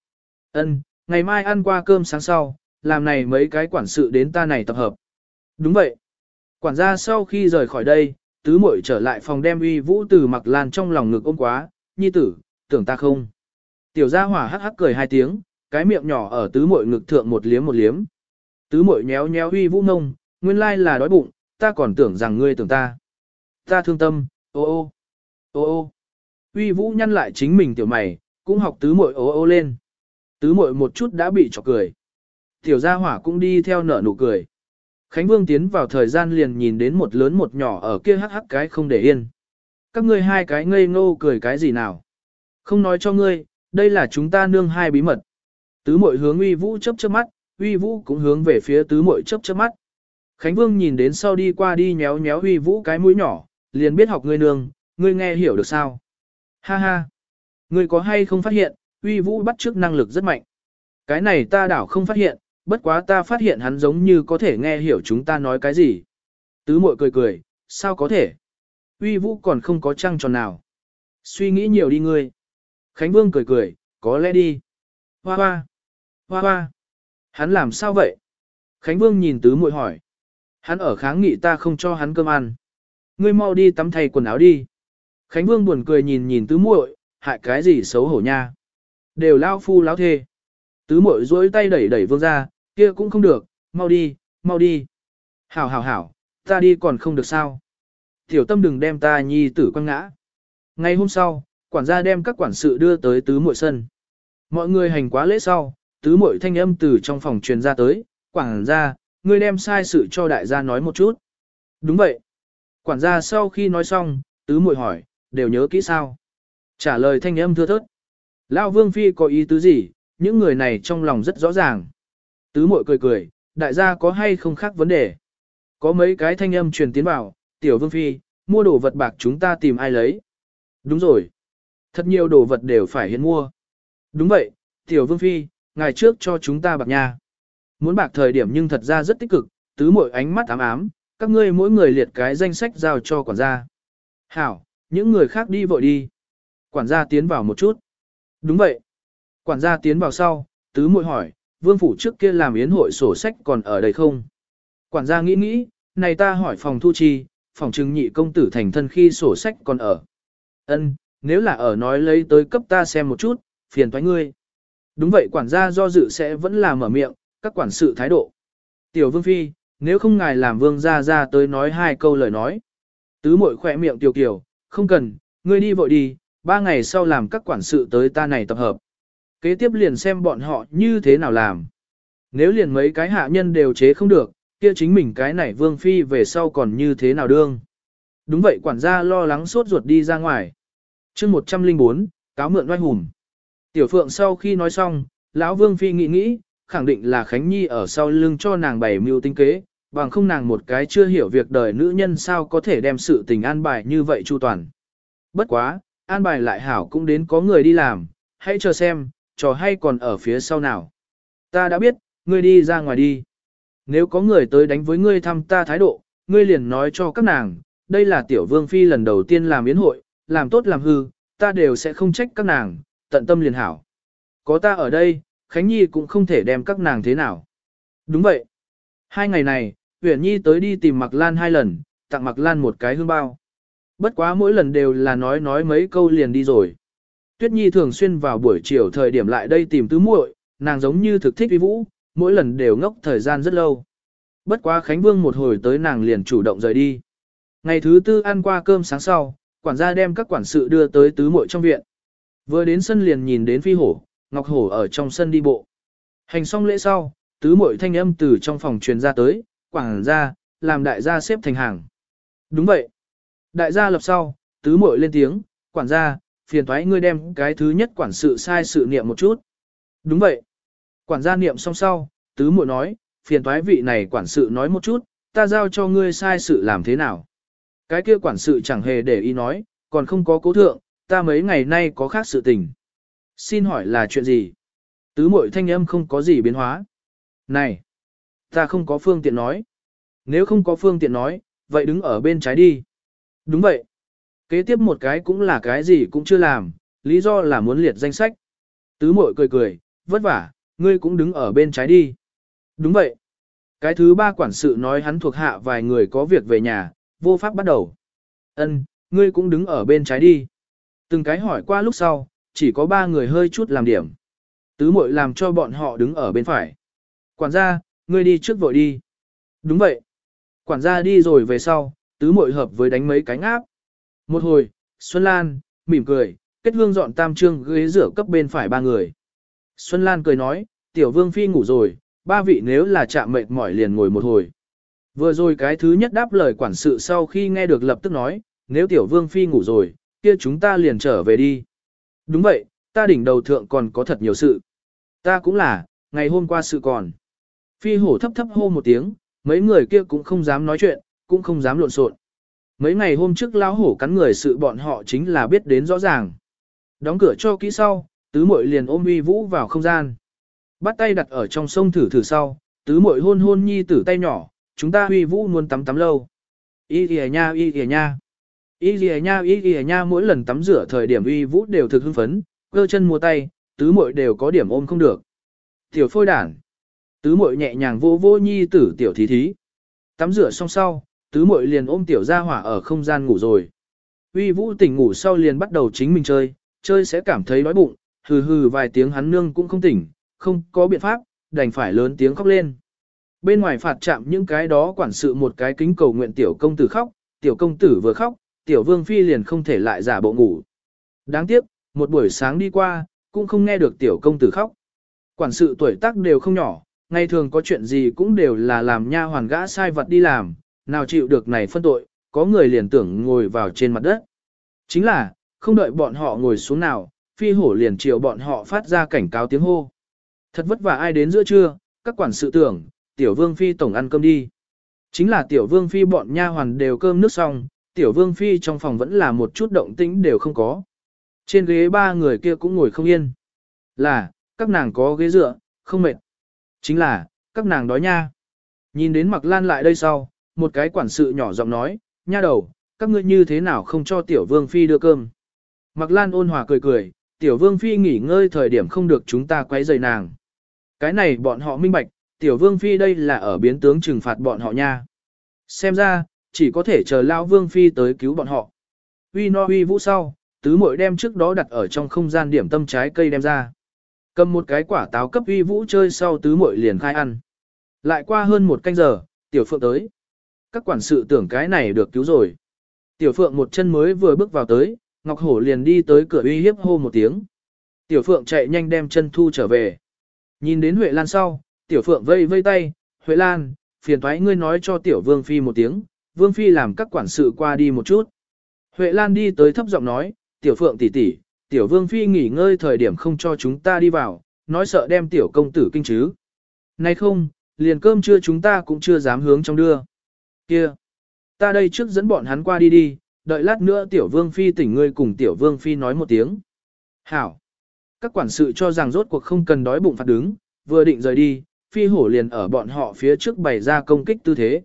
Ân, ngày mai ăn qua cơm sáng sau, làm này mấy cái quản sự đến ta này tập hợp. Đúng vậy. Quản gia sau khi rời khỏi đây, tứ muội trở lại phòng đem uy vũ từ mặc lan trong lòng ngực ôm quá, nhi tử, tưởng ta không. Tiểu gia hỏa hắc hắc cười hai tiếng, cái miệng nhỏ ở tứ muội ngực thượng một liếm một liếm. Tứ muội nhéo nhéo uy vũ ngông, nguyên lai là đói bụng, ta còn tưởng rằng ngươi tưởng ta. Ta thương tâm, ô ô, ô ô. Uy vũ nhăn lại chính mình tiểu mày, cũng học tứ muội ô ô lên. Tứ muội một chút đã bị chọc cười. Tiểu gia hỏa cũng đi theo nở nụ cười. Khánh Vương tiến vào thời gian liền nhìn đến một lớn một nhỏ ở kia hắc hắc cái không để yên. Các ngươi hai cái ngây ngô cười cái gì nào? Không nói cho ngươi, đây là chúng ta nương hai bí mật. Tứ Mội hướng uy vũ chớp chớp mắt, uy vũ cũng hướng về phía tứ Mội chớp chớp mắt. Khánh Vương nhìn đến sau đi qua đi nhéo nhéo uy vũ cái mũi nhỏ, liền biết học ngươi nương, ngươi nghe hiểu được sao? Ha ha! Ngươi có hay không phát hiện, uy vũ bắt trước năng lực rất mạnh. Cái này ta đảo không phát hiện, bất quá ta phát hiện hắn giống như có thể nghe hiểu chúng ta nói cái gì. Tứ Mội cười cười, sao có thể? Uy vũ còn không có trăng tròn nào. Suy nghĩ nhiều đi ngươi. Khánh Vương cười cười, có lẽ đi. Hoa hoa. Hoa hoa. Hắn làm sao vậy? Khánh Vương nhìn tứ muội hỏi. Hắn ở kháng nghị ta không cho hắn cơm ăn. Ngươi mau đi tắm thay quần áo đi. Khánh Vương buồn cười nhìn nhìn tứ muội, hại cái gì xấu hổ nha. Đều lao phu lão thê. Tứ muội duỗi tay đẩy đẩy vương ra, kia cũng không được, mau đi, mau đi. Hảo hảo hảo, ta đi còn không được sao. Tiểu tâm đừng đem ta nhi tử quăng ngã. Ngày hôm sau, quản gia đem các quản sự đưa tới tứ muội sân. Mọi người hành quá lễ sau, tứ muội thanh âm từ trong phòng truyền ra tới, quản gia, ngươi đem sai sự cho đại gia nói một chút. Đúng vậy. Quản gia sau khi nói xong, tứ muội hỏi, đều nhớ kỹ sao? Trả lời thanh âm thưa thớt. Lão Vương Phi có ý tứ gì, những người này trong lòng rất rõ ràng. Tứ muội cười cười, đại gia có hay không khác vấn đề. Có mấy cái thanh âm truyền tiến vào, tiểu Vương Phi, mua đồ vật bạc chúng ta tìm ai lấy. Đúng rồi. Thật nhiều đồ vật đều phải hiện mua. Đúng vậy, tiểu Vương Phi, ngày trước cho chúng ta bạc nha. Muốn bạc thời điểm nhưng thật ra rất tích cực, tứ mỗi ánh mắt ám ám, các ngươi mỗi người liệt cái danh sách giao cho quản gia. Hảo, những người khác đi vội đi. Quản gia tiến vào một chút. Đúng vậy. Quản gia tiến vào sau, tứ muội hỏi, vương phủ trước kia làm yến hội sổ sách còn ở đây không? Quản gia nghĩ nghĩ, này ta hỏi phòng thu chi, phòng trừng nhị công tử thành thân khi sổ sách còn ở. Ân, nếu là ở nói lấy tới cấp ta xem một chút, phiền thoái ngươi. Đúng vậy quản gia do dự sẽ vẫn là mở miệng, các quản sự thái độ. Tiểu vương phi, nếu không ngài làm vương gia ra tới nói hai câu lời nói. Tứ mội khỏe miệng tiểu kiểu, không cần, ngươi đi vội đi, ba ngày sau làm các quản sự tới ta này tập hợp. Kế tiếp liền xem bọn họ như thế nào làm. Nếu liền mấy cái hạ nhân đều chế không được, kia chính mình cái này vương phi về sau còn như thế nào đương. Đúng vậy quản gia lo lắng sốt ruột đi ra ngoài. chương 104, cáo mượn oai hùng. Tiểu phượng sau khi nói xong, lão vương phi nghĩ nghĩ, khẳng định là Khánh Nhi ở sau lưng cho nàng bày mưu tinh kế, bằng không nàng một cái chưa hiểu việc đời nữ nhân sao có thể đem sự tình an bài như vậy chu toàn. Bất quá, an bài lại hảo cũng đến có người đi làm, hãy chờ xem, trò hay còn ở phía sau nào. Ta đã biết, ngươi đi ra ngoài đi. Nếu có người tới đánh với ngươi thăm ta thái độ, ngươi liền nói cho các nàng, đây là tiểu vương phi lần đầu tiên làm yến hội, làm tốt làm hư, ta đều sẽ không trách các nàng, tận tâm liền hảo. Có ta ở đây, Khánh Nhi cũng không thể đem các nàng thế nào. Đúng vậy. Hai ngày này, uyển Nhi tới đi tìm Mạc Lan hai lần, tặng Mạc Lan một cái hương bao. Bất quá mỗi lần đều là nói nói mấy câu liền đi rồi. Tuyết Nhi thường xuyên vào buổi chiều thời điểm lại đây tìm tứ muội, nàng giống như thực thích vi vũ, mỗi lần đều ngốc thời gian rất lâu. Bất quá Khánh Vương một hồi tới nàng liền chủ động rời đi. Ngày thứ tư ăn qua cơm sáng sau, quản gia đem các quản sự đưa tới tứ muội trong viện. Vừa đến sân liền nhìn đến phi hổ, Ngọc Hổ ở trong sân đi bộ. Hành xong lễ sau, tứ muội thanh âm từ trong phòng truyền ra tới, quảng ra, làm đại gia xếp thành hàng. Đúng vậy. Đại gia lập sau, tứ muội lên tiếng, quản gia, phiền thoái ngươi đem cái thứ nhất quản sự sai sự niệm một chút. Đúng vậy. Quản gia niệm xong sau, tứ muội nói, phiền thoái vị này quản sự nói một chút, ta giao cho ngươi sai sự làm thế nào. Cái kia quản sự chẳng hề để ý nói, còn không có cố thượng, ta mấy ngày nay có khác sự tình. Xin hỏi là chuyện gì? Tứ mội thanh âm không có gì biến hóa. Này! Ta không có phương tiện nói. Nếu không có phương tiện nói, vậy đứng ở bên trái đi. Đúng vậy. Kế tiếp một cái cũng là cái gì cũng chưa làm, lý do là muốn liệt danh sách. Tứ mội cười cười, vất vả, ngươi cũng đứng ở bên trái đi. Đúng vậy. Cái thứ ba quản sự nói hắn thuộc hạ vài người có việc về nhà, vô pháp bắt đầu. Ân, ngươi cũng đứng ở bên trái đi. Từng cái hỏi qua lúc sau, chỉ có ba người hơi chút làm điểm. Tứ muội làm cho bọn họ đứng ở bên phải. Quản gia, ngươi đi trước vội đi. Đúng vậy. Quản gia đi rồi về sau, tứ muội hợp với đánh mấy cánh áp. Một hồi, Xuân Lan, mỉm cười, kết hương dọn tam trương ghế rửa cấp bên phải ba người. Xuân Lan cười nói, tiểu vương phi ngủ rồi, ba vị nếu là chạm mệt mỏi liền ngồi một hồi. Vừa rồi cái thứ nhất đáp lời quản sự sau khi nghe được lập tức nói, nếu tiểu vương phi ngủ rồi, kia chúng ta liền trở về đi. Đúng vậy, ta đỉnh đầu thượng còn có thật nhiều sự. Ta cũng là, ngày hôm qua sự còn. Phi hổ thấp thấp hô một tiếng, mấy người kia cũng không dám nói chuyện, cũng không dám lộn xộn. Mấy ngày hôm trước lão hổ cắn người sự bọn họ chính là biết đến rõ ràng. Đóng cửa cho kỹ sau, tứ muội liền ôm uy vũ vào không gian. Bắt tay đặt ở trong sông thử thử sau, tứ muội hôn hôn nhi tử tay nhỏ, chúng ta uy vũ muốn tắm tắm lâu. Y kìa nha y kìa nha. Y kìa nha y kìa nha mỗi lần tắm rửa thời điểm uy vũ đều thực hưng phấn, cơ chân mua tay, tứ muội đều có điểm ôm không được. Tiểu phôi đản. Tứ muội nhẹ nhàng vô vô nhi tử tiểu thí thí. Tắm rửa xong sau, tứ muội liền ôm tiểu gia hỏa ở không gian ngủ rồi. Uy vũ tỉnh ngủ sau liền bắt đầu chính mình chơi, chơi sẽ cảm thấy đói bụng, hừ hừ vài tiếng hắn nương cũng không tỉnh, không có biện pháp, đành phải lớn tiếng khóc lên. Bên ngoài phạt chạm những cái đó quản sự một cái kính cầu nguyện tiểu công tử khóc, tiểu công tử vừa khóc, tiểu vương phi liền không thể lại giả bộ ngủ. Đáng tiếc, một buổi sáng đi qua, cũng không nghe được tiểu công tử khóc. Quản sự tuổi tác đều không nhỏ, ngày thường có chuyện gì cũng đều là làm nha hoàn gã sai vật đi làm, nào chịu được này phân tội, có người liền tưởng ngồi vào trên mặt đất. Chính là, không đợi bọn họ ngồi xuống nào, phi hổ liền chiều bọn họ phát ra cảnh cáo tiếng hô. Thật vất vả ai đến giữa trưa, các quản sự tưởng, tiểu vương phi tổng ăn cơm đi. Chính là tiểu vương phi bọn nha hoàn đều cơm nước xong, tiểu vương phi trong phòng vẫn là một chút động tĩnh đều không có. Trên ghế ba người kia cũng ngồi không yên. Là, các nàng có ghế dựa, không mệt. Chính là, các nàng đói nha. Nhìn đến mặc lan lại đây sau, một cái quản sự nhỏ giọng nói, nha đầu, các ngươi như thế nào không cho tiểu vương phi đưa cơm. Mặc lan ôn hòa cười cười, tiểu vương phi nghỉ ngơi thời điểm không được chúng ta quấy rầy nàng. Cái này bọn họ minh bạch, tiểu vương phi đây là ở biến tướng trừng phạt bọn họ nha. Xem ra, chỉ có thể chờ lao vương phi tới cứu bọn họ. Uy no uy vũ sau, tứ muội đem trước đó đặt ở trong không gian điểm tâm trái cây đem ra. Cầm một cái quả táo cấp uy vũ chơi sau tứ muội liền khai ăn. Lại qua hơn một canh giờ, tiểu phượng tới. Các quản sự tưởng cái này được cứu rồi. Tiểu phượng một chân mới vừa bước vào tới, Ngọc Hổ liền đi tới cửa uy hiếp hô một tiếng. Tiểu phượng chạy nhanh đem chân thu trở về. Nhìn đến Huệ Lan sau, tiểu phượng vây vây tay, Huệ Lan, phiền thoái ngươi nói cho tiểu vương phi một tiếng, vương phi làm các quản sự qua đi một chút. Huệ Lan đi tới thấp giọng nói, tiểu phượng tỷ tỷ, tiểu vương phi nghỉ ngơi thời điểm không cho chúng ta đi vào, nói sợ đem tiểu công tử kinh chứ. Nay không, liền cơm trưa chúng ta cũng chưa dám hướng trong đưa. Kia, ta đây trước dẫn bọn hắn qua đi đi, đợi lát nữa tiểu vương phi tỉnh ngươi cùng tiểu vương phi nói một tiếng. Hảo. Các quản sự cho rằng rốt cuộc không cần đói bụng phạt đứng, vừa định rời đi, phi hổ liền ở bọn họ phía trước bày ra công kích tư thế.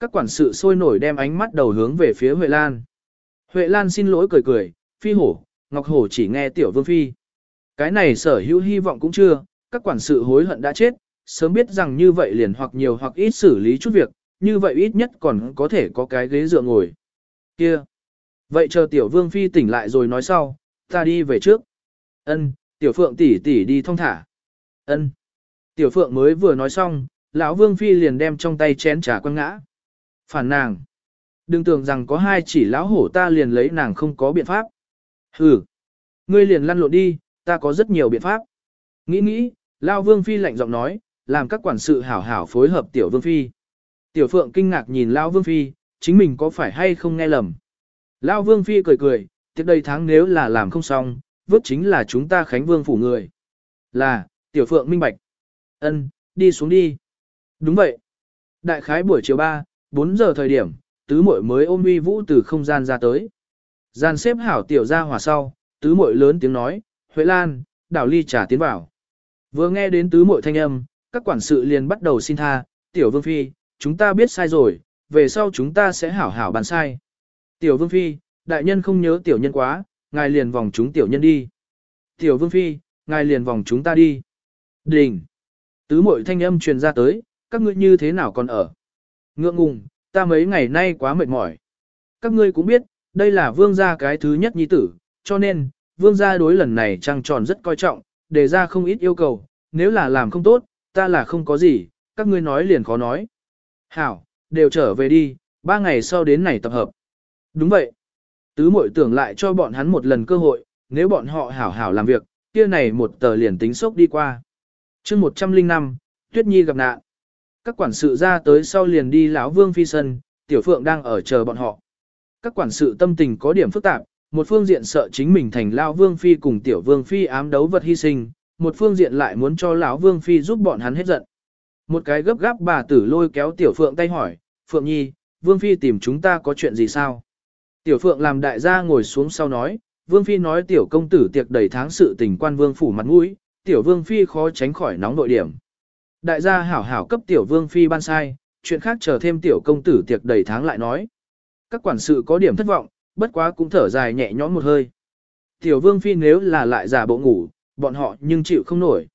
Các quản sự sôi nổi đem ánh mắt đầu hướng về phía Huệ Lan. Huệ Lan xin lỗi cười cười, phi hổ, Ngọc Hổ chỉ nghe tiểu vương phi. Cái này sở hữu hy vọng cũng chưa, các quản sự hối hận đã chết, sớm biết rằng như vậy liền hoặc nhiều hoặc ít xử lý chút việc, như vậy ít nhất còn có thể có cái ghế dựa ngồi. Kia! Vậy chờ tiểu vương phi tỉnh lại rồi nói sau, ta đi về trước. Ân, tiểu phượng tỷ tỷ đi thong thả. Ân. Tiểu phượng mới vừa nói xong, lão vương phi liền đem trong tay chén trà quăng ngã. Phản nàng. Đừng tưởng rằng có hai chỉ lão hổ ta liền lấy nàng không có biện pháp. Hừ. Ngươi liền lăn lộn đi, ta có rất nhiều biện pháp. Nghĩ nghĩ, lão vương phi lạnh giọng nói, làm các quản sự hảo hảo phối hợp tiểu vương phi. Tiểu phượng kinh ngạc nhìn lão vương phi, chính mình có phải hay không nghe lầm. Lão vương phi cười cười, tiếp đây tháng nếu là làm không xong, vớt chính là chúng ta Khánh Vương phủ người. Là, tiểu phượng minh bạch. ân đi xuống đi. Đúng vậy. Đại khái buổi chiều 3, 4 giờ thời điểm, tứ muội mới ôm uy vũ từ không gian ra tới. Gian xếp hảo tiểu ra hòa sau, tứ muội lớn tiếng nói, Huệ Lan, đảo ly trả tiến vào. Vừa nghe đến tứ muội thanh âm, các quản sự liền bắt đầu xin tha, tiểu vương phi, chúng ta biết sai rồi, về sau chúng ta sẽ hảo hảo bàn sai. Tiểu vương phi, đại nhân không nhớ tiểu nhân quá, ngài liền vòng chúng tiểu nhân đi. Tiểu vương phi, ngài liền vòng chúng ta đi. Đình. Tứ muội thanh âm truyền ra tới, các ngươi như thế nào còn ở. Ngượng ngùng, ta mấy ngày nay quá mệt mỏi. Các ngươi cũng biết, đây là vương gia cái thứ nhất nhi tử, cho nên, vương gia đối lần này trăng tròn rất coi trọng, đề ra không ít yêu cầu, nếu là làm không tốt, ta là không có gì, các ngươi nói liền khó nói. Hảo, đều trở về đi, ba ngày sau đến này tập hợp. Đúng vậy. Tứ mội tưởng lại cho bọn hắn một lần cơ hội, nếu bọn họ hảo hảo làm việc, kia này một tờ liền tính sốc đi qua. chương 105, Tuyết Nhi gặp nạn. Các quản sự ra tới sau liền đi lão Vương Phi sân, Tiểu Phượng đang ở chờ bọn họ. Các quản sự tâm tình có điểm phức tạp, một phương diện sợ chính mình thành lão Vương Phi cùng Tiểu Vương Phi ám đấu vật hy sinh, một phương diện lại muốn cho lão Vương Phi giúp bọn hắn hết giận. Một cái gấp gáp bà tử lôi kéo Tiểu Phượng tay hỏi, Phượng Nhi, Vương Phi tìm chúng ta có chuyện gì sao? Tiểu Phượng làm đại gia ngồi xuống sau nói, Vương Phi nói Tiểu công tử tiệc đầy tháng sự tình quan Vương phủ mặt mũi, Tiểu Vương Phi khó tránh khỏi nóng nội điểm. Đại gia hảo hảo cấp Tiểu Vương Phi ban sai, chuyện khác chờ thêm Tiểu công tử tiệc đầy tháng lại nói. Các quản sự có điểm thất vọng, bất quá cũng thở dài nhẹ nhõm một hơi. Tiểu Vương Phi nếu là lại giả bộ ngủ, bọn họ nhưng chịu không nổi.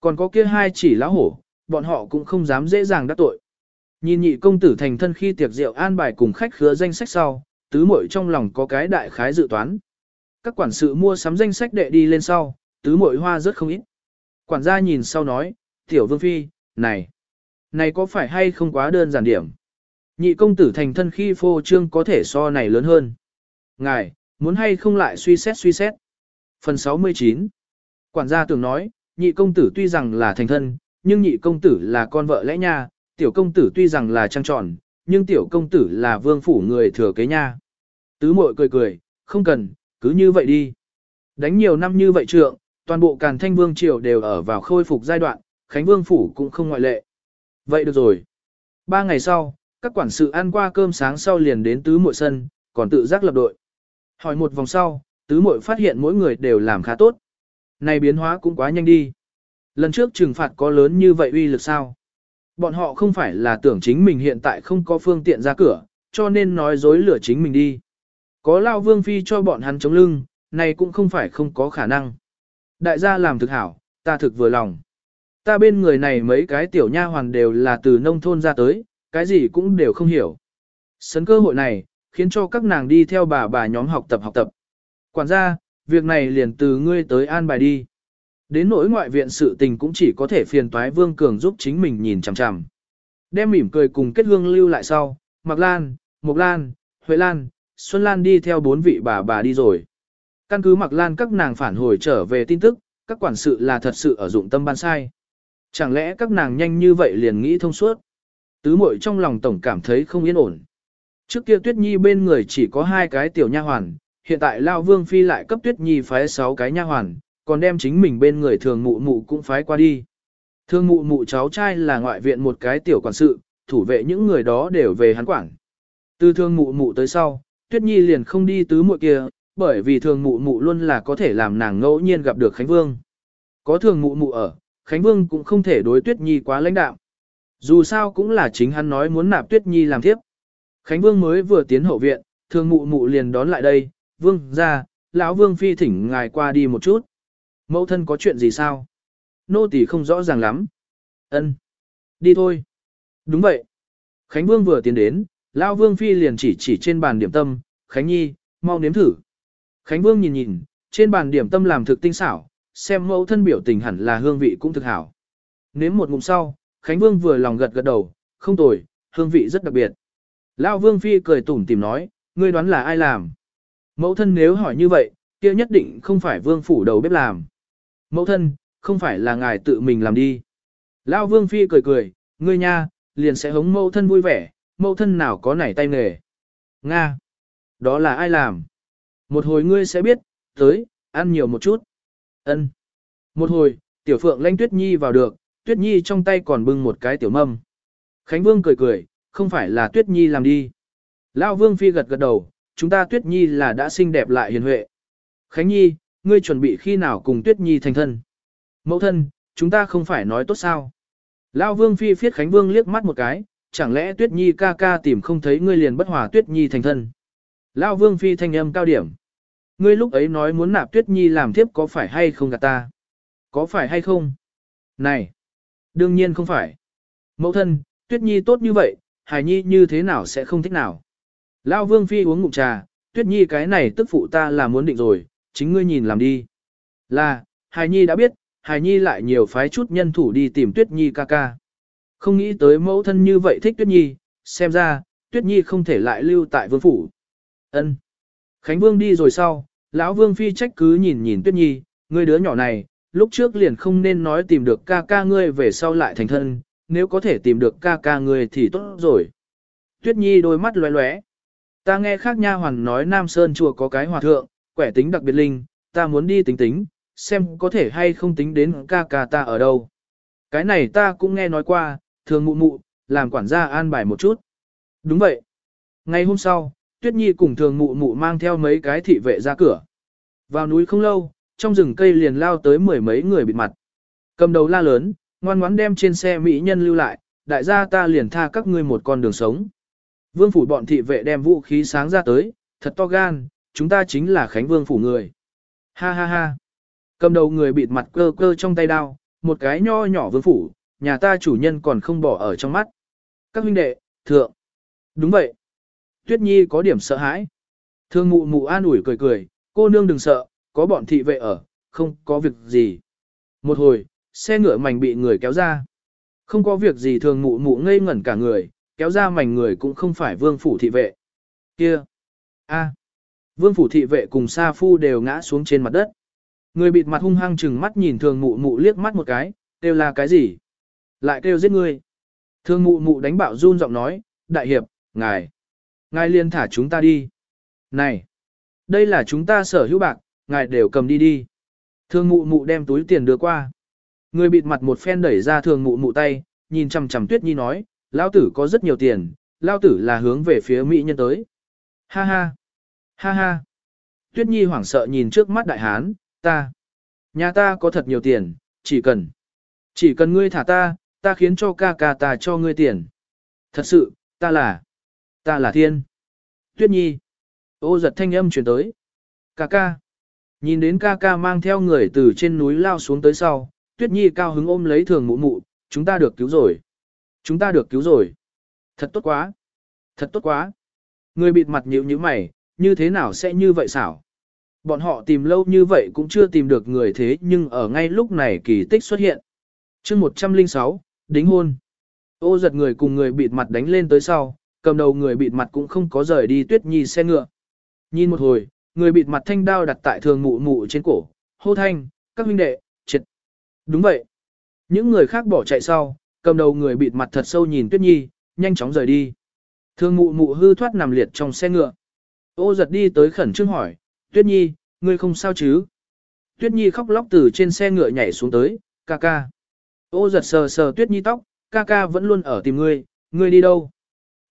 Còn có kia hai chỉ lá hổ, bọn họ cũng không dám dễ dàng đắc tội. Nhìn nhị công tử thành thân khi tiệc rượu an bài cùng khách khứa danh sách sau, tứ muội trong lòng có cái đại khái dự toán. Các quản sự mua sắm danh sách đệ đi lên sau, tứ muội hoa rất không ít. Quản gia nhìn sau nói, tiểu vương phi, này, này có phải hay không quá đơn giản điểm. Nhị công tử thành thân khi phô trương có thể so này lớn hơn. Ngài, muốn hay không lại suy xét suy xét. Phần 69 Quản gia tưởng nói, nhị công tử tuy rằng là thành thân, nhưng nhị công tử là con vợ lẽ nha, tiểu công tử tuy rằng là trang tròn, nhưng tiểu công tử là vương phủ người thừa kế nha. Tứ mội cười cười, không cần, cứ như vậy đi. Đánh nhiều năm như vậy trượng, toàn bộ càn thanh vương triều đều ở vào khôi phục giai đoạn, Khánh Vương phủ cũng không ngoại lệ. Vậy được rồi. Ba ngày sau, các quản sự ăn qua cơm sáng sau liền đến tứ muội sân, còn tự giác lập đội. Hỏi một vòng sau, tứ muội phát hiện mỗi người đều làm khá tốt. Này biến hóa cũng quá nhanh đi. Lần trước trừng phạt có lớn như vậy uy lực sao? Bọn họ không phải là tưởng chính mình hiện tại không có phương tiện ra cửa, cho nên nói dối lửa chính mình đi. Có lao vương phi cho bọn hắn chống lưng, này cũng không phải không có khả năng. Đại gia làm thực hảo, ta thực vừa lòng. Ta bên người này mấy cái tiểu nha hoàn đều là từ nông thôn ra tới, cái gì cũng đều không hiểu. Sấn cơ hội này, khiến cho các nàng đi theo bà bà nhóm học tập học tập. Quản gia, việc này liền từ ngươi tới an bài đi. Đến nỗi ngoại viện sự tình cũng chỉ có thể phiền toái Vương Cường giúp chính mình nhìn chằm chằm. Đem mỉm cười cùng kết hương lưu lại sau, Mạc Lan, Mộc Lan, Huệ Lan, Xuân Lan đi theo bốn vị bà bà đi rồi. Căn cứ Mạc Lan các nàng phản hồi trở về tin tức, các quản sự là thật sự ở dụng tâm ban sai. Chẳng lẽ các nàng nhanh như vậy liền nghĩ thông suốt? Tứ muội trong lòng tổng cảm thấy không yên ổn. Trước kia Tuyết Nhi bên người chỉ có hai cái tiểu nha hoàn, hiện tại Lao Vương Phi lại cấp Tuyết Nhi phái sáu cái nha hoàn, còn đem chính mình bên người thường mụ mụ cũng phái qua đi. thường mụ mụ cháu trai là ngoại viện một cái tiểu quản sự, thủ vệ những người đó đều về hắn quản. Từ thường mụ mụ tới sau, Tuyết Nhi liền không đi tứ muội kia, bởi vì thường mụ mụ luôn là có thể làm nàng ngẫu nhiên gặp được Khánh Vương. Có thường mụ mụ ở, Khánh Vương cũng không thể đối Tuyết Nhi quá lãnh đạm. Dù sao cũng là chính hắn nói muốn nạp Tuyết Nhi làm thiếp. Khánh Vương mới vừa tiến hậu viện, thường mụ mụ liền đón lại đây, Vương ra, lão Vương phi thỉnh ngài qua đi một chút. Mẫu thân có chuyện gì sao? Nô tỳ không rõ ràng lắm. Ân, Đi thôi. Đúng vậy. Khánh Vương vừa tiến đến, Lão Vương Phi liền chỉ chỉ trên bàn điểm tâm, Khánh Nhi, mau nếm thử. Khánh Vương nhìn nhìn, trên bàn điểm tâm làm thực tinh xảo, xem mẫu thân biểu tình hẳn là hương vị cũng thực hảo. Nếm một ngụm sau, Khánh Vương vừa lòng gật gật đầu, không tồi, hương vị rất đặc biệt. Lão Vương Phi cười tủm tìm nói, ngươi đoán là ai làm? Mẫu thân nếu hỏi như vậy, kia nhất định không phải Vương Phủ đầu bếp làm. Mẫu thân, không phải là ngài tự mình làm đi. Lão Vương Phi cười cười, ngươi nha, liền sẽ hống mẫu thân vui vẻ, mẫu thân nào có nảy tay nghề. Nga, đó là ai làm? Một hồi ngươi sẽ biết, tới, ăn nhiều một chút. Ân. Một hồi, tiểu phượng lanh Tuyết Nhi vào được, Tuyết Nhi trong tay còn bưng một cái tiểu mâm. Khánh Vương cười cười, không phải là Tuyết Nhi làm đi. Lão Vương Phi gật gật đầu, chúng ta Tuyết Nhi là đã xinh đẹp lại hiền huệ. Khánh Nhi, ngươi chuẩn bị khi nào cùng Tuyết Nhi thành thân? Mẫu thân, chúng ta không phải nói tốt sao? Lão Vương phi phiết Khánh Vương liếc mắt một cái, chẳng lẽ Tuyết Nhi ca ca tìm không thấy ngươi liền bất hòa Tuyết Nhi thành thân? Lão Vương phi thanh âm cao điểm. Ngươi lúc ấy nói muốn nạp Tuyết Nhi làm thiếp có phải hay không gạt ta? Có phải hay không? Này, đương nhiên không phải. Mẫu thân, Tuyết Nhi tốt như vậy, Hải Nhi như thế nào sẽ không thích nào? Lão Vương phi uống ngụm trà, Tuyết Nhi cái này tức phụ ta là muốn định rồi, chính ngươi nhìn làm đi. Là, Hải Nhi đã biết, Hải Nhi lại nhiều phái chút nhân thủ đi tìm Tuyết Nhi ca ca. Không nghĩ tới mẫu thân như vậy thích Tuyết Nhi, xem ra, Tuyết Nhi không thể lại lưu tại vương phủ. Ân. Khánh Vương đi rồi sau, lão Vương phi trách cứ nhìn nhìn Tuyết Nhi, ngươi đứa nhỏ này, lúc trước liền không nên nói tìm được ca ca ngươi về sau lại thành thân, nếu có thể tìm được ca ca ngươi thì tốt rồi. Tuyết Nhi đôi mắt lóe lóe. Ta nghe khác nha hoàn nói Nam Sơn chùa có cái hòa thượng, quẻ tính đặc biệt linh, ta muốn đi tính tính, xem có thể hay không tính đến ca ca ta ở đâu. Cái này ta cũng nghe nói qua, thường mụ mụ, làm quản gia an bài một chút. Đúng vậy. Ngày hôm sau, Tuyết Nhi cùng thường mụ mụ mang theo mấy cái thị vệ ra cửa. Vào núi không lâu, trong rừng cây liền lao tới mười mấy người bịt mặt. Cầm đầu la lớn, ngoan ngoãn đem trên xe mỹ nhân lưu lại, đại gia ta liền tha các ngươi một con đường sống. Vương phủ bọn thị vệ đem vũ khí sáng ra tới, thật to gan, chúng ta chính là Khánh Vương phủ người. Ha ha ha. Cầm đầu người bịt mặt cơ cơ trong tay đao, một cái nho nhỏ vương phủ, nhà ta chủ nhân còn không bỏ ở trong mắt. Các huynh đệ, thượng. Đúng vậy. Tuyết Nhi có điểm sợ hãi. Thương mụ mụ an ủi cười cười, cô nương đừng sợ, có bọn thị vệ ở, không có việc gì. Một hồi, xe ngựa mảnh bị người kéo ra. Không có việc gì thường mụ mụ ngây ngẩn cả người, kéo ra mảnh người cũng không phải vương phủ thị vệ. Kia! a, Vương phủ thị vệ cùng Sa Phu đều ngã xuống trên mặt đất. Người bịt mặt hung hăng chừng mắt nhìn thường mụ mụ liếc mắt một cái, kêu là cái gì? Lại kêu giết người. Thường mụ mụ đánh bạo run giọng nói, đại hiệp, ngài. Ngài liền thả chúng ta đi. Này! Đây là chúng ta sở hữu bạc, ngài đều cầm đi đi. Thường mụ mụ đem túi tiền đưa qua. Người bịt mặt một phen đẩy ra thường mụ mụ tay, nhìn chằm chằm tuyết nhi nói, lao tử có rất nhiều tiền, lao tử là hướng về phía mỹ nhân tới. Ha ha! Ha ha! Tuyết nhi hoảng sợ nhìn trước mắt đại hán, ta. Nhà ta có thật nhiều tiền, chỉ cần. Chỉ cần ngươi thả ta, ta khiến cho ca ca ta cho ngươi tiền. Thật sự, ta là. Ta là thiên. Tuyết nhi. Ô giật thanh âm chuyển tới. Ca ca. Nhìn đến ca ca mang theo người từ trên núi lao xuống tới sau, Tuyết Nhi cao hứng ôm lấy thường mụ mụ, chúng ta được cứu rồi. Chúng ta được cứu rồi. Thật tốt quá. Thật tốt quá. Người bịt mặt nhịu như mày, như thế nào sẽ như vậy xảo? Bọn họ tìm lâu như vậy cũng chưa tìm được người thế nhưng ở ngay lúc này kỳ tích xuất hiện. chương 106, đính hôn. Ô giật người cùng người bịt mặt đánh lên tới sau, cầm đầu người bịt mặt cũng không có rời đi tuyết nhi xe ngựa. Nhìn một hồi, người bịt mặt thanh đao đặt tại thường mụ mụ trên cổ, hô thanh, các huynh đệ, triệt. Đúng vậy. Những người khác bỏ chạy sau, cầm đầu người bịt mặt thật sâu nhìn Tuyết Nhi, nhanh chóng rời đi. Thường mụ mụ hư thoát nằm liệt trong xe ngựa. Ô giật đi tới khẩn trương hỏi, Tuyết Nhi, ngươi không sao chứ? Tuyết Nhi khóc lóc từ trên xe ngựa nhảy xuống tới, ca ca. Ô giật sờ sờ Tuyết Nhi tóc, ca ca vẫn luôn ở tìm ngươi, ngươi đi đâu?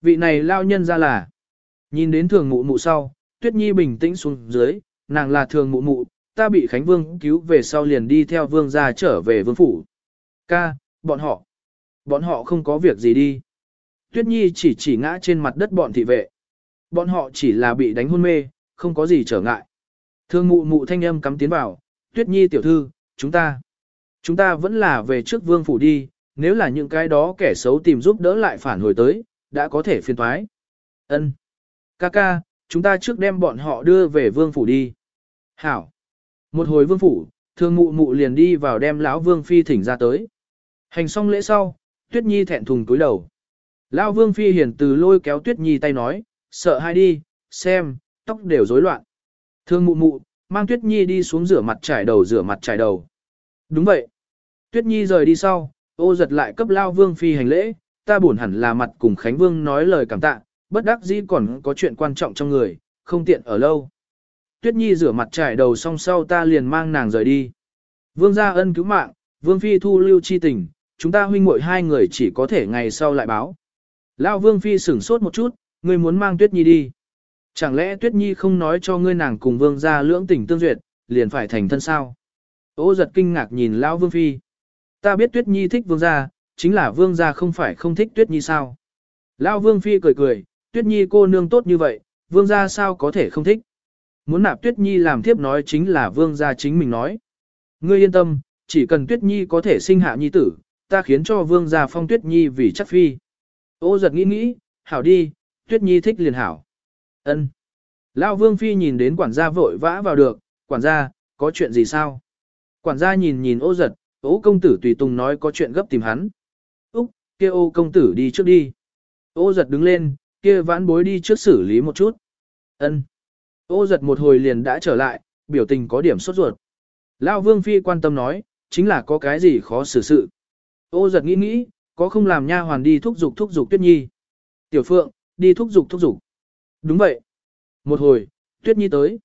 Vị này lao nhân ra là. Nhìn đến thường mụ mụ sau, Tuyết Nhi bình tĩnh xuống dưới, nàng là thường mụ mụ, ta bị Khánh Vương cứu về sau liền đi theo vương gia trở về vương phủ. Ca, bọn họ, bọn họ không có việc gì đi. Tuyết Nhi chỉ chỉ ngã trên mặt đất bọn thị vệ. Bọn họ chỉ là bị đánh hôn mê, không có gì trở ngại. Thương mụ mụ thanh âm cắm tiến vào, Tuyết Nhi tiểu thư, chúng ta, chúng ta vẫn là về trước vương phủ đi, nếu là những cái đó kẻ xấu tìm giúp đỡ lại phản hồi tới, đã có thể phiền thoái. Ân, ca ca, chúng ta trước đem bọn họ đưa về vương phủ đi. Hảo. Một hồi vương phủ, thương mụ mụ liền đi vào đem lão vương phi thỉnh ra tới. Hành xong lễ sau, tuyết nhi thẹn thùng cúi đầu. Lão vương phi hiền từ lôi kéo tuyết nhi tay nói, sợ hai đi, xem, tóc đều rối loạn. Thương mụ mụ, mang tuyết nhi đi xuống rửa mặt trải đầu rửa mặt trải đầu. Đúng vậy. Tuyết nhi rời đi sau, ô giật lại cấp lao vương phi hành lễ, ta buồn hẳn là mặt cùng Khánh Vương nói lời cảm tạ, bất đắc dĩ còn có chuyện quan trọng trong người, không tiện ở lâu. Tuyết Nhi rửa mặt trải đầu xong sau ta liền mang nàng rời đi. Vương gia ân cứu mạng, Vương Phi thu lưu chi tình, chúng ta huynh muội hai người chỉ có thể ngày sau lại báo. Lão Vương Phi sửng sốt một chút, ngươi muốn mang Tuyết Nhi đi. Chẳng lẽ Tuyết Nhi không nói cho ngươi nàng cùng Vương gia lưỡng tình tương duyệt, liền phải thành thân sao? Ô giật kinh ngạc nhìn Lão Vương Phi. Ta biết Tuyết Nhi thích Vương gia, chính là Vương gia không phải không thích Tuyết Nhi sao? Lão Vương Phi cười cười, Tuyết Nhi cô nương tốt như vậy, Vương gia sao có thể không thích? Muốn nạp Tuyết Nhi làm thiếp nói chính là vương gia chính mình nói. Ngươi yên tâm, chỉ cần Tuyết Nhi có thể sinh hạ nhi tử, ta khiến cho vương gia phong Tuyết Nhi vì chắc phi. Ô giật nghĩ nghĩ, hảo đi, Tuyết Nhi thích liền hảo. ân Lão vương phi nhìn đến quản gia vội vã vào được, quản gia, có chuyện gì sao? Quản gia nhìn nhìn ô giật, ô công tử tùy tùng nói có chuyện gấp tìm hắn. Kia ô công tử đi trước đi. Ô giật đứng lên, kia vãn bối đi trước xử lý một chút. ân Ô giật một hồi liền đã trở lại, biểu tình có điểm sốt ruột. Lão Vương Phi quan tâm nói, chính là có cái gì khó xử sự. Ô giật nghĩ nghĩ, có không làm nha hoàn đi thúc giục thúc giục Tuyết Nhi. Tiểu Phượng, đi thúc giục thúc giục. Đúng vậy. Một hồi, Tuyết Nhi tới.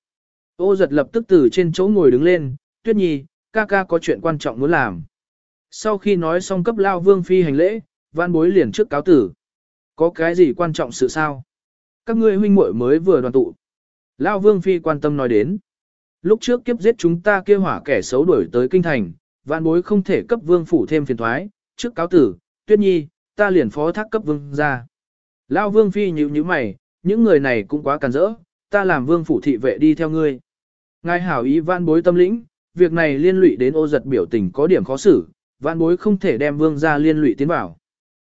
Ô giật lập tức từ trên chỗ ngồi đứng lên, Tuyết Nhi, ca ca có chuyện quan trọng muốn làm. Sau khi nói xong cấp Lao Vương Phi hành lễ, văn bối liền trước cáo tử. Có cái gì quan trọng sự sao? Các ngươi huynh muội mới vừa đoàn tụ. Lao Vương Phi quan tâm nói đến. Lúc trước kiếp giết chúng ta kia hỏa kẻ xấu đuổi tới kinh thành, vạn bối không thể cấp vương phủ thêm phiền thoái, trước cáo tử, tuyết nhi, ta liền phó thác cấp vương ra. Lao vương phi nhíu nhíu mày, những người này cũng quá càn rỡ, ta làm vương phủ thị vệ đi theo ngươi. Ngài hảo ý vạn bối tâm lĩnh, việc này liên lụy đến ô giật biểu tình có điểm khó xử, vạn bối không thể đem vương ra liên lụy tiến vào.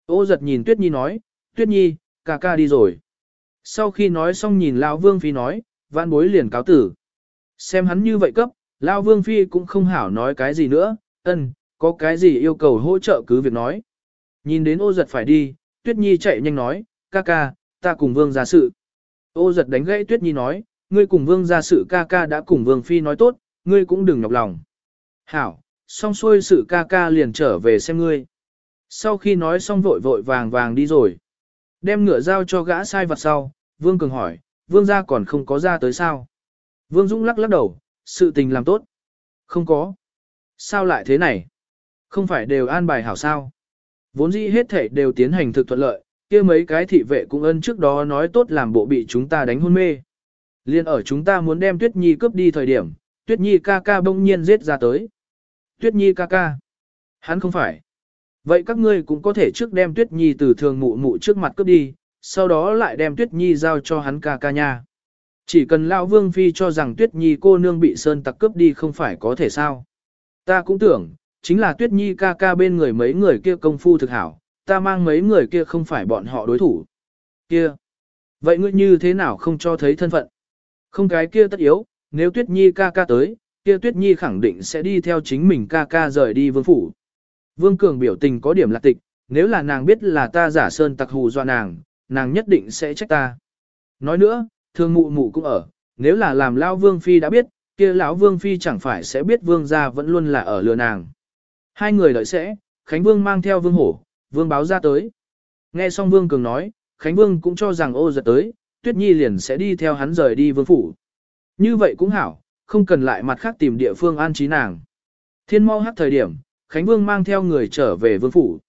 Ô giật nhìn tuyết nhi nói, tuyết nhi, ca ca đi rồi. Sau khi nói xong nhìn Lao vương phi nói, vạn bối liền cáo tử. Xem hắn như vậy cấp, Lao Vương Phi cũng không hảo nói cái gì nữa, ân, có cái gì yêu cầu hỗ trợ cứ việc nói. Nhìn đến ô giật phải đi, Tuyết Nhi chạy nhanh nói, ca ca, ta cùng Vương ra sự. Ô giật đánh gãy Tuyết Nhi nói, ngươi cùng Vương ra sự ca ca đã cùng Vương Phi nói tốt, ngươi cũng đừng nhọc lòng. Hảo, xong xuôi sự ca ca liền trở về xem ngươi. Sau khi nói xong vội vội vàng vàng đi rồi. Đem ngựa giao cho gã sai vặt sau, Vương Cường hỏi, Vương gia còn không có ra tới sao? Vương Dũng lắc lắc đầu, sự tình làm tốt. Không có. Sao lại thế này? Không phải đều an bài hảo sao? Vốn dĩ hết thể đều tiến hành thực thuận lợi, kia mấy cái thị vệ cũng ân trước đó nói tốt làm bộ bị chúng ta đánh hôn mê. Liên ở chúng ta muốn đem Tuyết Nhi cướp đi thời điểm, Tuyết Nhi ca ca bỗng nhiên giết ra tới. Tuyết Nhi ca ca. Hắn không phải. Vậy các ngươi cũng có thể trước đem Tuyết Nhi từ thường mụ mụ trước mặt cướp đi, sau đó lại đem Tuyết Nhi giao cho hắn ca ca nha. Chỉ cần Lão Vương Phi cho rằng Tuyết Nhi cô nương bị Sơn tặc cướp đi không phải có thể sao. Ta cũng tưởng, chính là Tuyết Nhi ca ca bên người mấy người kia công phu thực hảo, ta mang mấy người kia không phải bọn họ đối thủ. Kia! Vậy ngươi như thế nào không cho thấy thân phận? Không cái kia tất yếu, nếu Tuyết Nhi ca ca tới, kia Tuyết Nhi khẳng định sẽ đi theo chính mình ca ca rời đi vương phủ. Vương Cường biểu tình có điểm lạc tịch, nếu là nàng biết là ta giả sơn tặc hù dọa nàng, nàng nhất định sẽ trách ta. Nói nữa, thương mụ mụ cũng ở, nếu là làm lão vương phi đã biết, kia lão vương phi chẳng phải sẽ biết vương gia vẫn luôn là ở lừa nàng. Hai người đợi sẽ, Khánh Vương mang theo vương hổ, vương báo ra tới. Nghe xong vương cường nói, Khánh Vương cũng cho rằng ô giật tới, Tuyết Nhi liền sẽ đi theo hắn rời đi vương phủ. Như vậy cũng hảo, không cần lại mặt khác tìm địa phương an trí nàng. Thiên mau hát thời điểm, Khánh Vương mang theo người trở về vương phủ.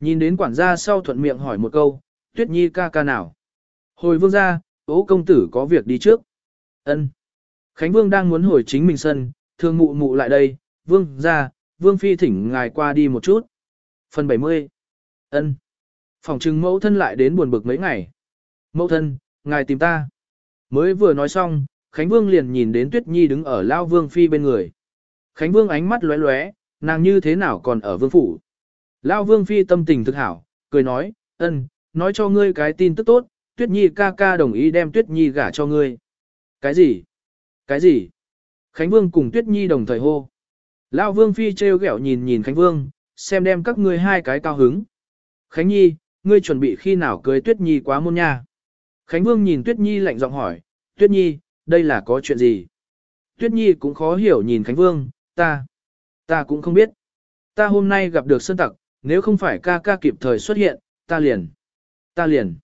Nhìn đến quản gia sau thuận miệng hỏi một câu, Tuyết Nhi ca ca nào? Hồi vương gia, ố công tử có việc đi trước. ân Khánh Vương đang muốn hồi chính mình sân, thương mụ mụ lại đây, Vương ra, Vương phi thỉnh ngài qua đi một chút. Phần 70 ân Phòng trừng mẫu thân lại đến buồn bực mấy ngày. Mẫu thân, ngài tìm ta. Mới vừa nói xong, Khánh Vương liền nhìn đến Tuyết Nhi đứng ở Lao Vương phi bên người. Khánh Vương ánh mắt lóe lóe, nàng như thế nào còn ở vương phủ. Lao Vương phi tâm tình thực hảo, cười nói, ân, nói cho ngươi cái tin tức tốt, Tuyết Nhi ca ca đồng ý đem Tuyết Nhi gả cho ngươi. Cái gì? Cái gì? Khánh Vương cùng Tuyết Nhi đồng thời hô. Lão Vương Phi trêu ghẹo nhìn nhìn Khánh Vương, xem đem các ngươi hai cái cao hứng. Khánh Nhi, ngươi chuẩn bị khi nào cưới Tuyết Nhi quá môn nha? Khánh Vương nhìn Tuyết Nhi lạnh giọng hỏi, Tuyết Nhi, đây là có chuyện gì? Tuyết Nhi cũng khó hiểu nhìn Khánh Vương, ta, ta cũng không biết. Ta hôm nay gặp được Sơn Tặc, nếu không phải ca ca kịp thời xuất hiện, ta liền, ta liền.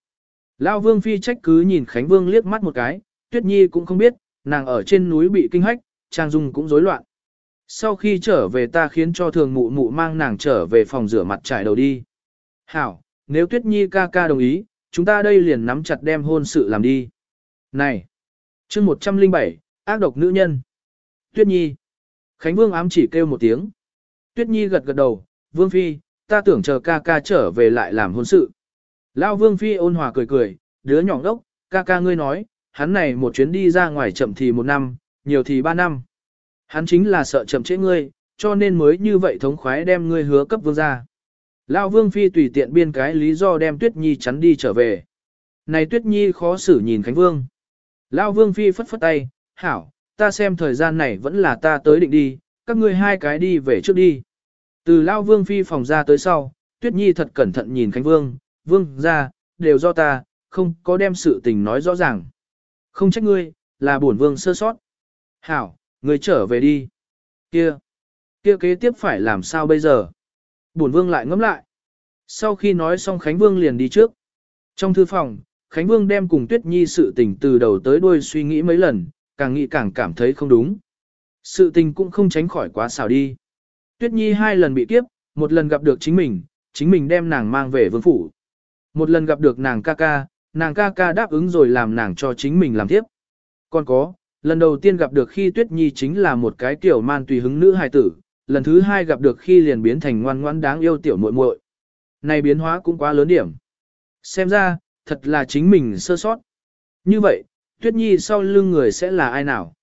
Lão Vương Phi trách cứ nhìn Khánh Vương liếc mắt một cái, Tuyết Nhi cũng không biết, nàng ở trên núi bị kinh hách, Trang Dung cũng rối loạn. Sau khi trở về ta khiến cho thường mụ mụ mang nàng trở về phòng rửa mặt trải đầu đi. Hảo, nếu Tuyết Nhi ca ca đồng ý, chúng ta đây liền nắm chặt đem hôn sự làm đi. Này! chương 107, ác độc nữ nhân. Tuyết Nhi! Khánh Vương ám chỉ kêu một tiếng. Tuyết Nhi gật gật đầu, Vương Phi, ta tưởng chờ ca ca trở về lại làm hôn sự. Lao Vương Phi ôn hòa cười cười, đứa nhỏ đốc, ca ca ngươi nói, hắn này một chuyến đi ra ngoài chậm thì một năm, nhiều thì ba năm. Hắn chính là sợ chậm trễ ngươi, cho nên mới như vậy thống khoái đem ngươi hứa cấp vương ra. Lao Vương Phi tùy tiện biên cái lý do đem Tuyết Nhi chắn đi trở về. Này Tuyết Nhi khó xử nhìn Khánh Vương. Lao Vương Phi phất phất tay, hảo, ta xem thời gian này vẫn là ta tới định đi, các ngươi hai cái đi về trước đi. Từ Lao Vương Phi phòng ra tới sau, Tuyết Nhi thật cẩn thận nhìn Khánh Vương, vương ra, đều do ta, không có đem sự tình nói rõ ràng. Không trách ngươi, là bổn vương sơ sót. Hảo, ngươi trở về đi. Kia, kia kế tiếp phải làm sao bây giờ? Bổn vương lại ngẫm lại. Sau khi nói xong Khánh Vương liền đi trước. Trong thư phòng, Khánh Vương đem cùng Tuyết Nhi sự tình từ đầu tới đuôi suy nghĩ mấy lần, càng nghĩ càng cảm thấy không đúng. Sự tình cũng không tránh khỏi quá xảo đi. Tuyết Nhi hai lần bị kiếp, một lần gặp được chính mình, chính mình đem nàng mang về vương phủ. Một lần gặp được nàng ca ca, nàng ca ca đáp ứng rồi làm nàng cho chính mình làm tiếp. Còn có, lần đầu tiên gặp được khi Tuyết Nhi chính là một cái tiểu man tùy hứng nữ hài tử, lần thứ hai gặp được khi liền biến thành ngoan ngoãn đáng yêu tiểu muội muội. Này biến hóa cũng quá lớn điểm. Xem ra, thật là chính mình sơ sót. Như vậy, Tuyết Nhi sau lưng người sẽ là ai nào?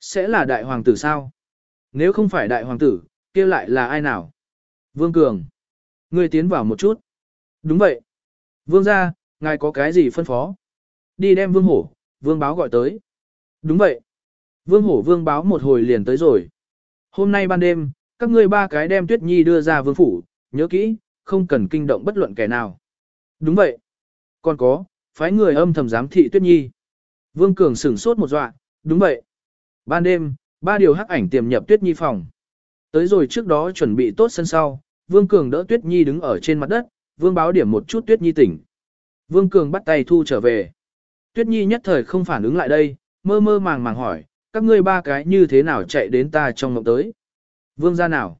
Sẽ là đại hoàng tử sao? Nếu không phải đại hoàng tử, kia lại là ai nào? Vương Cường. Ngươi tiến vào một chút. Đúng vậy. Vương gia, ngài có cái gì phân phó? Đi đem vương hổ, vương báo gọi tới. Đúng vậy. Vương hổ vương báo một hồi liền tới rồi. Hôm nay ban đêm, các ngươi ba cái đem tuyết nhi đưa ra vương phủ, nhớ kỹ, không cần kinh động bất luận kẻ nào. Đúng vậy. Còn có, phái người âm thầm giám thị tuyết nhi. Vương Cường sửng sốt một dọa, đúng vậy. Ban đêm, ba điều hắc ảnh tiềm nhập tuyết nhi phòng. Tới rồi trước đó chuẩn bị tốt sân sau, Vương Cường đỡ tuyết nhi đứng ở trên mặt đất, Vương báo điểm một chút tuyết nhi tỉnh. Vương Cường bắt tay thu trở về. Tuyết nhi nhất thời không phản ứng lại đây, mơ mơ màng màng hỏi, các ngươi ba cái như thế nào chạy đến ta trong mộng tới. Vương gia nào?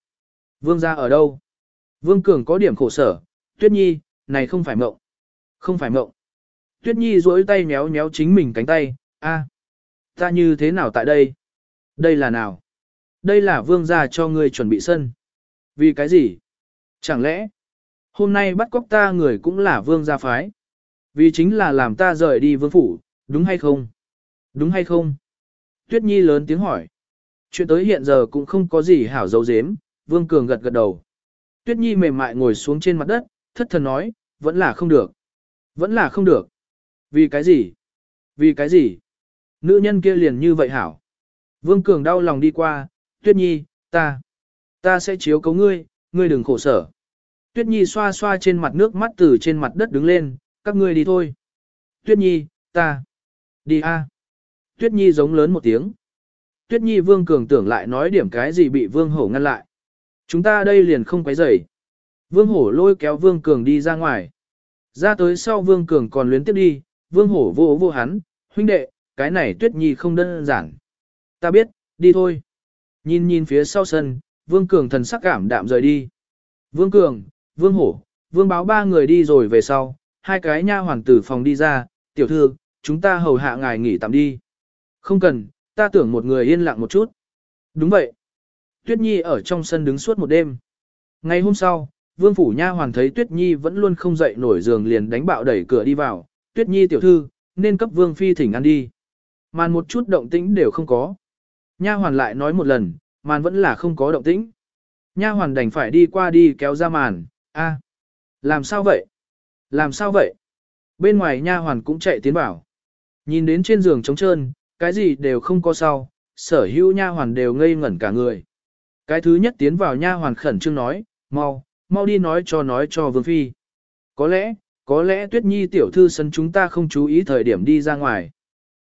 Vương gia ở đâu? Vương Cường có điểm khổ sở, Tuyết Nhi, này không phải mộng. Không phải mộng. Tuyết Nhi duỗi tay méo méo chính mình cánh tay, a, ta như thế nào tại đây? Đây là nào? Đây là vương gia cho ngươi chuẩn bị sân. Vì cái gì? Chẳng lẽ, hôm nay bắt cóc ta người cũng là vương gia phái? Vì chính là làm ta rời đi vương phủ, đúng hay không? Đúng hay không? Tuyết Nhi lớn tiếng hỏi. Chuyện tới hiện giờ cũng không có gì hảo dấu dếm, Vương Cường gật gật đầu. Tuyết Nhi mềm mại ngồi xuống trên mặt đất, thất thần nói, vẫn là không được. Vẫn là không được. Vì cái gì? Vì cái gì? Nữ nhân kia liền như vậy hảo. Vương Cường đau lòng đi qua, Tuyết Nhi, ta, ta sẽ chiếu cấu ngươi, ngươi đừng khổ sở. Tuyết Nhi xoa xoa trên mặt nước mắt từ trên mặt đất đứng lên, các ngươi đi thôi. Tuyết Nhi, ta, đi a. Tuyết Nhi giống lớn một tiếng. Tuyết Nhi Vương Cường tưởng lại nói điểm cái gì bị Vương Hổ ngăn lại. Chúng ta đây liền không quấy rầy. Vương Hổ lôi kéo Vương Cường đi ra ngoài. Ra tới sau Vương Cường còn luyến tiếp đi, Vương Hổ vô vô hắn, huynh đệ, cái này Tuyết Nhi không đơn giản. Ta biết, đi thôi. Nhìn nhìn phía sau sân, Vương Cường thần sắc cảm đạm rời đi. Vương Cường, Vương Hổ, Vương báo ba người đi rồi về sau, hai cái nha hoàng tử phòng đi ra, tiểu thư, chúng ta hầu hạ ngài nghỉ tạm đi. Không cần, ta tưởng một người yên lặng một chút. Đúng vậy. Tuyết Nhi ở trong sân đứng suốt một đêm. Ngày hôm sau, Vương Phủ Nha hoàn thấy Tuyết Nhi vẫn luôn không dậy nổi giường liền đánh bạo đẩy cửa đi vào. Tuyết Nhi tiểu thư, nên cấp Vương Phi thỉnh ăn đi. Màn một chút động tĩnh đều không có. Nha hoàn lại nói một lần, màn vẫn là không có động tĩnh. Nha hoàn đành phải đi qua đi kéo ra màn, a, làm sao vậy? Làm sao vậy? Bên ngoài nha hoàn cũng chạy tiến vào. Nhìn đến trên giường trống trơn, cái gì đều không có sau, sở hữu nha hoàn đều ngây ngẩn cả người. Cái thứ nhất tiến vào nha hoàn khẩn trương nói, mau, mau đi nói cho nói cho vương phi. Có lẽ, có lẽ tuyết nhi tiểu thư sân chúng ta không chú ý thời điểm đi ra ngoài.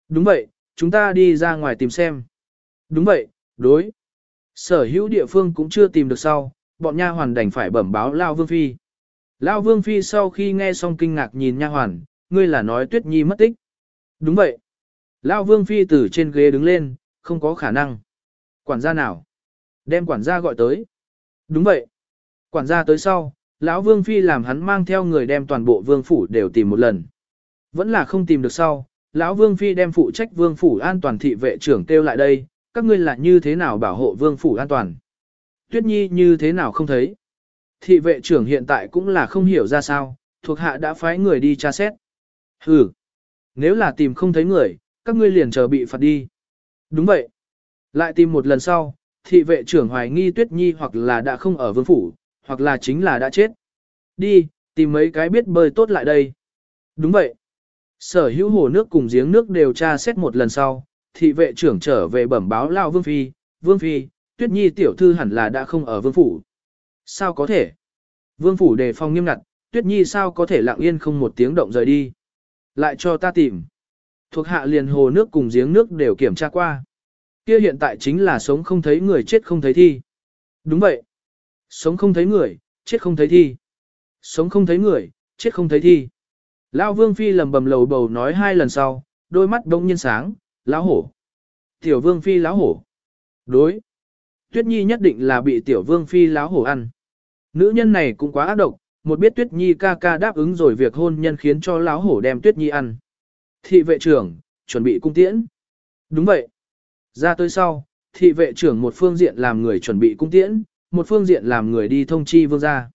Đúng vậy, chúng ta đi ra ngoài tìm xem. Đúng vậy, đối. Sở hữu địa phương cũng chưa tìm được sau, bọn nha hoàn đành phải bẩm báo Lao Vương Phi. Lao Vương Phi sau khi nghe xong kinh ngạc nhìn nha hoàn, ngươi là nói Tuyết Nhi mất tích. Đúng vậy. Lao Vương Phi từ trên ghế đứng lên, không có khả năng. Quản gia nào? Đem quản gia gọi tới. Đúng vậy. Quản gia tới sau, lão Vương Phi làm hắn mang theo người đem toàn bộ vương phủ đều tìm một lần. Vẫn là không tìm được sau, lão Vương Phi đem phụ trách vương phủ an toàn thị vệ trưởng kêu lại đây, các ngươi là như thế nào bảo hộ vương phủ an toàn. Tuyết Nhi như thế nào không thấy. Thị vệ trưởng hiện tại cũng là không hiểu ra sao, thuộc hạ đã phái người đi tra xét. Ừ, nếu là tìm không thấy người, các ngươi liền chờ bị phạt đi. Đúng vậy. Lại tìm một lần sau, thị vệ trưởng hoài nghi Tuyết Nhi hoặc là đã không ở vương phủ, hoặc là chính là đã chết. Đi, tìm mấy cái biết bơi tốt lại đây. Đúng vậy. Sở hữu hồ nước cùng giếng nước đều tra xét một lần sau, thị vệ trưởng trở về bẩm báo Lao Vương Phi, Vương Phi, Tuyết Nhi tiểu thư hẳn là đã không ở vương phủ. Sao có thể? Vương phủ đề phòng nghiêm ngặt, Tuyết Nhi sao có thể lặng yên không một tiếng động rời đi? Lại cho ta tìm thuộc hạ liền hồ nước cùng giếng nước đều kiểm tra qua. Kia hiện tại chính là sống không thấy người chết không thấy thi. Đúng vậy. Sống không thấy người, chết không thấy thi. Sống không thấy người, chết không thấy thi. Lão Vương Phi lầm bầm lầu bầu nói hai lần sau, đôi mắt đông nhiên sáng, lão hổ. Tiểu Vương Phi lão hổ. Đối. Tuyết Nhi nhất định là bị Tiểu Vương Phi lão hổ ăn. Nữ nhân này cũng quá ác độc, một biết Tuyết Nhi ca ca đáp ứng rồi việc hôn nhân khiến cho lão hổ đem Tuyết Nhi ăn. Thị vệ trưởng, chuẩn bị cung tiễn. Đúng vậy. Ra tới sau, thị vệ trưởng một phương diện làm người chuẩn bị cung tiễn, một phương diện làm người đi thông chi vương gia.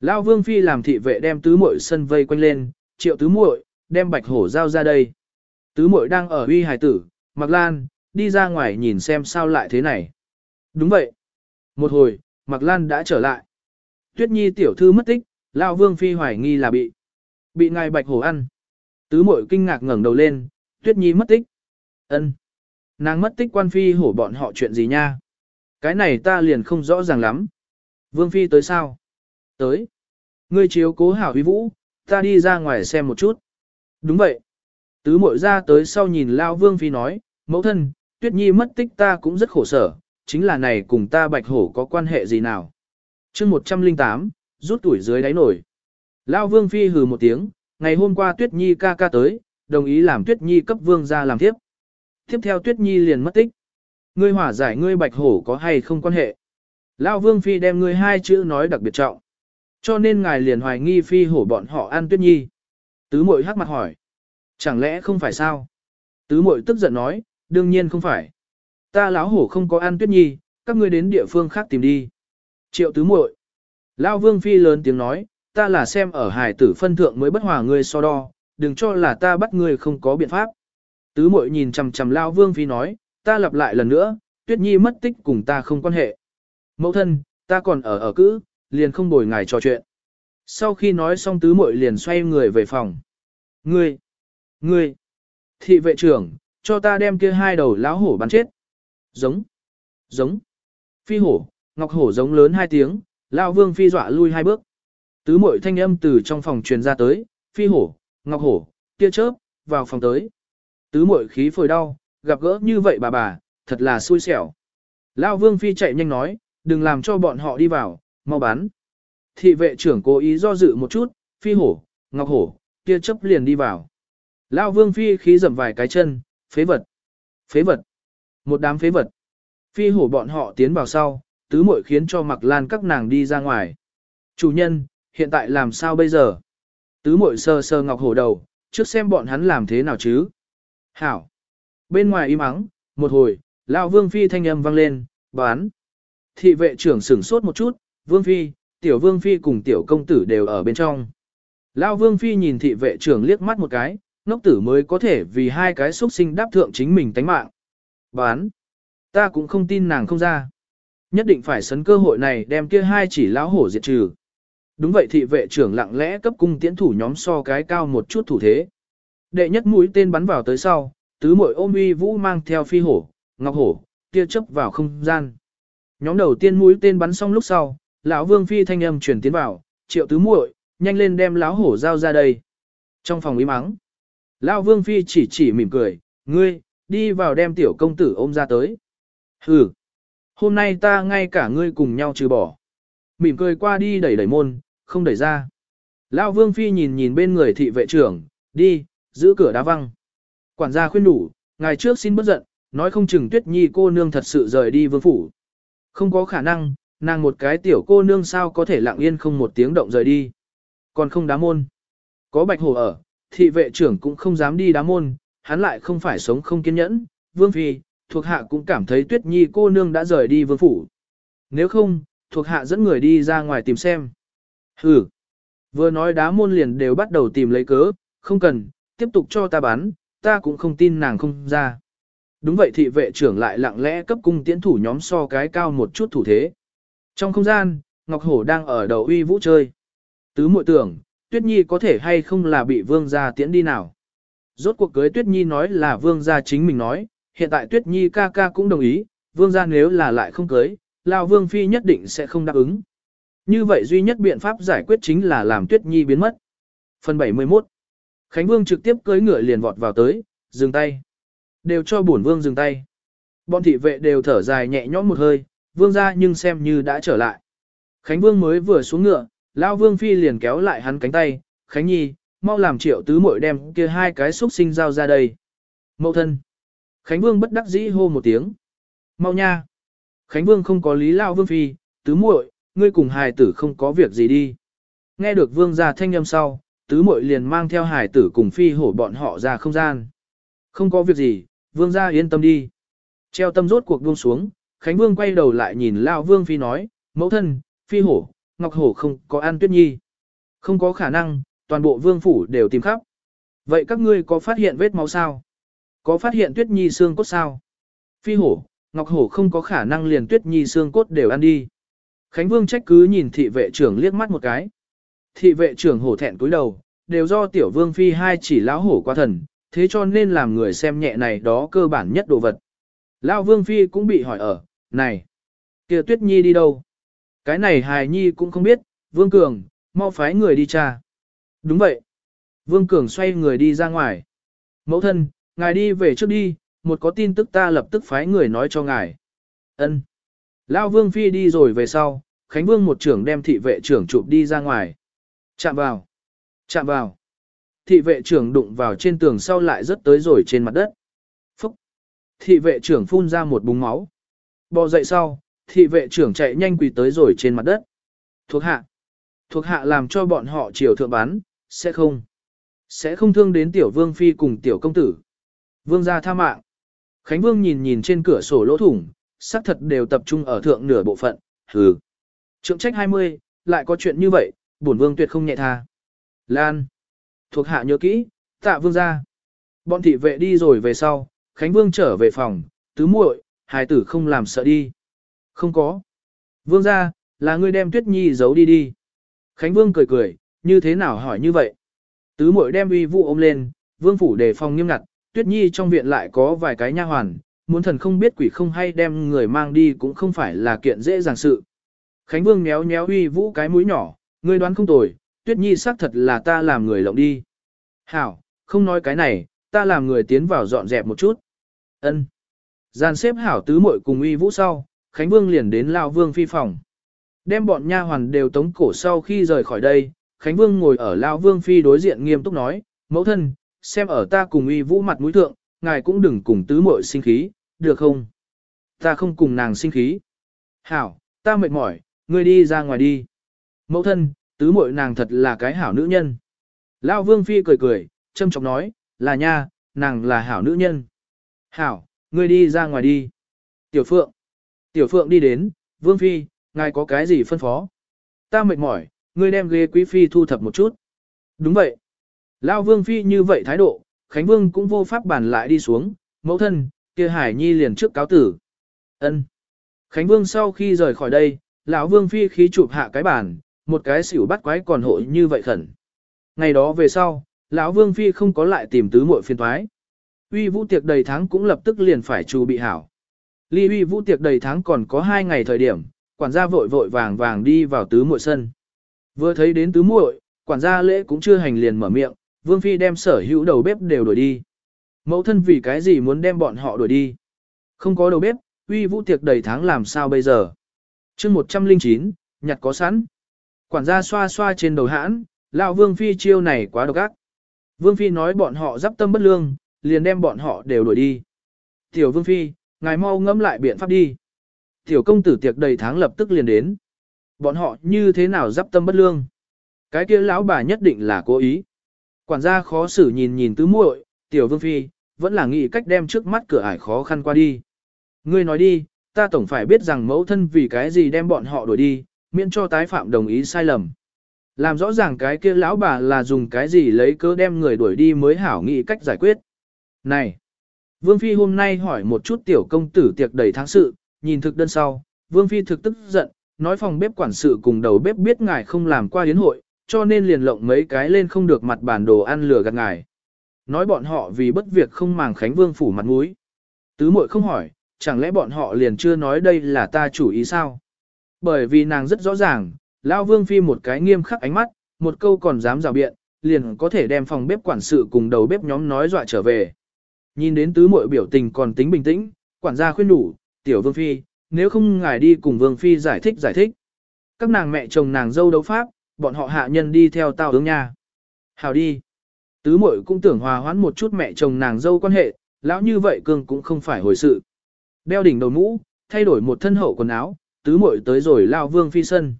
Lão vương phi làm thị vệ đem tứ muội sân vây quanh lên, triệu tứ muội đem bạch hổ giao ra đây. Tứ muội đang ở uy hải tử, mặc lan, đi ra ngoài nhìn xem sao lại thế này. Đúng vậy. Một hồi, mặc lan đã trở lại. Tuyết nhi tiểu thư mất tích, lão vương phi hoài nghi là bị, bị ngài bạch hổ ăn. Tứ muội kinh ngạc ngẩng đầu lên, tuyết nhi mất tích. ân Nàng mất tích quan phi hổ bọn họ chuyện gì nha? Cái này ta liền không rõ ràng lắm. Vương Phi tới sao? Tới. Ngươi chiếu cố hảo huy vũ, ta đi ra ngoài xem một chút. Đúng vậy. Tứ mội ra tới sau nhìn Lao Vương Phi nói, mẫu thân, Tuyết Nhi mất tích ta cũng rất khổ sở, chính là này cùng ta bạch hổ có quan hệ gì nào. chương 108, rút tuổi dưới đáy nổi. Lao Vương Phi hừ một tiếng, ngày hôm qua Tuyết Nhi ca ca tới, đồng ý làm Tuyết Nhi cấp Vương ra làm tiếp. Tiếp theo Tuyết Nhi liền mất tích. Ngươi hỏa giải ngươi bạch hổ có hay không quan hệ? Lão Vương Phi đem ngươi hai chữ nói đặc biệt trọng. Cho nên ngài liền hoài nghi Phi hổ bọn họ ăn Tuyết Nhi. Tứ mội hắc mặt hỏi. Chẳng lẽ không phải sao? Tứ mội tức giận nói, đương nhiên không phải. Ta lão hổ không có ăn Tuyết Nhi, các ngươi đến địa phương khác tìm đi. Triệu tứ muội. Lão Vương Phi lớn tiếng nói, ta là xem ở hải tử phân thượng mới bất hòa ngươi so đo, đừng cho là ta bắt ngươi không có biện pháp. Tứ mội nhìn chằm chằm Lão Vương Phi nói, ta lặp lại lần nữa, Tuyết Nhi mất tích cùng ta không quan hệ. Mẫu thân, ta còn ở ở cữ, liền không bồi ngài trò chuyện. Sau khi nói xong tứ muội liền xoay người về phòng. Ngươi, ngươi, thị vệ trưởng, cho ta đem kia hai đầu lão hổ bắn chết. Giống, giống, phi hổ, ngọc hổ giống lớn hai tiếng, lão vương phi dọa lui hai bước. Tứ muội thanh âm từ trong phòng truyền ra tới, phi hổ, ngọc hổ, tia chớp, vào phòng tới. Tứ muội khí phổi đau, gặp gỡ như vậy bà bà, thật là xui xẻo. Lão Vương Phi chạy nhanh nói, đừng làm cho bọn họ đi vào, mau bán. Thị vệ trưởng cố ý do dự một chút, Phi hổ, Ngọc hổ, kia chấp liền đi vào. Lão Vương Phi khí dầm vài cái chân, phế vật, phế vật, một đám phế vật. Phi hổ bọn họ tiến vào sau, tứ muội khiến cho mặc lan các nàng đi ra ngoài. Chủ nhân, hiện tại làm sao bây giờ? Tứ muội sơ sơ Ngọc hổ đầu, trước xem bọn hắn làm thế nào chứ. Hảo. Bên ngoài im ắng, một hồi, lão Vương Phi thanh âm vang lên, bán. Thị vệ trưởng sửng sốt một chút, Vương Phi, tiểu Vương Phi cùng tiểu công tử đều ở bên trong. Lão Vương Phi nhìn thị vệ trưởng liếc mắt một cái, ngốc tử mới có thể vì hai cái xuất sinh đáp thượng chính mình tánh mạng. Bán. Ta cũng không tin nàng không ra. Nhất định phải sấn cơ hội này đem kia hai chỉ lão hổ diệt trừ. Đúng vậy thị vệ trưởng lặng lẽ cấp cung tiễn thủ nhóm so cái cao một chút thủ thế. Đệ nhất mũi tên bắn vào tới sau, tứ muội ôm uy vũ mang theo phi hổ, ngọc hổ, kia chấp vào không gian. Nhóm đầu tiên mũi tên bắn xong lúc sau, lão vương phi thanh âm truyền tiến vào, triệu tứ muội, nhanh lên đem lão hổ giao ra đây. Trong phòng im mắng, lão vương phi chỉ chỉ mỉm cười, ngươi, đi vào đem tiểu công tử ôm ra tới. Hừ, hôm nay ta ngay cả ngươi cùng nhau trừ bỏ. Mỉm cười qua đi đẩy đẩy môn, không đẩy ra. Lão vương phi nhìn nhìn bên người thị vệ trưởng, đi, giữ cửa đá văng. Quản gia khuyên đủ, ngài trước xin bất giận, nói không chừng tuyết nhi cô nương thật sự rời đi vương phủ. Không có khả năng, nàng một cái tiểu cô nương sao có thể lặng yên không một tiếng động rời đi. Còn không đá môn. Có bạch hồ ở, thị vệ trưởng cũng không dám đi đá môn, hắn lại không phải sống không kiên nhẫn. Vương phi, thuộc hạ cũng cảm thấy tuyết nhi cô nương đã rời đi vương phủ. Nếu không, thuộc hạ dẫn người đi ra ngoài tìm xem. Hừ. Vừa nói đá môn liền đều bắt đầu tìm lấy cớ, không cần, tiếp tục cho ta bán ta cũng không tin nàng không ra. Đúng vậy thị vệ trưởng lại lặng lẽ cấp cung tiễn thủ nhóm so cái cao một chút thủ thế. Trong không gian, Ngọc Hổ đang ở đầu uy vũ chơi. Tứ muội tưởng, Tuyết Nhi có thể hay không là bị vương gia tiễn đi nào. Rốt cuộc cưới Tuyết Nhi nói là vương gia chính mình nói, hiện tại Tuyết Nhi ca ca cũng đồng ý, vương gia nếu là lại không cưới, Lao vương phi nhất định sẽ không đáp ứng. Như vậy duy nhất biện pháp giải quyết chính là làm Tuyết Nhi biến mất. Phần 71 Khánh Vương trực tiếp cưỡi ngựa liền vọt vào tới, dừng tay. Đều cho bổn vương dừng tay. Bọn thị vệ đều thở dài nhẹ nhõm một hơi, vương ra nhưng xem như đã trở lại. Khánh vương mới vừa xuống ngựa, lão vương phi liền kéo lại hắn cánh tay, Khánh nhi, mau làm triệu tứ muội đem kia hai cái xúc sinh giao ra đây. Mậu thân. Khánh vương bất đắc dĩ hô một tiếng. Mau nha. Khánh vương không có lý lão vương phi, tứ muội, ngươi cùng hài tử không có việc gì đi. Nghe được vương gia thanh âm sau, tứ muội liền mang theo hải tử cùng phi hổ bọn họ ra không gian. Không có việc gì, vương gia yên tâm đi. Treo tâm rốt cuộc buông xuống, Khánh Vương quay đầu lại nhìn Lao Vương Phi nói, mẫu thân, Phi hổ, Ngọc hổ không có an tuyết nhi. Không có khả năng, toàn bộ vương phủ đều tìm khắp. Vậy các ngươi có phát hiện vết máu sao? Có phát hiện tuyết nhi xương cốt sao? Phi hổ, Ngọc hổ không có khả năng liền tuyết nhi xương cốt đều ăn đi. Khánh Vương trách cứ nhìn thị vệ trưởng liếc mắt một cái. Thị vệ trưởng hổ thẹn cúi đầu, đều do tiểu vương phi hai chỉ lão hổ qua thần, thế cho nên làm người xem nhẹ này đó cơ bản nhất đồ vật. Lão vương phi cũng bị hỏi ở, này, kia tuyết nhi đi đâu? Cái này hài nhi cũng không biết, vương cường, mau phái người đi tra. Đúng vậy. Vương cường xoay người đi ra ngoài. Mẫu thân, ngài đi về trước đi, một có tin tức ta lập tức phái người nói cho ngài. Ân. Lão vương phi đi rồi về sau, Khánh Vương một trưởng đem thị vệ trưởng chụp đi ra ngoài. Chạm vào. Chạm vào. Thị vệ trưởng đụng vào trên tường sau lại rớt tới rồi trên mặt đất. Phúc. Thị vệ trưởng phun ra một búng máu. Bò dậy sau, thị vệ trưởng chạy nhanh quỳ tới rồi trên mặt đất. Thuộc hạ. Thuộc hạ làm cho bọn họ chiều thượng bán, sẽ không. Sẽ không thương đến tiểu vương phi cùng tiểu công tử. Vương gia tha mạng. Khánh vương nhìn nhìn trên cửa sổ lỗ thủng, xác thật đều tập trung ở thượng nửa bộ phận, hừ. Trượng trách 20, lại có chuyện như vậy, bổn vương tuyệt không nhẹ tha. Lan. Thuộc hạ nhớ kỹ, tạ vương ra. Bọn thị vệ đi rồi về sau, Khánh Vương trở về phòng, tứ muội, hài tử không làm sợ đi. Không có. Vương ra, là ngươi đem Tuyết Nhi giấu đi đi. Khánh Vương cười cười, như thế nào hỏi như vậy? Tứ muội đem uy vụ ôm lên, Vương phủ đề phòng nghiêm ngặt, Tuyết Nhi trong viện lại có vài cái nha hoàn, muốn thần không biết quỷ không hay đem người mang đi cũng không phải là kiện dễ dàng sự. Khánh Vương méo méo uy vũ cái mũi nhỏ, ngươi đoán không tồi, Tuyết Nhi xác thật là ta làm người lộng đi. Hảo, không nói cái này, ta làm người tiến vào dọn dẹp một chút. Ân. Gian xếp hảo tứ muội cùng uy vũ sau, Khánh Vương liền đến Lao Vương phi phòng. Đem bọn nha hoàn đều tống cổ sau khi rời khỏi đây, Khánh Vương ngồi ở Lao Vương phi đối diện nghiêm túc nói, mẫu thân, xem ở ta cùng uy vũ mặt mũi thượng, ngài cũng đừng cùng tứ muội sinh khí, được không? Ta không cùng nàng sinh khí. Hảo, ta mệt mỏi, ngươi đi ra ngoài đi. Mẫu thân, tứ muội nàng thật là cái hảo nữ nhân. Lão Vương Phi cười cười, châm chọc nói, là nha, nàng là hảo nữ nhân. Hảo, ngươi đi ra ngoài đi. Tiểu Phượng. Tiểu Phượng đi đến, Vương Phi, ngài có cái gì phân phó? Ta mệt mỏi, ngươi đem ghế quý phi thu thập một chút. Đúng vậy. Lão Vương Phi như vậy thái độ, Khánh Vương cũng vô pháp bản lại đi xuống, mẫu thân, kia Hải Nhi liền trước cáo tử. Ân. Khánh Vương sau khi rời khỏi đây, lão Vương Phi khí chụp hạ cái bàn, một cái xỉu bắt quái còn hội như vậy khẩn. Ngày đó về sau, lão Vương Phi không có lại tìm tứ muội phiên thoái. Uy vũ tiệc đầy tháng cũng lập tức liền phải chu bị hảo. Ly uy vũ tiệc đầy tháng còn có hai ngày thời điểm, quản gia vội vội vàng vàng đi vào tứ muội sân. Vừa thấy đến tứ muội, quản gia lễ cũng chưa hành liền mở miệng, Vương Phi đem sở hữu đầu bếp đều đuổi đi. Mẫu thân vì cái gì muốn đem bọn họ đuổi đi? Không có đầu bếp, uy vũ tiệc đầy tháng làm sao bây giờ? chương 109, nhặt có sẵn. Quản gia xoa xoa trên đầu hãn, lão Vương Phi chiêu này quá độc ác. Vương Phi nói bọn họ dắp tâm bất lương, liền đem bọn họ đều đuổi đi. Tiểu Vương Phi, ngài mau ngẫm lại biện pháp đi. Tiểu công tử tiệc đầy tháng lập tức liền đến. Bọn họ như thế nào dắp tâm bất lương? Cái kia lão bà nhất định là cố ý. Quản gia khó xử nhìn nhìn tứ muội, tiểu vương phi, vẫn là nghĩ cách đem trước mắt cửa ải khó khăn qua đi. Ngươi nói đi, ta tổng phải biết rằng mẫu thân vì cái gì đem bọn họ đuổi đi, miễn cho tái phạm đồng ý sai lầm. Làm rõ ràng cái kia lão bà là dùng cái gì lấy cớ đem người đuổi đi mới hảo nghị cách giải quyết. Này! Vương Phi hôm nay hỏi một chút tiểu công tử tiệc đầy tháng sự, nhìn thực đơn sau, Vương Phi thực tức giận, nói phòng bếp quản sự cùng đầu bếp biết ngài không làm qua yến hội, cho nên liền lộng mấy cái lên không được mặt bản đồ ăn lừa gạt ngài. Nói bọn họ vì bất việc không màng Khánh Vương phủ mặt mũi. Tứ muội không hỏi, chẳng lẽ bọn họ liền chưa nói đây là ta chủ ý sao? Bởi vì nàng rất rõ ràng, Lão Vương Phi một cái nghiêm khắc ánh mắt, một câu còn dám rào biện, liền có thể đem phòng bếp quản sự cùng đầu bếp nhóm nói dọa trở về. Nhìn đến tứ muội biểu tình còn tính bình tĩnh, Quản gia khuyên đủ, tiểu vương phi, nếu không ngài đi cùng vương phi giải thích giải thích. Các nàng mẹ chồng nàng dâu đấu pháp, bọn họ hạ nhân đi theo tao hướng nha. Hào đi. Tứ muội cũng tưởng hòa hoãn một chút mẹ chồng nàng dâu quan hệ, lão như vậy cương cũng không phải hồi sự. Đeo đỉnh đầu mũ, thay đổi một thân hậu quần áo, tứ muội tới rồi lao vương phi sân.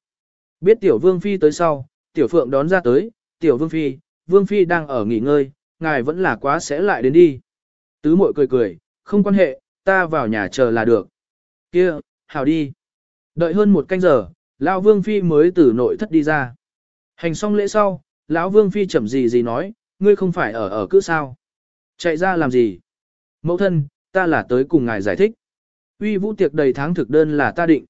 Biết tiểu vương phi tới sau, tiểu phượng đón ra tới, tiểu vương phi, vương phi đang ở nghỉ ngơi, ngài vẫn là quá sẽ lại đến đi. Tứ muội cười cười, không quan hệ, ta vào nhà chờ là được. Kia, hào đi. Đợi hơn một canh giờ, lão vương phi mới từ nội thất đi ra. Hành xong lễ sau, lão vương phi chậm gì gì nói, ngươi không phải ở ở cứ sao. Chạy ra làm gì? Mẫu thân, ta là tới cùng ngài giải thích. Uy vũ tiệc đầy tháng thực đơn là ta định.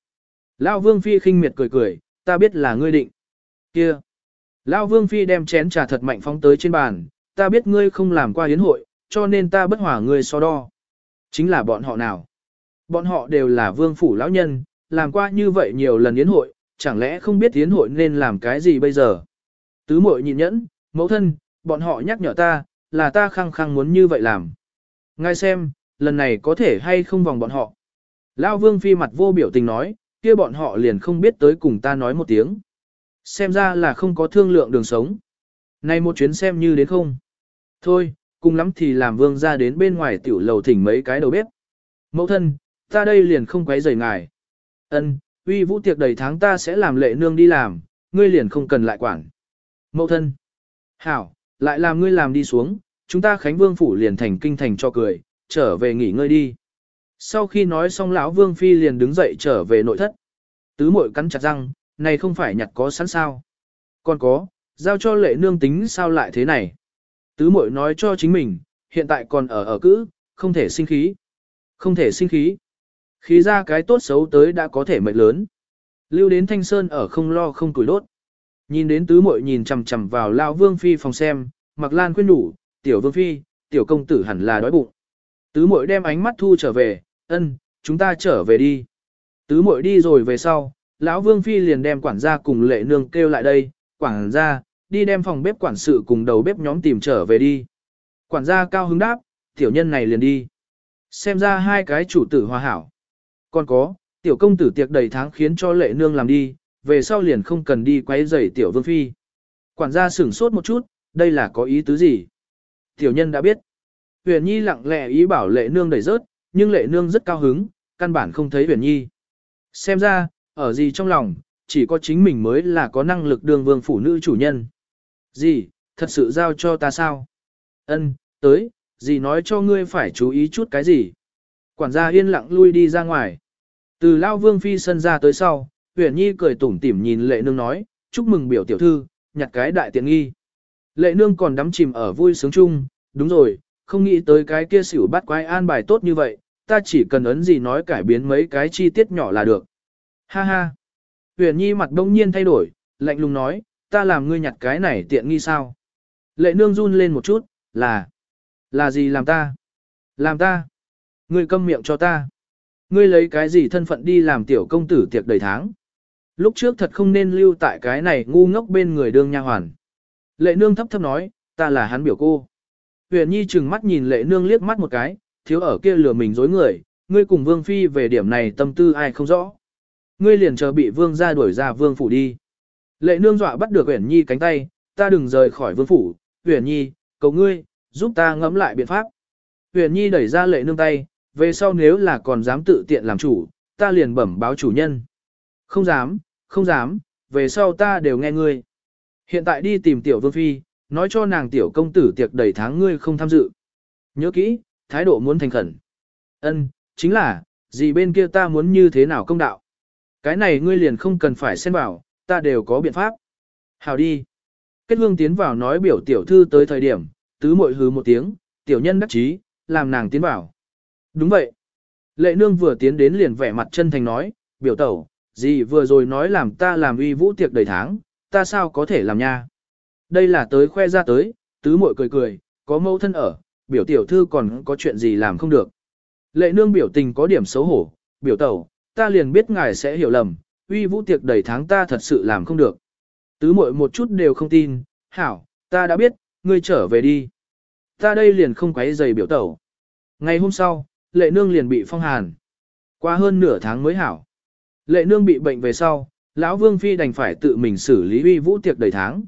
Lão vương phi khinh miệt cười cười, ta biết là ngươi định. Kia. Lão vương phi đem chén trà thật mạnh phóng tới trên bàn, ta biết ngươi không làm qua yến hội, cho nên ta bất hỏa ngươi so đo. Chính là bọn họ nào? Bọn họ đều là vương phủ lão nhân, làm qua như vậy nhiều lần yến hội, chẳng lẽ không biết yến hội nên làm cái gì bây giờ? Tứ muội nhịn nhẫn, mẫu thân, bọn họ nhắc nhở ta, là ta khăng khăng muốn như vậy làm. Ngay xem, lần này có thể hay không vòng bọn họ. Lão vương phi mặt vô biểu tình nói, kia bọn họ liền không biết tới cùng ta nói một tiếng. Xem ra là không có thương lượng đường sống. Này một chuyến xem như đến không. Thôi, cùng lắm thì làm vương ra đến bên ngoài tiểu lầu thỉnh mấy cái đầu bếp. Mẫu thân, ta đây liền không quấy rầy ngài. Ân, uy vũ tiệc đầy tháng ta sẽ làm lệ nương đi làm, ngươi liền không cần lại quản. Mẫu thân. Hảo, lại làm ngươi làm đi xuống, chúng ta Khánh Vương phủ liền thành kinh thành cho cười, trở về nghỉ ngơi đi. Sau khi nói xong lão Vương phi liền đứng dậy trở về nội thất. Tứ muội cắn chặt răng, này không phải nhặt có sẵn sao? Còn có, giao cho lệ nương tính sao lại thế này? Tứ muội nói cho chính mình, hiện tại còn ở ở cữ, không thể sinh khí. Không thể sinh khí. Khí ra cái tốt xấu tới đã có thể mệnh lớn. Lưu đến thanh sơn ở không lo không tuổi đốt. Nhìn đến tứ muội nhìn chằm chằm vào lao vương phi phòng xem, mặc lan khuyên đủ, tiểu vương phi, tiểu công tử hẳn là đói bụng. Tứ muội đem ánh mắt thu trở về, ân, chúng ta trở về đi. Tứ muội đi rồi về sau, lão vương phi liền đem quản gia cùng lệ nương kêu lại đây, quản gia, đi đem phòng bếp quản sự cùng đầu bếp nhóm tìm trở về đi. Quản gia cao hứng đáp, tiểu nhân này liền đi. Xem ra hai cái chủ tử hòa hảo. Còn có, tiểu công tử tiệc đầy tháng khiến cho lệ nương làm đi, về sau liền không cần đi quấy rầy tiểu vương phi. Quản gia sửng sốt một chút, đây là có ý tứ gì? Tiểu nhân đã biết. Huyền Nhi lặng lẽ ý bảo lệ nương đẩy rớt, nhưng lệ nương rất cao hứng, căn bản không thấy Huyền Nhi. Xem ra, ở gì trong lòng, chỉ có chính mình mới là có năng lực đường vương phủ nữ chủ nhân. Gì, thật sự giao cho ta sao? Ân, tới, gì nói cho ngươi phải chú ý chút cái gì? Quản gia yên lặng lui đi ra ngoài. Từ Lao Vương Phi sân ra tới sau, Huyền Nhi cười tủm tỉm nhìn lệ nương nói, chúc mừng biểu tiểu thư, nhặt cái đại tiện nghi. Lệ nương còn đắm chìm ở vui sướng chung, đúng rồi, không nghĩ tới cái kia xỉu bắt quái an bài tốt như vậy, ta chỉ cần ấn gì nói cải biến mấy cái chi tiết nhỏ là được. Ha ha. Huyền Nhi mặt đông nhiên thay đổi, lạnh lùng nói, ta làm ngươi nhặt cái này tiện nghi sao? Lệ nương run lên một chút, là, là gì làm ta? Làm ta? Ngươi câm miệng cho ta. Ngươi lấy cái gì thân phận đi làm tiểu công tử tiệc đầy tháng? Lúc trước thật không nên lưu tại cái này ngu ngốc bên người đương nha hoàn. Lệ nương thấp thấp nói, ta là hắn biểu cô. Huyền Nhi chừng mắt nhìn lệ nương liếc mắt một cái, thiếu ở kia lừa mình dối người, ngươi cùng vương phi về điểm này tâm tư ai không rõ. Ngươi liền chờ bị vương ra đuổi ra vương phủ đi. Lệ nương dọa bắt được uyển Nhi cánh tay, ta đừng rời khỏi vương phủ, uyển Nhi, cầu ngươi, giúp ta ngẫm lại biện pháp. uyển Nhi đẩy ra lệ nương tay, về sau nếu là còn dám tự tiện làm chủ, ta liền bẩm báo chủ nhân. Không dám, không dám, về sau ta đều nghe ngươi. Hiện tại đi tìm tiểu vương phi, nói cho nàng tiểu công tử tiệc đầy tháng ngươi không tham dự. Nhớ kỹ, thái độ muốn thành khẩn. Ân, chính là, gì bên kia ta muốn như thế nào công đạo. Cái này ngươi liền không cần phải xen vào, ta đều có biện pháp. Hào đi. Kết hương tiến vào nói biểu tiểu thư tới thời điểm, tứ mội hứ một tiếng, tiểu nhân đắc chí, làm nàng tiến vào. Đúng vậy. Lệ nương vừa tiến đến liền vẻ mặt chân thành nói, biểu tẩu, gì vừa rồi nói làm ta làm uy vũ tiệc đầy tháng, ta sao có thể làm nha. Đây là tới khoe ra tới, tứ muội cười cười, có mâu thân ở, biểu tiểu thư còn có chuyện gì làm không được. Lệ nương biểu tình có điểm xấu hổ, biểu tẩu, ta liền biết ngài sẽ hiểu lầm, uy vũ tiệc đầy tháng ta thật sự làm không được. Tứ muội một chút đều không tin, hảo, ta đã biết, ngươi trở về đi. Ta đây liền không quấy giày biểu tẩu. Ngày hôm sau, lệ nương liền bị phong hàn. Qua hơn nửa tháng mới hảo. Lệ nương bị bệnh về sau, lão Vương Phi đành phải tự mình xử lý uy vũ tiệc đầy tháng.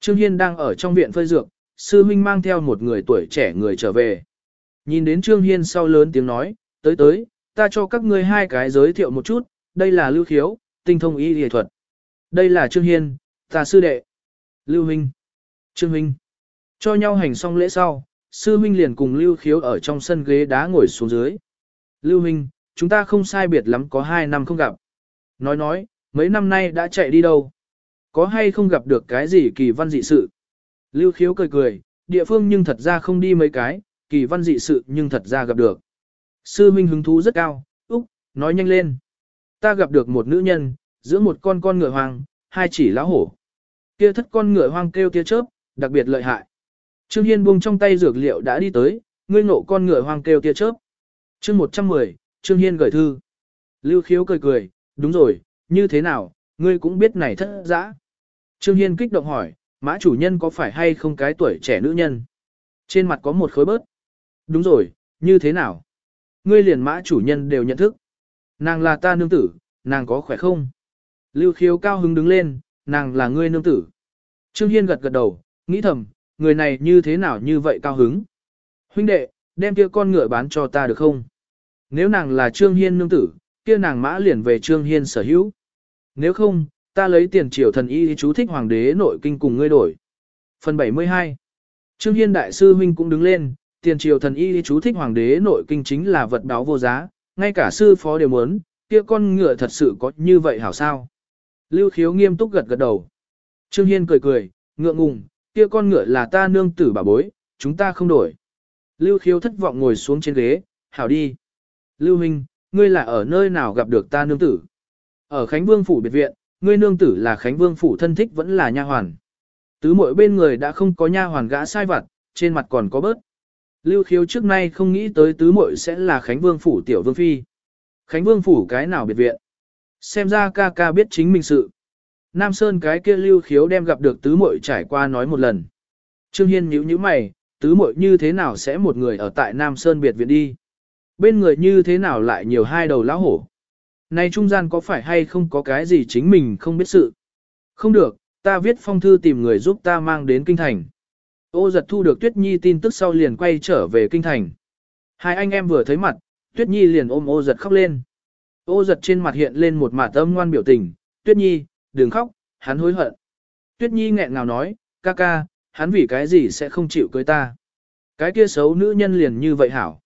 Trương Hiên đang ở trong viện phơi dược, sư huynh mang theo một người tuổi trẻ người trở về. Nhìn đến Trương Hiên sau lớn tiếng nói, tới tới, ta cho các ngươi hai cái giới thiệu một chút, đây là Lưu Khiếu, tinh thông y y thuật. Đây là Trương Hiên, ta sư đệ. Lưu Huynh. Trương Huynh. Cho nhau hành xong lễ sau, sư huynh liền cùng Lưu Khiếu ở trong sân ghế đá ngồi xuống dưới. Lưu Huynh, chúng ta không sai biệt lắm có hai năm không gặp. Nói nói, mấy năm nay đã chạy đi đâu? Có hay không gặp được cái gì kỳ văn dị sự? Lưu Khiếu cười cười, địa phương nhưng thật ra không đi mấy cái, kỳ văn dị sự nhưng thật ra gặp được. Sư minh hứng thú rất cao, Úc, nói nhanh lên. Ta gặp được một nữ nhân, giữa một con con ngựa hoang, hai chỉ lá hổ. Kia thất con ngựa hoang kêu tia chớp, đặc biệt lợi hại. Trương Hiên buông trong tay dược liệu đã đi tới, ngươi ngộ con ngựa hoang kêu tia chớp. Chương 110, Trương Hiên gửi thư. Lưu Khiếu cười cười, đúng rồi, như thế nào, ngươi cũng biết này thất dã. Trương Hiên kích động hỏi, mã chủ nhân có phải hay không cái tuổi trẻ nữ nhân? Trên mặt có một khối bớt. Đúng rồi, như thế nào? Ngươi liền mã chủ nhân đều nhận thức. Nàng là ta nương tử, nàng có khỏe không? Lưu khiếu cao hứng đứng lên, nàng là ngươi nương tử. Trương Hiên gật gật đầu, nghĩ thầm, người này như thế nào như vậy cao hứng? Huynh đệ, đem kia con ngựa bán cho ta được không? Nếu nàng là Trương Hiên nương tử, kia nàng mã liền về Trương Hiên sở hữu. Nếu không, ta lấy tiền triều thần y chú thích hoàng đế nội kinh cùng ngươi đổi. Phần 72 Trương Hiên đại sư huynh cũng đứng lên, tiền triều thần y chú thích hoàng đế nội kinh chính là vật đáo vô giá, ngay cả sư phó đều muốn, kia con ngựa thật sự có như vậy hảo sao? Lưu khiếu nghiêm túc gật gật đầu. Trương Hiên cười cười, ngượng ngùng, kia con ngựa là ta nương tử bà bối, chúng ta không đổi. Lưu khiếu thất vọng ngồi xuống trên ghế, hảo đi. Lưu Minh, ngươi là ở nơi nào gặp được ta nương tử? Ở Khánh Vương Phủ biệt viện, ngươi nương tử là Khánh Vương Phủ thân thích vẫn là nha hoàn. Tứ mỗi bên người đã không có nha hoàn gã sai vặt, trên mặt còn có bớt. Lưu khiếu trước nay không nghĩ tới tứ muội sẽ là Khánh Vương Phủ tiểu vương phi. Khánh Vương Phủ cái nào biệt viện? Xem ra ca ca biết chính mình sự. Nam Sơn cái kia lưu khiếu đem gặp được tứ muội trải qua nói một lần. Trương Hiên nhíu nhíu mày, tứ muội như thế nào sẽ một người ở tại Nam Sơn biệt viện đi? Bên người như thế nào lại nhiều hai đầu lão hổ? Này trung gian có phải hay không có cái gì chính mình không biết sự? Không được, ta viết phong thư tìm người giúp ta mang đến kinh thành. Ô giật thu được Tuyết Nhi tin tức sau liền quay trở về kinh thành. Hai anh em vừa thấy mặt, Tuyết Nhi liền ôm ô giật khóc lên. Ô giật trên mặt hiện lên một mặt tâm ngoan biểu tình, Tuyết Nhi, đừng khóc, hắn hối hận. Tuyết Nhi nghẹn ngào nói, ca ca, hắn vì cái gì sẽ không chịu cưới ta. Cái kia xấu nữ nhân liền như vậy hảo.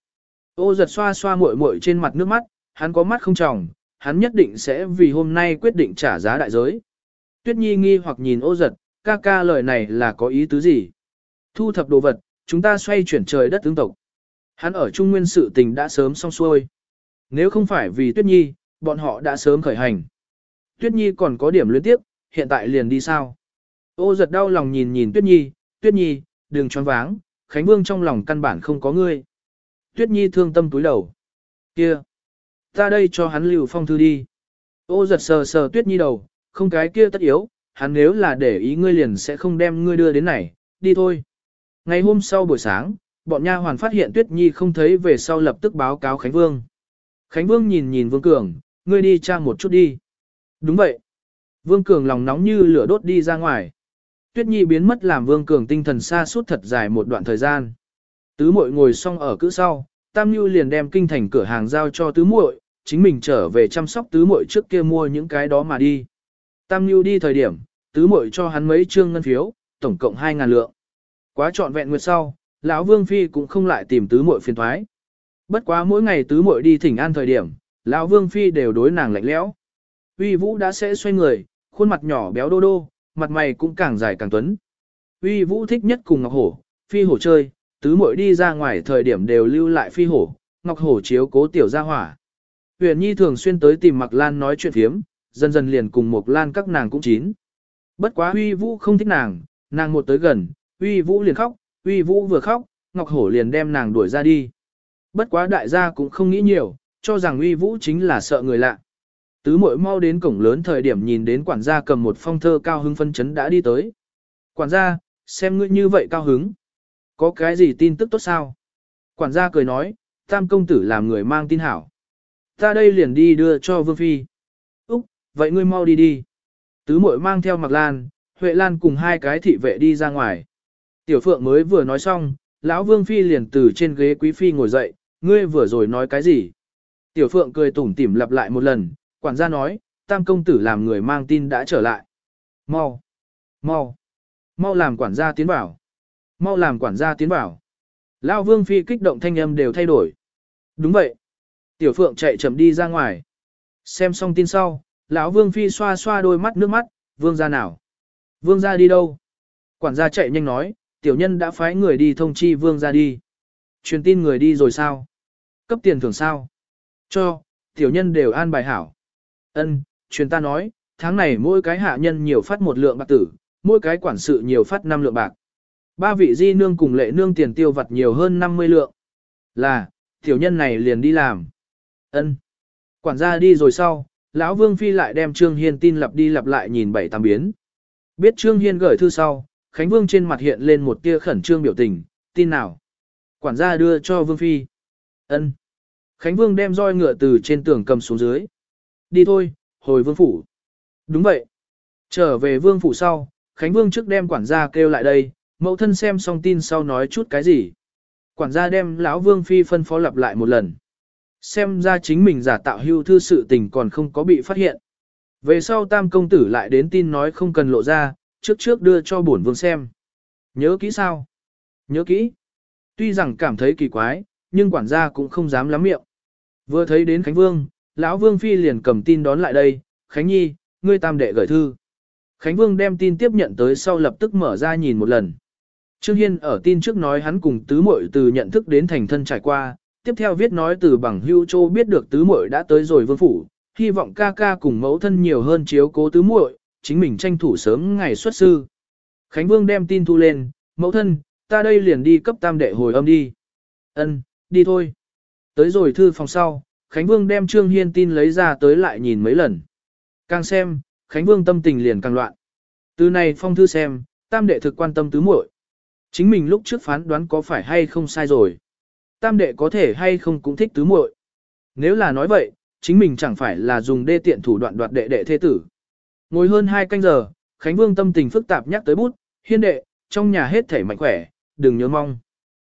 Ô giật xoa xoa muội muội trên mặt nước mắt, hắn có mắt không tròng, hắn nhất định sẽ vì hôm nay quyết định trả giá đại giới. Tuyết Nhi nghi hoặc nhìn ô giật, ca ca lời này là có ý tứ gì? Thu thập đồ vật, chúng ta xoay chuyển trời đất tướng tộc. Hắn ở Trung Nguyên sự tình đã sớm xong xuôi. Nếu không phải vì Tuyết Nhi, bọn họ đã sớm khởi hành. Tuyết Nhi còn có điểm luyến tiếp, hiện tại liền đi sao? Ô giật đau lòng nhìn nhìn Tuyết Nhi, Tuyết Nhi, đừng choáng váng, Khánh Vương trong lòng căn bản không có ngươi. Tuyết Nhi thương tâm túi đầu. Kia! Ta đây cho hắn lưu phong thư đi. Ô giật sờ sờ Tuyết Nhi đầu, không cái kia tất yếu, hắn nếu là để ý ngươi liền sẽ không đem ngươi đưa đến này, đi thôi. Ngày hôm sau buổi sáng, bọn nha hoàn phát hiện Tuyết Nhi không thấy về sau lập tức báo cáo Khánh Vương. Khánh Vương nhìn nhìn Vương Cường, ngươi đi tra một chút đi. Đúng vậy. Vương Cường lòng nóng như lửa đốt đi ra ngoài. Tuyết Nhi biến mất làm Vương Cường tinh thần xa suốt thật dài một đoạn thời gian. Tứ muội ngồi xong ở cữ sau, Tam Nhu liền đem kinh thành cửa hàng giao cho tứ muội, chính mình trở về chăm sóc tứ muội trước kia mua những cái đó mà đi. Tam Nhu đi thời điểm, tứ muội cho hắn mấy trương ngân phiếu, tổng cộng 2.000 lượng. Quá trọn vẹn nguyệt sau, lão Vương Phi cũng không lại tìm tứ muội phiền thoái. Bất quá mỗi ngày tứ muội đi thỉnh an thời điểm, lão Vương Phi đều đối nàng lạnh lẽo. Uy Vũ đã sẽ xoay người, khuôn mặt nhỏ béo đô đô, mặt mày cũng càng dài càng tuấn. Uy Vũ thích nhất cùng Ngọc Hổ, Phi Hổ chơi, tứ muội đi ra ngoài thời điểm đều lưu lại Phi Hổ, Ngọc Hổ chiếu cố tiểu gia hỏa. Huyền Nhi thường xuyên tới tìm Mạc Lan nói chuyện phiếm, dần dần liền cùng một Lan các nàng cũng chín. Bất quá Huy Vũ không thích nàng, nàng một tới gần, Huy Vũ liền khóc, Huy Vũ vừa khóc, Ngọc Hổ liền đem nàng đuổi ra đi. Bất quá đại gia cũng không nghĩ nhiều, cho rằng Huy Vũ chính là sợ người lạ. Tứ muội mau đến cổng lớn thời điểm nhìn đến quản gia cầm một phong thơ cao hứng phân chấn đã đi tới. Quản gia, xem ngươi như vậy cao hứng. Có cái gì tin tức tốt sao? Quản gia cười nói, tam công tử làm người mang tin hảo. Ta đây liền đi đưa cho Vương Phi. Úc, vậy ngươi mau đi đi. Tứ muội mang theo Mạc Lan, Huệ Lan cùng hai cái thị vệ đi ra ngoài. Tiểu Phượng mới vừa nói xong, lão Vương Phi liền từ trên ghế quý phi ngồi dậy, ngươi vừa rồi nói cái gì? Tiểu Phượng cười tủm tỉm lặp lại một lần, quản gia nói, tam công tử làm người mang tin đã trở lại. Mau, mau, mau làm quản gia tiến bảo. Mau làm quản gia tiến bảo. Lão Vương Phi kích động thanh âm đều thay đổi. Đúng vậy. Tiểu Phượng chạy chậm đi ra ngoài. Xem xong tin sau, lão Vương Phi xoa xoa đôi mắt nước mắt, Vương gia nào? Vương gia đi đâu? Quản gia chạy nhanh nói, tiểu nhân đã phái người đi thông chi Vương gia đi. Truyền tin người đi rồi sao? Cấp tiền thưởng sao? Cho, tiểu nhân đều an bài hảo. Ân, truyền ta nói, tháng này mỗi cái hạ nhân nhiều phát một lượng bạc tử, mỗi cái quản sự nhiều phát năm lượng bạc. Ba vị di nương cùng lệ nương tiền tiêu vặt nhiều hơn 50 lượng. Là, tiểu nhân này liền đi làm. Ân. Quản gia đi rồi sau, lão Vương phi lại đem Trương Hiên tin lặp đi lặp lại nhìn bảy tám biến. Biết Trương Hiên gửi thư sau, Khánh Vương trên mặt hiện lên một tia khẩn trương biểu tình, tin nào? Quản gia đưa cho Vương phi. Ân. Khánh Vương đem roi ngựa từ trên tường cầm xuống dưới. Đi thôi, hồi Vương phủ. Đúng vậy. Trở về Vương phủ sau, Khánh Vương trước đem quản gia kêu lại đây, mẫu thân xem xong tin sau nói chút cái gì. Quản gia đem lão Vương phi phân phó lặp lại một lần. Xem ra chính mình giả tạo hưu thư sự tình còn không có bị phát hiện. Về sau tam công tử lại đến tin nói không cần lộ ra, trước trước đưa cho bổn vương xem. Nhớ kỹ sao? Nhớ kỹ. Tuy rằng cảm thấy kỳ quái, nhưng quản gia cũng không dám lắm miệng. Vừa thấy đến Khánh Vương, lão Vương Phi liền cầm tin đón lại đây, Khánh Nhi, ngươi tam đệ gửi thư. Khánh Vương đem tin tiếp nhận tới sau lập tức mở ra nhìn một lần. Trương Hiên ở tin trước nói hắn cùng tứ muội từ nhận thức đến thành thân trải qua, tiếp theo viết nói từ bằng hưu châu biết được tứ muội đã tới rồi vương phủ, hy vọng ca ca cùng mẫu thân nhiều hơn chiếu cố tứ muội, chính mình tranh thủ sớm ngày xuất sư. Khánh Vương đem tin thu lên, mẫu thân, ta đây liền đi cấp tam đệ hồi âm đi. Ân, đi thôi. Tới rồi thư phòng sau, Khánh Vương đem Trương Hiên tin lấy ra tới lại nhìn mấy lần. Càng xem, Khánh Vương tâm tình liền càng loạn. Từ này phong thư xem, tam đệ thực quan tâm tứ muội. Chính mình lúc trước phán đoán có phải hay không sai rồi. Tam đệ có thể hay không cũng thích tứ muội. Nếu là nói vậy, chính mình chẳng phải là dùng đê tiện thủ đoạn đoạt đệ đệ thế tử. Ngồi hơn hai canh giờ, Khánh Vương tâm tình phức tạp nhắc tới bút, hiên đệ, trong nhà hết thể mạnh khỏe, đừng nhớ mong.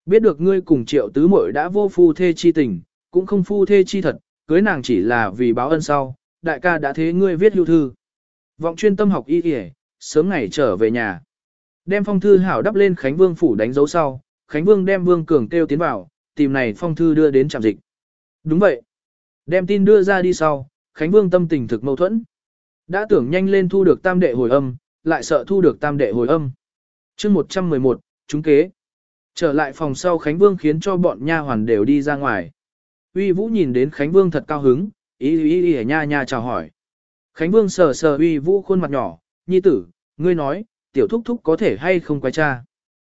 Biết được ngươi cùng triệu tứ muội đã vô phu thê chi tình, cũng không phu thê chi thật, cưới nàng chỉ là vì báo ân sau, đại ca đã thế ngươi viết hưu thư. Vọng chuyên tâm học y y, sớm ngày trở về nhà. Đem phong thư hảo đắp lên Khánh Vương phủ đánh dấu sau, Khánh Vương đem Vương Cường kêu tiến vào, tìm này phong thư đưa đến trạm dịch. Đúng vậy. Đem tin đưa ra đi sau, Khánh Vương tâm tình thực mâu thuẫn. Đã tưởng nhanh lên thu được tam đệ hồi âm, lại sợ thu được tam đệ hồi âm. chương 111, chúng kế. Trở lại phòng sau Khánh Vương khiến cho bọn nha hoàn đều đi ra ngoài. Uy Vũ nhìn đến Khánh Vương thật cao hứng, ý ý ý, nha nha chào hỏi. Khánh Vương sờ sờ Uy Vũ khuôn mặt nhỏ, nhi tử, ngươi nói, tiểu thúc thúc có thể hay không quay cha.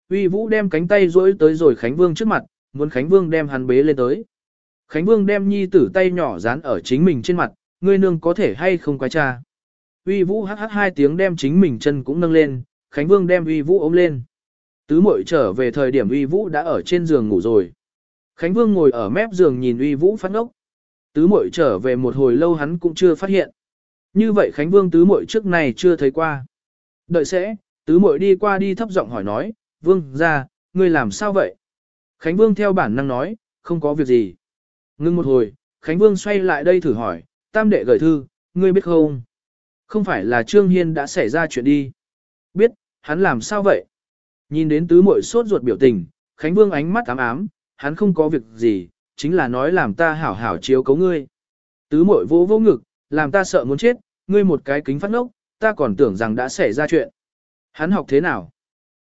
Uy Vũ đem cánh tay duỗi tới rồi Khánh Vương trước mặt, muốn Khánh Vương đem hắn bế lên tới. Khánh Vương đem nhi tử tay nhỏ dán ở chính mình trên mặt, ngươi nương có thể hay không quái cha. Uy Vũ hắc hắc hai tiếng đem chính mình chân cũng nâng lên, Khánh Vương đem Uy Vũ ôm lên. Tứ muội trở về thời điểm Uy Vũ đã ở trên giường ngủ rồi. Khánh Vương ngồi ở mép giường nhìn Uy Vũ phát ngốc. Tứ muội trở về một hồi lâu hắn cũng chưa phát hiện. Như vậy Khánh Vương tứ muội trước này chưa thấy qua. Đợi sẽ, tứ muội đi qua đi thấp giọng hỏi nói, Vương gia ngươi làm sao vậy? Khánh Vương theo bản năng nói, không có việc gì. Ngưng một hồi, Khánh Vương xoay lại đây thử hỏi, tam đệ gửi thư, ngươi biết không? Không phải là Trương Hiên đã xảy ra chuyện đi. Biết, hắn làm sao vậy? Nhìn đến tứ muội sốt ruột biểu tình, Khánh Vương ánh mắt ám ám, hắn không có việc gì, chính là nói làm ta hảo hảo chiếu cấu ngươi. Tứ muội vô vô ngực, làm ta sợ muốn chết, ngươi một cái kính phát ngốc, ta còn tưởng rằng đã xảy ra chuyện. Hắn học thế nào?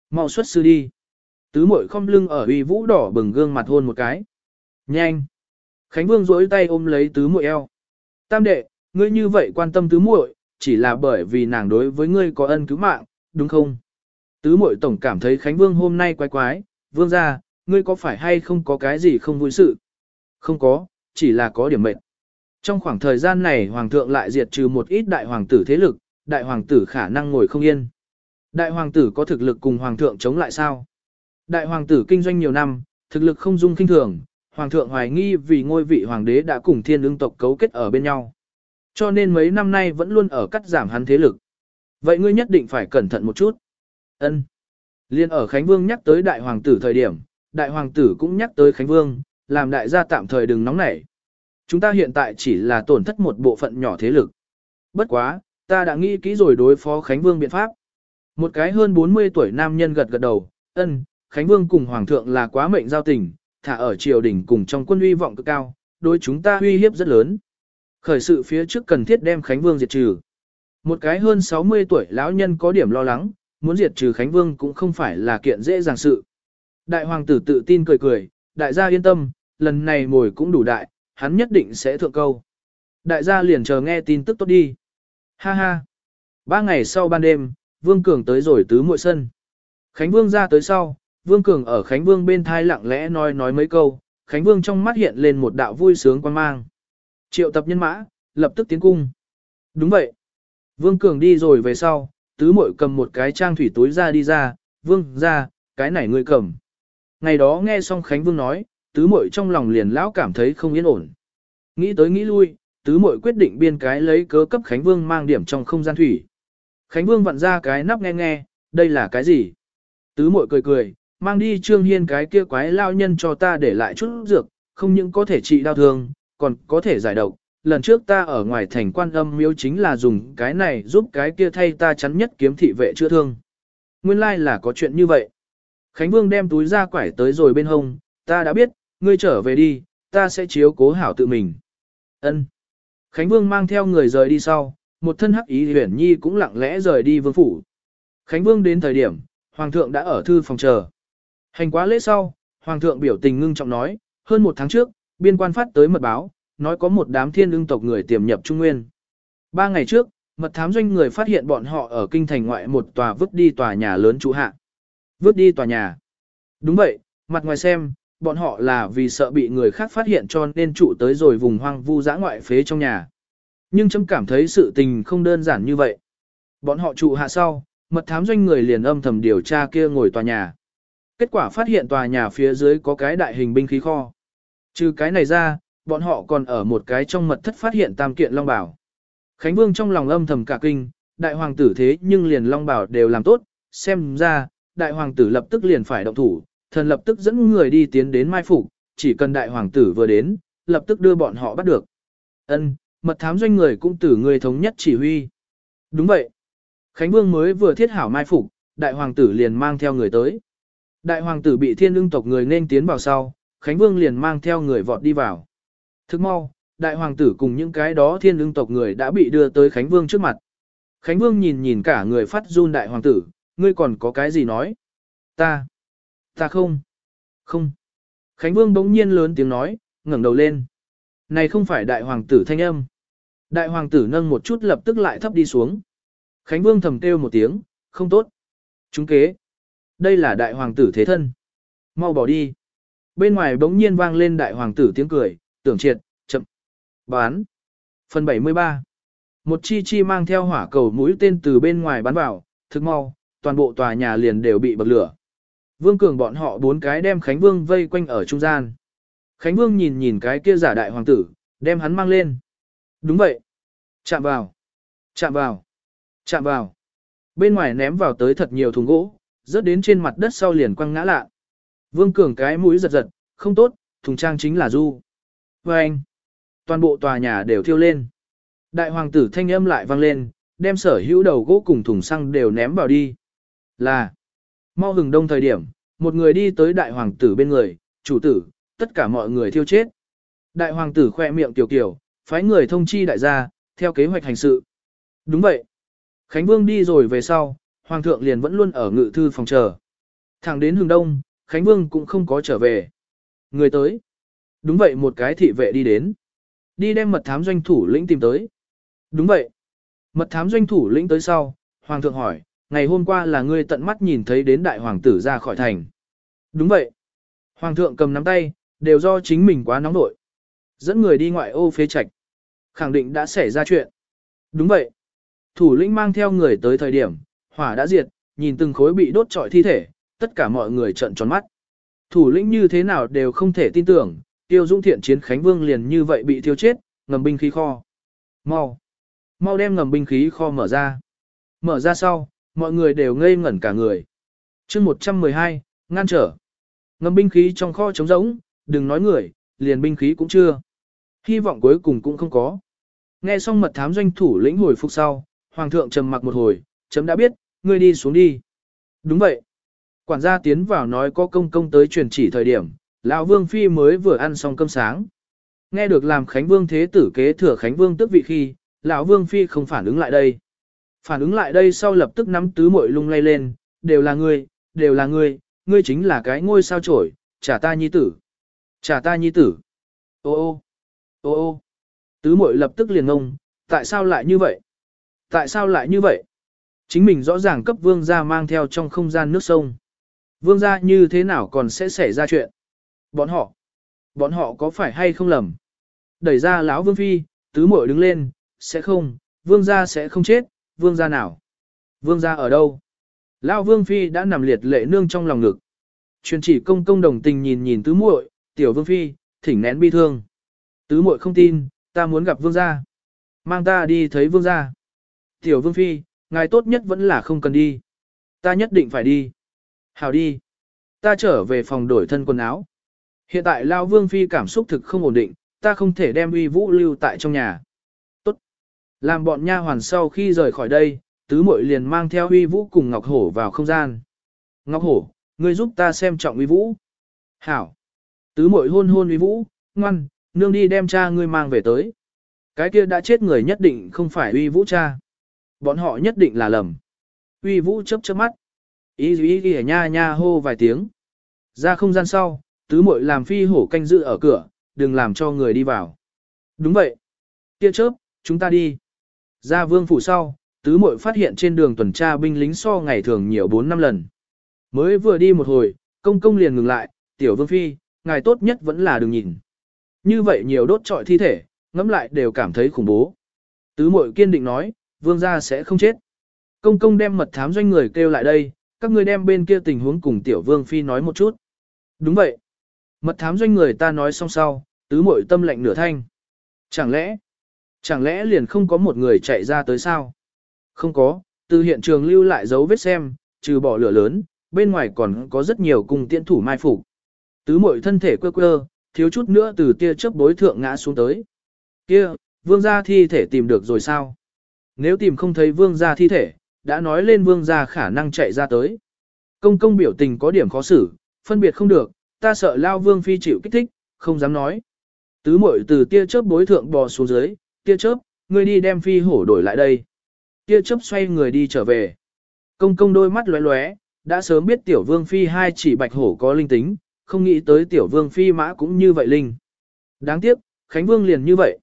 Mau xuất sư đi. Tứ muội không lưng ở uy vũ đỏ bừng gương mặt hôn một cái. Nhanh. Khánh Vương duỗi tay ôm lấy tứ muội eo. Tam đệ, ngươi như vậy quan tâm tứ muội, chỉ là bởi vì nàng đối với ngươi có ân cứu mạng, đúng không? Tứ muội tổng cảm thấy Khánh Vương hôm nay quái quái, vương gia, ngươi có phải hay không có cái gì không vui sự? Không có, chỉ là có điểm mệt. Trong khoảng thời gian này hoàng thượng lại diệt trừ một ít đại hoàng tử thế lực, đại hoàng tử khả năng ngồi không yên. Đại hoàng tử có thực lực cùng hoàng thượng chống lại sao? Đại hoàng tử kinh doanh nhiều năm, thực lực không dung kinh thường, hoàng thượng hoài nghi vì ngôi vị hoàng đế đã cùng thiên ương tộc cấu kết ở bên nhau. Cho nên mấy năm nay vẫn luôn ở cắt giảm hắn thế lực. Vậy ngươi nhất định phải cẩn thận một chút. Ân. Liên ở Khánh Vương nhắc tới đại hoàng tử thời điểm, đại hoàng tử cũng nhắc tới Khánh Vương, làm đại gia tạm thời đừng nóng nảy. Chúng ta hiện tại chỉ là tổn thất một bộ phận nhỏ thế lực. Bất quá, ta đã nghĩ kỹ rồi đối phó Khánh Vương biện pháp. Một cái hơn 40 tuổi nam nhân gật gật đầu, ân, Khánh Vương cùng Hoàng thượng là quá mệnh giao tình, thả ở triều đình cùng trong quân uy vọng cực cao, đối chúng ta uy hiếp rất lớn. Khởi sự phía trước cần thiết đem Khánh Vương diệt trừ. Một cái hơn 60 tuổi lão nhân có điểm lo lắng, muốn diệt trừ Khánh Vương cũng không phải là kiện dễ dàng sự. Đại hoàng tử tự tin cười cười, đại gia yên tâm, lần này mồi cũng đủ đại, hắn nhất định sẽ thượng câu. Đại gia liền chờ nghe tin tức tốt đi. Ha ha. Ba ngày sau ban đêm, Vương Cường tới rồi tứ muội sân. Khánh Vương ra tới sau, Vương Cường ở Khánh Vương bên thai lặng lẽ nói nói mấy câu, Khánh Vương trong mắt hiện lên một đạo vui sướng quan mang. Triệu tập nhân mã, lập tức tiến cung. Đúng vậy. Vương Cường đi rồi về sau, tứ muội cầm một cái trang thủy túi ra đi ra, Vương ra, cái này ngươi cầm. Ngày đó nghe xong Khánh Vương nói, tứ muội trong lòng liền lão cảm thấy không yên ổn. Nghĩ tới nghĩ lui, tứ muội quyết định biên cái lấy cớ cấp Khánh Vương mang điểm trong không gian thủy. Khánh Vương vặn ra cái nắp nghe nghe, đây là cái gì? Tứ muội cười cười, mang đi Trương Hiên cái kia quái lao nhân cho ta để lại chút dược, không những có thể trị đau thương, còn có thể giải độc. Lần trước ta ở ngoài thành quan âm miếu chính là dùng cái này giúp cái kia thay ta chắn nhất kiếm thị vệ chữa thương. Nguyên lai like là có chuyện như vậy. Khánh Vương đem túi ra quải tới rồi bên hông, ta đã biết, ngươi trở về đi, ta sẽ chiếu cố hảo tự mình. Ân. Khánh Vương mang theo người rời đi sau, một thân hắc ý huyền nhi cũng lặng lẽ rời đi vương phủ. Khánh Vương đến thời điểm, Hoàng thượng đã ở thư phòng chờ. Hành quá lễ sau, Hoàng thượng biểu tình ngưng trọng nói, hơn một tháng trước, biên quan phát tới mật báo, nói có một đám thiên ưng tộc người tiềm nhập Trung Nguyên. Ba ngày trước, mật thám doanh người phát hiện bọn họ ở kinh thành ngoại một tòa vứt đi tòa nhà lớn trụ hạ. Vứt đi tòa nhà. Đúng vậy, mặt ngoài xem, bọn họ là vì sợ bị người khác phát hiện cho nên trụ tới rồi vùng hoang vu dã ngoại phế trong nhà. Nhưng chấm cảm thấy sự tình không đơn giản như vậy. Bọn họ trụ hạ sau, mật thám doanh người liền âm thầm điều tra kia ngồi tòa nhà. Kết quả phát hiện tòa nhà phía dưới có cái đại hình binh khí kho. Trừ cái này ra, bọn họ còn ở một cái trong mật thất phát hiện tam kiện long bảo. Khánh Vương trong lòng âm thầm cả kinh, đại hoàng tử thế nhưng liền long bảo đều làm tốt, xem ra, đại hoàng tử lập tức liền phải động thủ, thần lập tức dẫn người đi tiến đến mai phục, chỉ cần đại hoàng tử vừa đến, lập tức đưa bọn họ bắt được. Ân, mật thám doanh người cũng tử người thống nhất chỉ huy. Đúng vậy. Khánh Vương mới vừa thiết hảo mai phục, đại hoàng tử liền mang theo người tới. Đại hoàng tử bị thiên ưng tộc người nên tiến vào sau, Khánh Vương liền mang theo người vọt đi vào. Thức mau, đại hoàng tử cùng những cái đó thiên ưng tộc người đã bị đưa tới Khánh Vương trước mặt. Khánh Vương nhìn nhìn cả người phát run đại hoàng tử, ngươi còn có cái gì nói? Ta, ta không, không. Khánh Vương bỗng nhiên lớn tiếng nói, ngẩng đầu lên. Này không phải đại hoàng tử thanh âm. Đại hoàng tử nâng một chút lập tức lại thấp đi xuống. Khánh Vương thầm kêu một tiếng, không tốt. Chúng kế. Đây là đại hoàng tử thế thân. Mau bỏ đi. Bên ngoài bỗng nhiên vang lên đại hoàng tử tiếng cười, tưởng triệt, chậm. Bán. Phần 73. Một chi chi mang theo hỏa cầu mũi tên từ bên ngoài bắn vào, thực mau, toàn bộ tòa nhà liền đều bị bậc lửa. Vương Cường bọn họ bốn cái đem Khánh Vương vây quanh ở trung gian. Khánh Vương nhìn nhìn cái kia giả đại hoàng tử, đem hắn mang lên. Đúng vậy. Chạm vào. Chạm vào. Chạm vào. Bên ngoài ném vào tới thật nhiều thùng gỗ, rớt đến trên mặt đất sau liền quăng ngã lạ. Vương Cường cái mũi giật giật, không tốt, thùng trang chính là du. Và anh, toàn bộ tòa nhà đều thiêu lên. Đại hoàng tử thanh âm lại vang lên, đem sở hữu đầu gỗ cùng thùng xăng đều ném vào đi. Là, mau hừng đông thời điểm, một người đi tới đại hoàng tử bên người, chủ tử, tất cả mọi người thiêu chết. Đại hoàng tử khoe miệng tiểu kiểu, phái người thông chi đại gia, theo kế hoạch hành sự. Đúng vậy. Khánh Vương đi rồi về sau, Hoàng thượng liền vẫn luôn ở ngự thư phòng chờ. Thẳng đến hướng đông, Khánh Vương cũng không có trở về. Người tới. Đúng vậy một cái thị vệ đi đến. Đi đem mật thám doanh thủ lĩnh tìm tới. Đúng vậy. Mật thám doanh thủ lĩnh tới sau, Hoàng thượng hỏi, ngày hôm qua là ngươi tận mắt nhìn thấy đến đại hoàng tử ra khỏi thành. Đúng vậy. Hoàng thượng cầm nắm tay, đều do chính mình quá nóng nội. Dẫn người đi ngoại ô phế trạch. Khẳng định đã xảy ra chuyện. Đúng vậy. Thủ lĩnh mang theo người tới thời điểm, hỏa đã diệt, nhìn từng khối bị đốt trọi thi thể, tất cả mọi người trợn tròn mắt. Thủ lĩnh như thế nào đều không thể tin tưởng, tiêu dũng thiện chiến Khánh Vương liền như vậy bị thiêu chết, ngầm binh khí kho. Mau! Mau đem ngầm binh khí kho mở ra. Mở ra sau, mọi người đều ngây ngẩn cả người. chương 112, ngăn trở. Ngầm binh khí trong kho trống rỗng, đừng nói người, liền binh khí cũng chưa. Hy vọng cuối cùng cũng không có. Nghe xong mật thám doanh thủ lĩnh hồi phục sau, hoàng thượng trầm mặc một hồi, chấm đã biết, ngươi đi xuống đi. Đúng vậy. Quản gia tiến vào nói có công công tới truyền chỉ thời điểm, lão vương phi mới vừa ăn xong cơm sáng. Nghe được làm Khánh Vương thế tử kế thừa Khánh Vương tức vị khi, lão Vương phi không phản ứng lại đây. Phản ứng lại đây sau lập tức nắm tứ muội lung lay lên, đều là ngươi, đều là ngươi, ngươi chính là cái ngôi sao trổi, trả ta nhi tử. Trả ta nhi tử. Ô ô, ô ô. Tứ muội lập tức liền ngông, tại sao lại như vậy? Tại sao lại như vậy? Chính mình rõ ràng cấp vương gia mang theo trong không gian nước sông. Vương gia như thế nào còn sẽ xảy ra chuyện? Bọn họ, bọn họ có phải hay không lầm? Đẩy ra lão vương phi, tứ muội đứng lên, sẽ không, vương gia sẽ không chết, vương gia nào? Vương gia ở đâu? Lão vương phi đã nằm liệt lệ nương trong lòng ngực. Truyền chỉ công công đồng tình nhìn nhìn tứ muội, tiểu vương phi, thỉnh nén bi thương. Tứ muội không tin, ta muốn gặp vương gia. Mang ta đi thấy vương gia. Tiểu vương phi, ngài tốt nhất vẫn là không cần đi. Ta nhất định phải đi. Hào đi. Ta trở về phòng đổi thân quần áo. Hiện tại Lao Vương Phi cảm xúc thực không ổn định, ta không thể đem uy vũ lưu tại trong nhà. Tốt. Làm bọn nha hoàn sau khi rời khỏi đây, tứ muội liền mang theo uy vũ cùng Ngọc Hổ vào không gian. Ngọc Hổ, ngươi giúp ta xem trọng uy vũ. Hảo. Tứ muội hôn hôn uy vũ, ngoan, nương đi đem cha ngươi mang về tới. Cái kia đã chết người nhất định không phải uy vũ cha. Bọn họ nhất định là lầm. Uy vũ chớp chớp mắt. Ý ý ý nha nha hô vài tiếng. Ra không gian sau, tứ muội làm phi hổ canh giữ ở cửa, đừng làm cho người đi vào. Đúng vậy. tia chớp, chúng ta đi. Ra vương phủ sau, tứ muội phát hiện trên đường tuần tra binh lính so ngày thường nhiều 4 năm lần. Mới vừa đi một hồi, công công liền ngừng lại, tiểu vương phi, ngài tốt nhất vẫn là đừng nhìn. Như vậy nhiều đốt trọi thi thể, ngẫm lại đều cảm thấy khủng bố. Tứ muội kiên định nói, vương gia sẽ không chết. Công công đem mật thám doanh người kêu lại đây, các ngươi đem bên kia tình huống cùng tiểu vương phi nói một chút. Đúng vậy. Mật thám doanh người ta nói xong sau, tứ muội tâm lạnh nửa thanh. Chẳng lẽ, chẳng lẽ liền không có một người chạy ra tới sao? Không có, từ hiện trường lưu lại dấu vết xem, trừ bỏ lửa lớn, bên ngoài còn có rất nhiều cung tiễn thủ mai phục. Tứ muội thân thể quơ quơ, thiếu chút nữa từ tia chớp đối thượng ngã xuống tới. Kia, vương gia thi thể tìm được rồi sao? Nếu tìm không thấy vương gia thi thể, đã nói lên vương gia khả năng chạy ra tới. Công công biểu tình có điểm khó xử, phân biệt không được, ta sợ lao vương phi chịu kích thích, không dám nói. Tứ muội từ tia chớp bối thượng bò xuống dưới, tia chớp, ngươi đi đem phi hổ đổi lại đây. Tia chớp xoay người đi trở về. Công công đôi mắt lóe lóe, đã sớm biết tiểu vương phi hai chỉ bạch hổ có linh tính, không nghĩ tới tiểu vương phi mã cũng như vậy linh. Đáng tiếc, Khánh Vương liền như vậy.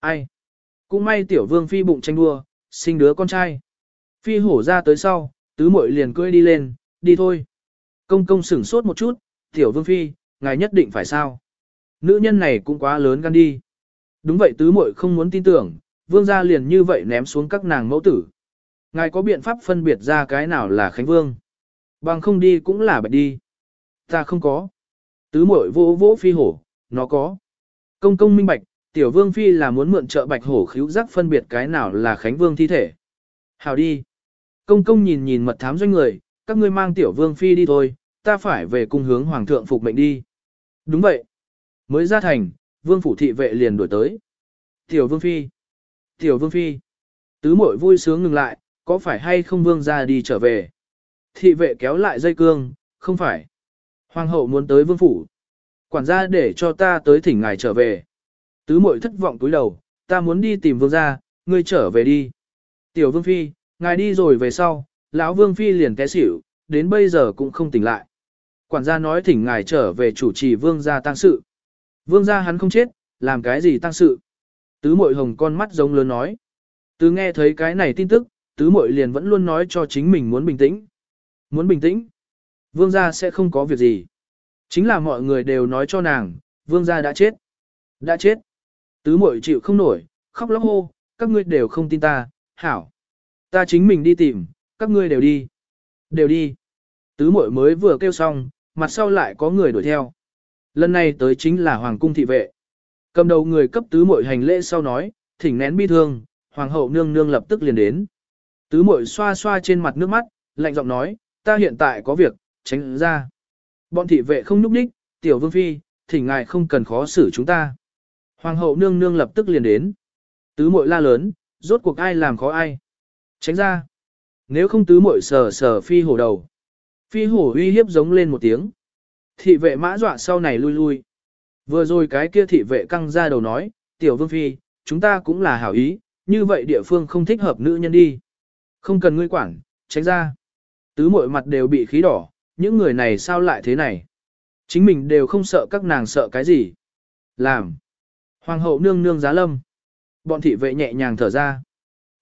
Ai? Cũng may tiểu vương phi bụng tranh đua, sinh đứa con trai. Phi hổ ra tới sau, tứ muội liền cưỡi đi lên, đi thôi. Công công sửng sốt một chút, tiểu vương phi, ngài nhất định phải sao? Nữ nhân này cũng quá lớn gan đi. Đúng vậy tứ muội không muốn tin tưởng, vương gia liền như vậy ném xuống các nàng mẫu tử. Ngài có biện pháp phân biệt ra cái nào là Khánh Vương? Bằng không đi cũng là bạch đi. Ta không có. Tứ muội vô vỗ phi hổ, nó có. Công công minh bạch, tiểu vương phi là muốn mượn trợ bạch hổ khíu giác phân biệt cái nào là Khánh Vương thi thể. Hào đi. Công công nhìn nhìn mật thám doanh người, các ngươi mang tiểu vương phi đi thôi, ta phải về cung hướng hoàng thượng phục mệnh đi. Đúng vậy. Mới ra thành, vương phủ thị vệ liền đuổi tới. Tiểu vương phi. Tiểu vương phi. Tứ mội vui sướng ngừng lại, có phải hay không vương ra đi trở về. Thị vệ kéo lại dây cương, không phải. Hoàng hậu muốn tới vương phủ. Quản gia để cho ta tới thỉnh ngài trở về. Tứ mội thất vọng túi đầu, ta muốn đi tìm vương gia, ngươi trở về đi. Tiểu vương phi, ngài đi rồi về sau, lão vương phi liền té xỉu, đến bây giờ cũng không tỉnh lại. Quản gia nói thỉnh ngài trở về chủ trì vương gia tăng sự. Vương gia hắn không chết, làm cái gì tăng sự. Tứ mội hồng con mắt giống lớn nói. Tứ nghe thấy cái này tin tức, tứ mội liền vẫn luôn nói cho chính mình muốn bình tĩnh. Muốn bình tĩnh. Vương gia sẽ không có việc gì. Chính là mọi người đều nói cho nàng, vương gia đã chết. Đã chết. Tứ Muội chịu không nổi, khóc lóc hô, các ngươi đều không tin ta, hảo. Ta chính mình đi tìm, các ngươi đều đi. Đều đi. Tứ Muội mới vừa kêu xong, mặt sau lại có người đuổi theo. Lần này tới chính là hoàng cung thị vệ. Cầm đầu người cấp tứ muội hành lễ sau nói, thỉnh nén bi thương, hoàng hậu nương nương lập tức liền đến. Tứ muội xoa xoa trên mặt nước mắt, lạnh giọng nói, ta hiện tại có việc, tránh ra. Bọn thị vệ không núp đích, tiểu vương phi, thỉnh ngài không cần khó xử chúng ta. Hoàng hậu nương nương lập tức liền đến. Tứ muội la lớn, rốt cuộc ai làm khó ai. Tránh ra. Nếu không tứ muội sờ sờ phi hổ đầu. Phi hổ uy hiếp giống lên một tiếng. Thị vệ mã dọa sau này lui lui. Vừa rồi cái kia thị vệ căng ra đầu nói, tiểu vương phi, chúng ta cũng là hảo ý, như vậy địa phương không thích hợp nữ nhân đi. Không cần ngươi quản, tránh ra. Tứ muội mặt đều bị khí đỏ, những người này sao lại thế này? Chính mình đều không sợ các nàng sợ cái gì. Làm. Hoàng hậu nương nương giá lâm. Bọn thị vệ nhẹ nhàng thở ra.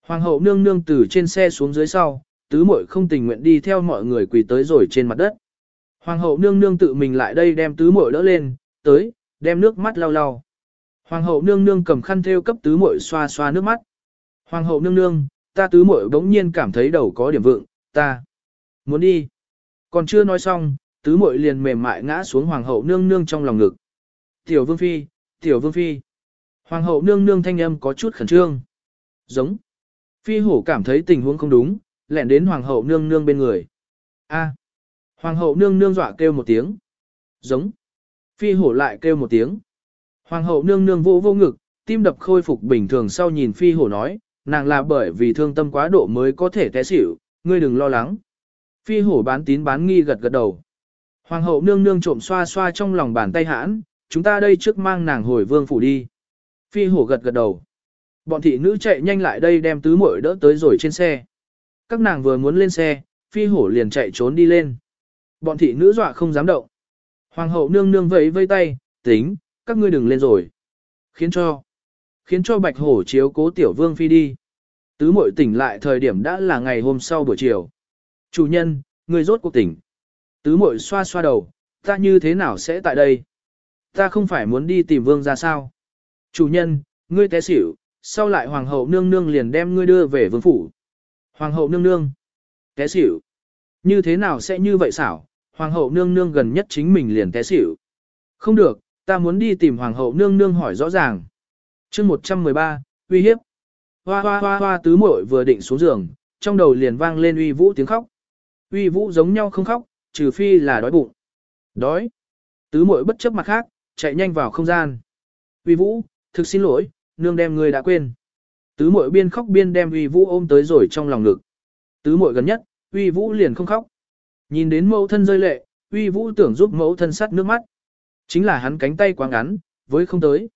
Hoàng hậu nương nương từ trên xe xuống dưới sau, tứ muội không tình nguyện đi theo mọi người quỳ tới rồi trên mặt đất. Hoàng hậu nương nương tự mình lại đây đem tứ muội đỡ lên, tới, đem nước mắt lau lau. Hoàng hậu nương nương cầm khăn thêu cấp tứ muội xoa xoa nước mắt. Hoàng hậu nương nương, ta tứ muội bỗng nhiên cảm thấy đầu có điểm vượng, ta muốn đi. Còn chưa nói xong, tứ muội liền mềm mại ngã xuống hoàng hậu nương nương trong lòng ngực. Tiểu vương phi, tiểu vương phi. Hoàng hậu nương nương thanh âm có chút khẩn trương. Giống. Phi hổ cảm thấy tình huống không đúng, lẻn đến hoàng hậu nương nương bên người. A. Hoàng hậu nương nương dọa kêu một tiếng. Giống. Phi hổ lại kêu một tiếng. Hoàng hậu nương nương vô vô ngực, tim đập khôi phục bình thường sau nhìn phi hổ nói, nàng là bởi vì thương tâm quá độ mới có thể té xỉu, ngươi đừng lo lắng. Phi hổ bán tín bán nghi gật gật đầu. Hoàng hậu nương nương trộm xoa xoa trong lòng bàn tay hãn, chúng ta đây trước mang nàng hồi vương phủ đi. Phi hổ gật gật đầu. Bọn thị nữ chạy nhanh lại đây đem tứ muội đỡ tới rồi trên xe. Các nàng vừa muốn lên xe, phi hổ liền chạy trốn đi lên. Bọn thị nữ dọa không dám động. Hoàng hậu nương nương vẫy vây tay, tính, các ngươi đừng lên rồi. Khiến cho, khiến cho bạch hổ chiếu cố tiểu vương phi đi. Tứ muội tỉnh lại thời điểm đã là ngày hôm sau buổi chiều. Chủ nhân, người rốt cuộc tỉnh. Tứ muội xoa xoa đầu, ta như thế nào sẽ tại đây? Ta không phải muốn đi tìm vương ra sao? Chủ nhân, ngươi té xỉu, sau lại hoàng hậu nương nương liền đem ngươi đưa về vương phủ. Hoàng hậu nương nương, té xỉu. Như thế nào sẽ như vậy xảo, hoàng hậu nương nương gần nhất chính mình liền té xỉu. Không được, ta muốn đi tìm hoàng hậu nương nương hỏi rõ ràng. chương 113, uy hiếp. Hoa hoa hoa hoa tứ muội vừa định xuống giường, trong đầu liền vang lên uy vũ tiếng khóc. Uy vũ giống nhau không khóc, trừ phi là đói bụng. Đói. Tứ muội bất chấp mặt khác, chạy nhanh vào không gian. Uy vũ, thực xin lỗi, nương đem người đã quên. Tứ muội biên khóc biên đem uy vũ ôm tới rồi trong lòng ngực. Tứ muội gần nhất, uy vũ liền không khóc. Nhìn đến mẫu thân rơi lệ, uy vũ tưởng giúp mẫu thân sắt nước mắt. Chính là hắn cánh tay quá ngắn, với không tới.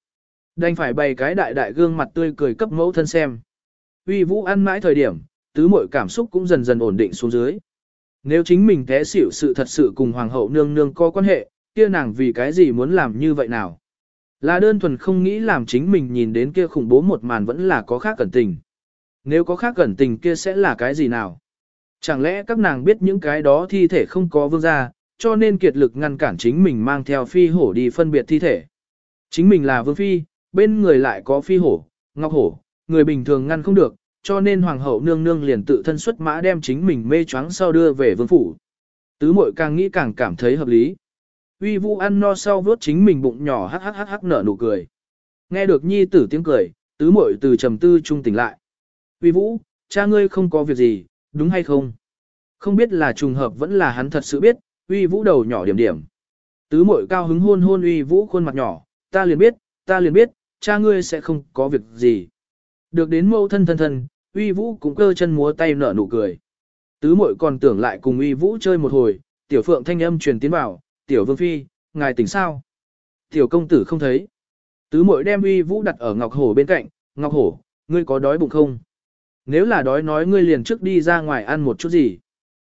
Đành phải bày cái đại đại gương mặt tươi cười cấp mẫu thân xem. Uy vũ ăn mãi thời điểm, tứ muội cảm xúc cũng dần dần ổn định xuống dưới. Nếu chính mình té xỉu sự thật sự cùng hoàng hậu nương nương có quan hệ, kia nàng vì cái gì muốn làm như vậy nào? Là đơn thuần không nghĩ làm chính mình nhìn đến kia khủng bố một màn vẫn là có khác cẩn tình. Nếu có khác cẩn tình kia sẽ là cái gì nào? Chẳng lẽ các nàng biết những cái đó thi thể không có vương gia, cho nên kiệt lực ngăn cản chính mình mang theo phi hổ đi phân biệt thi thể. Chính mình là vương phi, bên người lại có phi hổ, ngọc hổ, người bình thường ngăn không được, cho nên hoàng hậu nương nương liền tự thân xuất mã đem chính mình mê choáng sau đưa về vương phủ. Tứ muội càng nghĩ càng cảm thấy hợp lý. Uy vũ ăn no sau vớt chính mình bụng nhỏ hắc hắc hắc hắc nở nụ cười. Nghe được nhi tử tiếng cười, tứ muội từ trầm tư trung tỉnh lại. Uy vũ, cha ngươi không có việc gì, đúng hay không? Không biết là trùng hợp vẫn là hắn thật sự biết, uy vũ đầu nhỏ điểm điểm. Tứ muội cao hứng hôn hôn uy vũ khuôn mặt nhỏ, ta liền biết, ta liền biết, cha ngươi sẽ không có việc gì. Được đến mâu thân thân thân, uy vũ cũng cơ chân múa tay nở nụ cười. Tứ muội còn tưởng lại cùng uy vũ chơi một hồi, tiểu phượng thanh âm truyền tiến vào, tiểu vương phi, ngài tỉnh sao? Tiểu công tử không thấy. Tứ muội đem uy vũ đặt ở ngọc hổ bên cạnh, ngọc hổ, ngươi có đói bụng không? Nếu là đói nói ngươi liền trước đi ra ngoài ăn một chút gì.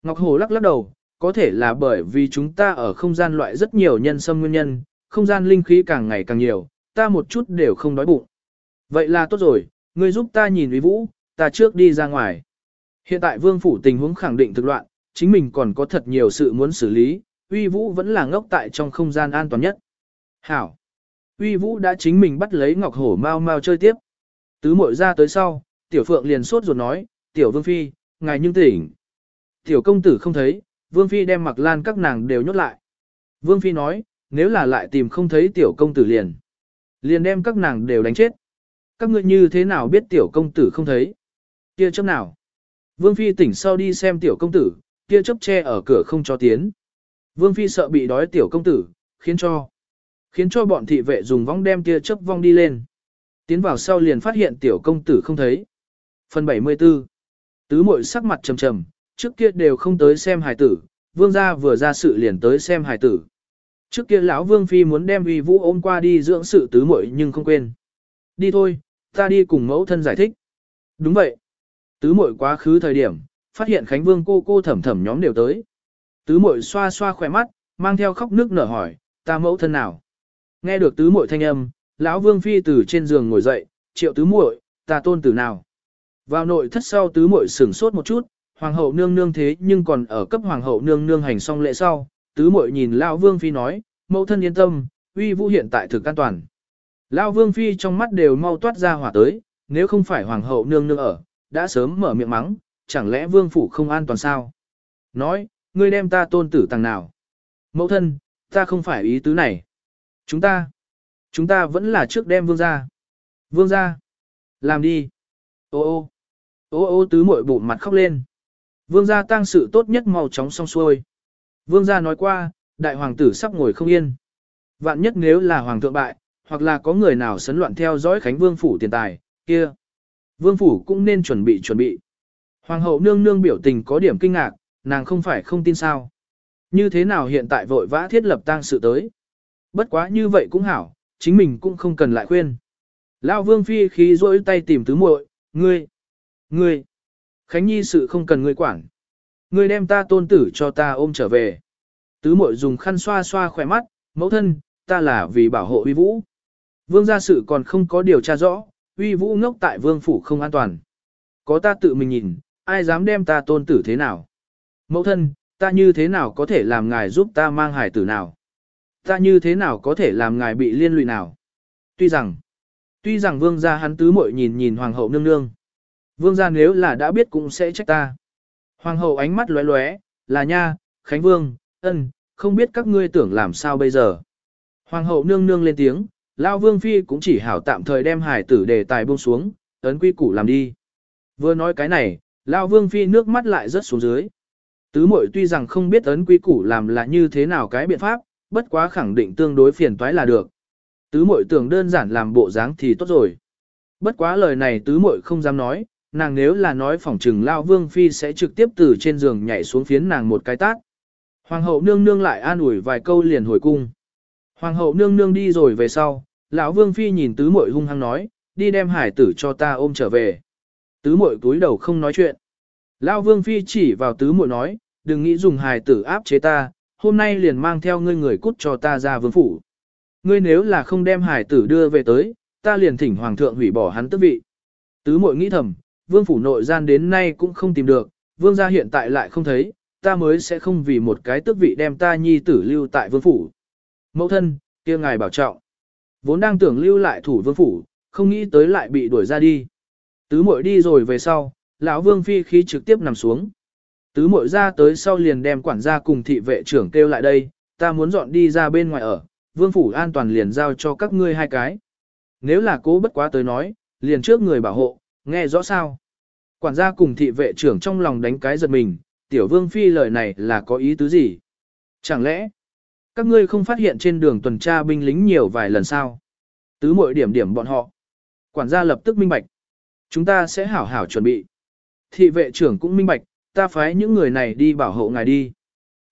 Ngọc hổ lắc lắc đầu, có thể là bởi vì chúng ta ở không gian loại rất nhiều nhân sâm nguyên nhân, không gian linh khí càng ngày càng nhiều, ta một chút đều không đói bụng. Vậy là tốt rồi, ngươi giúp ta nhìn uy vũ, ta trước đi ra ngoài. Hiện tại vương phủ tình huống khẳng định thực loạn, chính mình còn có thật nhiều sự muốn xử lý, uy vũ vẫn là ngốc tại trong không gian an toàn nhất. Hảo! Uy vũ đã chính mình bắt lấy ngọc hổ mau mau chơi tiếp. Tứ mội ra tới sau, tiểu phượng liền sốt ruột nói, tiểu vương phi, ngài nhưng tỉnh. Tiểu công tử không thấy, vương phi đem mặc lan các nàng đều nhốt lại. Vương phi nói, nếu là lại tìm không thấy tiểu công tử liền. Liền đem các nàng đều đánh chết. Các ngươi như thế nào biết tiểu công tử không thấy? Kia chấp nào? Vương Phi tỉnh sau đi xem tiểu công tử, kia chấp che ở cửa không cho tiến. Vương Phi sợ bị đói tiểu công tử, khiến cho khiến cho bọn thị vệ dùng vong đem kia chớp vong đi lên. Tiến vào sau liền phát hiện tiểu công tử không thấy. Phần 74 Tứ mội sắc mặt trầm trầm, trước kia đều không tới xem hài tử, vương gia vừa ra sự liền tới xem hài tử. Trước kia lão vương phi muốn đem uy vũ ôm qua đi dưỡng sự tứ muội nhưng không quên. Đi thôi, ta đi cùng mẫu thân giải thích. Đúng vậy. Tứ muội quá khứ thời điểm, phát hiện Khánh Vương cô cô thẩm thẩm nhóm đều tới. Tứ Mội xoa xoa khỏe mắt, mang theo khóc nước nở hỏi, ta mẫu thân nào? Nghe được tứ Mội thanh âm, lão Vương phi từ trên giường ngồi dậy, triệu tứ muội, ta tôn tử nào? Vào nội thất sau tứ muội sửng sốt một chút, hoàng hậu nương nương thế nhưng còn ở cấp hoàng hậu nương nương hành xong lễ sau, tứ muội nhìn lão Vương phi nói, mẫu thân yên tâm, uy vũ hiện tại thực an toàn. Lão Vương phi trong mắt đều mau toát ra hỏa tới, nếu không phải hoàng hậu nương nương ở, đã sớm mở miệng mắng, chẳng lẽ vương phủ không an toàn sao? Nói, ngươi đem ta tôn tử tàng nào? Mẫu thân, ta không phải ý tứ này. Chúng ta, chúng ta vẫn là trước đem vương ra. Vương ra, làm đi. Ô ô, ô ô tứ muội bụng mặt khóc lên. Vương gia tang sự tốt nhất mau chóng xong xuôi. Vương gia nói qua, đại hoàng tử sắp ngồi không yên. Vạn nhất nếu là hoàng thượng bại, hoặc là có người nào sấn loạn theo dõi Khánh Vương phủ tiền tài, kia. Vương phủ cũng nên chuẩn bị chuẩn bị. Hoàng hậu nương nương biểu tình có điểm kinh ngạc, nàng không phải không tin sao. Như thế nào hiện tại vội vã thiết lập tang sự tới. Bất quá như vậy cũng hảo, chính mình cũng không cần lại khuyên. Lão vương phi khí rỗi tay tìm tứ muội, ngươi, ngươi, Khánh Nhi sự không cần ngươi quản. Ngươi đem ta tôn tử cho ta ôm trở về. Tứ muội dùng khăn xoa xoa khỏe mắt, mẫu thân, ta là vì bảo hộ uy vũ. Vương gia sự còn không có điều tra rõ, uy vũ ngốc tại vương phủ không an toàn. Có ta tự mình nhìn, ai dám đem ta tôn tử thế nào? Mẫu thân, ta như thế nào có thể làm ngài giúp ta mang hài tử nào? Ta như thế nào có thể làm ngài bị liên lụy nào? Tuy rằng, tuy rằng vương gia hắn tứ muội nhìn nhìn hoàng hậu nương nương. Vương gia nếu là đã biết cũng sẽ trách ta. Hoàng hậu ánh mắt lóe lóe, là nha, Khánh Vương, ân, không biết các ngươi tưởng làm sao bây giờ. Hoàng hậu nương nương lên tiếng, Lao Vương Phi cũng chỉ hảo tạm thời đem hải tử đề tài buông xuống, ấn quy củ làm đi. Vừa nói cái này, Lao Vương Phi nước mắt lại rất xuống dưới. Tứ mội tuy rằng không biết ấn quy củ làm là như thế nào cái biện pháp, bất quá khẳng định tương đối phiền toái là được. Tứ mội tưởng đơn giản làm bộ dáng thì tốt rồi. Bất quá lời này tứ mội không dám nói, nàng nếu là nói phỏng trừng Lao Vương Phi sẽ trực tiếp từ trên giường nhảy xuống phiến nàng một cái tát. Hoàng hậu nương nương lại an ủi vài câu liền hồi cung. Hoàng hậu nương nương đi rồi về sau, lão Vương Phi nhìn tứ muội hung hăng nói, đi đem hải tử cho ta ôm trở về. Tứ muội túi đầu không nói chuyện. Lão Vương Phi chỉ vào tứ muội nói, đừng nghĩ dùng hải tử áp chế ta, hôm nay liền mang theo ngươi người cút cho ta ra vương phủ. Ngươi nếu là không đem hải tử đưa về tới, ta liền thỉnh hoàng thượng hủy bỏ hắn tước vị. Tứ muội nghĩ thầm, vương phủ nội gian đến nay cũng không tìm được, vương gia hiện tại lại không thấy, ta mới sẽ không vì một cái tước vị đem ta nhi tử lưu tại vương phủ. Mẫu thân, kia ngài bảo trọng. Vốn đang tưởng lưu lại thủ vương phủ, không nghĩ tới lại bị đuổi ra đi. Tứ muội đi rồi về sau, lão vương phi khí trực tiếp nằm xuống. Tứ muội ra tới sau liền đem quản gia cùng thị vệ trưởng kêu lại đây, ta muốn dọn đi ra bên ngoài ở, vương phủ an toàn liền giao cho các ngươi hai cái. Nếu là cố bất quá tới nói, liền trước người bảo hộ, nghe rõ sao. Quản gia cùng thị vệ trưởng trong lòng đánh cái giật mình, tiểu vương phi lời này là có ý tứ gì? Chẳng lẽ, các ngươi không phát hiện trên đường tuần tra binh lính nhiều vài lần sao? Tứ mội điểm điểm bọn họ. Quản gia lập tức minh bạch. Chúng ta sẽ hảo hảo chuẩn bị. Thị vệ trưởng cũng minh bạch, ta phái những người này đi bảo hộ ngài đi.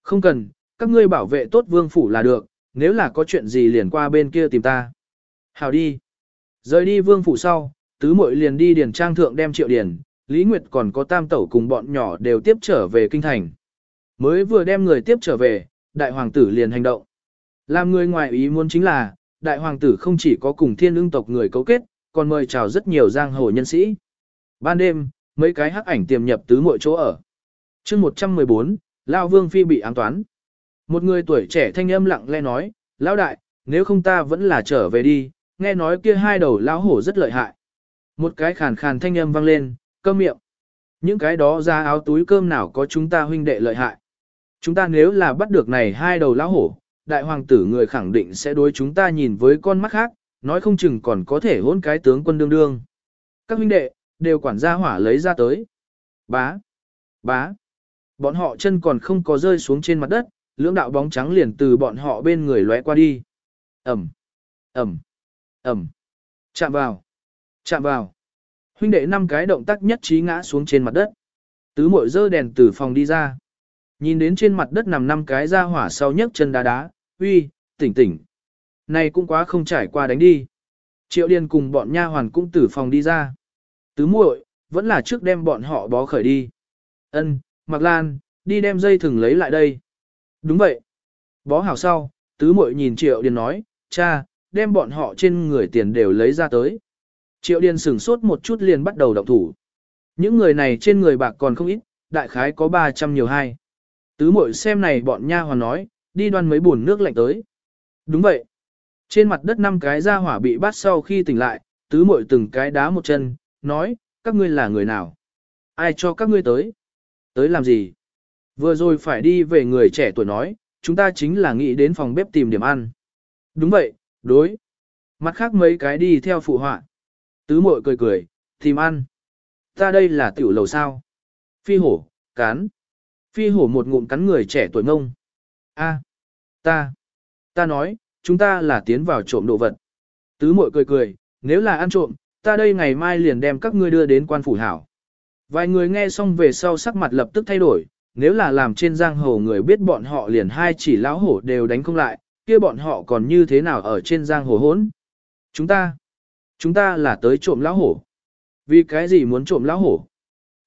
Không cần, các ngươi bảo vệ tốt vương phủ là được, nếu là có chuyện gì liền qua bên kia tìm ta. Hảo đi. Rời đi vương phủ sau, tứ muội liền đi điền trang thượng đem triệu điền, Lý Nguyệt còn có tam tẩu cùng bọn nhỏ đều tiếp trở về kinh thành. Mới vừa đem người tiếp trở về, đại hoàng tử liền hành động. Làm người ngoài ý muốn chính là, đại hoàng tử không chỉ có cùng thiên ưng tộc người cấu kết, còn mời chào rất nhiều giang hồ nhân sĩ. Ban đêm, mấy cái hắc ảnh tiềm nhập tứ mọi chỗ ở. chương 114, Lao Vương Phi bị ám toán. Một người tuổi trẻ thanh âm lặng lẽ nói, Lão đại, nếu không ta vẫn là trở về đi, nghe nói kia hai đầu lão hổ rất lợi hại. Một cái khàn khàn thanh âm vang lên, cơm miệng. Những cái đó ra áo túi cơm nào có chúng ta huynh đệ lợi hại. Chúng ta nếu là bắt được này hai đầu lão hổ, đại hoàng tử người khẳng định sẽ đối chúng ta nhìn với con mắt khác, nói không chừng còn có thể hôn cái tướng quân đương đương. Các huynh đệ, đều quản gia hỏa lấy ra tới. Bá, bá, bọn họ chân còn không có rơi xuống trên mặt đất, lưỡng đạo bóng trắng liền từ bọn họ bên người lóe qua đi. Ẩm, Ẩm, Ẩm, chạm vào, chạm vào. Huynh đệ năm cái động tác nhất trí ngã xuống trên mặt đất. Tứ mội dơ đèn từ phòng đi ra. Nhìn đến trên mặt đất nằm năm cái ra hỏa sau nhấc chân đá đá, uy, tỉnh tỉnh. Này cũng quá không trải qua đánh đi. Triệu Điền cùng bọn nha hoàn cũng từ phòng đi ra. Tứ muội, vẫn là trước đem bọn họ bó khởi đi. Ân, Mạc Lan, đi đem dây thừng lấy lại đây. Đúng vậy. Bó hảo sau, tứ muội nhìn Triệu Điền nói, cha, đem bọn họ trên người tiền đều lấy ra tới. Triệu Điền sửng sốt một chút liền bắt đầu động thủ. Những người này trên người bạc còn không ít, đại khái có 300 nhiều hai. Tứ muội xem này bọn nha hoàn nói, đi đoan mấy buồn nước lạnh tới. Đúng vậy. Trên mặt đất năm cái ra hỏa bị bắt sau khi tỉnh lại, tứ muội từng cái đá một chân, nói, các ngươi là người nào? Ai cho các ngươi tới? Tới làm gì? Vừa rồi phải đi về người trẻ tuổi nói, chúng ta chính là nghĩ đến phòng bếp tìm điểm ăn. Đúng vậy, đối. Mặt khác mấy cái đi theo phụ họa. Tứ muội cười cười, tìm ăn. Ta đây là tiểu lầu sao? Phi hổ, cán. Phi hổ một ngụm cắn người trẻ tuổi ngông. A, ta, ta nói, chúng ta là tiến vào trộm đồ vật. Tứ muội cười cười, nếu là ăn trộm, ta đây ngày mai liền đem các ngươi đưa đến quan phủ hảo. Vài người nghe xong về sau sắc mặt lập tức thay đổi, nếu là làm trên giang hồ người biết bọn họ liền hai chỉ lão hổ đều đánh không lại, kia bọn họ còn như thế nào ở trên giang hồ hỗn. Chúng ta, chúng ta là tới trộm lão hổ. Vì cái gì muốn trộm lão hổ?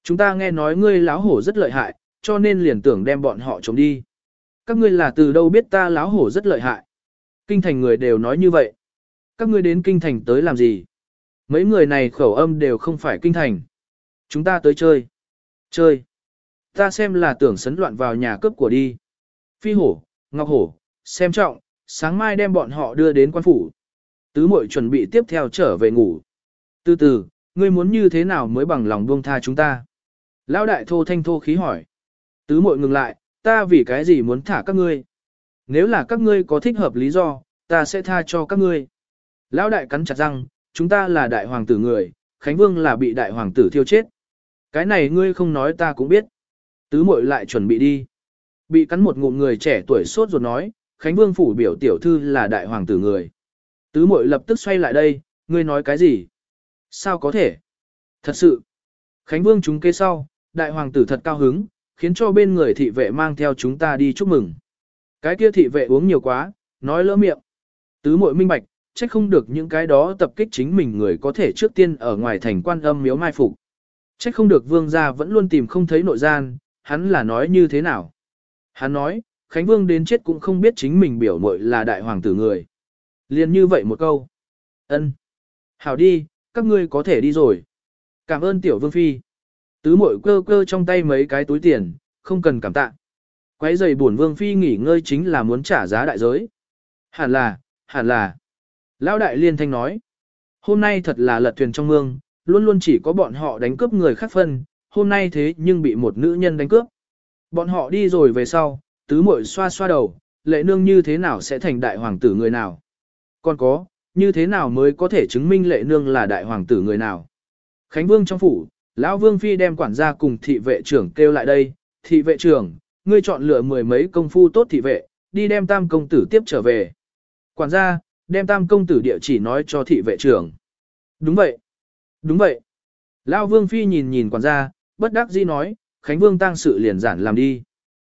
Chúng ta nghe nói ngươi lão hổ rất lợi hại, cho nên liền tưởng đem bọn họ trộm đi. Các ngươi là từ đâu biết ta lão hổ rất lợi hại? Kinh thành người đều nói như vậy. Các ngươi đến kinh thành tới làm gì? Mấy người này khẩu âm đều không phải kinh thành. Chúng ta tới chơi. Chơi. Ta xem là tưởng sấn loạn vào nhà cướp của đi. Phi hổ, ngọc hổ, xem trọng, sáng mai đem bọn họ đưa đến quan phủ. Tứ mội chuẩn bị tiếp theo trở về ngủ. Từ từ, ngươi muốn như thế nào mới bằng lòng buông tha chúng ta? Lão đại thô thanh thô khí hỏi. Tứ mội ngừng lại, ta vì cái gì muốn thả các ngươi? Nếu là các ngươi có thích hợp lý do, ta sẽ tha cho các ngươi. Lão đại cắn chặt răng, chúng ta là đại hoàng tử người, Khánh Vương là bị đại hoàng tử thiêu chết. Cái này ngươi không nói ta cũng biết. Tứ muội lại chuẩn bị đi. Bị cắn một ngụm người trẻ tuổi sốt ruột nói, Khánh Vương phủ biểu tiểu thư là đại hoàng tử người. Tứ muội lập tức xoay lại đây, ngươi nói cái gì? Sao có thể? Thật sự. Khánh Vương chúng kế sau, đại hoàng tử thật cao hứng, khiến cho bên người thị vệ mang theo chúng ta đi chúc mừng. Cái kia thị vệ uống nhiều quá, nói lỡ miệng. Tứ muội minh bạch, trách không được những cái đó tập kích chính mình người có thể trước tiên ở ngoài thành quan âm miếu mai phục. Trách không được vương gia vẫn luôn tìm không thấy nội gian, hắn là nói như thế nào. Hắn nói, Khánh Vương đến chết cũng không biết chính mình biểu muội là đại hoàng tử người. Liên như vậy một câu. ân Hảo đi, các ngươi có thể đi rồi. Cảm ơn tiểu vương phi. Tứ mội cơ cơ trong tay mấy cái túi tiền, không cần cảm tạ. Quấy giày buồn vương phi nghỉ ngơi chính là muốn trả giá đại giới. Hẳn là, hẳn là. Lão đại liên thanh nói. Hôm nay thật là lật thuyền trong mương, luôn luôn chỉ có bọn họ đánh cướp người khác phân, hôm nay thế nhưng bị một nữ nhân đánh cướp. Bọn họ đi rồi về sau, tứ muội xoa xoa đầu, lệ nương như thế nào sẽ thành đại hoàng tử người nào? Còn có, như thế nào mới có thể chứng minh lệ nương là đại hoàng tử người nào? Khánh Vương trong phủ, lão Vương Phi đem quản gia cùng thị vệ trưởng kêu lại đây, thị vệ trưởng, ngươi chọn lựa mười mấy công phu tốt thị vệ, đi đem tam công tử tiếp trở về. Quản gia, đem tam công tử địa chỉ nói cho thị vệ trưởng. Đúng vậy. Đúng vậy. lao Vương Phi nhìn nhìn quản gia, bất đắc dĩ nói, Khánh Vương tăng sự liền giản làm đi.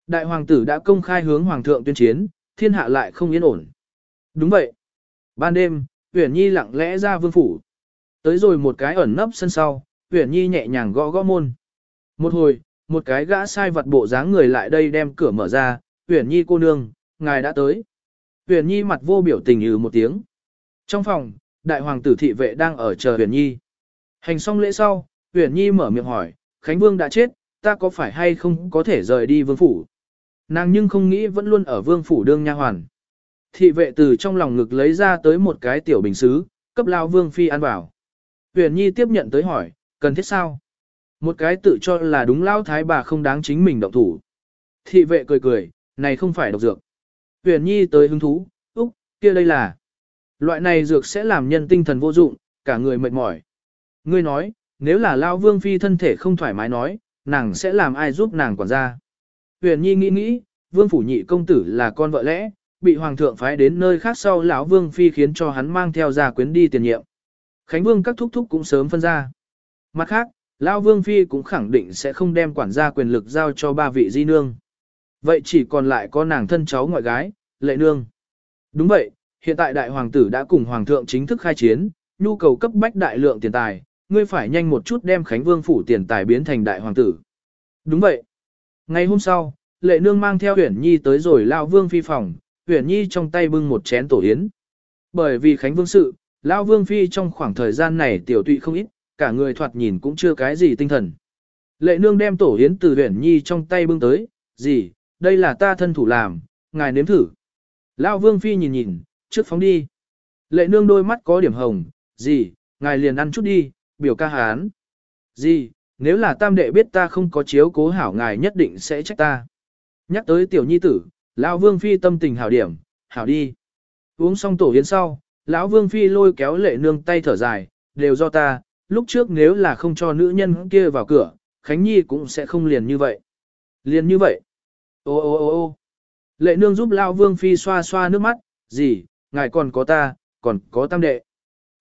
Đại hoàng tử đã công khai hướng hoàng thượng tuyên chiến, thiên hạ lại không yên ổn. Đúng vậy. Ban đêm, Uyển Nhi lặng lẽ ra vương phủ. Tới rồi một cái ẩn nấp sân sau, Uyển Nhi nhẹ nhàng gõ gõ môn. Một hồi, một cái gã sai vật bộ dáng người lại đây đem cửa mở ra, Uyển Nhi cô nương, ngài đã tới. Huyền Nhi mặt vô biểu tình ừ một tiếng. Trong phòng, đại hoàng tử thị vệ đang ở chờ Huyền Nhi. Hành xong lễ sau, Huyền Nhi mở miệng hỏi, Khánh Vương đã chết, ta có phải hay không có thể rời đi vương phủ? Nàng nhưng không nghĩ vẫn luôn ở vương phủ đương nha hoàn. Thị vệ từ trong lòng ngực lấy ra tới một cái tiểu bình xứ, cấp lao vương phi ăn vào. Huyền Nhi tiếp nhận tới hỏi, cần thiết sao? Một cái tự cho là đúng lao thái bà không đáng chính mình động thủ. Thị vệ cười cười, này không phải độc dược. Huyền Nhi tới hứng thú, úc, kia đây là. Loại này dược sẽ làm nhân tinh thần vô dụng, cả người mệt mỏi. Ngươi nói, nếu là Lao Vương Phi thân thể không thoải mái nói, nàng sẽ làm ai giúp nàng quản gia. Huyền Nhi nghĩ nghĩ, Vương Phủ Nhị Công Tử là con vợ lẽ, bị Hoàng thượng phái đến nơi khác sau lão Vương Phi khiến cho hắn mang theo gia quyến đi tiền nhiệm. Khánh Vương các thúc thúc cũng sớm phân ra. Mặt khác, Lão Vương Phi cũng khẳng định sẽ không đem quản gia quyền lực giao cho ba vị di nương. Vậy chỉ còn lại có nàng thân cháu ngoại gái, lệ nương. Đúng vậy, hiện tại đại hoàng tử đã cùng hoàng thượng chính thức khai chiến, nhu cầu cấp bách đại lượng tiền tài, ngươi phải nhanh một chút đem Khánh Vương phủ tiền tài biến thành đại hoàng tử. Đúng vậy. Ngày hôm sau, lệ nương mang theo Uyển Nhi tới rồi Lão Vương Phi phòng, Uyển Nhi trong tay bưng một chén tổ yến. Bởi vì Khánh Vương sự, Lão Vương Phi trong khoảng thời gian này tiểu tụy không ít, cả người thoạt nhìn cũng chưa cái gì tinh thần. Lệ nương đem tổ yến từ Uyển Nhi trong tay bưng tới, gì, đây là ta thân thủ làm, ngài nếm thử. Lão Vương Phi nhìn nhìn, trước phóng đi. Lệ nương đôi mắt có điểm hồng, gì, ngài liền ăn chút đi, biểu ca hán. Gì, nếu là tam đệ biết ta không có chiếu cố hảo ngài nhất định sẽ trách ta. Nhắc tới tiểu nhi tử, lão Vương Phi tâm tình hảo điểm, hảo đi. Uống xong tổ yến sau, lão Vương Phi lôi kéo lệ nương tay thở dài, đều do ta, lúc trước nếu là không cho nữ nhân kia vào cửa, Khánh Nhi cũng sẽ không liền như vậy. Liền như vậy. Ô ô ô ô Lệ nương giúp Lao Vương Phi xoa xoa nước mắt, gì, ngài còn có ta, còn có tam đệ.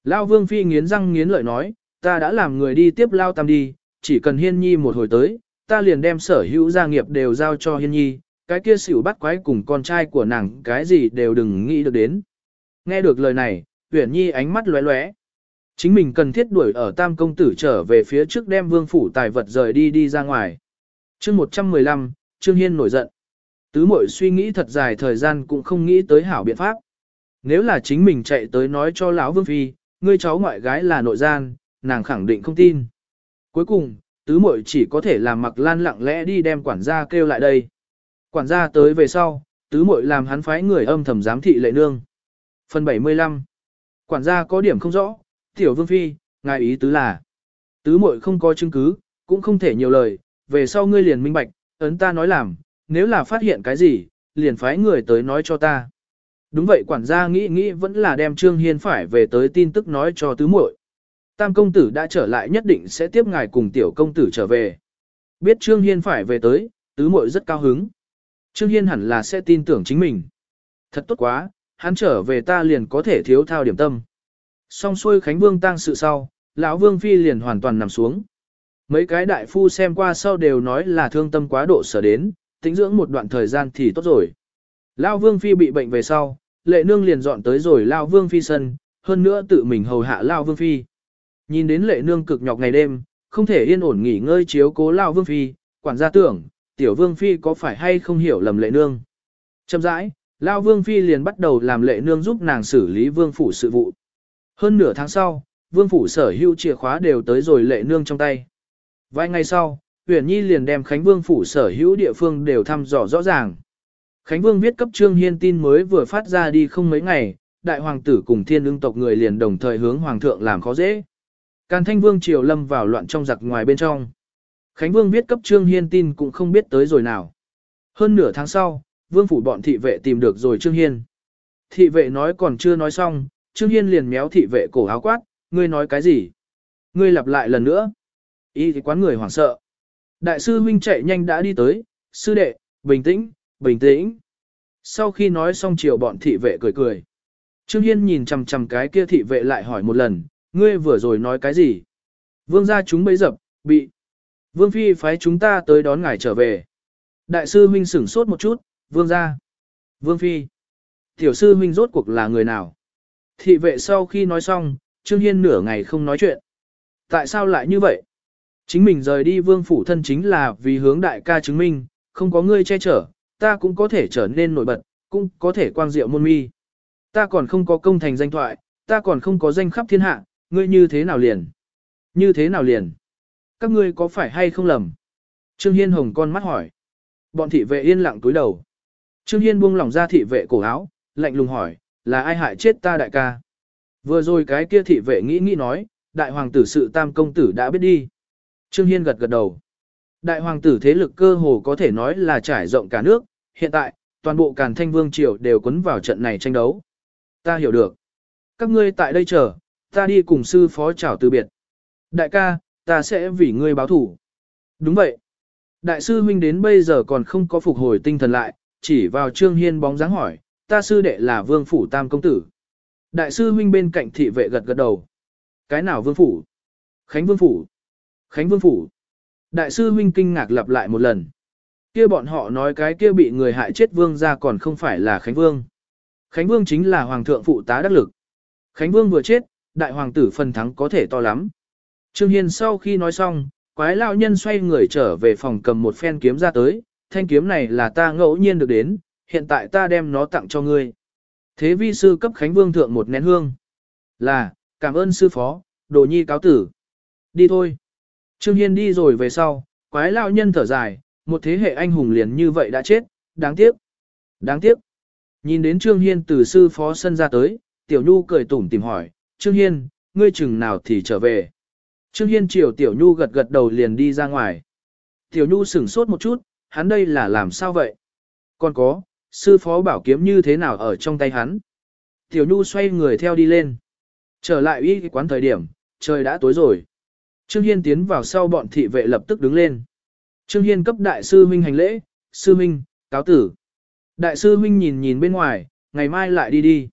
Lao Vương Phi nghiến răng nghiến lợi nói, ta đã làm người đi tiếp Lao Tam đi, chỉ cần Hiên Nhi một hồi tới, ta liền đem sở hữu gia nghiệp đều giao cho Hiên Nhi, cái kia xỉu bắt quái cùng con trai của nàng cái gì đều đừng nghĩ được đến. Nghe được lời này, Uyển Nhi ánh mắt lóe lóe. Chính mình cần thiết đuổi ở Tam Công Tử trở về phía trước đem vương phủ tài vật rời đi đi ra ngoài. chương 115, Trương Hiên nổi giận. Tứ mội suy nghĩ thật dài thời gian cũng không nghĩ tới hảo biện pháp. Nếu là chính mình chạy tới nói cho lão Vương Phi, ngươi cháu ngoại gái là nội gian, nàng khẳng định không tin. Cuối cùng, tứ Mội chỉ có thể làm mặc lan lặng lẽ đi đem quản gia kêu lại đây. Quản gia tới về sau, tứ Mội làm hắn phái người âm thầm giám thị lệ nương. Phần 75 Quản gia có điểm không rõ, tiểu vương phi, ngài ý tứ là. Tứ Mội không có chứng cứ, cũng không thể nhiều lời, về sau ngươi liền minh bạch, ấn ta nói làm, nếu là phát hiện cái gì, liền phái người tới nói cho ta. Đúng vậy quản gia nghĩ nghĩ vẫn là đem Trương Hiên phải về tới tin tức nói cho tứ muội. Tam công tử đã trở lại nhất định sẽ tiếp ngài cùng tiểu công tử trở về. Biết Trương Hiên phải về tới, tứ muội rất cao hứng. Trương Hiên hẳn là sẽ tin tưởng chính mình. Thật tốt quá, hắn trở về ta liền có thể thiếu thao điểm tâm. Xong xuôi Khánh Vương tang sự sau, lão Vương Phi liền hoàn toàn nằm xuống. Mấy cái đại phu xem qua sau đều nói là thương tâm quá độ sở đến, tính dưỡng một đoạn thời gian thì tốt rồi. Lão Vương Phi bị bệnh về sau, lệ nương liền dọn tới rồi Lão Vương Phi sân, hơn nữa tự mình hầu hạ Lão Vương Phi. Nhìn đến lệ nương cực nhọc ngày đêm, không thể yên ổn nghỉ ngơi chiếu cố Lão Vương Phi, quản gia tưởng, tiểu Vương Phi có phải hay không hiểu lầm lệ nương. Châm rãi, Lão Vương Phi liền bắt đầu làm lệ nương giúp nàng xử lý Vương Phủ sự vụ. Hơn nửa tháng sau, Vương Phủ sở hữu chìa khóa đều tới rồi lệ nương trong tay. Vài ngày sau, Uyển Nhi liền đem Khánh Vương phủ sở hữu địa phương đều thăm dò rõ ràng. Khánh Vương viết cấp Trương Hiên tin mới vừa phát ra đi không mấy ngày, đại hoàng tử cùng thiên ưng tộc người liền đồng thời hướng hoàng thượng làm khó dễ. Càn Thanh Vương triều lâm vào loạn trong giặc ngoài bên trong. Khánh Vương viết cấp Trương Hiên tin cũng không biết tới rồi nào. Hơn nửa tháng sau, Vương phủ bọn thị vệ tìm được rồi Trương Hiên. Thị vệ nói còn chưa nói xong, Trương Hiên liền méo thị vệ cổ áo quát, ngươi nói cái gì? Ngươi lặp lại lần nữa. Ý thì quán người hoảng sợ. Đại sư huynh chạy nhanh đã đi tới, sư đệ, bình tĩnh, bình tĩnh. Sau khi nói xong chiều bọn thị vệ cười cười. Trương Hiên nhìn chằm chằm cái kia thị vệ lại hỏi một lần, ngươi vừa rồi nói cái gì? Vương gia chúng bấy dập, bị. Vương phi phái chúng ta tới đón ngài trở về. Đại sư huynh sửng sốt một chút, vương gia. Vương phi. Tiểu sư huynh rốt cuộc là người nào? Thị vệ sau khi nói xong, Trương Hiên nửa ngày không nói chuyện. Tại sao lại như vậy? Chính mình rời đi vương phủ thân chính là vì hướng đại ca chứng minh, không có ngươi che chở, ta cũng có thể trở nên nổi bật, cũng có thể quang diệu môn mi. Ta còn không có công thành danh thoại, ta còn không có danh khắp thiên hạ, ngươi như thế nào liền? Như thế nào liền? Các ngươi có phải hay không lầm? Trương Hiên hồng con mắt hỏi. Bọn thị vệ yên lặng túi đầu. Trương Hiên buông lỏng ra thị vệ cổ áo, lạnh lùng hỏi, là ai hại chết ta đại ca? Vừa rồi cái kia thị vệ nghĩ nghĩ nói, đại hoàng tử sự tam công tử đã biết đi. Trương Hiên gật gật đầu. Đại hoàng tử thế lực cơ hồ có thể nói là trải rộng cả nước, hiện tại, toàn bộ Càn Thanh Vương triều đều cuốn vào trận này tranh đấu. Ta hiểu được. Các ngươi tại đây chờ, ta đi cùng sư phó chào từ biệt. Đại ca, ta sẽ vì ngươi báo thủ. Đúng vậy. Đại sư huynh đến bây giờ còn không có phục hồi tinh thần lại, chỉ vào Trương Hiên bóng dáng hỏi, ta sư đệ là Vương Phủ Tam Công Tử. Đại sư huynh bên cạnh thị vệ gật gật đầu. Cái nào Vương Phủ? Khánh Vương Phủ. Khánh Vương Phủ. Đại sư huynh kinh ngạc lặp lại một lần. Kia bọn họ nói cái kia bị người hại chết vương ra còn không phải là Khánh Vương. Khánh Vương chính là hoàng thượng phụ tá đắc lực. Khánh Vương vừa chết, đại hoàng tử phần thắng có thể to lắm. Trương Hiên sau khi nói xong, quái lão nhân xoay người trở về phòng cầm một phen kiếm ra tới, thanh kiếm này là ta ngẫu nhiên được đến, hiện tại ta đem nó tặng cho ngươi. Thế vi sư cấp Khánh Vương thượng một nén hương. Là, cảm ơn sư phó, đồ nhi cáo tử. Đi thôi. Trương Hiên đi rồi về sau, quái lão nhân thở dài, một thế hệ anh hùng liền như vậy đã chết, đáng tiếc. Đáng tiếc. Nhìn đến Trương Hiên từ sư phó sân ra tới, Tiểu Nhu cười tủm tìm hỏi, Trương Hiên, ngươi chừng nào thì trở về. Trương Hiên chiều Tiểu Nhu gật gật đầu liền đi ra ngoài. Tiểu Nhu sửng sốt một chút, hắn đây là làm sao vậy? Còn có, sư phó bảo kiếm như thế nào ở trong tay hắn? Tiểu Nhu xoay người theo đi lên. Trở lại y quán thời điểm, trời đã tối rồi. Trương Hiên tiến vào sau bọn thị vệ lập tức đứng lên. Trương Hiên cấp đại sư huynh hành lễ, sư huynh, cáo tử. Đại sư huynh nhìn nhìn bên ngoài, ngày mai lại đi đi.